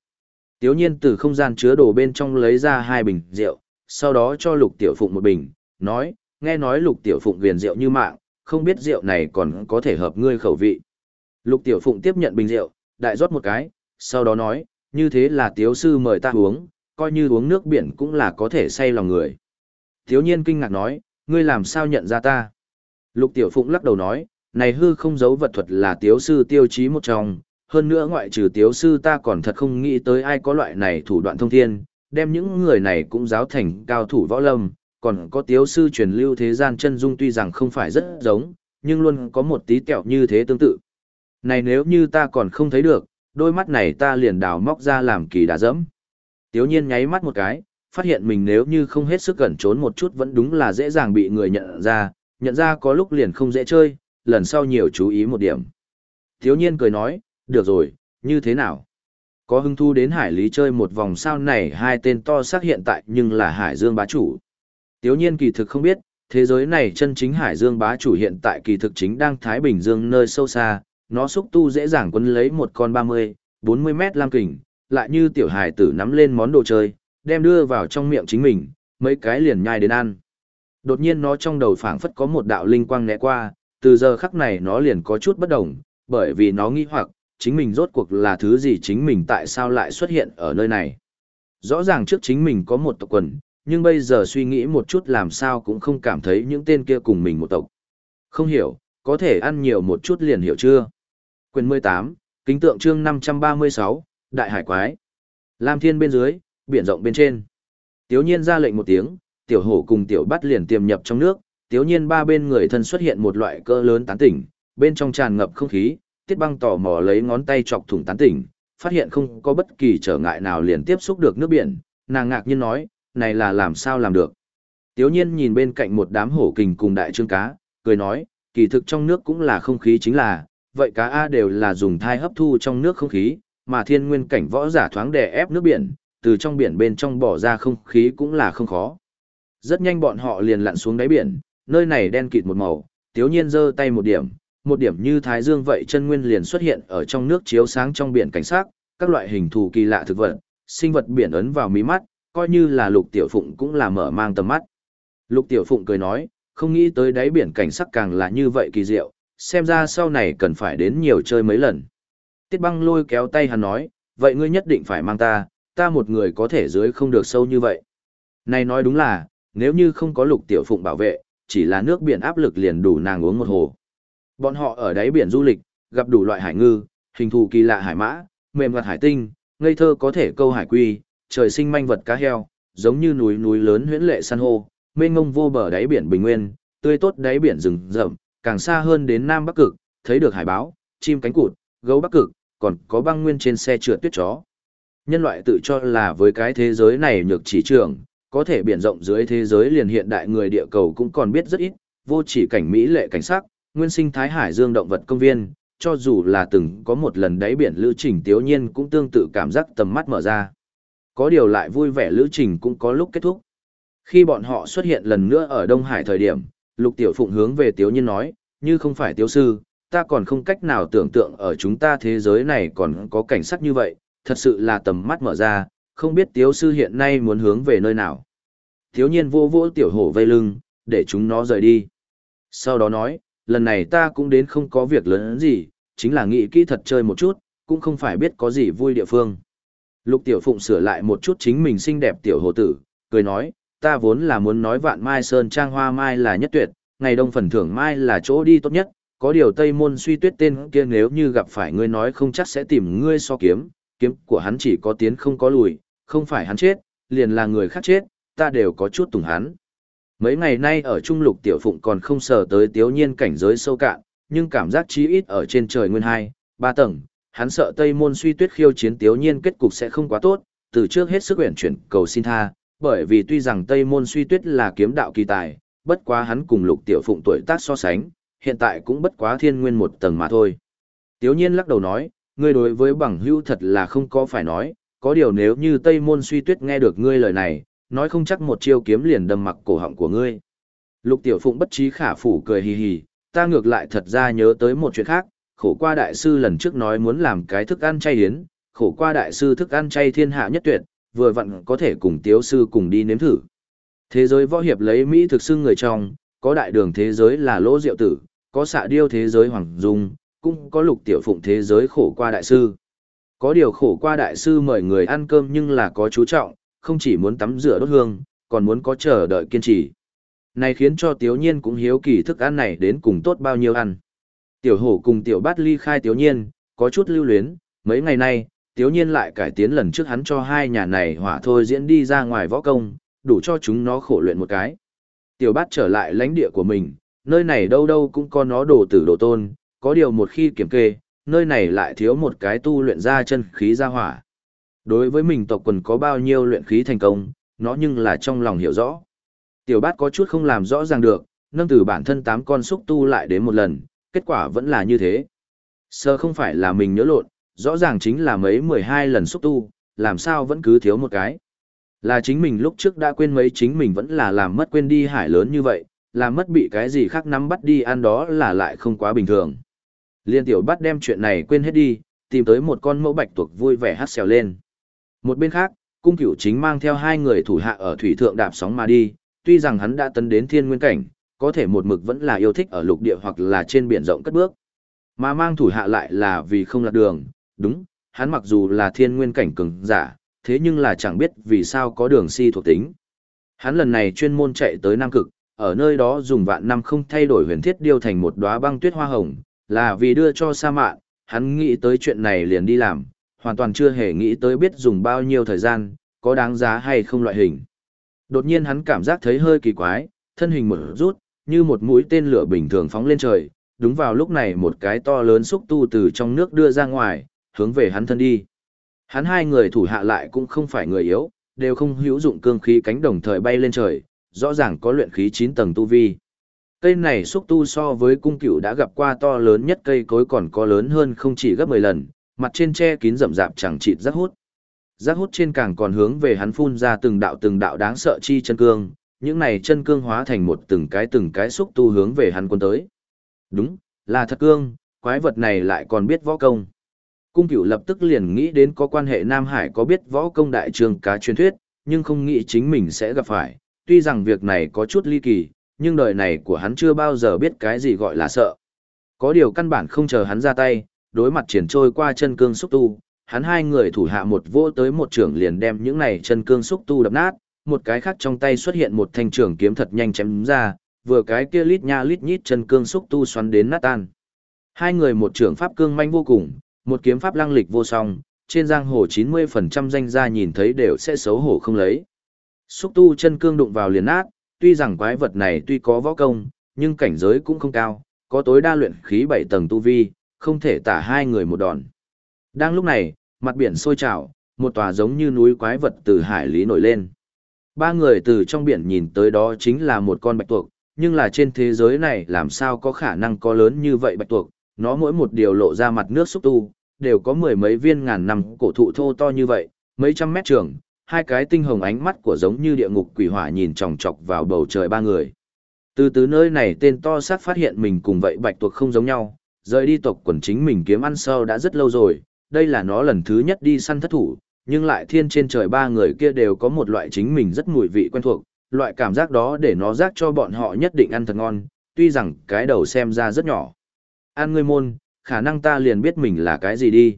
Tiếu nhiên từ không gian chứa đồ bên trong lấy ra hai bình rượu, sau đó cho lục tiểu phụng một bình, nói, nghe nói lục tiểu phụng viền rượu như mạng, không biết rượu này còn có thể hợp ngươi khẩu vị. Lục tiểu phụng tiếp nhận bình rượu, đại rót một cái, sau đó nói, như thế là tiếu sư mời ta uống, coi như uống nước biển cũng là có thể say lòng người. Tiếu nhiên kinh ngạc nói, ngươi làm sao nhận ra ta? Lục tiểu phụng lắc đầu nói, này hư không giấu vật thuật là tiếu sư tiêu chí một trong, hơn nữa ngoại trừ tiếu sư ta còn thật không nghĩ tới ai có loại này thủ đoạn thông thiên, đem những người này cũng giáo thành cao thủ võ lâm, còn có tiếu sư truyền lưu thế gian chân dung tuy rằng không phải rất giống, nhưng luôn có một tí kẹo như thế tương tự. Này nếu như ta còn không thấy được, đôi mắt này ta liền đào móc ra làm kỳ đà dẫm. Tiếu nhiên nháy mắt một cái, phát hiện mình nếu như không hết sức cẩn trốn một chút vẫn đúng là dễ dàng bị người nhận ra, nhận ra có lúc liền không dễ chơi, lần sau nhiều chú ý một điểm. thiếu nhiên cười nói, được rồi, như thế nào? Có hứng thu đến hải lý chơi một vòng sao này hai tên to xác hiện tại nhưng là hải dương bá chủ. Tiếu nhiên kỳ thực không biết, thế giới này chân chính hải dương bá chủ hiện tại kỳ thực chính đang Thái Bình Dương nơi sâu xa, nó xúc tu dễ dàng quấn lấy một con 30, 40 mét lam kình, lại như tiểu hải tử nắm lên món đồ chơi, đem đưa vào trong miệng chính mình, mấy cái liền nhai đến ăn. Đột nhiên nó trong đầu phảng phất có một đạo linh quang né qua, từ giờ khắc này nó liền có chút bất đồng, bởi vì nó nghĩ hoặc, chính mình rốt cuộc là thứ gì chính mình tại sao lại xuất hiện ở nơi này. Rõ ràng trước chính mình có một tộc quần, nhưng bây giờ suy nghĩ một chút làm sao cũng không cảm thấy những tên kia cùng mình một tộc. Không hiểu, có thể ăn nhiều một chút liền hiểu chưa? Quyền 18, kính tượng chương 536, Đại Hải Quái. Lam Thiên bên dưới, biển rộng bên trên. Tiếu nhiên ra lệnh một tiếng, tiểu hổ cùng tiểu bắt liền tiềm nhập trong nước, tiếu nhiên ba bên người thân xuất hiện một loại cỡ lớn tán tỉnh, bên trong tràn ngập không khí, tiết băng tò mò lấy ngón tay chọc thủng tán tỉnh, phát hiện không có bất kỳ trở ngại nào liền tiếp xúc được nước biển, nàng ngạc nhiên nói, này là làm sao làm được. Tiếu nhiên nhìn bên cạnh một đám hổ kình cùng đại trương cá, cười nói, kỳ thực trong nước cũng là không khí chính là, vậy cá A đều là dùng thai hấp thu trong nước không khí, mà thiên nguyên cảnh võ giả thoáng đè ép nước biển, từ trong biển bên trong bỏ ra không khí cũng là không khó. Rất nhanh bọn họ liền lặn xuống đáy biển, nơi này đen kịt một màu, tiếu nhiên giơ tay một điểm, một điểm như thái dương vậy chân nguyên liền xuất hiện ở trong nước chiếu sáng trong biển cảnh sát, các loại hình thù kỳ lạ thực vật, sinh vật biển ấn vào mí mắt, coi như là lục tiểu phụng cũng là mở mang tầm mắt. Lục tiểu phụng cười nói, không nghĩ tới đáy biển cảnh sắc càng là như vậy kỳ diệu, xem ra sau này cần phải đến nhiều chơi mấy lần. Tiết băng lôi kéo tay hắn nói, vậy ngươi nhất định phải mang ta, ta một người có thể dưới không được sâu như vậy. Này nói đúng là, nếu như không có lục tiểu phụng bảo vệ, chỉ là nước biển áp lực liền đủ nàng uống một hồ. Bọn họ ở đáy biển du lịch, gặp đủ loại hải ngư, hình thù kỳ lạ hải mã, mềm ngặt hải tinh, ngây thơ có thể câu hải quy, trời sinh manh vật cá heo, giống như núi núi lớn huyễn lệ san hô, mênh ngông vô bờ đáy biển bình nguyên, tươi tốt đáy biển rừng rậm, càng xa hơn đến Nam Bắc Cực, thấy được hải báo, chim cánh cụt, gấu Bắc Cực, còn có băng nguyên trên xe trượt tuyết chó. Nhân loại tự cho là với cái thế giới này nhược chỉ trường, có thể biển rộng dưới thế giới liền hiện đại người địa cầu cũng còn biết rất ít, vô chỉ cảnh mỹ lệ cảnh sắc, nguyên sinh thái hải dương động vật công viên, cho dù là từng có một lần đáy biển lữ trình tiếu nhiên cũng tương tự cảm giác tầm mắt mở ra. Có điều lại vui vẻ lữ trình cũng có lúc kết thúc. Khi bọn họ xuất hiện lần nữa ở Đông Hải thời điểm, Lục Tiểu Phụng hướng về Tiếu Nhiên nói, như không phải Tiếu Sư, ta còn không cách nào tưởng tượng ở chúng ta thế giới này còn có cảnh sắc như vậy, thật sự là tầm mắt mở ra, không biết Tiếu Sư hiện nay muốn hướng về nơi nào. Thiếu Nhiên vô vô Tiểu Hổ vây lưng, để chúng nó rời đi. Sau đó nói, lần này ta cũng đến không có việc lớn gì, chính là nghĩ kỹ thật chơi một chút, cũng không phải biết có gì vui địa phương. Lục Tiểu Phụng sửa lại một chút chính mình xinh đẹp tiểu hồ tử, cười nói, ta vốn là muốn nói vạn mai sơn trang hoa mai là nhất tuyệt, ngày đông phần thưởng mai là chỗ đi tốt nhất, có điều Tây Môn suy tuyết tên kia nếu như gặp phải ngươi nói không chắc sẽ tìm ngươi so kiếm, kiếm của hắn chỉ có tiến không có lùi, không phải hắn chết, liền là người khác chết, ta đều có chút tùng hắn. Mấy ngày nay ở Trung Lục Tiểu Phụng còn không sờ tới tiếu nhiên cảnh giới sâu cạn, nhưng cảm giác chí ít ở trên trời nguyên hai, ba tầng, hắn sợ Tây Môn suy tuyết khiêu chiến tiếu nhiên kết cục sẽ không quá tốt, từ trước hết sức quyển chuyển cầu xin tha, bởi vì tuy rằng Tây Môn suy tuyết là kiếm đạo kỳ tài, bất quá hắn cùng Lục Tiểu Phụng tuổi tác so sánh, hiện tại cũng bất quá thiên nguyên một tầng mà thôi. Tiếu nhiên lắc đầu nói, ngươi đối với bằng hữu thật là không có phải nói, có điều nếu như Tây Môn suy tuyết nghe được ngươi lời này, nói không chắc một chiêu kiếm liền đâm mặc cổ họng của ngươi. Lục Tiểu Phụng bất trí khả phủ cười hì hì, ta ngược lại thật ra nhớ tới một chuyện khác, khổ qua đại sư lần trước nói muốn làm cái thức ăn chay yến, khổ qua đại sư thức ăn chay thiên hạ nhất tuyệt, vừa vặn có thể cùng tiếu sư cùng đi nếm thử. Thế giới võ hiệp lấy Mỹ thực xưng người trong, có đại đường thế giới là lỗ diệu tử, có xạ điêu thế giới hoàng dung, cũng có lục tiểu phụng thế giới khổ qua đại sư. Có điều khổ qua đại sư mời người ăn cơm nhưng là có chú trọng, không chỉ muốn tắm rửa đốt hương, còn muốn có chờ đợi kiên trì. Này khiến cho Tiếu Nhiên cũng hiếu kỳ thức ăn này đến cùng tốt bao nhiêu ăn. Tiểu hổ cùng tiểu bát ly khai Tiếu Nhiên, có chút lưu luyến, mấy ngày nay, Tiếu Nhiên lại cải tiến lần trước hắn cho hai nhà này hỏa thôi diễn đi ra ngoài võ công, đủ cho chúng nó khổ luyện một cái. Tiểu bát trở lại lãnh địa của mình, nơi này đâu đâu cũng có nó đồ tử đồ tôn, có điều một khi kiểm kê, nơi này lại thiếu một cái tu luyện ra chân khí ra hỏa. Đối với mình tộc quần có bao nhiêu luyện khí thành công, nó nhưng là trong lòng hiểu rõ. Tiểu bát có chút không làm rõ ràng được, nâng từ bản thân tám con xúc tu lại đến một lần, kết quả vẫn là như thế. Sơ không phải là mình nhớ lộn, rõ ràng chính là mấy mười hai lần xúc tu, làm sao vẫn cứ thiếu một cái. Là chính mình lúc trước đã quên mấy chính mình vẫn là làm mất quên đi hải lớn như vậy, làm mất bị cái gì khác nắm bắt đi ăn đó là lại không quá bình thường. Liên tiểu bắt đem chuyện này quên hết đi, tìm tới một con mẫu bạch tuộc vui vẻ hát xèo lên. Một bên khác, cung cửu chính mang theo hai người thủ hạ ở thủy thượng đạp sóng mà đi, tuy rằng hắn đã tấn đến thiên nguyên cảnh, có thể một mực vẫn là yêu thích ở lục địa hoặc là trên biển rộng cất bước. Mà mang thủ hạ lại là vì không lạc đường, đúng, hắn mặc dù là thiên nguyên cảnh cường giả, thế nhưng là chẳng biết vì sao có đường si thuộc tính. Hắn lần này chuyên môn chạy tới Nam Cực, ở nơi đó dùng vạn năm không thay đổi huyền thiết điêu thành một đóa băng tuyết hoa hồng, là vì đưa cho sa mạn, hắn nghĩ tới chuyện này liền đi làm, hoàn toàn chưa hề nghĩ tới biết dùng bao nhiêu thời gian, có đáng giá hay không loại hình. Đột nhiên hắn cảm giác thấy hơi kỳ quái, thân hình một rút, như một mũi tên lửa bình thường phóng lên trời, đúng vào lúc này một cái to lớn xúc tu từ trong nước đưa ra ngoài, hướng về hắn thân đi. Hắn hai người thủ hạ lại cũng không phải người yếu, đều không hữu dụng cương khí cánh đồng thời bay lên trời, rõ ràng có luyện khí 9 tầng tu vi. Cây này xúc tu so với cung cửu đã gặp qua to lớn nhất cây cối còn có lớn hơn không chỉ gấp 10 lần, mặt trên che kín rậm rạp chẳng chịt rác hút. Rác hút trên càng còn hướng về hắn phun ra từng đạo từng đạo đáng sợ chi chân cương, những này chân cương hóa thành một từng cái từng cái xúc tu hướng về hắn quân tới. Đúng, là thật cương, quái vật này lại còn biết võ công. Cung cửu lập tức liền nghĩ đến có quan hệ Nam Hải có biết võ công đại trường cá truyền thuyết, nhưng không nghĩ chính mình sẽ gặp phải, tuy rằng việc này có chút ly kỳ, nhưng đời này của hắn chưa bao giờ biết cái gì gọi là sợ. Có điều căn bản không chờ hắn ra tay, đối mặt triển trôi qua chân cương xúc tu, hắn hai người thủ hạ một vô tới một trưởng liền đem những này chân cương xúc tu đập nát, một cái khác trong tay xuất hiện một thanh trưởng kiếm thật nhanh chém ra, vừa cái kia lít nha lít nhít chân cương xúc tu xoắn đến nát tan. Hai người một trưởng pháp cương manh vô cùng, một kiếm pháp lăng lịch vô song, trên giang hồ 90% danh gia nhìn thấy đều sẽ xấu hổ không lấy. Xúc tu chân cương đụng vào liền nát, tuy rằng quái vật này tuy có võ công, nhưng cảnh giới cũng không cao, có tối đa luyện khí 7 tầng tu vi, không thể tả hai người một đòn. Đang lúc này, mặt biển sôi trào, một tòa giống như núi quái vật từ hải lý nổi lên. Ba người từ trong biển nhìn tới đó chính là một con bạch tuộc, nhưng là trên thế giới này làm sao có khả năng có lớn như vậy bạch tuộc, nó mỗi một điều lộ ra mặt nước xúc tu, đều có mười mấy viên ngàn năm cổ thụ thô to như vậy, mấy trăm mét trường, hai cái tinh hồng ánh mắt của giống như địa ngục quỷ hỏa nhìn chòng chọc vào bầu trời ba người. Từ từ nơi này tên to sát phát hiện mình cùng vậy bạch tuộc không giống nhau, rời đi tộc quần chính mình kiếm ăn sâu đã rất lâu rồi, đây là nó lần thứ nhất đi săn thất thủ, nhưng lại thiên trên trời ba người kia đều có một loại chính mình rất mùi vị quen thuộc, loại cảm giác đó để nó rác cho bọn họ nhất định ăn thật ngon, tuy rằng cái đầu xem ra rất nhỏ. an ngươi môn, khả năng ta liền biết mình là cái gì đi.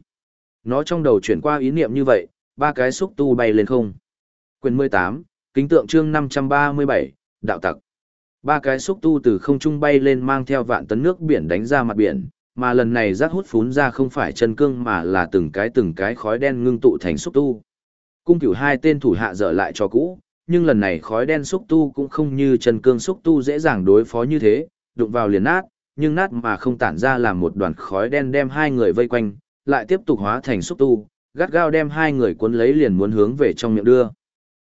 Nó trong đầu chuyển qua ý niệm như vậy, ba cái xúc tu bay lên không. Quyền 18, kính tượng chương 537, đạo tặc. Ba cái xúc tu từ không trung bay lên mang theo vạn tấn nước biển đánh ra mặt biển, mà lần này rác hút phún ra không phải chân cương mà là từng cái từng cái khói đen ngưng tụ thành xúc tu. Cung cửu hai tên thủ hạ dở lại cho cũ, nhưng lần này khói đen xúc tu cũng không như chân cương xúc tu dễ dàng đối phó như thế, đụng vào liền nát, nhưng nát mà không tản ra làm một đoàn khói đen đem hai người vây quanh, lại tiếp tục hóa thành xúc tu, gắt gao đem hai người cuốn lấy liền muốn hướng về trong miệng đưa.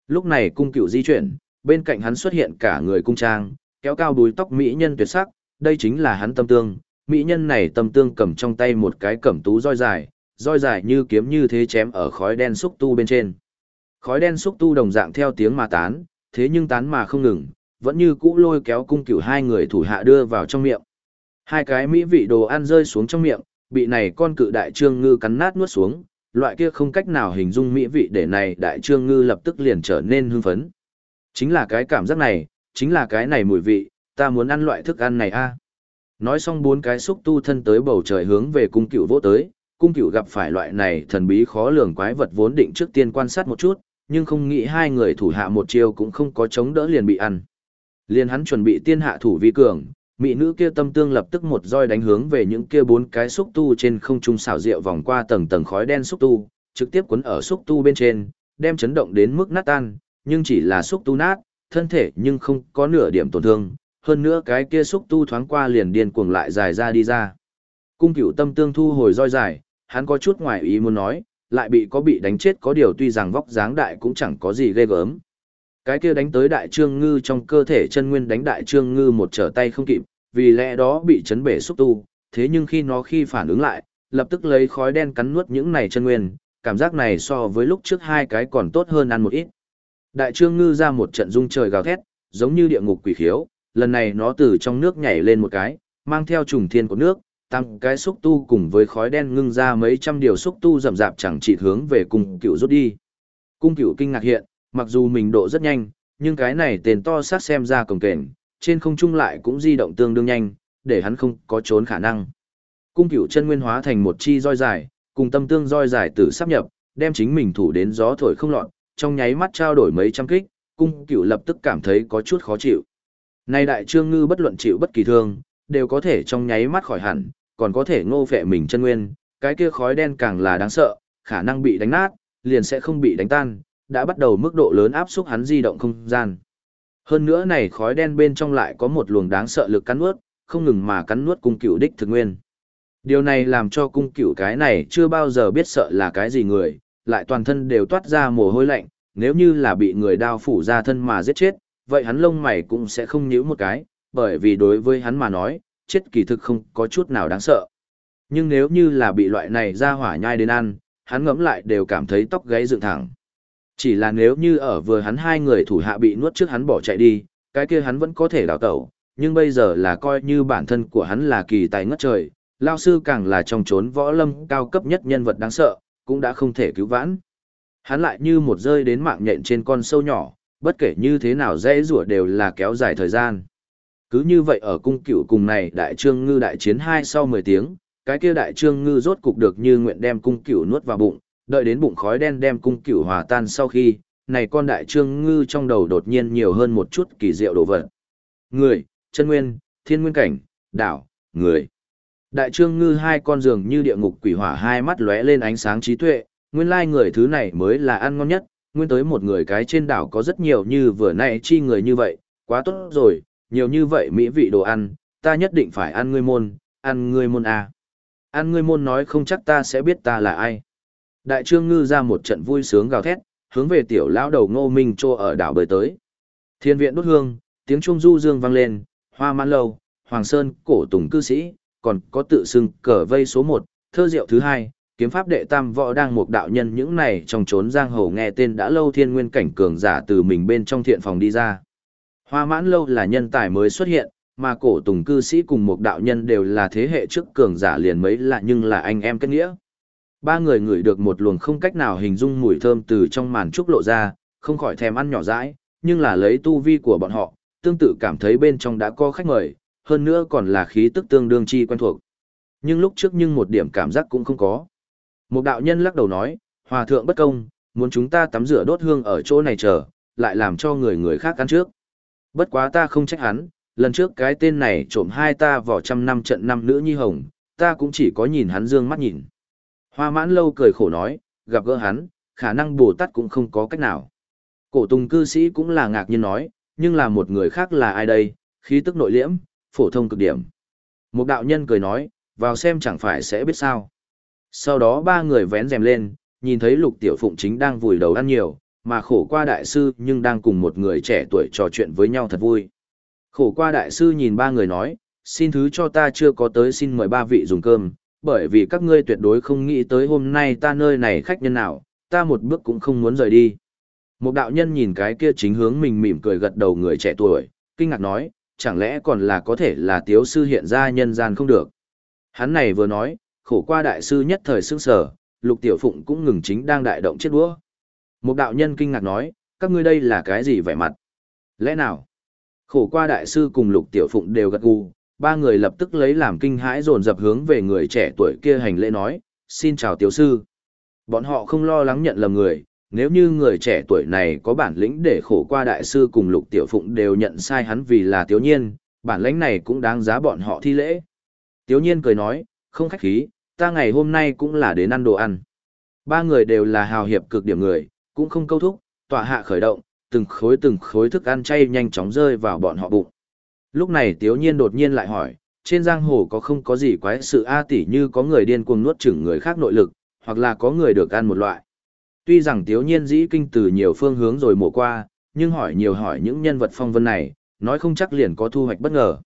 Lúc này cung cựu di chuyển, bên cạnh hắn xuất hiện cả người cung trang, kéo cao đuôi tóc mỹ nhân tuyệt sắc, đây chính là hắn tâm tương, mỹ nhân này tâm tương cầm trong tay một cái cẩm tú roi dài, roi dài như kiếm như thế chém ở khói đen xúc tu bên trên. Khói đen xúc tu đồng dạng theo tiếng mà tán, thế nhưng tán mà không ngừng, vẫn như cũ lôi kéo cung cửu hai người thủ hạ đưa vào trong miệng. Hai cái mỹ vị đồ ăn rơi xuống trong miệng, bị này con cự đại trương ngư cắn nát nuốt xuống, loại kia không cách nào hình dung mỹ vị để này đại trương ngư lập tức liền trở nên hưng phấn. Chính là cái cảm giác này, chính là cái này mùi vị, ta muốn ăn loại thức ăn này a. Nói xong bốn cái xúc tu thân tới bầu trời hướng về cung cựu vỗ tới, cung cựu gặp phải loại này thần bí khó lường quái vật vốn định trước tiên quan sát một chút, nhưng không nghĩ hai người thủ hạ một chiêu cũng không có chống đỡ liền bị ăn. Liền hắn chuẩn bị tiên hạ thủ vi cường, mỹ nữ kia tâm tương lập tức một roi đánh hướng về những kia bốn cái xúc tu trên không trung xảo rượu vòng qua tầng tầng khói đen xúc tu, trực tiếp cuốn ở xúc tu bên trên, đem chấn động đến mức nát tan, nhưng chỉ là xúc tu nát, thân thể nhưng không có nửa điểm tổn thương, hơn nữa cái kia xúc tu thoáng qua liền điên cuồng lại dài ra đi ra. Cung cửu tâm tương thu hồi roi dài, hắn có chút ngoài ý muốn nói, lại bị có bị đánh chết có điều tuy rằng vóc dáng đại cũng chẳng có gì ghê gớm. Cái kia đánh tới đại trương ngư trong cơ thể chân nguyên đánh đại trương ngư một trở tay không kịp, vì lẽ đó bị chấn bể xúc tu, thế nhưng khi nó khi phản ứng lại, lập tức lấy khói đen cắn nuốt những này chân nguyên, cảm giác này so với lúc trước hai cái còn tốt hơn ăn một ít. Đại trương ngư ra một trận rung trời gào thét, giống như địa ngục quỷ khiếu, lần này nó từ trong nước nhảy lên một cái, mang theo trùng thiên của nước, tăng cái xúc tu cùng với khói đen ngưng ra mấy trăm điều xúc tu rậm rạp chẳng chỉ hướng về cung cựu rút đi. Cung cựu kinh ngạc hiện, mặc dù mình độ rất nhanh, nhưng cái này tên to sát xem ra cồng kềnh, trên không trung lại cũng di động tương đương nhanh, để hắn không có trốn khả năng. Cung cửu chân nguyên hóa thành một chi roi dài, cùng tâm tương roi dài tử sắp nhập, đem chính mình thủ đến gió thổi không lọt, trong nháy mắt trao đổi mấy trăm kích, cung cửu lập tức cảm thấy có chút khó chịu. Nay đại trương ngư bất luận chịu bất kỳ thương, đều có thể trong nháy mắt khỏi hẳn, còn có thể ngô phệ mình chân nguyên, cái kia khói đen càng là đáng sợ, khả năng bị đánh nát, liền sẽ không bị đánh tan, đã bắt đầu mức độ lớn áp xúc hắn di động không gian. Hơn nữa này khói đen bên trong lại có một luồng đáng sợ lực cắn nuốt, không ngừng mà cắn nuốt cung cựu đích thực nguyên. Điều này làm cho cung cựu cái này chưa bao giờ biết sợ là cái gì người, lại toàn thân đều toát ra mồ hôi lạnh, nếu như là bị người đao phủ ra thân mà giết chết, vậy hắn lông mày cũng sẽ không nhíu một cái, bởi vì đối với hắn mà nói, chết kỳ thực không có chút nào đáng sợ. Nhưng nếu như là bị loại này ra hỏa nhai đến ăn, hắn ngẫm lại đều cảm thấy tóc gáy dựng thẳng. Chỉ là nếu như ở vừa hắn hai người thủ hạ bị nuốt trước hắn bỏ chạy đi, cái kia hắn vẫn có thể đào tẩu, nhưng bây giờ là coi như bản thân của hắn là kỳ tài ngất trời, lao sư càng là trong chốn võ lâm cao cấp nhất nhân vật đáng sợ, cũng đã không thể cứu vãn. Hắn lại như một rơi đến mạng nhện trên con sâu nhỏ, bất kể như thế nào dễ rủa đều là kéo dài thời gian. Cứ như vậy ở cung cửu cùng này đại trương ngư đại chiến hai sau 10 tiếng, cái kia đại trương ngư rốt cục được như nguyện đem cung cửu nuốt vào bụng, đợi đến bụng khói đen đem cung cửu hòa tan sau khi, này con đại trương ngư trong đầu đột nhiên nhiều hơn một chút kỳ diệu đồ vật. Người, chân nguyên, thiên nguyên cảnh, đảo, người. Đại trương ngư hai con giường như địa ngục quỷ hỏa hai mắt lóe lên ánh sáng trí tuệ, nguyên lai người thứ này mới là ăn ngon nhất, nguyên tới một người cái trên đảo có rất nhiều như vừa nãy chi người như vậy, quá tốt rồi, nhiều như vậy mỹ vị đồ ăn, ta nhất định phải ăn ngươi môn, ăn ngươi môn à. Ăn ngươi môn nói không chắc ta sẽ biết ta là ai. Đại trương ngư ra một trận vui sướng gào thét, hướng về tiểu lão đầu ngô minh trô ở đảo bơi tới. Thiên viện đốt hương, tiếng trung du dương vang lên, hoa mãn lâu, hoàng sơn, cổ tùng cư sĩ, còn có tự xưng cờ vây số một, thơ diệu thứ hai, kiếm pháp đệ tam võ đang một đạo nhân những này trong trốn giang hồ nghe tên đã lâu thiên nguyên cảnh cường giả từ mình bên trong thiện phòng đi ra. Hoa mãn lâu là nhân tài mới xuất hiện, mà cổ tùng cư sĩ cùng một đạo nhân đều là thế hệ trước cường giả liền mấy lạ nhưng là anh em kết nghĩa. Ba người ngửi được một luồng không cách nào hình dung mùi thơm từ trong màn trúc lộ ra, không khỏi thèm ăn nhỏ dãi, nhưng là lấy tu vi của bọn họ, tương tự cảm thấy bên trong đã có khách mời, hơn nữa còn là khí tức tương đương chi quen thuộc. Nhưng lúc trước nhưng một điểm cảm giác cũng không có. Một đạo nhân lắc đầu nói, hòa thượng bất công, muốn chúng ta tắm rửa đốt hương ở chỗ này chờ, lại làm cho người người khác ăn trước. Bất quá ta không trách hắn, lần trước cái tên này trộm hai ta vỏ trăm năm trận năm nữ nhi hồng, ta cũng chỉ có nhìn hắn dương mắt nhìn. Hoa mãn lâu cười khổ nói, gặp gỡ hắn, khả năng Bồ Tát cũng không có cách nào. Cổ tùng cư sĩ cũng là ngạc nhiên nói, nhưng là một người khác là ai đây, khí tức nội liễm, phổ thông cực điểm. Một đạo nhân cười nói, vào xem chẳng phải sẽ biết sao. Sau đó ba người vén rèm lên, nhìn thấy lục tiểu phụng chính đang vùi đầu ăn nhiều, mà khổ qua đại sư nhưng đang cùng một người trẻ tuổi trò chuyện với nhau thật vui. Khổ qua đại sư nhìn ba người nói, xin thứ cho ta chưa có tới xin mời ba vị dùng cơm, bởi vì các ngươi tuyệt đối không nghĩ tới hôm nay ta nơi này khách nhân nào, ta một bước cũng không muốn rời đi. Một đạo nhân nhìn cái kia chính hướng mình mỉm cười gật đầu người trẻ tuổi, kinh ngạc nói, chẳng lẽ còn là có thể là tiếu sư hiện ra nhân gian không được. Hắn này vừa nói, khổ qua đại sư nhất thời sức sở, lục tiểu phụng cũng ngừng chính đang đại động chết đũa. Một đạo nhân kinh ngạc nói, các ngươi đây là cái gì vẻ mặt? Lẽ nào? Khổ qua đại sư cùng lục tiểu phụng đều gật gù, ba người lập tức lấy làm kinh hãi dồn dập hướng về người trẻ tuổi kia hành lễ nói, xin chào tiểu sư. Bọn họ không lo lắng nhận lầm người, nếu như người trẻ tuổi này có bản lĩnh để khổ qua đại sư cùng lục tiểu phụng đều nhận sai hắn vì là tiểu nhiên, bản lĩnh này cũng đáng giá bọn họ thi lễ. Tiểu nhiên cười nói, không khách khí, ta ngày hôm nay cũng là đến ăn đồ ăn. Ba người đều là hào hiệp cực điểm người, cũng không câu thúc, tọa hạ khởi động, từng khối từng khối thức ăn chay nhanh chóng rơi vào bọn họ bụng. Lúc này Tiếu Nhiên đột nhiên lại hỏi, trên giang hồ có không có gì quái sự A tỷ như có người điên cuồng nuốt chửng người khác nội lực, hoặc là có người được ăn một loại. Tuy rằng Tiếu Nhiên dĩ kinh từ nhiều phương hướng rồi mổ qua, nhưng hỏi nhiều hỏi những nhân vật phong vân này, nói không chắc liền có thu hoạch bất ngờ.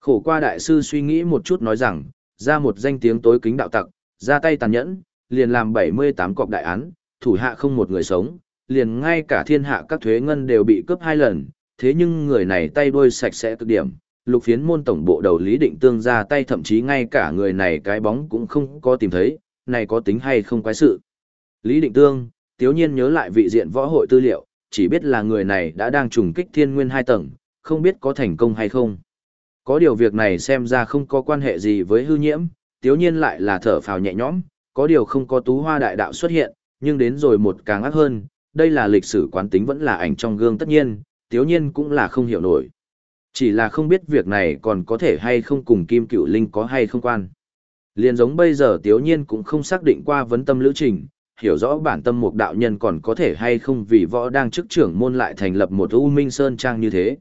Khổ qua đại sư suy nghĩ một chút nói rằng, ra một danh tiếng tối kính đạo tặc, ra tay tàn nhẫn, liền làm 78 cọc đại án, thủ hạ không một người sống, liền ngay cả thiên hạ các thuế ngân đều bị cướp hai lần, thế nhưng người này tay đôi sạch sẽ cực điểm, lục phiến môn tổng bộ đầu lý định tương ra tay thậm chí ngay cả người này cái bóng cũng không có tìm thấy, này có tính hay không quái sự. Lý định tương, tiếu nhiên nhớ lại vị diện võ hội tư liệu, chỉ biết là người này đã đang trùng kích thiên nguyên hai tầng, không biết có thành công hay không. Có điều việc này xem ra không có quan hệ gì với hư nhiễm, tiếu nhiên lại là thở phào nhẹ nhõm, có điều không có tú hoa đại đạo xuất hiện, nhưng đến rồi một càng ác hơn, đây là lịch sử quán tính vẫn là ảnh trong gương tất nhiên, tiếu nhiên cũng là không hiểu nổi. Chỉ là không biết việc này còn có thể hay không cùng Kim Cựu Linh có hay không quan. Liên giống bây giờ tiếu nhiên cũng không xác định qua vấn tâm lữ trình, hiểu rõ bản tâm một đạo nhân còn có thể hay không vì võ đang chức trưởng môn lại thành lập một U Minh Sơn Trang như thế.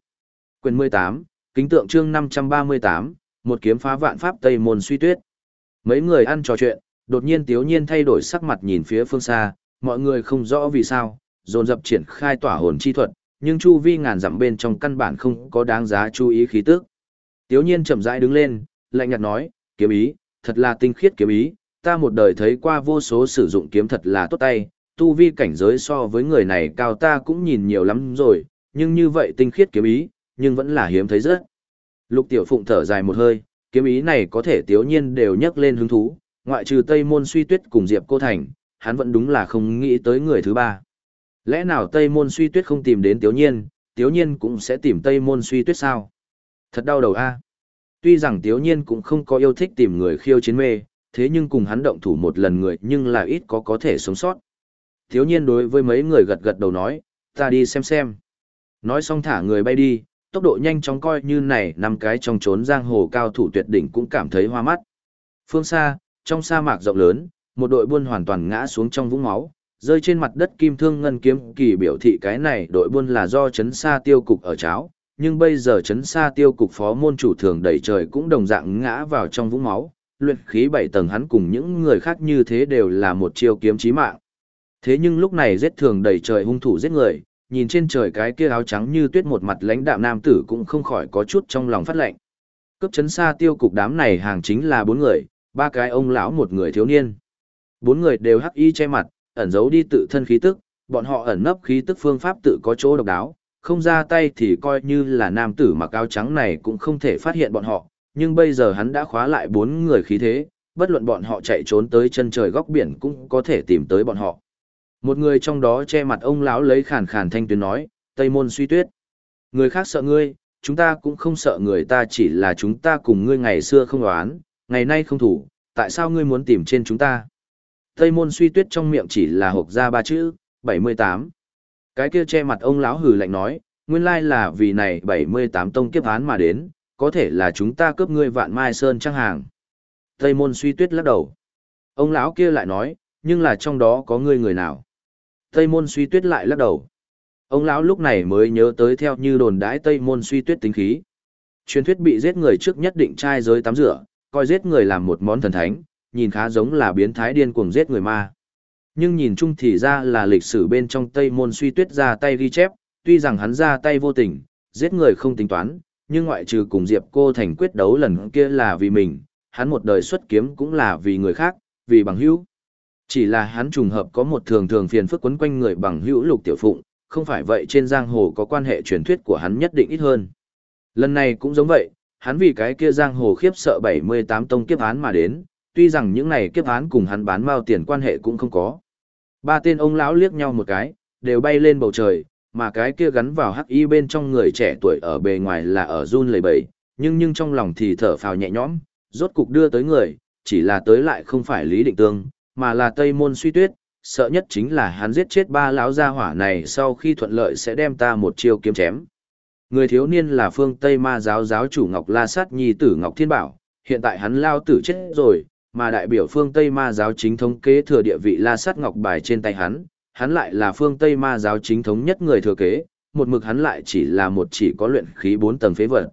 Quyền 18, kính tượng chương 538, một kiếm phá vạn pháp Tây Môn suy tuyết. Mấy người ăn trò chuyện, đột nhiên tiếu nhiên thay đổi sắc mặt nhìn phía phương xa, mọi người không rõ vì sao, dồn dập triển khai tỏa hồn chi thuật, nhưng chu vi ngàn dặm bên trong căn bản không có đáng giá chú ý khí tức. Tiếu nhiên chậm rãi đứng lên, lạnh nhạt nói, kiếm ý, thật là tinh khiết kiếm ý, ta một đời thấy qua vô số sử dụng kiếm thật là tốt tay, tu vi cảnh giới so với người này cao ta cũng nhìn nhiều lắm rồi, nhưng như vậy tinh khiết kiếm ý, nhưng vẫn là hiếm thấy rất. Lục tiểu phụng thở dài một hơi, kiếm ý này có thể tiếu nhiên đều nhắc lên hứng thú, ngoại trừ Tây Môn suy tuyết cùng Diệp Cô Thành, hắn vẫn đúng là không nghĩ tới người thứ ba. Lẽ nào Tây Môn suy tuyết không tìm đến Tiếu Nhiên, Tiếu Nhiên cũng sẽ tìm Tây Môn suy tuyết sao? Thật đau đầu a. Tuy rằng Tiếu Nhiên cũng không có yêu thích tìm người khiêu chiến mê, thế nhưng cùng hắn động thủ một lần người nhưng là ít có có thể sống sót. Tiếu Nhiên đối với mấy người gật gật đầu nói, ta đi xem xem. Nói xong thả người bay đi, tốc độ nhanh chóng coi như này năm cái trong trốn giang hồ cao thủ tuyệt đỉnh cũng cảm thấy hoa mắt. Phương xa, trong sa mạc rộng lớn, một đội buôn hoàn toàn ngã xuống trong vũng máu, rơi trên mặt đất kim thương ngân kiếm kỳ biểu thị cái này đội buôn là do chấn sa tiêu cục ở cháo, nhưng bây giờ chấn sa tiêu cục phó môn chủ thường đẩy trời cũng đồng dạng ngã vào trong vũng máu, luyện khí bảy tầng hắn cùng những người khác như thế đều là một chiêu kiếm chí mạng. Thế nhưng lúc này giết thường đẩy trời hung thủ giết người, nhìn trên trời cái kia áo trắng như tuyết một mặt lãnh đạm nam tử cũng không khỏi có chút trong lòng phát lệnh. Cấp chấn sa tiêu cục đám này hàng chính là bốn người, ba cái ông lão một người thiếu niên. Bốn người đều hắc y che mặt, ẩn giấu đi tự thân khí tức, bọn họ ẩn nấp khí tức phương pháp tự có chỗ độc đáo, không ra tay thì coi như là nam tử mặc áo trắng này cũng không thể phát hiện bọn họ, nhưng bây giờ hắn đã khóa lại bốn người khí thế, bất luận bọn họ chạy trốn tới chân trời góc biển cũng có thể tìm tới bọn họ. Một người trong đó che mặt ông lão lấy khàn khàn thanh tuyến nói, Tây môn suy tuyết. Người khác sợ ngươi, chúng ta cũng không sợ người ta chỉ là chúng ta cùng ngươi ngày xưa không đoán, ngày nay không thủ, tại sao ngươi muốn tìm trên chúng ta? Tây môn suy tuyết trong miệng chỉ là hộp ra ba chữ, 78. Cái kia che mặt ông lão hừ lạnh nói, nguyên lai là vì này 78 tông kiếp án mà đến, có thể là chúng ta cướp ngươi vạn mai sơn trang hàng. Tây môn suy tuyết lắc đầu. Ông lão kia lại nói, nhưng là trong đó có ngươi người nào. Tây môn suy tuyết lại lắc đầu. Ông lão lúc này mới nhớ tới theo như đồn đãi Tây môn suy tuyết tính khí. Truyền thuyết bị giết người trước nhất định trai giới tắm rửa, coi giết người làm một món thần thánh, nhìn khá giống là biến thái điên cuồng giết người ma. Nhưng nhìn chung thì ra là lịch sử bên trong Tây môn suy tuyết ra tay ghi chép, tuy rằng hắn ra tay vô tình, giết người không tính toán, nhưng ngoại trừ cùng Diệp cô thành quyết đấu lần kia là vì mình, hắn một đời xuất kiếm cũng là vì người khác, vì bằng hữu. Chỉ là hắn trùng hợp có một thường thường phiền phức quấn quanh người bằng hữu lục tiểu phụng, không phải vậy trên giang hồ có quan hệ truyền thuyết của hắn nhất định ít hơn. Lần này cũng giống vậy, hắn vì cái kia giang hồ khiếp sợ 78 tông kiếp án mà đến, tuy rằng những này kiếp án cùng hắn bán mao tiền quan hệ cũng không có. Ba tên ông lão liếc nhau một cái, đều bay lên bầu trời, mà cái kia gắn vào hắc y bên trong người trẻ tuổi ở bề ngoài là ở run lầy bầy, nhưng nhưng trong lòng thì thở phào nhẹ nhõm, rốt cục đưa tới người, chỉ là tới lại không phải Lý Định Tương, mà là Tây Môn Suy Tuyết, sợ nhất chính là hắn giết chết ba lão gia hỏa này sau khi thuận lợi sẽ đem ta một chiêu kiếm chém. Người thiếu niên là phương Tây Ma giáo giáo chủ Ngọc La Sát Nhi tử Ngọc Thiên Bảo, hiện tại hắn lao tử chết rồi, mà đại biểu phương Tây Ma giáo chính thống kế thừa địa vị La Sát Ngọc bài trên tay hắn, hắn lại là phương Tây Ma giáo chính thống nhất người thừa kế, một mực hắn lại chỉ là một chỉ có luyện khí 4 tầng phế vật.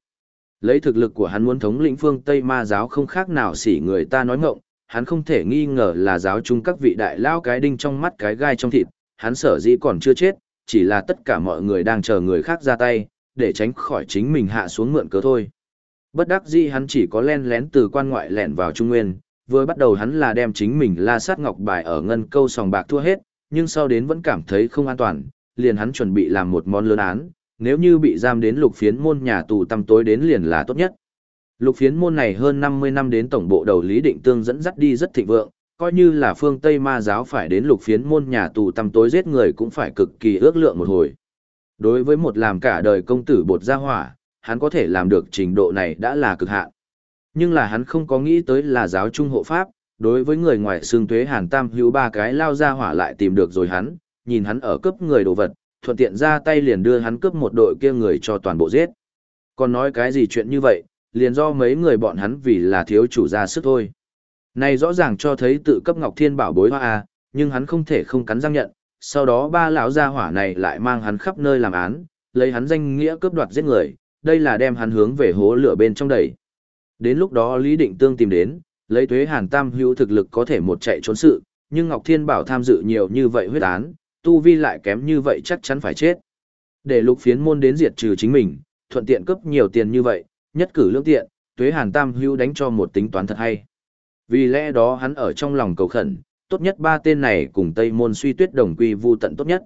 Lấy thực lực của hắn muốn thống lĩnh phương Tây Ma giáo không khác nào xỉ người ta nói ngọng, hắn không thể nghi ngờ là giáo chung các vị đại lao cái đinh trong mắt cái gai trong thịt, hắn sở dĩ còn chưa chết, chỉ là tất cả mọi người đang chờ người khác ra tay, để tránh khỏi chính mình hạ xuống mượn cớ thôi. Bất đắc dĩ hắn chỉ có len lén từ quan ngoại lẻn vào Trung Nguyên, vừa bắt đầu hắn là đem chính mình la sát ngọc bài ở ngân câu sòng bạc thua hết, nhưng sau đến vẫn cảm thấy không an toàn, liền hắn chuẩn bị làm một món lớn án, nếu như bị giam đến lục phiến môn nhà tù tăm tối đến liền là tốt nhất. Lục phiến môn này hơn 50 năm đến tổng bộ đầu Lý Định Tương dẫn dắt đi rất thịnh vượng, coi như là phương Tây ma giáo phải đến lục phiến môn nhà tù tăm tối giết người cũng phải cực kỳ ước lượng một hồi. Đối với một làm cả đời công tử bột gia hỏa, hắn có thể làm được trình độ này đã là cực hạn. Nhưng là hắn không có nghĩ tới là giáo trung hộ pháp, đối với người ngoài xương tuế hàn tam hữu ba cái lao ra hỏa lại tìm được rồi hắn, nhìn hắn ở cướp người đồ vật, thuận tiện ra tay liền đưa hắn cướp một đội kia người cho toàn bộ giết. Còn nói cái gì chuyện như vậy, liền do mấy người bọn hắn vì là thiếu chủ ra sức thôi. Này rõ ràng cho thấy tự cấp Ngọc Thiên bảo bối hoa a, nhưng hắn không thể không cắn răng nhận, sau đó ba lão gia hỏa này lại mang hắn khắp nơi làm án, lấy hắn danh nghĩa cướp đoạt giết người, đây là đem hắn hướng về hố lửa bên trong đẩy. Đến lúc đó Lý Định Tương tìm đến, lấy thuế hàn tam hữu thực lực có thể một chạy trốn sự, nhưng Ngọc Thiên Bảo tham dự nhiều như vậy huyết án, tu vi lại kém như vậy chắc chắn phải chết. Để lục phiến môn đến diệt trừ chính mình, thuận tiện cấp nhiều tiền như vậy, nhất cử lương tiện, tuế hàn tam hữu đánh cho một tính toán thật hay. Vì lẽ đó hắn ở trong lòng cầu khẩn, tốt nhất ba tên này cùng Tây Môn suy tuyết đồng quy vu tận tốt nhất.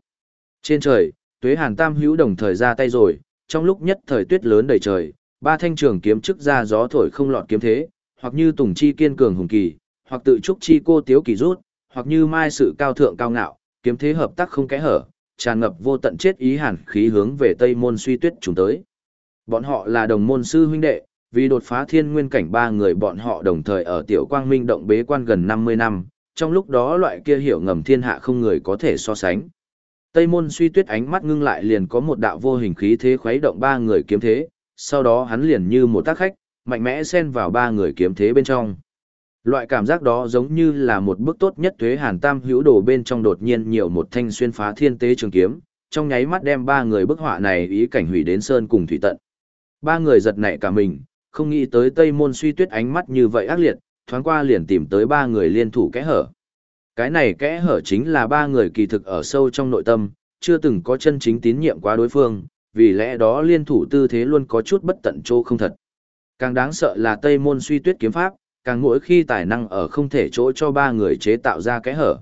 Trên trời, tuế hàn tam hữu đồng thời ra tay rồi, trong lúc nhất thời tuyết lớn đầy trời, ba thanh trường kiếm chức ra gió thổi không lọt kiếm thế, hoặc như tùng chi kiên cường hùng kỳ, hoặc tự trúc chi cô tiếu kỳ rút, hoặc như mai sự cao thượng cao ngạo, kiếm thế hợp tác không kẽ hở, tràn ngập vô tận chết ý hàn khí hướng về Tây Môn suy tuyết chúng tới. Bọn họ là đồng môn sư huynh đệ, vì đột phá thiên nguyên cảnh ba người bọn họ đồng thời ở tiểu quang minh động bế quan gần 50 năm, trong lúc đó loại kia hiểu ngầm thiên hạ không người có thể so sánh. Tây môn suy tuyết ánh mắt ngưng lại liền có một đạo vô hình khí thế khuấy động ba người kiếm thế, sau đó hắn liền như một tác khách, mạnh mẽ xen vào ba người kiếm thế bên trong. Loại cảm giác đó giống như là một bước tốt nhất thuế hàn tam hữu đồ bên trong đột nhiên nhiều một thanh xuyên phá thiên tế trường kiếm, trong nháy mắt đem ba người bức họa này ý cảnh hủy đến sơn cùng thủy tận. Ba người giật nảy cả mình, không nghĩ tới Tây Môn suy tuyết ánh mắt như vậy ác liệt, thoáng qua liền tìm tới ba người liên thủ kẽ hở. Cái này kẽ hở chính là ba người kỳ thực ở sâu trong nội tâm, chưa từng có chân chính tín nhiệm qua đối phương, vì lẽ đó liên thủ tư thế luôn có chút bất tận chỗ không thật. Càng đáng sợ là Tây Môn suy tuyết kiếm pháp, càng mỗi khi tài năng ở không thể chỗ cho ba người chế tạo ra cái hở.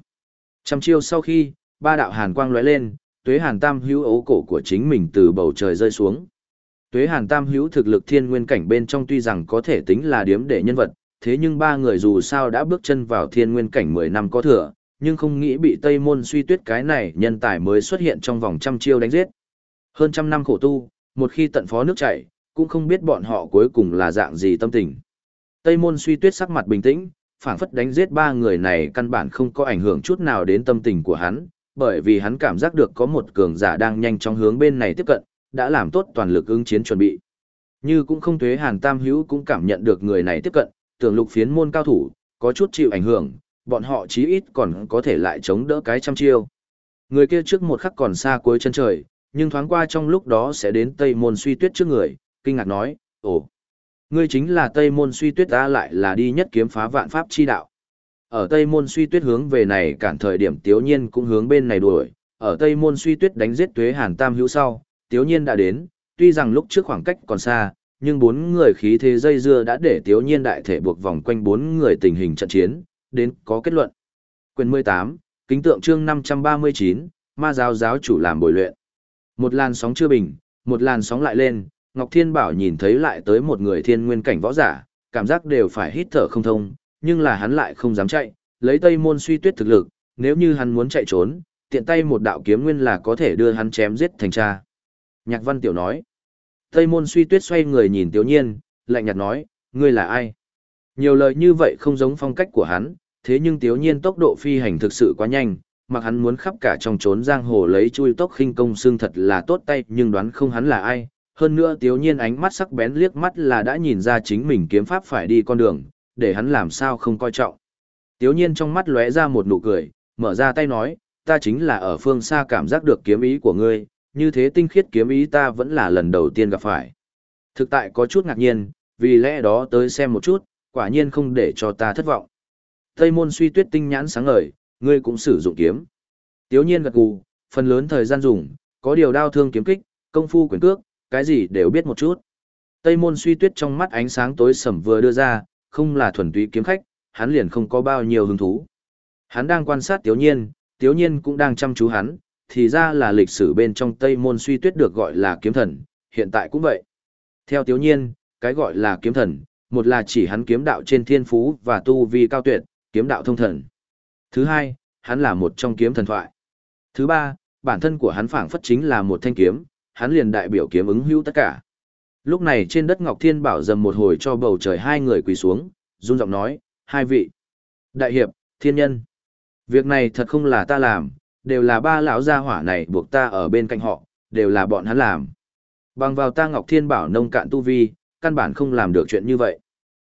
Trăm chiêu sau khi, ba đạo hàn quang lóe lên, tuế hàn tam hữu ấu cổ của chính mình từ bầu trời rơi xuống. Tuế Hàn Tam hữu thực lực thiên nguyên cảnh bên trong tuy rằng có thể tính là điếm để nhân vật, thế nhưng ba người dù sao đã bước chân vào thiên nguyên cảnh 10 năm có thừa, nhưng không nghĩ bị Tây Môn suy tuyết cái này nhân tài mới xuất hiện trong vòng trăm chiêu đánh giết. Hơn trăm năm khổ tu, một khi tận phó nước chảy, cũng không biết bọn họ cuối cùng là dạng gì tâm tình. Tây Môn suy tuyết sắc mặt bình tĩnh, phảng phất đánh giết ba người này căn bản không có ảnh hưởng chút nào đến tâm tình của hắn, bởi vì hắn cảm giác được có một cường giả đang nhanh chóng hướng bên này tiếp cận, đã làm tốt toàn lực ứng chiến chuẩn bị. Như cũng không thuế Hàn Tam Hữu cũng cảm nhận được người này tiếp cận, tưởng lục phiến môn cao thủ, có chút chịu ảnh hưởng, bọn họ chí ít còn có thể lại chống đỡ cái trăm chiêu. Người kia trước một khắc còn xa cuối chân trời, nhưng thoáng qua trong lúc đó sẽ đến Tây Môn Suy Tuyết trước người, kinh ngạc nói, ồ, ngươi chính là Tây Môn Suy Tuyết ta lại là đi nhất kiếm phá vạn pháp chi đạo. Ở Tây Môn Suy Tuyết hướng về này cản thời điểm Tiếu Nhiên cũng hướng bên này đuổi, ở Tây Môn Suy Tuyết đánh giết Tuế Hàn Tam hữu sau, Tiếu Nhiên đã đến, tuy rằng lúc trước khoảng cách còn xa, nhưng bốn người khí thế dây dưa đã để Tiếu Nhiên đại thể buộc vòng quanh bốn người tình hình trận chiến, đến có kết luận. Quyền 18, kính tượng chương 539, ma giáo giáo chủ làm bồi luyện. Một làn sóng chưa bình, một làn sóng lại lên, Ngọc Thiên Bảo nhìn thấy lại tới một người thiên nguyên cảnh võ giả, cảm giác đều phải hít thở không thông, nhưng là hắn lại không dám chạy, lấy tây môn suy tuyết thực lực, nếu như hắn muốn chạy trốn, tiện tay một đạo kiếm nguyên là có thể đưa hắn chém giết thành cha. Nhạc văn tiểu nói, tây môn suy tuyết xoay người nhìn tiểu nhiên, lạnh nhạt nói, ngươi là ai? Nhiều lời như vậy không giống phong cách của hắn, thế nhưng tiểu nhiên tốc độ phi hành thực sự quá nhanh, mặc hắn muốn khắp cả trong trốn giang hồ lấy chui tốc khinh công xương thật là tốt tay nhưng đoán không hắn là ai. Hơn nữa tiểu nhiên ánh mắt sắc bén liếc mắt là đã nhìn ra chính mình kiếm pháp phải đi con đường, để hắn làm sao không coi trọng. Tiểu nhiên trong mắt lóe ra một nụ cười, mở ra tay nói, ta chính là ở phương xa cảm giác được kiếm ý của ngươi, như thế tinh khiết kiếm ý ta vẫn là lần đầu tiên gặp phải. Thực tại có chút ngạc nhiên, vì lẽ đó tới xem một chút, quả nhiên không để cho ta thất vọng. Tây môn suy tuyết tinh nhãn sáng ngời, ngươi cũng sử dụng kiếm. Tiếu nhiên gật gù, phần lớn thời gian dùng, có điều đao thương kiếm kích, công phu quyền cước, cái gì đều biết một chút. Tây môn suy tuyết trong mắt ánh sáng tối sầm vừa đưa ra, không là thuần túy kiếm khách, hắn liền không có bao nhiêu hứng thú. Hắn đang quan sát Tiếu Nhiên, Tiếu Nhiên cũng đang chăm chú hắn, thì ra là lịch sử bên trong Tây Môn Suy Tuyết được gọi là kiếm thần, hiện tại cũng vậy. Theo Tiếu Nhiên, cái gọi là kiếm thần, một là chỉ hắn kiếm đạo trên thiên phú và tu vi cao tuyệt, kiếm đạo thông thần. Thứ hai, hắn là một trong kiếm thần thoại. Thứ ba, bản thân của hắn phảng phất chính là một thanh kiếm, hắn liền đại biểu kiếm ứng hữu tất cả. Lúc này trên đất Ngọc Thiên Bảo dầm một hồi cho bầu trời hai người quỳ xuống, run giọng nói, hai vị. Đại hiệp, thiên nhân. Việc này thật không là ta làm, đều là ba lão gia hỏa này buộc ta ở bên cạnh họ, đều là bọn hắn làm. Bằng vào ta Ngọc Thiên Bảo nông cạn tu vi, căn bản không làm được chuyện như vậy.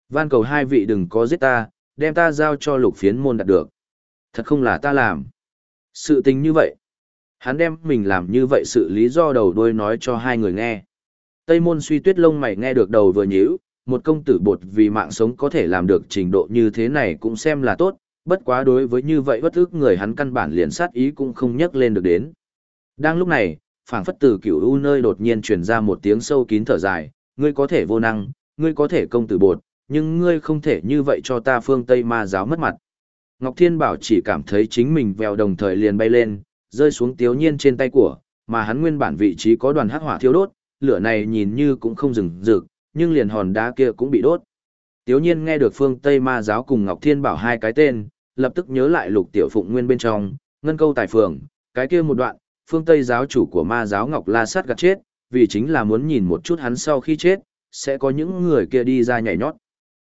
Van cầu hai vị đừng có giết ta, đem ta giao cho lục phiến môn đạt được. Thật không là ta làm. Sự tình như vậy. Hắn đem mình làm như vậy sự lý do đầu đuôi nói cho hai người nghe. Tây môn suy tuyết lông mày nghe được đầu vừa nhíu, một công tử bột vì mạng sống có thể làm được trình độ như thế này cũng xem là tốt, bất quá đối với như vậy bất ức người hắn căn bản liền sát ý cũng không nhắc lên được đến. Đang lúc này, phảng phất từ cửu u nơi đột nhiên truyền ra một tiếng sâu kín thở dài, ngươi có thể vô năng, ngươi có thể công tử bột, nhưng ngươi không thể như vậy cho ta phương Tây ma giáo mất mặt. Ngọc Thiên Bảo chỉ cảm thấy chính mình vèo đồng thời liền bay lên, rơi xuống tiếu nhiên trên tay của, mà hắn nguyên bản vị trí có đoàn hắc hỏa thiêu đốt, lửa này nhìn như cũng không dừng rực, nhưng liền hòn đá kia cũng bị đốt. Tiếu nhiên nghe được phương Tây ma giáo cùng Ngọc Thiên Bảo hai cái tên, lập tức nhớ lại lục tiểu phụng nguyên bên trong, ngân câu tài phường, cái kia một đoạn, phương Tây giáo chủ của ma giáo Ngọc La Sát gạt chết, vì chính là muốn nhìn một chút hắn sau khi chết, sẽ có những người kia đi ra nhảy nhót.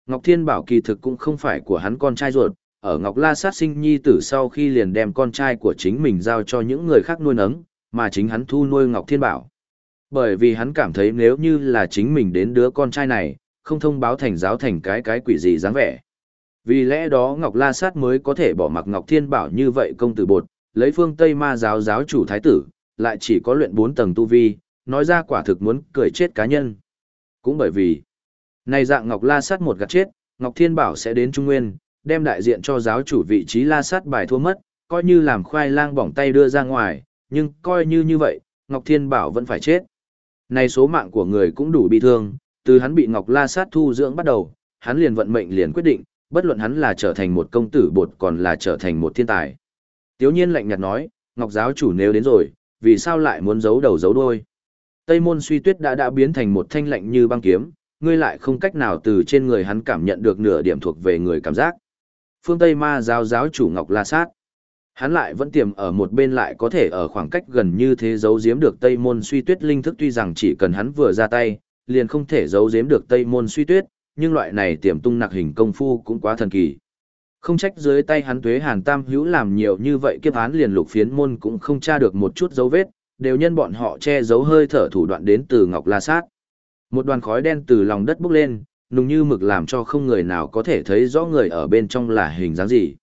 Ngọc Thiên Bảo kỳ thực cũng không phải của hắn con trai ruột, ở Ngọc La sát sinh nhi tử sau khi liền đem con trai của chính mình giao cho những người khác nuôi nấng, mà chính hắn thu nuôi Ngọc Thiên Bảo. Bởi vì hắn cảm thấy nếu như là chính mình đến đứa con trai này, không thông báo thành giáo thành cái cái quỷ gì dáng vẻ. Vì lẽ đó Ngọc La Sát mới có thể bỏ mặc Ngọc Thiên Bảo như vậy công tử bột, lấy phương Tây ma giáo giáo chủ thái tử, lại chỉ có luyện 4 tầng tu vi, nói ra quả thực muốn cười chết cá nhân. Cũng bởi vì, này dạng Ngọc La Sát một gạt chết, Ngọc Thiên Bảo sẽ đến Trung Nguyên, đem đại diện cho giáo chủ vị trí La Sát bài thua mất, coi như làm khoai lang bỏng tay đưa ra ngoài, nhưng coi như như vậy, Ngọc Thiên Bảo vẫn phải chết. Này số mạng của người cũng đủ bị thương, từ hắn bị Ngọc La Sát thu dưỡng bắt đầu, hắn liền vận mệnh liền quyết định, bất luận hắn là trở thành một công tử bột còn là trở thành một thiên tài. Tiếu nhiên lạnh nhạt nói, Ngọc giáo chủ nếu đến rồi, vì sao lại muốn giấu đầu giấu đuôi? Tây môn suy tuyết đã đã biến thành một thanh lạnh như băng kiếm, ngươi lại không cách nào từ trên người hắn cảm nhận được nửa điểm thuộc về người cảm giác. Phương Tây ma giáo giáo chủ Ngọc La Sát. Hắn lại vẫn tiềm ở một bên lại có thể ở khoảng cách gần như thế giấu giếm được Tây Môn Suy Tuyết linh thức tuy rằng chỉ cần hắn vừa ra tay, liền không thể giấu giếm được Tây Môn Suy Tuyết, nhưng loại này tiềm tung nặc hình công phu cũng quá thần kỳ. Không trách dưới tay hắn tuế hàn tam hữu làm nhiều như vậy kiếp án liền lục phiến môn cũng không tra được một chút dấu vết, đều nhân bọn họ che giấu hơi thở thủ đoạn đến từ Ngọc La Sát. Một đoàn khói đen từ lòng đất bốc lên, nùng như mực làm cho không người nào có thể thấy rõ người ở bên trong là hình dáng gì.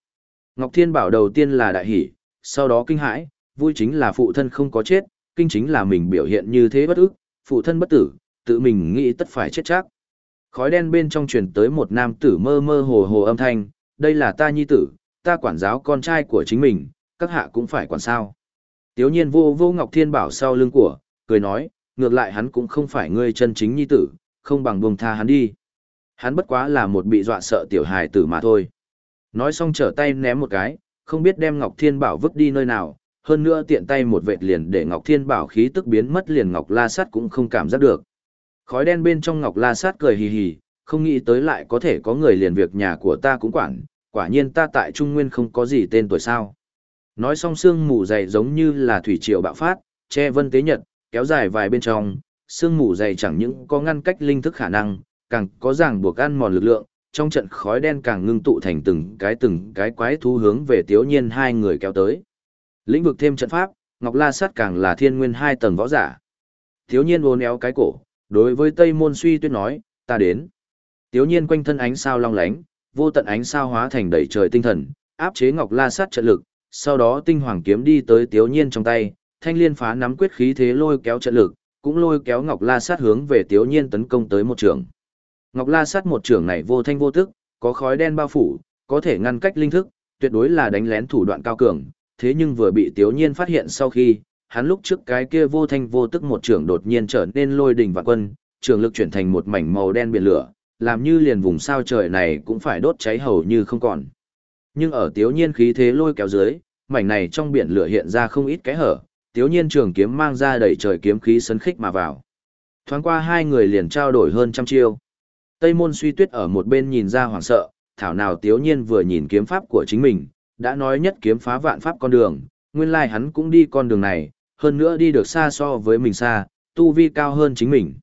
Ngọc Thiên bảo đầu tiên là đại hỷ, sau đó kinh hãi, vui chính là phụ thân không có chết, kinh chính là mình biểu hiện như thế bất ức, phụ thân bất tử, tự mình nghĩ tất phải chết chắc. Khói đen bên trong truyền tới một nam tử mơ mơ hồ hồ âm thanh, đây là ta nhi tử, ta quản giáo con trai của chính mình, các hạ cũng phải quản sao. Tiếu nhiên vô vô Ngọc Thiên bảo sau lưng của, cười nói, ngược lại hắn cũng không phải ngươi chân chính nhi tử, không bằng buông tha hắn đi. Hắn bất quá là một bị dọa sợ tiểu hài tử mà thôi. Nói xong trở tay ném một cái, không biết đem Ngọc Thiên Bảo vứt đi nơi nào, hơn nữa tiện tay một vệt liền để Ngọc Thiên Bảo khí tức biến mất liền Ngọc La Sát cũng không cảm giác được. Khói đen bên trong Ngọc La Sát cười hì hì, không nghĩ tới lại có thể có người liền việc nhà của ta cũng quản, quả nhiên ta tại Trung Nguyên không có gì tên tuổi sao. Nói xong sương mù dày giống như là thủy triều bạo phát, che vân tế nhật, kéo dài vài bên trong, sương mù dày chẳng những có ngăn cách linh thức khả năng, càng có ràng buộc ăn mòn lực lượng, trong trận khói đen càng ngưng tụ thành từng cái từng cái quái thú hướng về Tiếu Nhiên hai người kéo tới. Lĩnh vực thêm trận pháp, Ngọc La Sát càng là thiên nguyên hai tầng võ giả. Tiếu Nhiên uốn éo cái cổ, đối với Tây Môn Suy Tuyết nói, ta đến. Tiếu Nhiên quanh thân ánh sao long lánh, vô tận ánh sao hóa thành đầy trời tinh thần, áp chế Ngọc La Sát trận lực, sau đó tinh hoàng kiếm đi tới Tiếu Nhiên trong tay, thanh liên phá nắm quyết khí thế lôi kéo trận lực, cũng lôi kéo Ngọc La Sát hướng về Tiếu Nhiên tấn công tới một trường. Ngọc La Sát một trường này vô thanh vô tức, có khói đen bao phủ, có thể ngăn cách linh thức, tuyệt đối là đánh lén thủ đoạn cao cường, thế nhưng vừa bị Tiếu Nhiên phát hiện sau khi, hắn lúc trước cái kia vô thanh vô tức một trường đột nhiên trở nên lôi đình vạn quân, trường lực chuyển thành một mảnh màu đen biển lửa, làm như liền vùng sao trời này cũng phải đốt cháy hầu như không còn. Nhưng ở Tiếu Nhiên khí thế lôi kéo dưới, mảnh này trong biển lửa hiện ra không ít cái hở, Tiếu Nhiên trường kiếm mang ra đầy trời kiếm khí sấn khích mà vào. Thoáng qua hai người liền trao đổi hơn trăm chiêu. Tây môn suy tuyết ở một bên nhìn ra hoảng sợ, thảo nào tiếu nhiên vừa nhìn kiếm pháp của chính mình, đã nói nhất kiếm phá vạn pháp con đường, nguyên lai hắn cũng đi con đường này, hơn nữa đi được xa so với mình xa, tu vi cao hơn chính mình.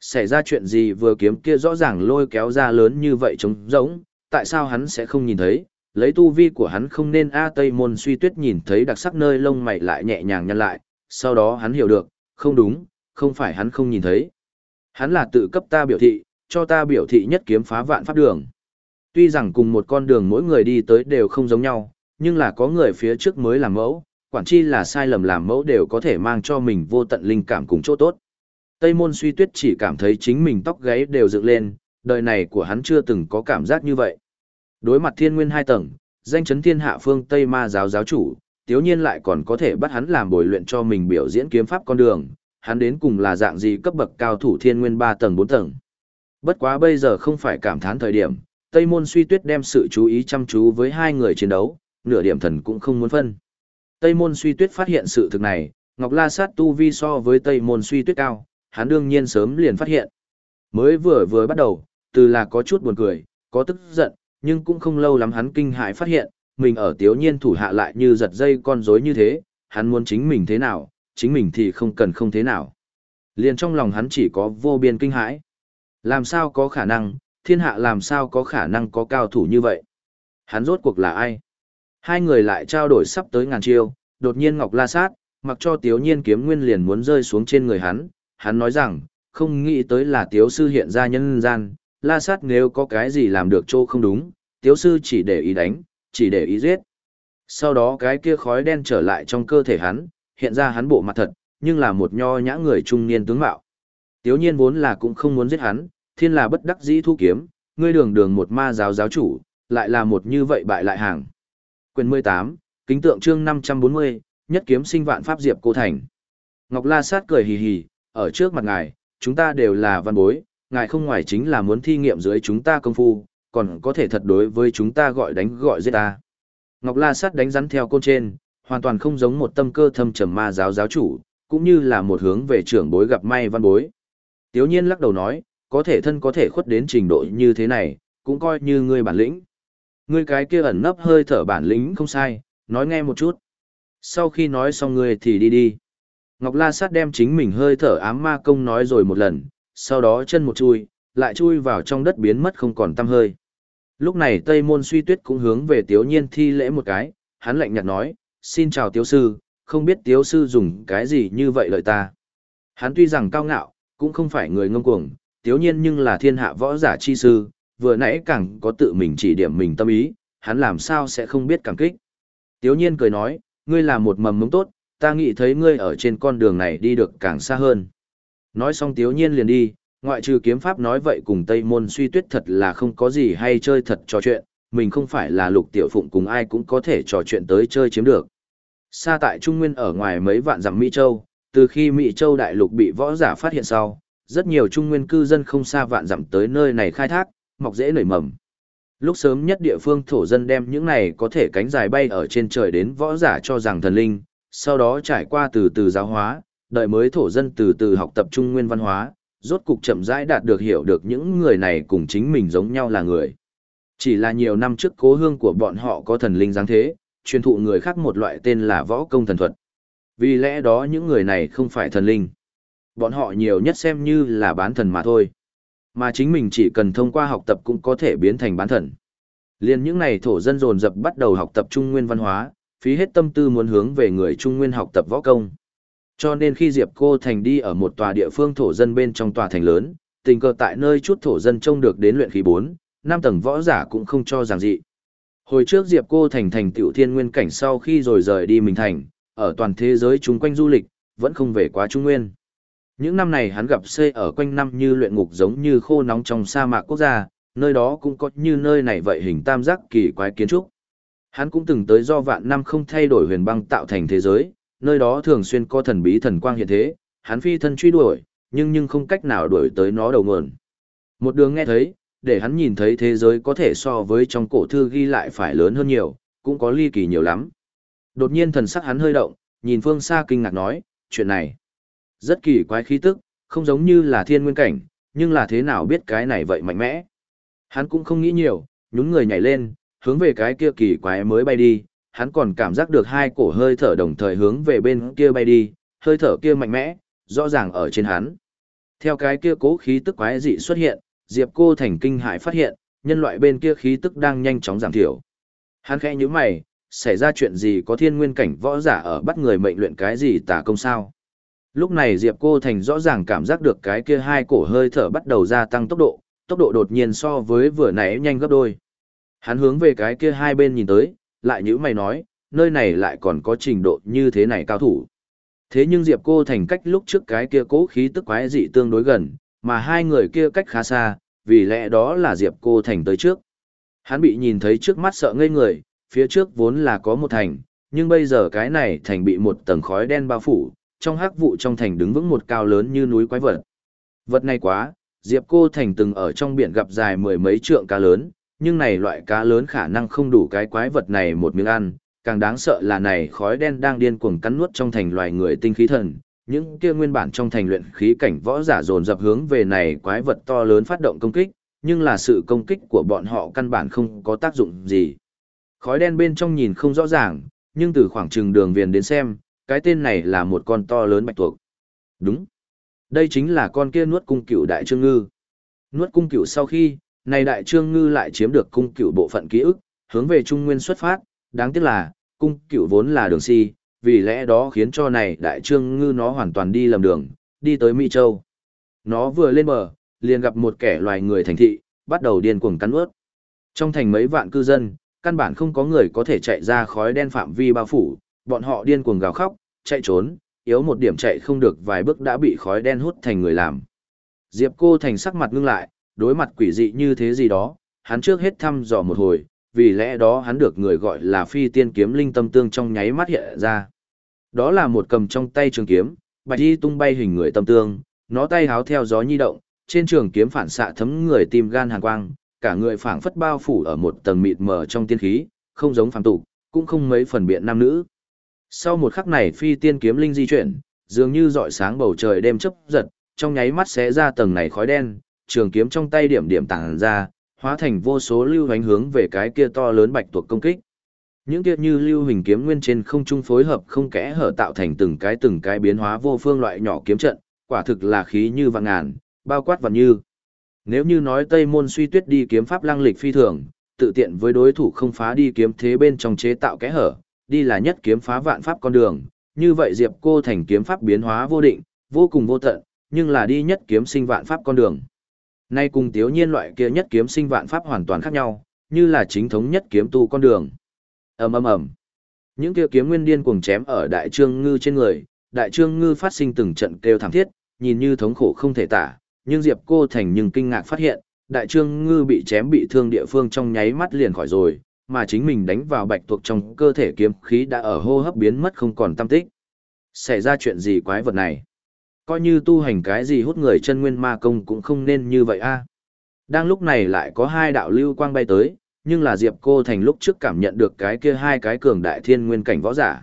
Xảy ra chuyện gì vừa kiếm kia rõ ràng lôi kéo ra lớn như vậy trống rỗng, tại sao hắn sẽ không nhìn thấy, lấy tu vi của hắn không nên A Tây môn suy tuyết nhìn thấy đặc sắc nơi lông mày lại nhẹ nhàng nhăn lại, sau đó hắn hiểu được, không đúng, không phải hắn không nhìn thấy. Hắn là tự cấp ta biểu thị, cho ta biểu thị nhất kiếm phá vạn pháp đường. Tuy rằng cùng một con đường mỗi người đi tới đều không giống nhau, nhưng là có người phía trước mới làm mẫu, quản chi là sai lầm làm mẫu đều có thể mang cho mình vô tận linh cảm cùng chỗ tốt. Tây môn suy tuyết chỉ cảm thấy chính mình tóc gáy đều dựng lên, đời này của hắn chưa từng có cảm giác như vậy. Đối mặt thiên nguyên hai tầng, danh chấn thiên hạ phương Tây ma giáo giáo chủ, tiếu nhiên lại còn có thể bắt hắn làm bồi luyện cho mình biểu diễn kiếm pháp con đường, hắn đến cùng là dạng gì cấp bậc cao thủ thiên nguyên ba tầng bốn tầng. Bất quá bây giờ không phải cảm thán thời điểm, Tây Môn Suy Tuyết đem sự chú ý chăm chú với hai người chiến đấu, nửa điểm thần cũng không muốn phân. Tây Môn Suy Tuyết phát hiện sự thực này, Ngọc La Sát tu vi so với Tây Môn Suy Tuyết cao, hắn đương nhiên sớm liền phát hiện. Mới vừa vừa bắt đầu, từ là có chút buồn cười, có tức giận, nhưng cũng không lâu lắm hắn kinh hãi phát hiện, mình ở tiếu nhiên thủ hạ lại như giật dây con rối như thế, hắn muốn chính mình thế nào, chính mình thì không cần không thế nào. Liền trong lòng hắn chỉ có vô biên kinh hãi. Làm sao có khả năng, thiên hạ làm sao có khả năng có cao thủ như vậy? Hắn rốt cuộc là ai? Hai người lại trao đổi sắp tới ngàn chiêu, đột nhiên Ngọc La Sát, mặc cho Tiếu Nhiên kiếm nguyên liền muốn rơi xuống trên người hắn, hắn nói rằng, không nghĩ tới là Tiếu Sư hiện ra nhân gian, La Sát nếu có cái gì làm được chỗ không đúng, Tiếu Sư chỉ để ý đánh, chỉ để ý giết. Sau đó cái kia khói đen trở lại trong cơ thể hắn, hiện ra hắn bộ mặt thật, nhưng là một nho nhã người trung niên tướng mạo. Tiếu nhiên vốn là cũng không muốn giết hắn, thiên là bất đắc dĩ thu kiếm, ngươi đường đường một ma giáo giáo chủ, lại là một như vậy bại lại hàng. Quyền 18, kính tượng chương 540, nhất kiếm sinh vạn pháp diệp cô thành. Ngọc La Sát cười hì hì, ở trước mặt ngài, chúng ta đều là văn bối, ngài không ngoài chính là muốn thi nghiệm dưới chúng ta công phu, còn có thể thật đối với chúng ta gọi đánh gọi giết ta. Ngọc La Sát đánh rắn theo côn trên, hoàn toàn không giống một tâm cơ thâm trầm ma giáo giáo chủ, cũng như là một hướng về trưởng bối gặp may văn bối. Tiếu nhiên lắc đầu nói, có thể thân có thể khuất đến trình độ như thế này, cũng coi như ngươi bản lĩnh. Ngươi cái kia ẩn nấp hơi thở bản lĩnh không sai, nói nghe một chút. Sau khi nói xong ngươi thì đi đi. Ngọc La Sát đem chính mình hơi thở ám ma công nói rồi một lần, sau đó chân một chui, lại chui vào trong đất biến mất không còn tăm hơi. Lúc này Tây Môn Suy Tuyết cũng hướng về Tiếu Nhiên thi lễ một cái, hắn lạnh nhạt nói, xin chào Tiếu Sư, không biết Tiếu Sư dùng cái gì như vậy lời ta. Hắn tuy rằng cao ngạo, cũng không phải người ngông cuồng, Tiếu Nhiên nhưng là thiên hạ võ giả chi sư, vừa nãy càng có tự mình chỉ điểm mình tâm ý, hắn làm sao sẽ không biết cảm kích. Tiếu Nhiên cười nói, ngươi là một mầm mống tốt, ta nghĩ thấy ngươi ở trên con đường này đi được càng xa hơn. Nói xong Tiếu Nhiên liền đi, ngoại trừ kiếm pháp nói vậy cùng Tây Môn suy tuyết thật là không có gì hay chơi thật trò chuyện, mình không phải là lục tiểu phụng cùng ai cũng có thể trò chuyện tới chơi chiếm được. Xa tại Trung Nguyên ở ngoài mấy vạn dặm Mỹ Châu, từ khi Mỹ Châu đại lục bị võ giả phát hiện sau, rất nhiều Trung Nguyên cư dân không xa vạn dặm tới nơi này khai thác, mọc dễ nảy mầm. Lúc sớm nhất địa phương thổ dân đem những này có thể cánh dài bay ở trên trời đến võ giả cho rằng thần linh, sau đó trải qua từ từ giáo hóa, đợi mới thổ dân từ từ học tập trung nguyên văn hóa, rốt cục chậm rãi đạt được hiểu được những người này cùng chính mình giống nhau là người. Chỉ là nhiều năm trước cố hương của bọn họ có thần linh dáng thế, truyền thụ người khác một loại tên là võ công thần thuật. Vì lẽ đó những người này không phải thần linh. Bọn họ nhiều nhất xem như là bán thần mà thôi. Mà chính mình chỉ cần thông qua học tập cũng có thể biến thành bán thần. Liên những này thổ dân dồn dập bắt đầu học tập trung nguyên văn hóa, phí hết tâm tư muốn hướng về người trung nguyên học tập võ công. Cho nên khi Diệp Cô Thành đi ở một tòa địa phương thổ dân bên trong tòa thành lớn, tình cờ tại nơi chút thổ dân trông được đến luyện khí 4, năm tầng võ giả cũng không cho rằng dị. Hồi trước Diệp Cô Thành thành tiểu thiên nguyên cảnh sau khi rồi rời đi mình thành, ở toàn thế giới chúng quanh du lịch, vẫn không về quá Trung Nguyên. Những năm này hắn gặp xây ở quanh năm như luyện ngục giống như khô nóng trong sa mạc quốc gia, nơi đó cũng có như nơi này vậy hình tam giác kỳ quái kiến trúc. Hắn cũng từng tới do vạn năm không thay đổi huyền băng tạo thành thế giới, nơi đó thường xuyên có thần bí thần quang hiện thế, hắn phi thân truy đuổi, nhưng nhưng không cách nào đuổi tới nó đầu nguồn. Một đường nghe thấy, để hắn nhìn thấy thế giới có thể so với trong cổ thư ghi lại phải lớn hơn nhiều, cũng có ly kỳ nhiều lắm. Đột nhiên thần sắc hắn hơi động, nhìn phương xa kinh ngạc nói, chuyện này rất kỳ quái khí tức, không giống như là thiên nguyên cảnh, nhưng là thế nào biết cái này vậy mạnh mẽ. Hắn cũng không nghĩ nhiều, nhún người nhảy lên, hướng về cái kia kỳ quái mới bay đi, hắn còn cảm giác được hai cổ hơi thở đồng thời hướng về bên kia bay đi, hơi thở kia mạnh mẽ, rõ ràng ở trên hắn. Theo cái kia cố khí tức quái dị xuất hiện, Diệp Cô Thành kinh hại phát hiện, nhân loại bên kia khí tức đang nhanh chóng giảm thiểu. Hắn khẽ nhíu mày, xảy ra chuyện gì có thiên nguyên cảnh võ giả ở bắt người mệnh luyện cái gì tà công sao? Lúc này Diệp Cô Thành rõ ràng cảm giác được cái kia hai cổ hơi thở bắt đầu gia tăng tốc độ, tốc độ đột nhiên so với vừa nãy nhanh gấp đôi. Hắn hướng về cái kia hai bên nhìn tới, lại nhữ mày nói, nơi này lại còn có trình độ như thế này cao thủ. Thế nhưng Diệp Cô Thành cách lúc trước cái kia cố khí tức quái dị tương đối gần, mà hai người kia cách khá xa, vì lẽ đó là Diệp Cô Thành tới trước. Hắn bị nhìn thấy trước mắt sợ ngây người, phía trước vốn là có một thành, nhưng bây giờ cái này thành bị một tầng khói đen bao phủ, trong hắc vụ trong thành đứng vững một cao lớn như núi quái vật. Vật này quá, Diệp Cô Thành từng ở trong biển gặp dài mười mấy trượng cá lớn, nhưng này loại cá lớn khả năng không đủ cái quái vật này một miếng ăn, càng đáng sợ là này khói đen đang điên cuồng cắn nuốt trong thành loài người tinh khí thần. Những kia nguyên bản trong thành luyện khí cảnh võ giả dồn dập hướng về này quái vật to lớn phát động công kích, nhưng là sự công kích của bọn họ căn bản không có tác dụng gì. Khói đen bên trong nhìn không rõ ràng, nhưng từ khoảng trừng đường viền đến xem, cái tên này là một con to lớn bạch tuộc. Đúng. Đây chính là con kia nuốt cung cựu đại trương ngư. Nuốt cung cựu sau khi, này đại trương ngư lại chiếm được cung cựu bộ phận ký ức, hướng về trung nguyên xuất phát, đáng tiếc là, cung cựu vốn là đường si, vì lẽ đó khiến cho này đại trương ngư nó hoàn toàn đi lầm đường, đi tới Mỹ Châu. Nó vừa lên bờ, liền gặp một kẻ loài người thành thị, bắt đầu điên cuồng cắn ướt. Trong thành mấy vạn cư dân, căn bản không có người có thể chạy ra khói đen phạm vi bao phủ, bọn họ điên cuồng gào khóc, chạy trốn, yếu một điểm chạy không được vài bước đã bị khói đen hút thành người làm. Diệp cô thành sắc mặt ngưng lại, đối mặt quỷ dị như thế gì đó, hắn trước hết thăm dò một hồi, vì lẽ đó hắn được người gọi là phi tiên kiếm linh tâm tương trong nháy mắt hiện ra. Đó là một cầm trong tay trường kiếm, bạch y tung bay hình người tâm tương, nó tay háo theo gió nhi động, trên trường kiếm phản xạ thấm người tim gan hàn quang, cả người phảng phất bao phủ ở một tầng mịt mờ trong tiên khí, không giống phàm tục, cũng không mấy phần biện nam nữ. Sau một khắc này phi tiên kiếm linh di chuyển, dường như dọi sáng bầu trời đêm chớp giật, trong nháy mắt xé ra tầng này khói đen, trường kiếm trong tay điểm điểm tàng ra, hóa thành vô số lưu hoánh hướng về cái kia to lớn bạch tuộc công kích. Những kia như lưu hình kiếm nguyên trên không trung phối hợp không kẽ hở tạo thành từng cái từng cái biến hóa vô phương loại nhỏ kiếm trận, quả thực là khí như vạn ngàn, bao quát vạn như. Nếu như nói Tây môn suy tuyết đi kiếm pháp lăng lịch phi thường, tự tiện với đối thủ không phá đi kiếm thế bên trong chế tạo kẽ hở, đi là nhất kiếm phá vạn pháp con đường, như vậy Diệp Cô thành kiếm pháp biến hóa vô định, vô cùng vô tận, nhưng là đi nhất kiếm sinh vạn pháp con đường. Nay cùng tiếu nhiên loại kia nhất kiếm sinh vạn pháp hoàn toàn khác nhau, như là chính thống nhất kiếm tu con đường. ầm ầm ầm, những kia kiếm nguyên điên cuồng chém ở đại trương ngư trên người, đại trương ngư phát sinh từng trận kêu thảm thiết, nhìn như thống khổ không thể tả, nhưng Diệp Cô Thành nhưng kinh ngạc phát hiện, đại trương ngư bị chém bị thương địa phương trong nháy mắt liền khỏi rồi, mà chính mình đánh vào bạch tuộc trong cơ thể kiếm khí đã ở hô hấp biến mất không còn tâm tích. Xảy ra chuyện gì quái vật này? Coi như tu hành cái gì hút người chân nguyên ma công cũng không nên như vậy a. Đang lúc này lại có hai đạo lưu quang bay tới, nhưng là Diệp Cô Thành lúc trước cảm nhận được cái kia hai cái cường đại thiên nguyên cảnh võ giả.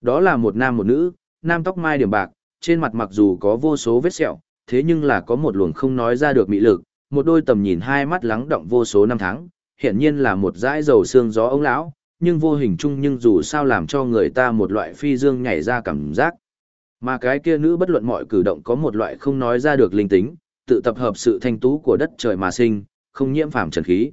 Đó là một nam một nữ, nam tóc mai điểm bạc, trên mặt mặc dù có vô số vết sẹo, thế nhưng là có một luồng không nói ra được mị lực, một đôi tầm nhìn hai mắt lắng động vô số năm tháng, hiện nhiên là một dãi dầu xương gió ông lão, nhưng vô hình chung nhưng dù sao làm cho người ta một loại phi dương nhảy ra cảm giác. Mà cái kia nữ bất luận mọi cử động có một loại không nói ra được linh tính, tự tập hợp sự thanh tú của đất trời mà sinh, không nhiễm phàm trần khí.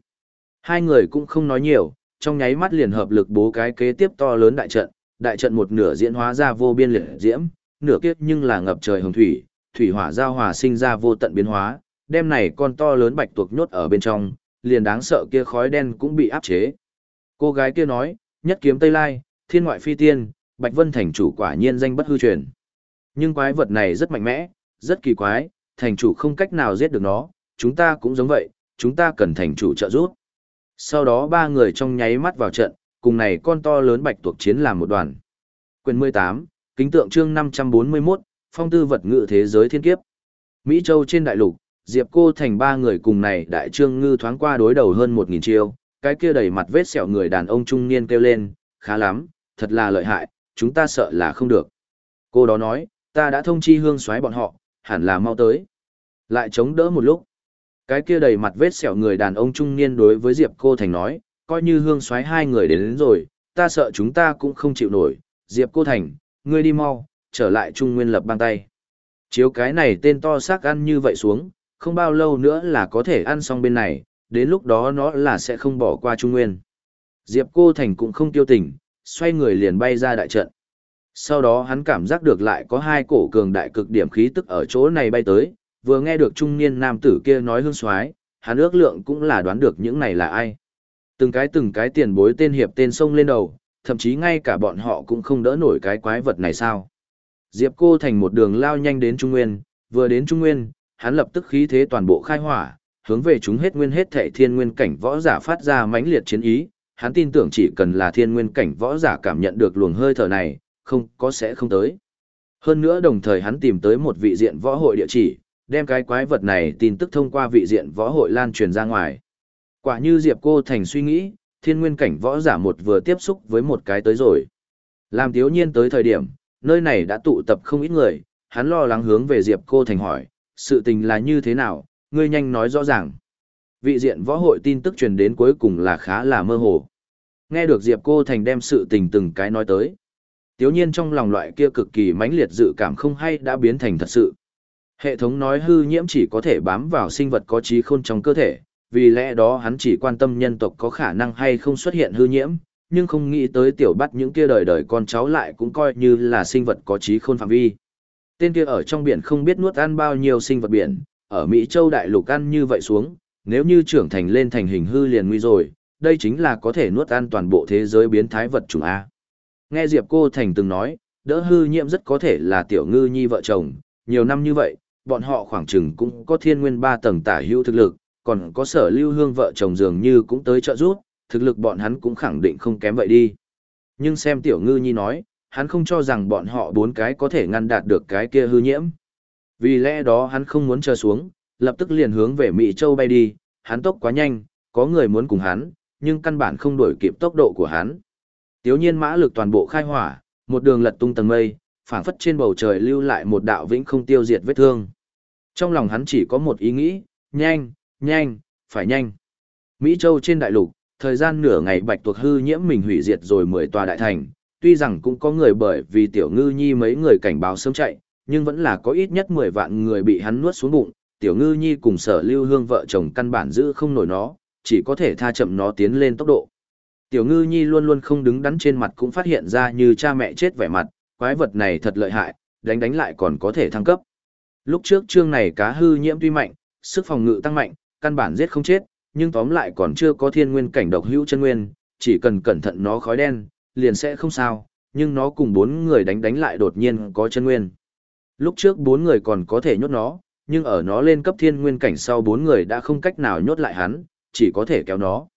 Hai người cũng không nói nhiều, trong nháy mắt liền hợp lực bố cái kế tiếp to lớn đại trận, đại trận một nửa diễn hóa ra vô biên liệt diễm, nửa kiếp nhưng là ngập trời hồng thủy, thủy hỏa giao hòa sinh ra vô tận biến hóa, đem này con to lớn bạch tuộc nhốt ở bên trong, liền đáng sợ kia khói đen cũng bị áp chế. Cô gái kia nói, nhất kiếm Tây Lai, thiên ngoại phi tiên, Bạch Vân thành chủ quả nhiên danh bất hư truyền. Nhưng quái vật này rất mạnh mẽ, rất kỳ quái, thành chủ không cách nào giết được nó, chúng ta cũng giống vậy, chúng ta cần thành chủ trợ giúp. Sau đó ba người trong nháy mắt vào trận, cùng này con to lớn bạch tuộc chiến làm một đoàn. Quyền 18, kính tượng chương 541, phong tư vật ngự thế giới thiên kiếp. Mỹ Châu trên đại lục, Diệp Cô thành ba người cùng này đại trương ngư thoáng qua đối đầu hơn 1.000 chiêu, cái kia đầy mặt vết sẹo người đàn ông trung niên kêu lên, khá lắm, thật là lợi hại, chúng ta sợ là không được. Cô đó nói, ta đã thông chi hương xoáy bọn họ, hẳn là mau tới. Lại chống đỡ một lúc. Cái kia đầy mặt vết sẹo người đàn ông trung niên đối với Diệp Cô Thành nói, coi như hương xoáy hai người đến, đến rồi, ta sợ chúng ta cũng không chịu nổi. Diệp Cô Thành, ngươi đi mau, trở lại Trung Nguyên lập băng tay. Chiếu cái này tên to xác ăn như vậy xuống, không bao lâu nữa là có thể ăn xong bên này, đến lúc đó nó là sẽ không bỏ qua Trung Nguyên. Diệp Cô Thành cũng không tiêu tỉnh, xoay người liền bay ra đại trận. Sau đó hắn cảm giác được lại có hai cổ cường đại cực điểm khí tức ở chỗ này bay tới, vừa nghe được trung niên nam tử kia nói hương soái, hắn ước lượng cũng là đoán được những này là ai. Từng cái từng cái tiền bối tên hiệp tên sông lên đầu, thậm chí ngay cả bọn họ cũng không đỡ nổi cái quái vật này sao. Diệp cô thành một đường lao nhanh đến Trung Nguyên, vừa đến Trung Nguyên, hắn lập tức khí thế toàn bộ khai hỏa, hướng về chúng hết nguyên hết thệ thiên nguyên cảnh võ giả phát ra mãnh liệt chiến ý, hắn tin tưởng chỉ cần là thiên nguyên cảnh võ giả cảm nhận được luồng hơi thở này, không có sẽ không tới. Hơn nữa đồng thời hắn tìm tới một vị diện võ hội địa chỉ, đem cái quái vật này tin tức thông qua vị diện võ hội lan truyền ra ngoài. Quả như Diệp Cô Thành suy nghĩ, thiên nguyên cảnh võ giả một vừa tiếp xúc với một cái tới rồi. Làm thiếu nhiên tới thời điểm, nơi này đã tụ tập không ít người, hắn lo lắng hướng về Diệp Cô Thành hỏi, sự tình là như thế nào, ngươi nhanh nói rõ ràng. Vị diện võ hội tin tức truyền đến cuối cùng là khá là mơ hồ. Nghe được Diệp Cô Thành đem sự tình từng cái nói tới. Tiếu nhiên trong lòng loại kia cực kỳ mãnh liệt dự cảm không hay đã biến thành thật sự. Hệ thống nói hư nhiễm chỉ có thể bám vào sinh vật có trí khôn trong cơ thể, vì lẽ đó hắn chỉ quan tâm nhân tộc có khả năng hay không xuất hiện hư nhiễm, nhưng không nghĩ tới tiểu bắt những kia đời đời con cháu lại cũng coi như là sinh vật có trí khôn phạm vi. Tên kia ở trong biển không biết nuốt ăn bao nhiêu sinh vật biển, ở Mỹ Châu đại lục ăn như vậy xuống, nếu như trưởng thành lên thành hình hư liền nguy rồi, đây chính là có thể nuốt ăn toàn bộ thế giới biến thái vật chủng A. Nghe Diệp Cô Thành từng nói, đỡ hư nhiễm rất có thể là tiểu ngư nhi vợ chồng, nhiều năm như vậy, bọn họ khoảng chừng cũng có thiên nguyên ba tầng tả hữu thực lực, còn có sở lưu hương vợ chồng dường như cũng tới trợ giúp, thực lực bọn hắn cũng khẳng định không kém vậy đi. Nhưng xem tiểu ngư nhi nói, hắn không cho rằng bọn họ bốn cái có thể ngăn đạt được cái kia hư nhiễm. Vì lẽ đó hắn không muốn chờ xuống, lập tức liền hướng về Mỹ Châu bay đi, hắn tốc quá nhanh, có người muốn cùng hắn, nhưng căn bản không đuổi kịp tốc độ của hắn. Tiếu nhiên mã lực toàn bộ khai hỏa, một đường lật tung tầng mây, phảng phất trên bầu trời lưu lại một đạo vĩnh không tiêu diệt vết thương. Trong lòng hắn chỉ có một ý nghĩ, nhanh, nhanh, phải nhanh. Mỹ Châu trên đại lục, thời gian nửa ngày bạch tuộc hư nhiễm mình hủy diệt rồi mười tòa đại thành, tuy rằng cũng có người bởi vì tiểu ngư nhi mấy người cảnh báo sớm chạy, nhưng vẫn là có ít nhất 10 vạn người bị hắn nuốt xuống bụng, tiểu ngư nhi cùng sở lưu hương vợ chồng căn bản giữ không nổi nó, chỉ có thể tha chậm nó tiến lên tốc độ. Tiểu ngư nhi luôn luôn không đứng đắn trên mặt cũng phát hiện ra như cha mẹ chết vẻ mặt, quái vật này thật lợi hại, đánh đánh lại còn có thể thăng cấp. Lúc trước chương này cá hư nhiễm tuy mạnh, sức phòng ngự tăng mạnh, căn bản giết không chết, nhưng tóm lại còn chưa có thiên nguyên cảnh độc hữu chân nguyên, chỉ cần cẩn thận nó khói đen, liền sẽ không sao, nhưng nó cùng bốn người đánh đánh lại đột nhiên có chân nguyên. Lúc trước bốn người còn có thể nhốt nó, nhưng ở nó lên cấp thiên nguyên cảnh sau bốn người đã không cách nào nhốt lại hắn, chỉ có thể kéo nó.